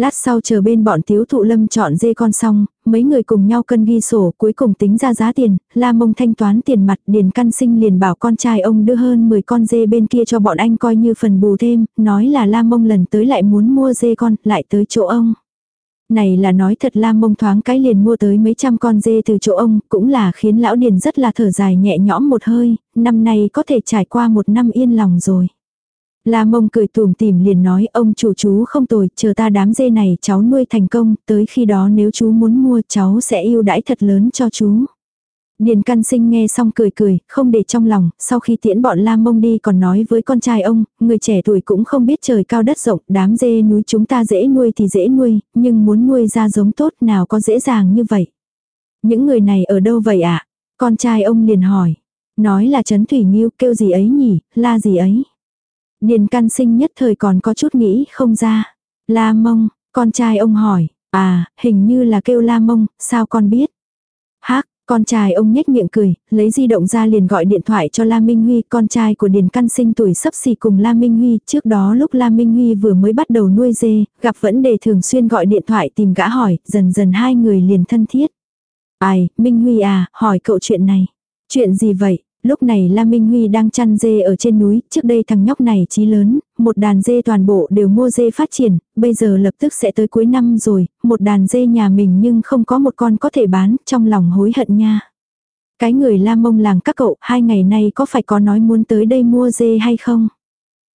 Speaker 1: Lát sau chờ bên bọn tiếu thụ lâm chọn dê con xong, mấy người cùng nhau cân ghi sổ cuối cùng tính ra giá tiền, la mông thanh toán tiền mặt điền căn sinh liền bảo con trai ông đưa hơn 10 con dê bên kia cho bọn anh coi như phần bù thêm, nói là la mông lần tới lại muốn mua dê con, lại tới chỗ ông. Này là nói thật Lam mông thoáng cái liền mua tới mấy trăm con dê từ chỗ ông, cũng là khiến lão điền rất là thở dài nhẹ nhõm một hơi, năm nay có thể trải qua một năm yên lòng rồi. La mông cười tùm tìm liền nói ông chủ chú không tồi, chờ ta đám dê này cháu nuôi thành công, tới khi đó nếu chú muốn mua cháu sẽ yêu đãi thật lớn cho chú. Điền căn sinh nghe xong cười cười, không để trong lòng, sau khi tiễn bọn la mông đi còn nói với con trai ông, người trẻ tuổi cũng không biết trời cao đất rộng, đám dê núi chúng ta dễ nuôi thì dễ nuôi, nhưng muốn nuôi ra giống tốt nào có dễ dàng như vậy. Những người này ở đâu vậy ạ? À? Con trai ông liền hỏi. Nói là Trấn Thủy Nhiêu kêu gì ấy nhỉ, la gì ấy. Điền căn sinh nhất thời còn có chút nghĩ không ra. La mông, con trai ông hỏi, à, hình như là kêu la mông, sao con biết? Hác, con trai ông nhếch miệng cười, lấy di động ra liền gọi điện thoại cho La Minh Huy, con trai của Điền Căn Sinh tuổi sắp xỉ cùng La Minh Huy, trước đó lúc La Minh Huy vừa mới bắt đầu nuôi dê, gặp vấn đề thường xuyên gọi điện thoại tìm gã hỏi, dần dần hai người liền thân thiết. Ai, Minh Huy à, hỏi cậu chuyện này. Chuyện gì vậy? Lúc này La Minh Huy đang chăn dê ở trên núi, trước đây thằng nhóc này chí lớn, một đàn dê toàn bộ đều mua dê phát triển, bây giờ lập tức sẽ tới cuối năm rồi, một đàn dê nhà mình nhưng không có một con có thể bán, trong lòng hối hận nha. Cái người La Mông làng các cậu, hai ngày nay có phải có nói muốn tới đây mua dê hay không?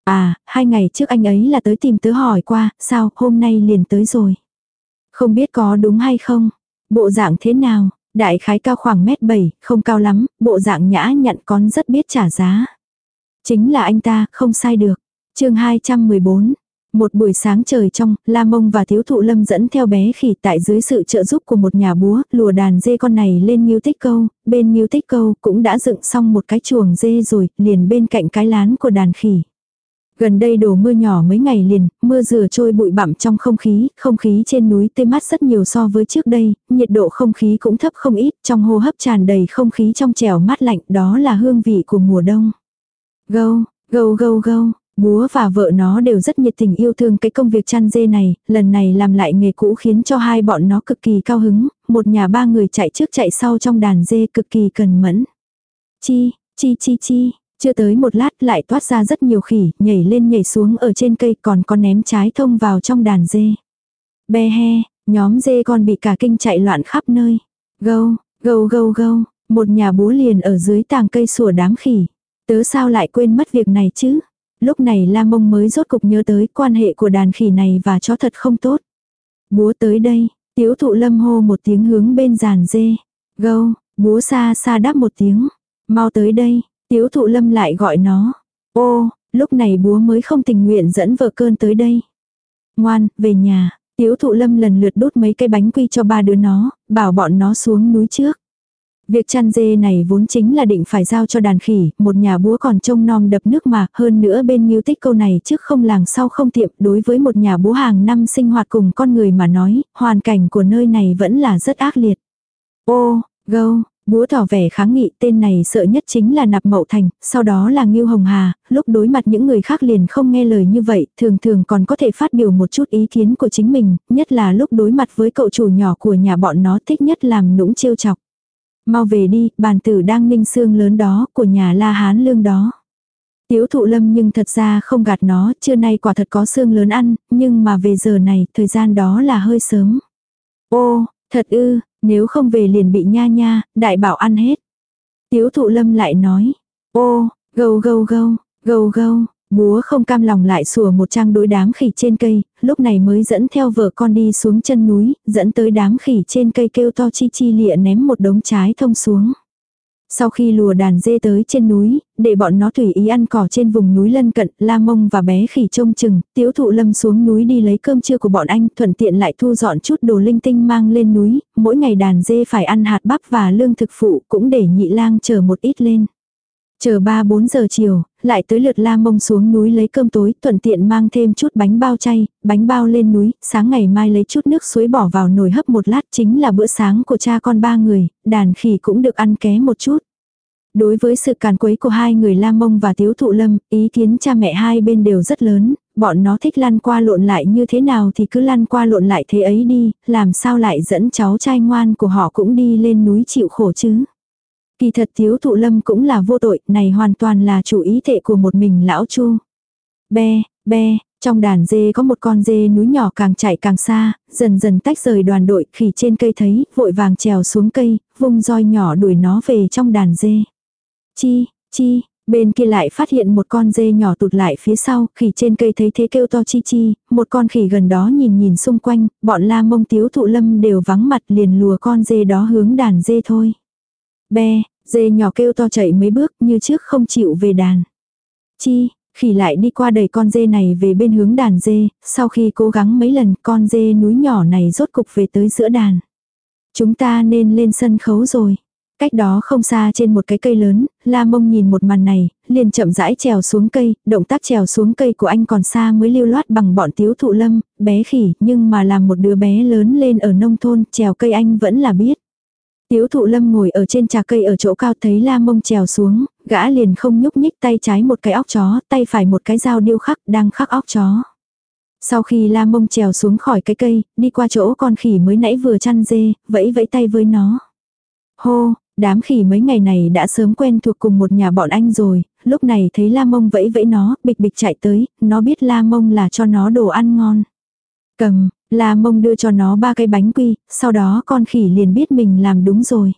Speaker 1: À, hai ngày trước anh ấy là tới tìm tớ hỏi qua, sao, hôm nay liền tới rồi. Không biết có đúng hay không? Bộ dạng thế nào? Đại khái cao khoảng mét 7, không cao lắm, bộ dạng nhã nhặn con rất biết trả giá. Chính là anh ta, không sai được. chương 214, một buổi sáng trời trong, La Mông và Thiếu Thụ Lâm dẫn theo bé khỉ tại dưới sự trợ giúp của một nhà búa, lùa đàn dê con này lên Miêu Tích Câu, bên Miêu Tích Câu cũng đã dựng xong một cái chuồng dê rồi, liền bên cạnh cái lán của đàn khỉ. Gần đây đổ mưa nhỏ mấy ngày liền, mưa rửa trôi bụi bặm trong không khí, không khí trên núi tê mát rất nhiều so với trước đây, nhiệt độ không khí cũng thấp không ít, trong hô hấp tràn đầy không khí trong trẻo mát lạnh, đó là hương vị của mùa đông. Gâu, gâu gâu gâu, búa và vợ nó đều rất nhiệt tình yêu thương cái công việc chăn dê này, lần này làm lại nghề cũ khiến cho hai bọn nó cực kỳ cao hứng, một nhà ba người chạy trước chạy sau trong đàn dê cực kỳ cần mẫn. Chi, chi chi chi, chưa tới một lát lại toát ra rất nhiều khỉ, nhảy lên nhảy xuống ở trên cây còn có ném trái thông vào trong đàn dê. Be he, nhóm dê con bị cả kinh chạy loạn khắp nơi. Gâu, gâu gâu gâu, một nhà búa liền ở dưới tàng cây sủa đám khỉ. Tớ sao lại quên mất việc này chứ? Lúc này La Mông mới rốt cục nhớ tới quan hệ của đàn khỉ này và chó thật không tốt. Búa tới đây, tiếu thụ lâm hô một tiếng hướng bên giàn dê. Gâu, búa xa xa đáp một tiếng. Mau tới đây, Tiếu thụ lâm lại gọi nó. Ô, lúc này búa mới không tình nguyện dẫn vợ cơn tới đây. Ngoan, về nhà. Tiếu thụ lâm lần lượt đốt mấy cây bánh quy cho ba đứa nó, bảo bọn nó xuống núi trước. Việc chăn dê này vốn chính là định phải giao cho đàn khỉ, một nhà búa còn trông nom đập nước mà, hơn nữa bên miêu tích câu này trước không làng sau không tiệm, đối với một nhà búa hàng năm sinh hoạt cùng con người mà nói, hoàn cảnh của nơi này vẫn là rất ác liệt. Ô, gâu, Búa tỏ vẻ kháng nghị tên này sợ nhất chính là nạp mậu thành, sau đó là Ngưu Hồng Hà, lúc đối mặt những người khác liền không nghe lời như vậy, thường thường còn có thể phát biểu một chút ý kiến của chính mình, nhất là lúc đối mặt với cậu chủ nhỏ của nhà bọn nó thích nhất làm nũng trêu chọc. Mau về đi, bàn tử đang ninh xương lớn đó, của nhà La Hán Lương đó. Tiếu thụ lâm nhưng thật ra không gạt nó, trưa nay quả thật có xương lớn ăn, nhưng mà về giờ này, thời gian đó là hơi sớm. Ô, thật ư, nếu không về liền bị nha nha, đại bảo ăn hết. Tiếu thụ lâm lại nói. Ô, gâu gâu gâu, gâu gâu, búa không cam lòng lại sủa một trang đối đám khỉ trên cây, lúc này mới dẫn theo vợ con đi xuống chân núi, dẫn tới đám khỉ trên cây kêu to chi chi lịa ném một đống trái thông xuống. Sau khi lùa đàn dê tới trên núi, để bọn nó tùy ý ăn cỏ trên vùng núi lân cận, la mông và bé khỉ trông chừng, tiếu thụ lâm xuống núi đi lấy cơm trưa của bọn anh, thuận tiện lại thu dọn chút đồ linh tinh mang lên núi, mỗi ngày đàn dê phải ăn hạt bắp và lương thực phụ cũng để nhị lang chờ một ít lên. Chờ 3-4 giờ chiều, lại tới lượt la mông xuống núi lấy cơm tối, thuận tiện mang thêm chút bánh bao chay, bánh bao lên núi, sáng ngày mai lấy chút nước suối bỏ vào nồi hấp một lát chính là bữa sáng của cha con ba người, đàn khỉ cũng được ăn ké một chút. Đối với sự càn quấy của hai người La Mông và Tiếu Thụ Lâm, ý kiến cha mẹ hai bên đều rất lớn, bọn nó thích lăn qua lộn lại như thế nào thì cứ lăn qua lộn lại thế ấy đi, làm sao lại dẫn cháu trai ngoan của họ cũng đi lên núi chịu khổ chứ. Kỳ thật thiếu Thụ Lâm cũng là vô tội, này hoàn toàn là chủ ý thệ của một mình lão Chu. Be, be, trong đàn dê có một con dê núi nhỏ càng chạy càng xa, dần dần tách rời đoàn đội, khỉ trên cây thấy, vội vàng trèo xuống cây, vung roi nhỏ đuổi nó về trong đàn dê. Chi, chi, bên kia lại phát hiện một con dê nhỏ tụt lại phía sau, khỉ trên cây thấy thế kêu to chi chi, một con khỉ gần đó nhìn nhìn xung quanh, bọn la mông tiếu thụ lâm đều vắng mặt liền lùa con dê đó hướng đàn dê thôi. Be, dê nhỏ kêu to chạy mấy bước như trước không chịu về đàn. Chi, khỉ lại đi qua đầy con dê này về bên hướng đàn dê, sau khi cố gắng mấy lần con dê núi nhỏ này rốt cục về tới giữa đàn. Chúng ta nên lên sân khấu rồi. Cách đó không xa trên một cái cây lớn, La Mông nhìn một màn này, liền chậm rãi trèo xuống cây, động tác trèo xuống cây của anh còn xa mới lưu loát bằng bọn tiếu thụ lâm, bé khỉ, nhưng mà làm một đứa bé lớn lên ở nông thôn, trèo cây anh vẫn là biết. Tiếu thụ lâm ngồi ở trên trà cây ở chỗ cao thấy la mông trèo xuống, gã liền không nhúc nhích tay trái một cái óc chó, tay phải một cái dao điêu khắc đang khắc óc chó. Sau khi la mông trèo xuống khỏi cái cây, đi qua chỗ con khỉ mới nãy vừa chăn dê, vẫy vẫy tay với nó. Hô, Đám khỉ mấy ngày này đã sớm quen thuộc cùng một nhà bọn anh rồi, lúc này thấy la mông vẫy vẫy nó, bịch bịch chạy tới, nó biết la mông là cho nó đồ ăn ngon. Cầm, la mông đưa cho nó ba cái bánh quy, sau đó con khỉ liền biết mình làm đúng rồi.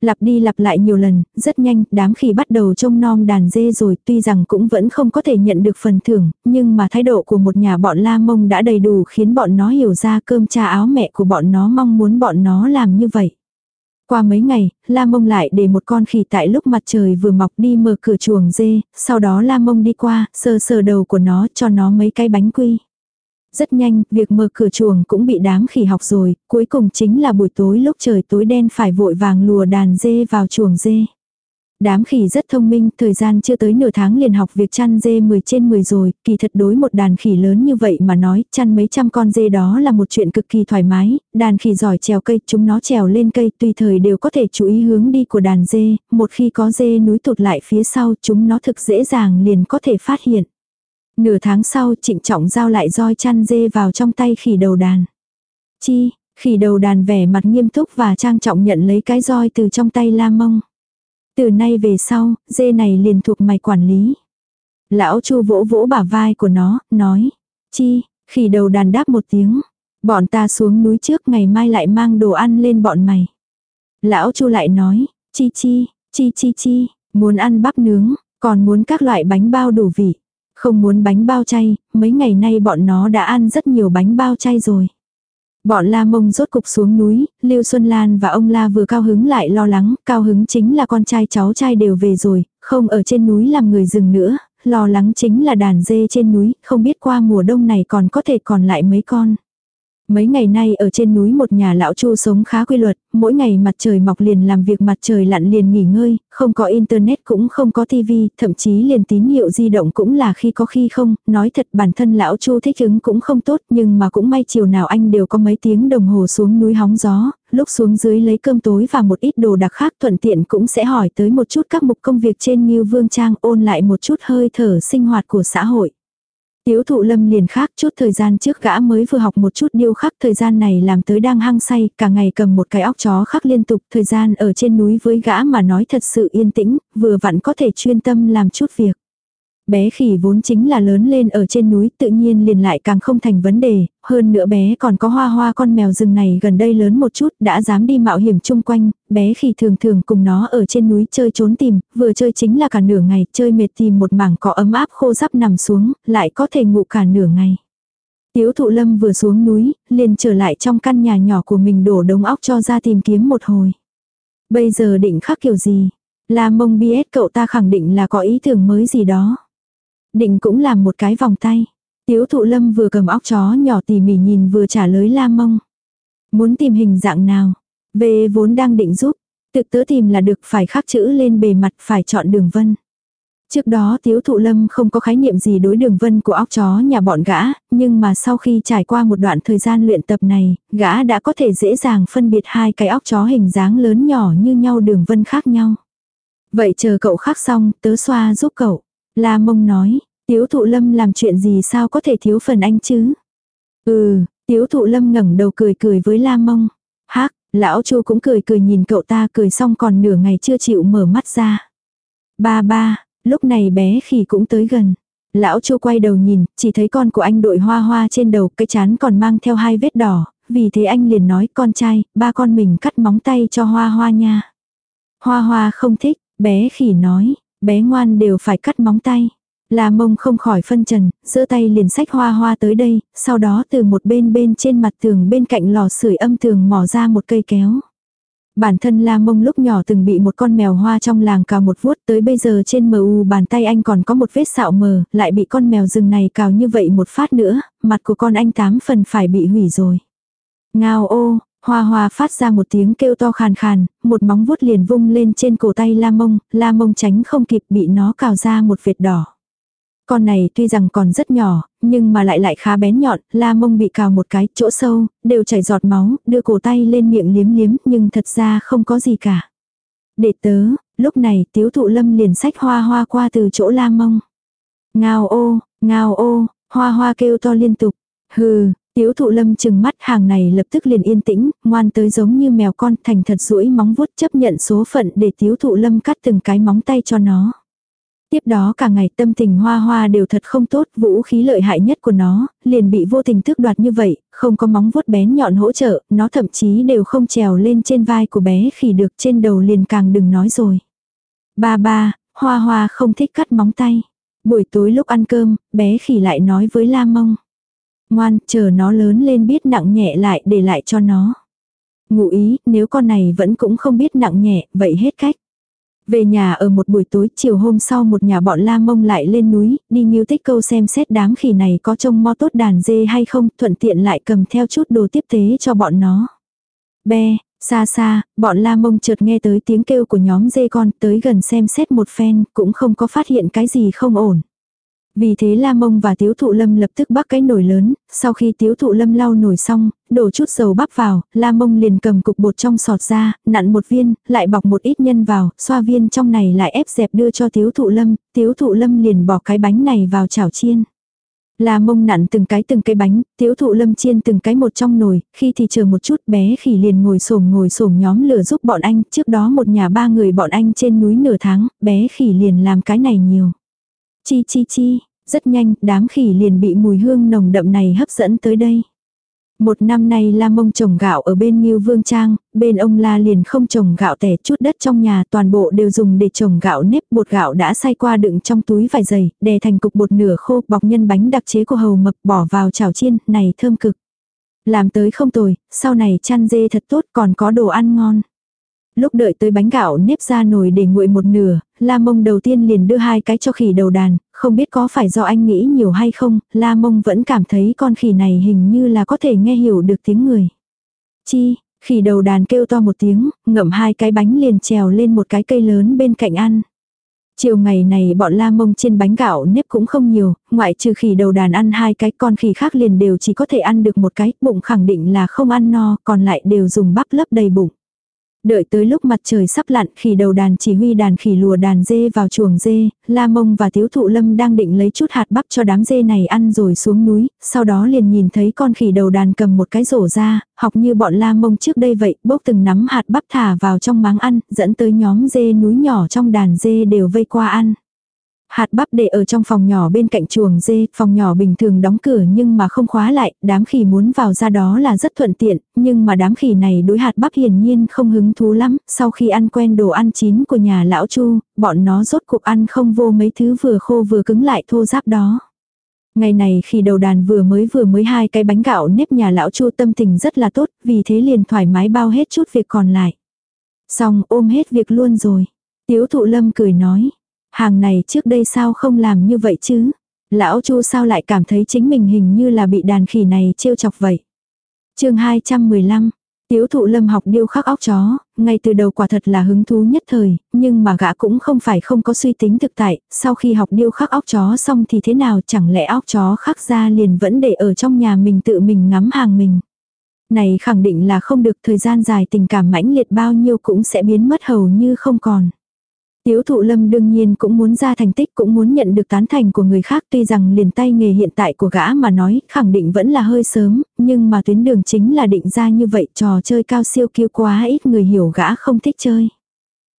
Speaker 1: Lặp đi lặp lại nhiều lần, rất nhanh, đám khỉ bắt đầu trông nom đàn dê rồi, tuy rằng cũng vẫn không có thể nhận được phần thưởng, nhưng mà thái độ của một nhà bọn La Mông đã đầy đủ khiến bọn nó hiểu ra cơm cha áo mẹ của bọn nó mong muốn bọn nó làm như vậy. Qua mấy ngày, La Mông lại để một con khỉ tại lúc mặt trời vừa mọc đi mở cửa chuồng dê, sau đó La Mông đi qua, sờ sờ đầu của nó cho nó mấy cái bánh quy. Rất nhanh, việc mở cửa chuồng cũng bị đám khỉ học rồi, cuối cùng chính là buổi tối lúc trời tối đen phải vội vàng lùa đàn dê vào chuồng dê. Đám khỉ rất thông minh, thời gian chưa tới nửa tháng liền học việc chăn dê 10 trên 10 rồi, kỳ thật đối một đàn khỉ lớn như vậy mà nói, chăn mấy trăm con dê đó là một chuyện cực kỳ thoải mái, đàn khỉ giỏi trèo cây, chúng nó trèo lên cây tùy thời đều có thể chú ý hướng đi của đàn dê, một khi có dê núi tụt lại phía sau chúng nó thực dễ dàng liền có thể phát hiện. Nửa tháng sau trịnh trọng giao lại roi chăn dê vào trong tay khỉ đầu đàn. Chi, khỉ đầu đàn vẻ mặt nghiêm túc và trang trọng nhận lấy cái roi từ trong tay la mông. Từ nay về sau, dê này liền thuộc mày quản lý. Lão chu vỗ vỗ bả vai của nó, nói. Chi, khỉ đầu đàn đáp một tiếng. Bọn ta xuống núi trước ngày mai lại mang đồ ăn lên bọn mày. Lão chu lại nói. Chi chi, chi chi chi, muốn ăn bắp nướng, còn muốn các loại bánh bao đủ vị. Không muốn bánh bao chay, mấy ngày nay bọn nó đã ăn rất nhiều bánh bao chay rồi. Bọn La Mông rốt cục xuống núi, Lưu Xuân Lan và ông La vừa cao hứng lại lo lắng, cao hứng chính là con trai cháu trai đều về rồi, không ở trên núi làm người rừng nữa, lo lắng chính là đàn dê trên núi, không biết qua mùa đông này còn có thể còn lại mấy con. Mấy ngày nay ở trên núi một nhà lão chu sống khá quy luật, mỗi ngày mặt trời mọc liền làm việc mặt trời lặn liền nghỉ ngơi, không có internet cũng không có tivi, thậm chí liền tín hiệu di động cũng là khi có khi không, nói thật bản thân lão chu thích ứng cũng không tốt nhưng mà cũng may chiều nào anh đều có mấy tiếng đồng hồ xuống núi hóng gió, lúc xuống dưới lấy cơm tối và một ít đồ đặc khác thuận tiện cũng sẽ hỏi tới một chút các mục công việc trên như vương trang ôn lại một chút hơi thở sinh hoạt của xã hội. Tiếu thụ lâm liền khác chút thời gian trước gã mới vừa học một chút điêu khắc thời gian này làm tới đang hăng say, cả ngày cầm một cái óc chó khắc liên tục, thời gian ở trên núi với gã mà nói thật sự yên tĩnh, vừa vặn có thể chuyên tâm làm chút việc bé khỉ vốn chính là lớn lên ở trên núi tự nhiên liền lại càng không thành vấn đề, hơn nữa bé còn có hoa hoa con mèo rừng này gần đây lớn một chút đã dám đi mạo hiểm chung quanh, bé khỉ thường thường cùng nó ở trên núi chơi trốn tìm, vừa chơi chính là cả nửa ngày, chơi mệt tìm một mảng cỏ ấm áp khô ráp nằm xuống, lại có thể ngủ cả nửa ngày. Tiếu thụ lâm vừa xuống núi, liền trở lại trong căn nhà nhỏ của mình đổ đống óc cho ra tìm kiếm một hồi. Bây giờ định khắc kiểu gì? là mông biết cậu ta khẳng định là có ý tưởng mới gì đó. Định cũng làm một cái vòng tay. Tiếu thụ lâm vừa cầm óc chó nhỏ tỉ mỉ nhìn vừa trả lời la mông. Muốn tìm hình dạng nào? Về vốn đang định giúp. Thực tớ tìm là được phải khắc chữ lên bề mặt phải chọn đường vân. Trước đó tiếu thụ lâm không có khái niệm gì đối đường vân của óc chó nhà bọn gã, nhưng mà sau khi trải qua một đoạn thời gian luyện tập này, gã đã có thể dễ dàng phân biệt hai cái óc chó hình dáng lớn nhỏ như nhau đường vân khác nhau. Vậy chờ cậu khắc xong, tớ xoa giúp cậu. La mông nói, tiếu thụ lâm làm chuyện gì sao có thể thiếu phần anh chứ? Ừ, tiếu thụ lâm ngẩng đầu cười cười với la mông. Hác, lão chu cũng cười cười nhìn cậu ta cười xong còn nửa ngày chưa chịu mở mắt ra. Ba ba, lúc này bé khỉ cũng tới gần. Lão chu quay đầu nhìn, chỉ thấy con của anh đội hoa hoa trên đầu, cái chán còn mang theo hai vết đỏ, vì thế anh liền nói con trai, ba con mình cắt móng tay cho hoa hoa nha. Hoa hoa không thích, bé khỉ nói, bé ngoan đều phải cắt móng tay. La mông không khỏi phân trần, giữa tay liền sách hoa hoa tới đây, sau đó từ một bên bên trên mặt tường bên cạnh lò sưởi âm tường mò ra một cây kéo. Bản thân La Mông lúc nhỏ từng bị một con mèo hoa trong làng cào một vuốt tới bây giờ trên mờ u bàn tay anh còn có một vết sạo mờ, lại bị con mèo rừng này cào như vậy một phát nữa, mặt của con anh tám phần phải bị hủy rồi. Ngao ô, Hoa hoa phát ra một tiếng kêu to khàn khàn, một móng vuốt liền vung lên trên cổ tay la mông, la mông tránh không kịp bị nó cào ra một vệt đỏ. Con này tuy rằng còn rất nhỏ, nhưng mà lại lại khá bén nhọn, la mông bị cào một cái chỗ sâu, đều chảy giọt máu, đưa cổ tay lên miệng liếm liếm, nhưng thật ra không có gì cả. Để tớ, lúc này tiếu thụ lâm liền sách hoa hoa qua từ chỗ la mông. Ngao ô, ngao ô, hoa hoa kêu to liên tục. Hừ, Tiếu thụ lâm chừng mắt hàng này lập tức liền yên tĩnh, ngoan tới giống như mèo con thành thật rũi móng vuốt chấp nhận số phận để tiếu thụ lâm cắt từng cái móng tay cho nó. Tiếp đó cả ngày tâm tình hoa hoa đều thật không tốt, vũ khí lợi hại nhất của nó, liền bị vô tình tước đoạt như vậy, không có móng vuốt bén nhọn hỗ trợ, nó thậm chí đều không trèo lên trên vai của bé khi được trên đầu liền càng đừng nói rồi. Ba ba, hoa hoa không thích cắt móng tay. Buổi tối lúc ăn cơm, bé khỉ lại nói với La Mông. Ngoan, chờ nó lớn lên biết nặng nhẹ lại để lại cho nó. Ngụ ý, nếu con này vẫn cũng không biết nặng nhẹ, vậy hết cách. Về nhà ở một buổi tối chiều hôm sau một nhà bọn la mông lại lên núi, đi nghiêu tích câu xem xét đám khỉ này có trông mo tốt đàn dê hay không, thuận tiện lại cầm theo chút đồ tiếp tế cho bọn nó. Be, xa xa, bọn la mông chợt nghe tới tiếng kêu của nhóm dê con tới gần xem xét một phen, cũng không có phát hiện cái gì không ổn. Vì thế La Mông và Tiếu Thụ Lâm lập tức bắt cái nồi lớn, sau khi Tiếu Thụ Lâm lau nồi xong, đổ chút dầu bắp vào, La Mông liền cầm cục bột trong sọt ra, nặn một viên, lại bọc một ít nhân vào, xoa viên trong này lại ép dẹp đưa cho Tiếu Thụ Lâm, Tiếu Thụ Lâm liền bỏ cái bánh này vào chảo chiên. La mông nặn từng cái từng cái bánh, tiếu thụ lâm chiên từng cái một trong nồi, khi thì chờ một chút bé khỉ liền ngồi xổm ngồi xổm nhóm lửa giúp bọn anh, trước đó một nhà ba người bọn anh trên núi nửa tháng, bé khỉ liền làm cái này nhiều. Chi chi chi, rất nhanh, đám khỉ liền bị mùi hương nồng đậm này hấp dẫn tới đây. Một năm nay La Mông trồng gạo ở bên Nhiêu Vương Trang, bên ông La liền không trồng gạo tẻ chút đất trong nhà toàn bộ đều dùng để trồng gạo nếp bột gạo đã xay qua đựng trong túi vải dày, đè thành cục bột nửa khô bọc nhân bánh đặc chế của hầu mập bỏ vào chảo chiên, này thơm cực. Làm tới không tồi, sau này chăn dê thật tốt còn có đồ ăn ngon. Lúc đợi tới bánh gạo nếp ra nồi để nguội một nửa, La Mông đầu tiên liền đưa hai cái cho khỉ đầu đàn, không biết có phải do anh nghĩ nhiều hay không, La Mông vẫn cảm thấy con khỉ này hình như là có thể nghe hiểu được tiếng người. Chi, khỉ đầu đàn kêu to một tiếng, ngậm hai cái bánh liền trèo lên một cái cây lớn bên cạnh ăn. Chiều ngày này bọn la mông trên bánh gạo nếp cũng không nhiều, ngoại trừ khỉ đầu đàn ăn hai cái con khỉ khác liền đều chỉ có thể ăn được một cái, bụng khẳng định là không ăn no, còn lại đều dùng bắp lấp đầy bụng. Đợi tới lúc mặt trời sắp lặn khỉ đầu đàn chỉ huy đàn khỉ lùa đàn dê vào chuồng dê, La Mông và Tiếu Thụ Lâm đang định lấy chút hạt bắp cho đám dê này ăn rồi xuống núi, sau đó liền nhìn thấy con khỉ đầu đàn cầm một cái rổ ra, học như bọn La Mông trước đây vậy, bốc từng nắm hạt bắp thả vào trong máng ăn, dẫn tới nhóm dê núi nhỏ trong đàn dê đều vây qua ăn. Hạt bắp để ở trong phòng nhỏ bên cạnh chuồng dê, phòng nhỏ bình thường đóng cửa nhưng mà không khóa lại, đám khỉ muốn vào ra đó là rất thuận tiện, nhưng mà đám khỉ này đối hạt bắp hiển nhiên không hứng thú lắm, sau khi ăn quen đồ ăn chín của nhà lão Chu, bọn nó rốt cuộc ăn không vô mấy thứ vừa khô vừa cứng lại thô giáp đó. Ngày này khi đầu đàn vừa mới vừa mới hai cái bánh gạo nếp nhà lão Chu tâm tình rất là tốt, vì thế liền thoải mái bao hết chút việc còn lại. Xong ôm hết việc luôn rồi. Tiếu thụ lâm cười nói, Hàng này trước đây sao không làm như vậy chứ? Lão Chu sao lại cảm thấy chính mình hình như là bị đàn khỉ này trêu chọc vậy? chương 215 Tiếu thụ lâm học điêu khắc óc chó, ngay từ đầu quả thật là hứng thú nhất thời, nhưng mà gã cũng không phải không có suy tính thực tại, sau khi học điêu khắc óc chó xong thì thế nào chẳng lẽ óc chó khắc ra liền vẫn để ở trong nhà mình tự mình ngắm hàng mình. Này khẳng định là không được thời gian dài tình cảm mãnh liệt bao nhiêu cũng sẽ biến mất hầu như không còn. Tiếu thụ lâm đương nhiên cũng muốn ra thành tích cũng muốn nhận được tán thành của người khác tuy rằng liền tay nghề hiện tại của gã mà nói khẳng định vẫn là hơi sớm, nhưng mà tuyến đường chính là định ra như vậy trò chơi cao siêu kiêu quá ít người hiểu gã không thích chơi.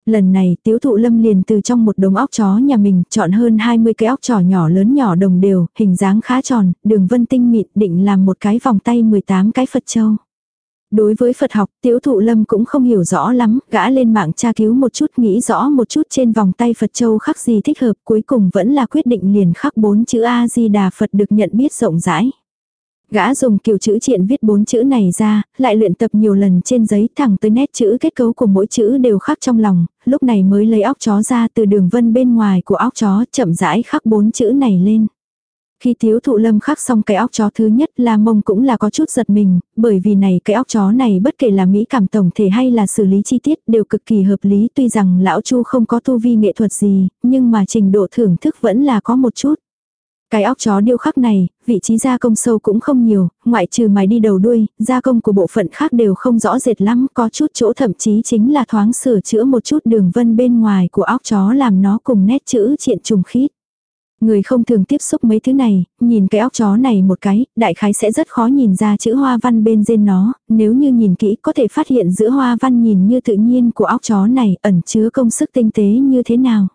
Speaker 1: Lần này tiếu thụ lâm liền từ trong một đống óc chó nhà mình chọn hơn 20 cái óc chó nhỏ lớn nhỏ đồng đều, hình dáng khá tròn, đường vân tinh mịn định làm một cái vòng tay 18 cái Phật châu. Đối với Phật học, Tiếu Thụ Lâm cũng không hiểu rõ lắm, gã lên mạng tra cứu một chút nghĩ rõ một chút trên vòng tay Phật Châu khắc gì thích hợp, cuối cùng vẫn là quyết định liền khắc bốn chữ A-di-đà Phật được nhận biết rộng rãi. Gã dùng kiểu chữ triện viết bốn chữ này ra, lại luyện tập nhiều lần trên giấy thẳng tới nét chữ kết cấu của mỗi chữ đều khắc trong lòng, lúc này mới lấy óc chó ra từ đường vân bên ngoài của óc chó chậm rãi khắc bốn chữ này lên. Khi thiếu thụ lâm khắc xong cái óc chó thứ nhất la mông cũng là có chút giật mình, bởi vì này cái óc chó này bất kể là mỹ cảm tổng thể hay là xử lý chi tiết đều cực kỳ hợp lý tuy rằng lão chu không có tu vi nghệ thuật gì, nhưng mà trình độ thưởng thức vẫn là có một chút. Cái óc chó điêu khắc này, vị trí gia công sâu cũng không nhiều, ngoại trừ mài đi đầu đuôi, gia công của bộ phận khác đều không rõ rệt lắm, có chút chỗ thậm chí chính là thoáng sửa chữa một chút đường vân bên ngoài của óc chó làm nó cùng nét chữ triện trùng khít. Người không thường tiếp xúc mấy thứ này, nhìn cái óc chó này một cái, đại khái sẽ rất khó nhìn ra chữ hoa văn bên trên nó, nếu như nhìn kỹ có thể phát hiện giữa hoa văn nhìn như tự nhiên của óc chó này ẩn chứa công sức tinh tế như thế nào.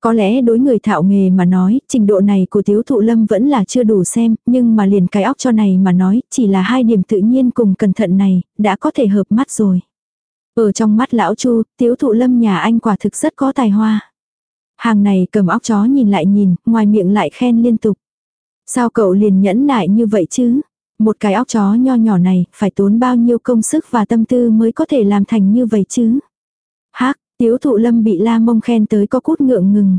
Speaker 1: Có lẽ đối người thạo nghề mà nói, trình độ này của thiếu thụ lâm vẫn là chưa đủ xem, nhưng mà liền cái óc cho này mà nói, chỉ là hai điểm tự nhiên cùng cẩn thận này, đã có thể hợp mắt rồi. Ở trong mắt lão chu, tiếu thụ lâm nhà anh quả thực rất có tài hoa. Hàng này cầm óc chó nhìn lại nhìn, ngoài miệng lại khen liên tục. Sao cậu liền nhẫn nại như vậy chứ? Một cái óc chó nho nhỏ này, phải tốn bao nhiêu công sức và tâm tư mới có thể làm thành như vậy chứ? Hác, tiếu thụ lâm bị la mông khen tới có cút ngượng ngừng.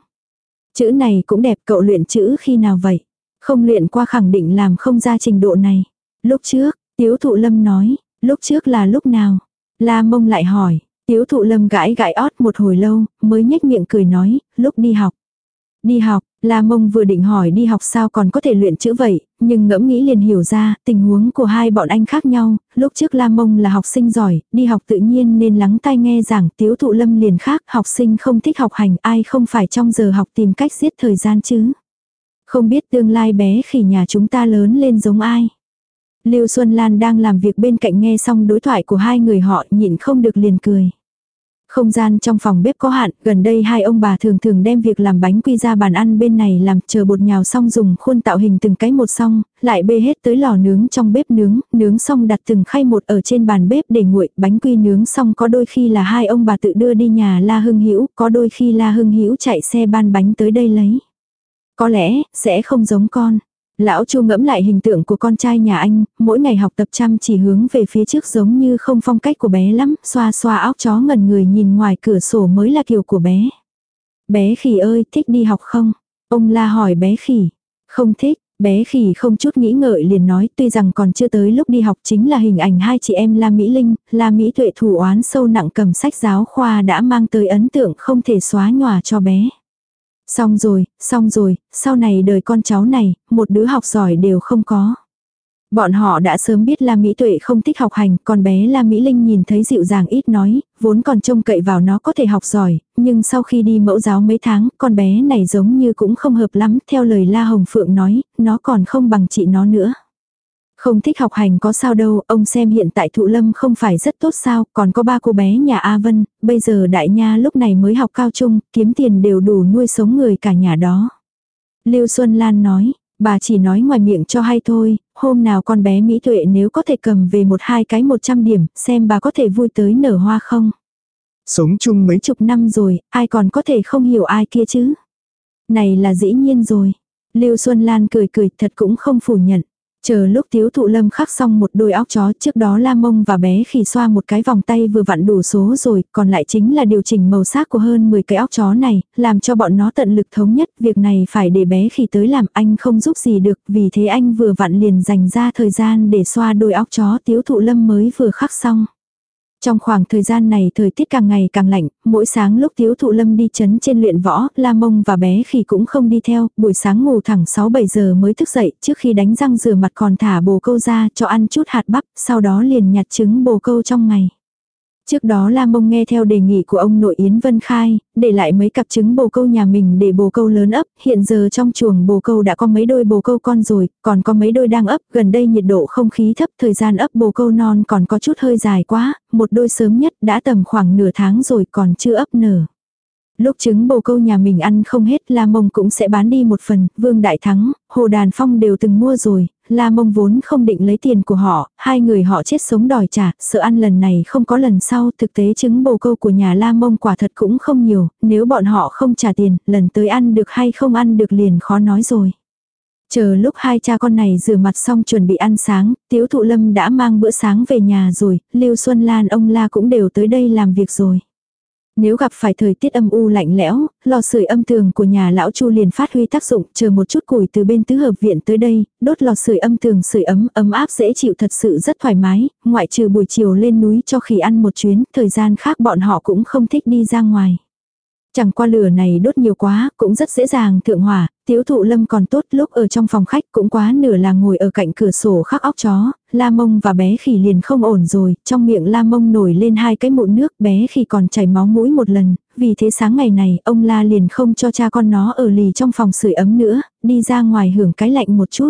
Speaker 1: Chữ này cũng đẹp cậu luyện chữ khi nào vậy? Không luyện qua khẳng định làm không ra trình độ này. Lúc trước, tiếu thụ lâm nói, lúc trước là lúc nào? La mông lại hỏi, Tiếu thụ lâm gãi gãi ót một hồi lâu, mới nhếch miệng cười nói, lúc đi học. Đi học, La Mông vừa định hỏi đi học sao còn có thể luyện chữ vậy, nhưng ngẫm nghĩ liền hiểu ra, tình huống của hai bọn anh khác nhau, lúc trước La Mông là học sinh giỏi, đi học tự nhiên nên lắng tai nghe giảng tiếu thụ lâm liền khác, học sinh không thích học hành, ai không phải trong giờ học tìm cách giết thời gian chứ. Không biết tương lai bé khỉ nhà chúng ta lớn lên giống ai. Lưu Xuân Lan đang làm việc bên cạnh nghe xong đối thoại của hai người họ nhịn không được liền cười. Không gian trong phòng bếp có hạn, gần đây hai ông bà thường thường đem việc làm bánh quy ra bàn ăn bên này làm chờ bột nhào xong dùng khuôn tạo hình từng cái một xong, lại bê hết tới lò nướng trong bếp nướng, nướng xong đặt từng khay một ở trên bàn bếp để nguội, bánh quy nướng xong có đôi khi là hai ông bà tự đưa đi nhà La Hưng Hữu có đôi khi La Hưng Hữu chạy xe ban bánh tới đây lấy. Có lẽ, sẽ không giống con. Lão Chu ngẫm lại hình tượng của con trai nhà anh, mỗi ngày học tập chăm chỉ hướng về phía trước giống như không phong cách của bé lắm, xoa xoa óc chó ngần người nhìn ngoài cửa sổ mới là kiểu của bé. Bé khỉ ơi, thích đi học không? Ông la hỏi bé khỉ. Không thích, bé khỉ không chút nghĩ ngợi liền nói tuy rằng còn chưa tới lúc đi học chính là hình ảnh hai chị em La Mỹ Linh, La Mỹ Tuệ thủ oán sâu nặng cầm sách giáo khoa đã mang tới ấn tượng không thể xóa nhòa cho bé. Xong rồi, xong rồi, sau này đời con cháu này, một đứa học giỏi đều không có. Bọn họ đã sớm biết La Mỹ Tuệ không thích học hành, con bé La Mỹ Linh nhìn thấy dịu dàng ít nói, vốn còn trông cậy vào nó có thể học giỏi, nhưng sau khi đi mẫu giáo mấy tháng, con bé này giống như cũng không hợp lắm, theo lời La Hồng Phượng nói, nó còn không bằng chị nó nữa. Không thích học hành có sao đâu, ông xem hiện tại thụ lâm không phải rất tốt sao, còn có ba cô bé nhà A Vân, bây giờ đại nha lúc này mới học cao trung, kiếm tiền đều đủ nuôi sống người cả nhà đó. Lưu Xuân Lan nói, bà chỉ nói ngoài miệng cho hay thôi, hôm nào con bé Mỹ Tuệ nếu có thể cầm về một hai cái một trăm điểm, xem bà có thể vui tới nở hoa không.
Speaker 2: Sống chung mấy
Speaker 1: chục năm rồi, ai còn có thể không hiểu ai kia chứ. Này là dĩ nhiên rồi. Lưu Xuân Lan cười cười thật cũng không phủ nhận. Chờ lúc tiếu thụ lâm khắc xong một đôi óc chó trước đó la mông và bé khỉ xoa một cái vòng tay vừa vặn đủ số rồi, còn lại chính là điều chỉnh màu sắc của hơn 10 cái óc chó này, làm cho bọn nó tận lực thống nhất, việc này phải để bé khỉ tới làm anh không giúp gì được, vì thế anh vừa vặn liền dành ra thời gian để xoa đôi óc chó tiếu thụ lâm mới vừa khắc xong. Trong khoảng thời gian này thời tiết càng ngày càng lạnh, mỗi sáng lúc Tiếu Thụ Lâm đi chấn trên luyện võ, La Mông và bé khi cũng không đi theo, buổi sáng ngủ thẳng 6-7 giờ mới thức dậy, trước khi đánh răng rửa mặt còn thả bồ câu ra cho ăn chút hạt bắp, sau đó liền nhặt trứng bồ câu trong ngày. Trước đó La Mông nghe theo đề nghị của ông nội Yến Vân Khai, để lại mấy cặp trứng bồ câu nhà mình để bồ câu lớn ấp, hiện giờ trong chuồng bồ câu đã có mấy đôi bồ câu con rồi, còn có mấy đôi đang ấp, gần đây nhiệt độ không khí thấp, thời gian ấp bồ câu non còn có chút hơi dài quá, một đôi sớm nhất đã tầm khoảng nửa tháng rồi còn chưa ấp nở. Lúc trứng bồ câu nhà mình ăn không hết La Mông cũng sẽ bán đi một phần, Vương Đại Thắng, Hồ Đàn Phong đều từng mua rồi, La Mông vốn không định lấy tiền của họ, hai người họ chết sống đòi trả, sợ ăn lần này không có lần sau, thực tế trứng bồ câu của nhà La Mông quả thật cũng không nhiều, nếu bọn họ không trả tiền, lần tới ăn được hay không ăn được liền khó nói rồi. Chờ lúc hai cha con này rửa mặt xong chuẩn bị ăn sáng, Tiếu Thụ Lâm đã mang bữa sáng về nhà rồi, Lưu Xuân Lan ông La cũng đều tới đây làm việc rồi. Nếu gặp phải thời tiết âm u lạnh lẽo, lò sưởi âm tường của nhà lão Chu liền phát huy tác dụng, chờ một chút củi từ bên tứ hợp viện tới đây, đốt lò sưởi âm tường sưởi ấm, ấm áp dễ chịu thật sự rất thoải mái, ngoại trừ buổi chiều lên núi cho khỉ ăn một chuyến, thời gian khác bọn họ cũng không thích đi ra ngoài. Chẳng qua lửa này đốt nhiều quá, cũng rất dễ dàng thượng hỏa, Tiếu thụ lâm còn tốt lúc ở trong phòng khách cũng quá nửa là ngồi ở cạnh cửa sổ khắc óc chó, la mông và bé khỉ liền không ổn rồi, trong miệng la mông nổi lên hai cái mụn nước bé khỉ còn chảy máu mũi một lần, vì thế sáng ngày này ông la liền không cho cha con nó ở lì trong phòng sưởi ấm nữa, đi ra ngoài hưởng cái lạnh một chút.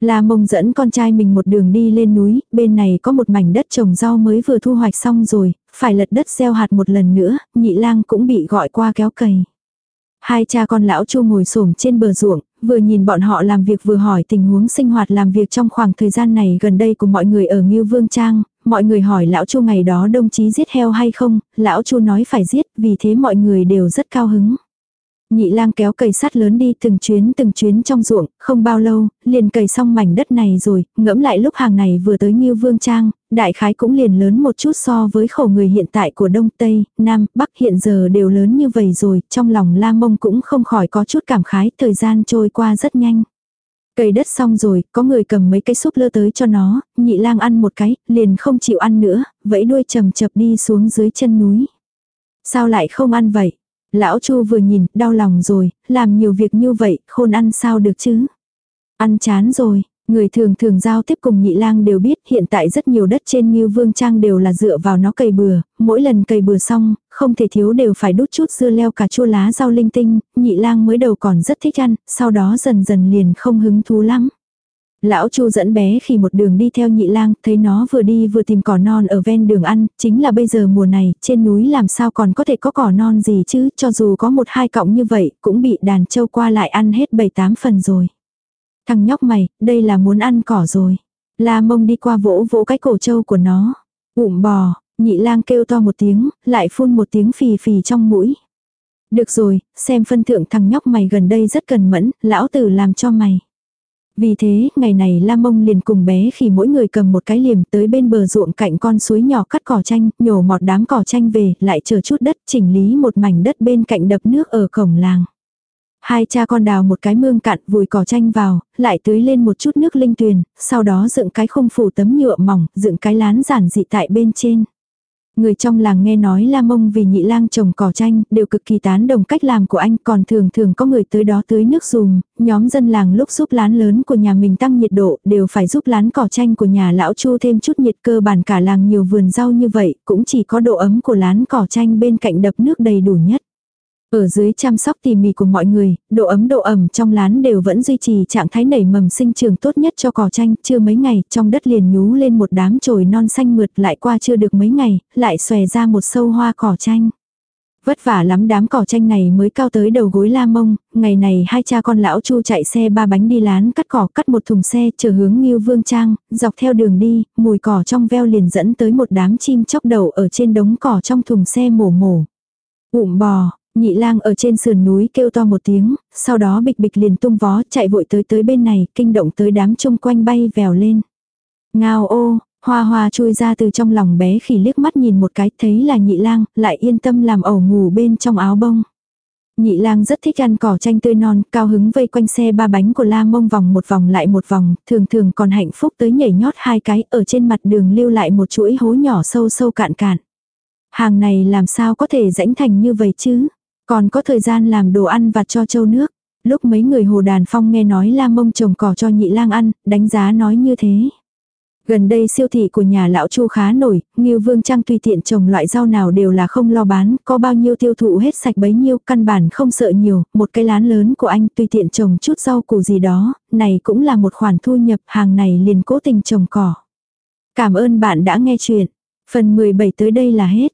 Speaker 1: La mông dẫn con trai mình một đường đi lên núi, bên này có một mảnh đất trồng rau mới vừa thu hoạch xong rồi, phải lật đất gieo hạt một lần nữa, nhị lang cũng bị gọi qua kéo cày. Hai cha con lão chu ngồi xổm trên bờ ruộng, vừa nhìn bọn họ làm việc vừa hỏi tình huống sinh hoạt làm việc trong khoảng thời gian này gần đây của mọi người ở Ngưu Vương Trang, mọi người hỏi lão chu ngày đó đồng chí giết heo hay không, lão chu nói phải giết, vì thế mọi người đều rất cao hứng. Nhị lang kéo cây sắt lớn đi từng chuyến từng chuyến trong ruộng, không bao lâu, liền cày xong mảnh đất này rồi, ngẫm lại lúc hàng này vừa tới Ngưu Vương Trang, đại khái cũng liền lớn một chút so với khổ người hiện tại của Đông Tây, Nam, Bắc hiện giờ đều lớn như vậy rồi, trong lòng la mông cũng không khỏi có chút cảm khái, thời gian trôi qua rất nhanh. Cày đất xong rồi, có người cầm mấy cái súp lơ tới cho nó, nhị lang ăn một cái, liền không chịu ăn nữa, vẫy đuôi chầm chập đi xuống dưới chân núi. Sao lại không ăn vậy? Lão Chu vừa nhìn, đau lòng rồi, làm nhiều việc như vậy, khôn ăn sao được chứ? Ăn chán rồi, người thường thường giao tiếp cùng nhị lang đều biết hiện tại rất nhiều đất trên như vương trang đều là dựa vào nó cày bừa, mỗi lần cày bừa xong, không thể thiếu đều phải đút chút dưa leo cà chua lá rau linh tinh, nhị lang mới đầu còn rất thích ăn, sau đó dần dần liền không hứng thú lắm. Lão Chu dẫn bé khi một đường đi theo nhị lang, thấy nó vừa đi vừa tìm cỏ non ở ven đường ăn, chính là bây giờ mùa này, trên núi làm sao còn có thể có cỏ non gì chứ, cho dù có một hai cọng như vậy, cũng bị đàn trâu qua lại ăn hết bảy tám phần rồi. Thằng nhóc mày, đây là muốn ăn cỏ rồi. La mông đi qua vỗ vỗ cái cổ trâu của nó. Ụm bò, nhị lang kêu to một tiếng, lại phun một tiếng phì phì trong mũi. Được rồi, xem phân thượng thằng nhóc mày gần đây rất cần mẫn, lão tử làm cho mày. Vì thế, ngày này Lam Mông liền cùng bé khi mỗi người cầm một cái liềm tới bên bờ ruộng cạnh con suối nhỏ cắt cỏ chanh, nhổ mọt đám cỏ chanh về, lại chờ chút đất chỉnh lý một mảnh đất bên cạnh đập nước ở cổng làng. Hai cha con đào một cái mương cạn vùi cỏ chanh vào, lại tưới lên một chút nước linh tuyền, sau đó dựng cái khung phủ tấm nhựa mỏng, dựng cái lán giản dị tại bên trên. Người trong làng nghe nói La Mông vì nhị lang trồng cỏ chanh, đều cực kỳ tán đồng cách làm của anh, còn thường thường có người tới đó tưới nước dùng, nhóm dân làng lúc giúp lán lớn của nhà mình tăng nhiệt độ, đều phải giúp lán cỏ chanh của nhà lão Chu thêm chút nhiệt cơ bản cả làng nhiều vườn rau như vậy, cũng chỉ có độ ấm của lán cỏ chanh bên cạnh đập nước đầy đủ nhất. Ở dưới chăm sóc tỉ mỉ của mọi người, độ ấm độ ẩm trong lán đều vẫn duy trì trạng thái nảy mầm sinh trường tốt nhất cho cỏ chanh, chưa mấy ngày, trong đất liền nhú lên một đám chồi non xanh mượt lại qua chưa được mấy ngày, lại xòe ra một sâu hoa cỏ chanh. Vất vả lắm đám cỏ chanh này mới cao tới đầu gối la mông, ngày này hai cha con lão chu chạy xe ba bánh đi lán cắt cỏ cắt một thùng xe chờ hướng Nghiêu Vương Trang, dọc theo đường đi, mùi cỏ trong veo liền dẫn tới một đám chim chóc đầu ở trên đống cỏ trong thùng xe mổ mổ. Ụm bò, Nhị lang ở trên sườn núi kêu to một tiếng, sau đó bịch bịch liền tung vó chạy vội tới tới bên này, kinh động tới đám chung quanh bay vèo lên. Ngao ô, hoa hoa chui ra từ trong lòng bé khỉ liếc mắt nhìn một cái thấy là nhị lang, lại yên tâm làm ẩu ngủ bên trong áo bông. Nhị lang rất thích ăn cỏ chanh tươi non, cao hứng vây quanh xe ba bánh của la mông vòng một vòng lại một vòng, thường thường còn hạnh phúc tới nhảy nhót hai cái ở trên mặt đường lưu lại một chuỗi hố nhỏ sâu sâu cạn cạn. Hàng này làm sao có thể rãnh thành như vậy chứ? Còn có thời gian làm đồ ăn vặt cho châu nước. Lúc mấy người hồ đàn phong nghe nói la mông trồng cỏ cho nhị lang ăn, đánh giá nói như thế. Gần đây siêu thị của nhà lão Chu khá nổi, Ngưu Vương Trang tùy tiện trồng loại rau nào đều là không lo bán, có bao nhiêu tiêu thụ hết sạch bấy nhiêu, căn bản không sợ nhiều, một cái lán lớn của anh tùy tiện trồng chút rau củ gì đó, này cũng là một khoản thu nhập, hàng này liền cố tình trồng cỏ. Cảm ơn bạn đã nghe chuyện. Phần 17 tới đây là hết.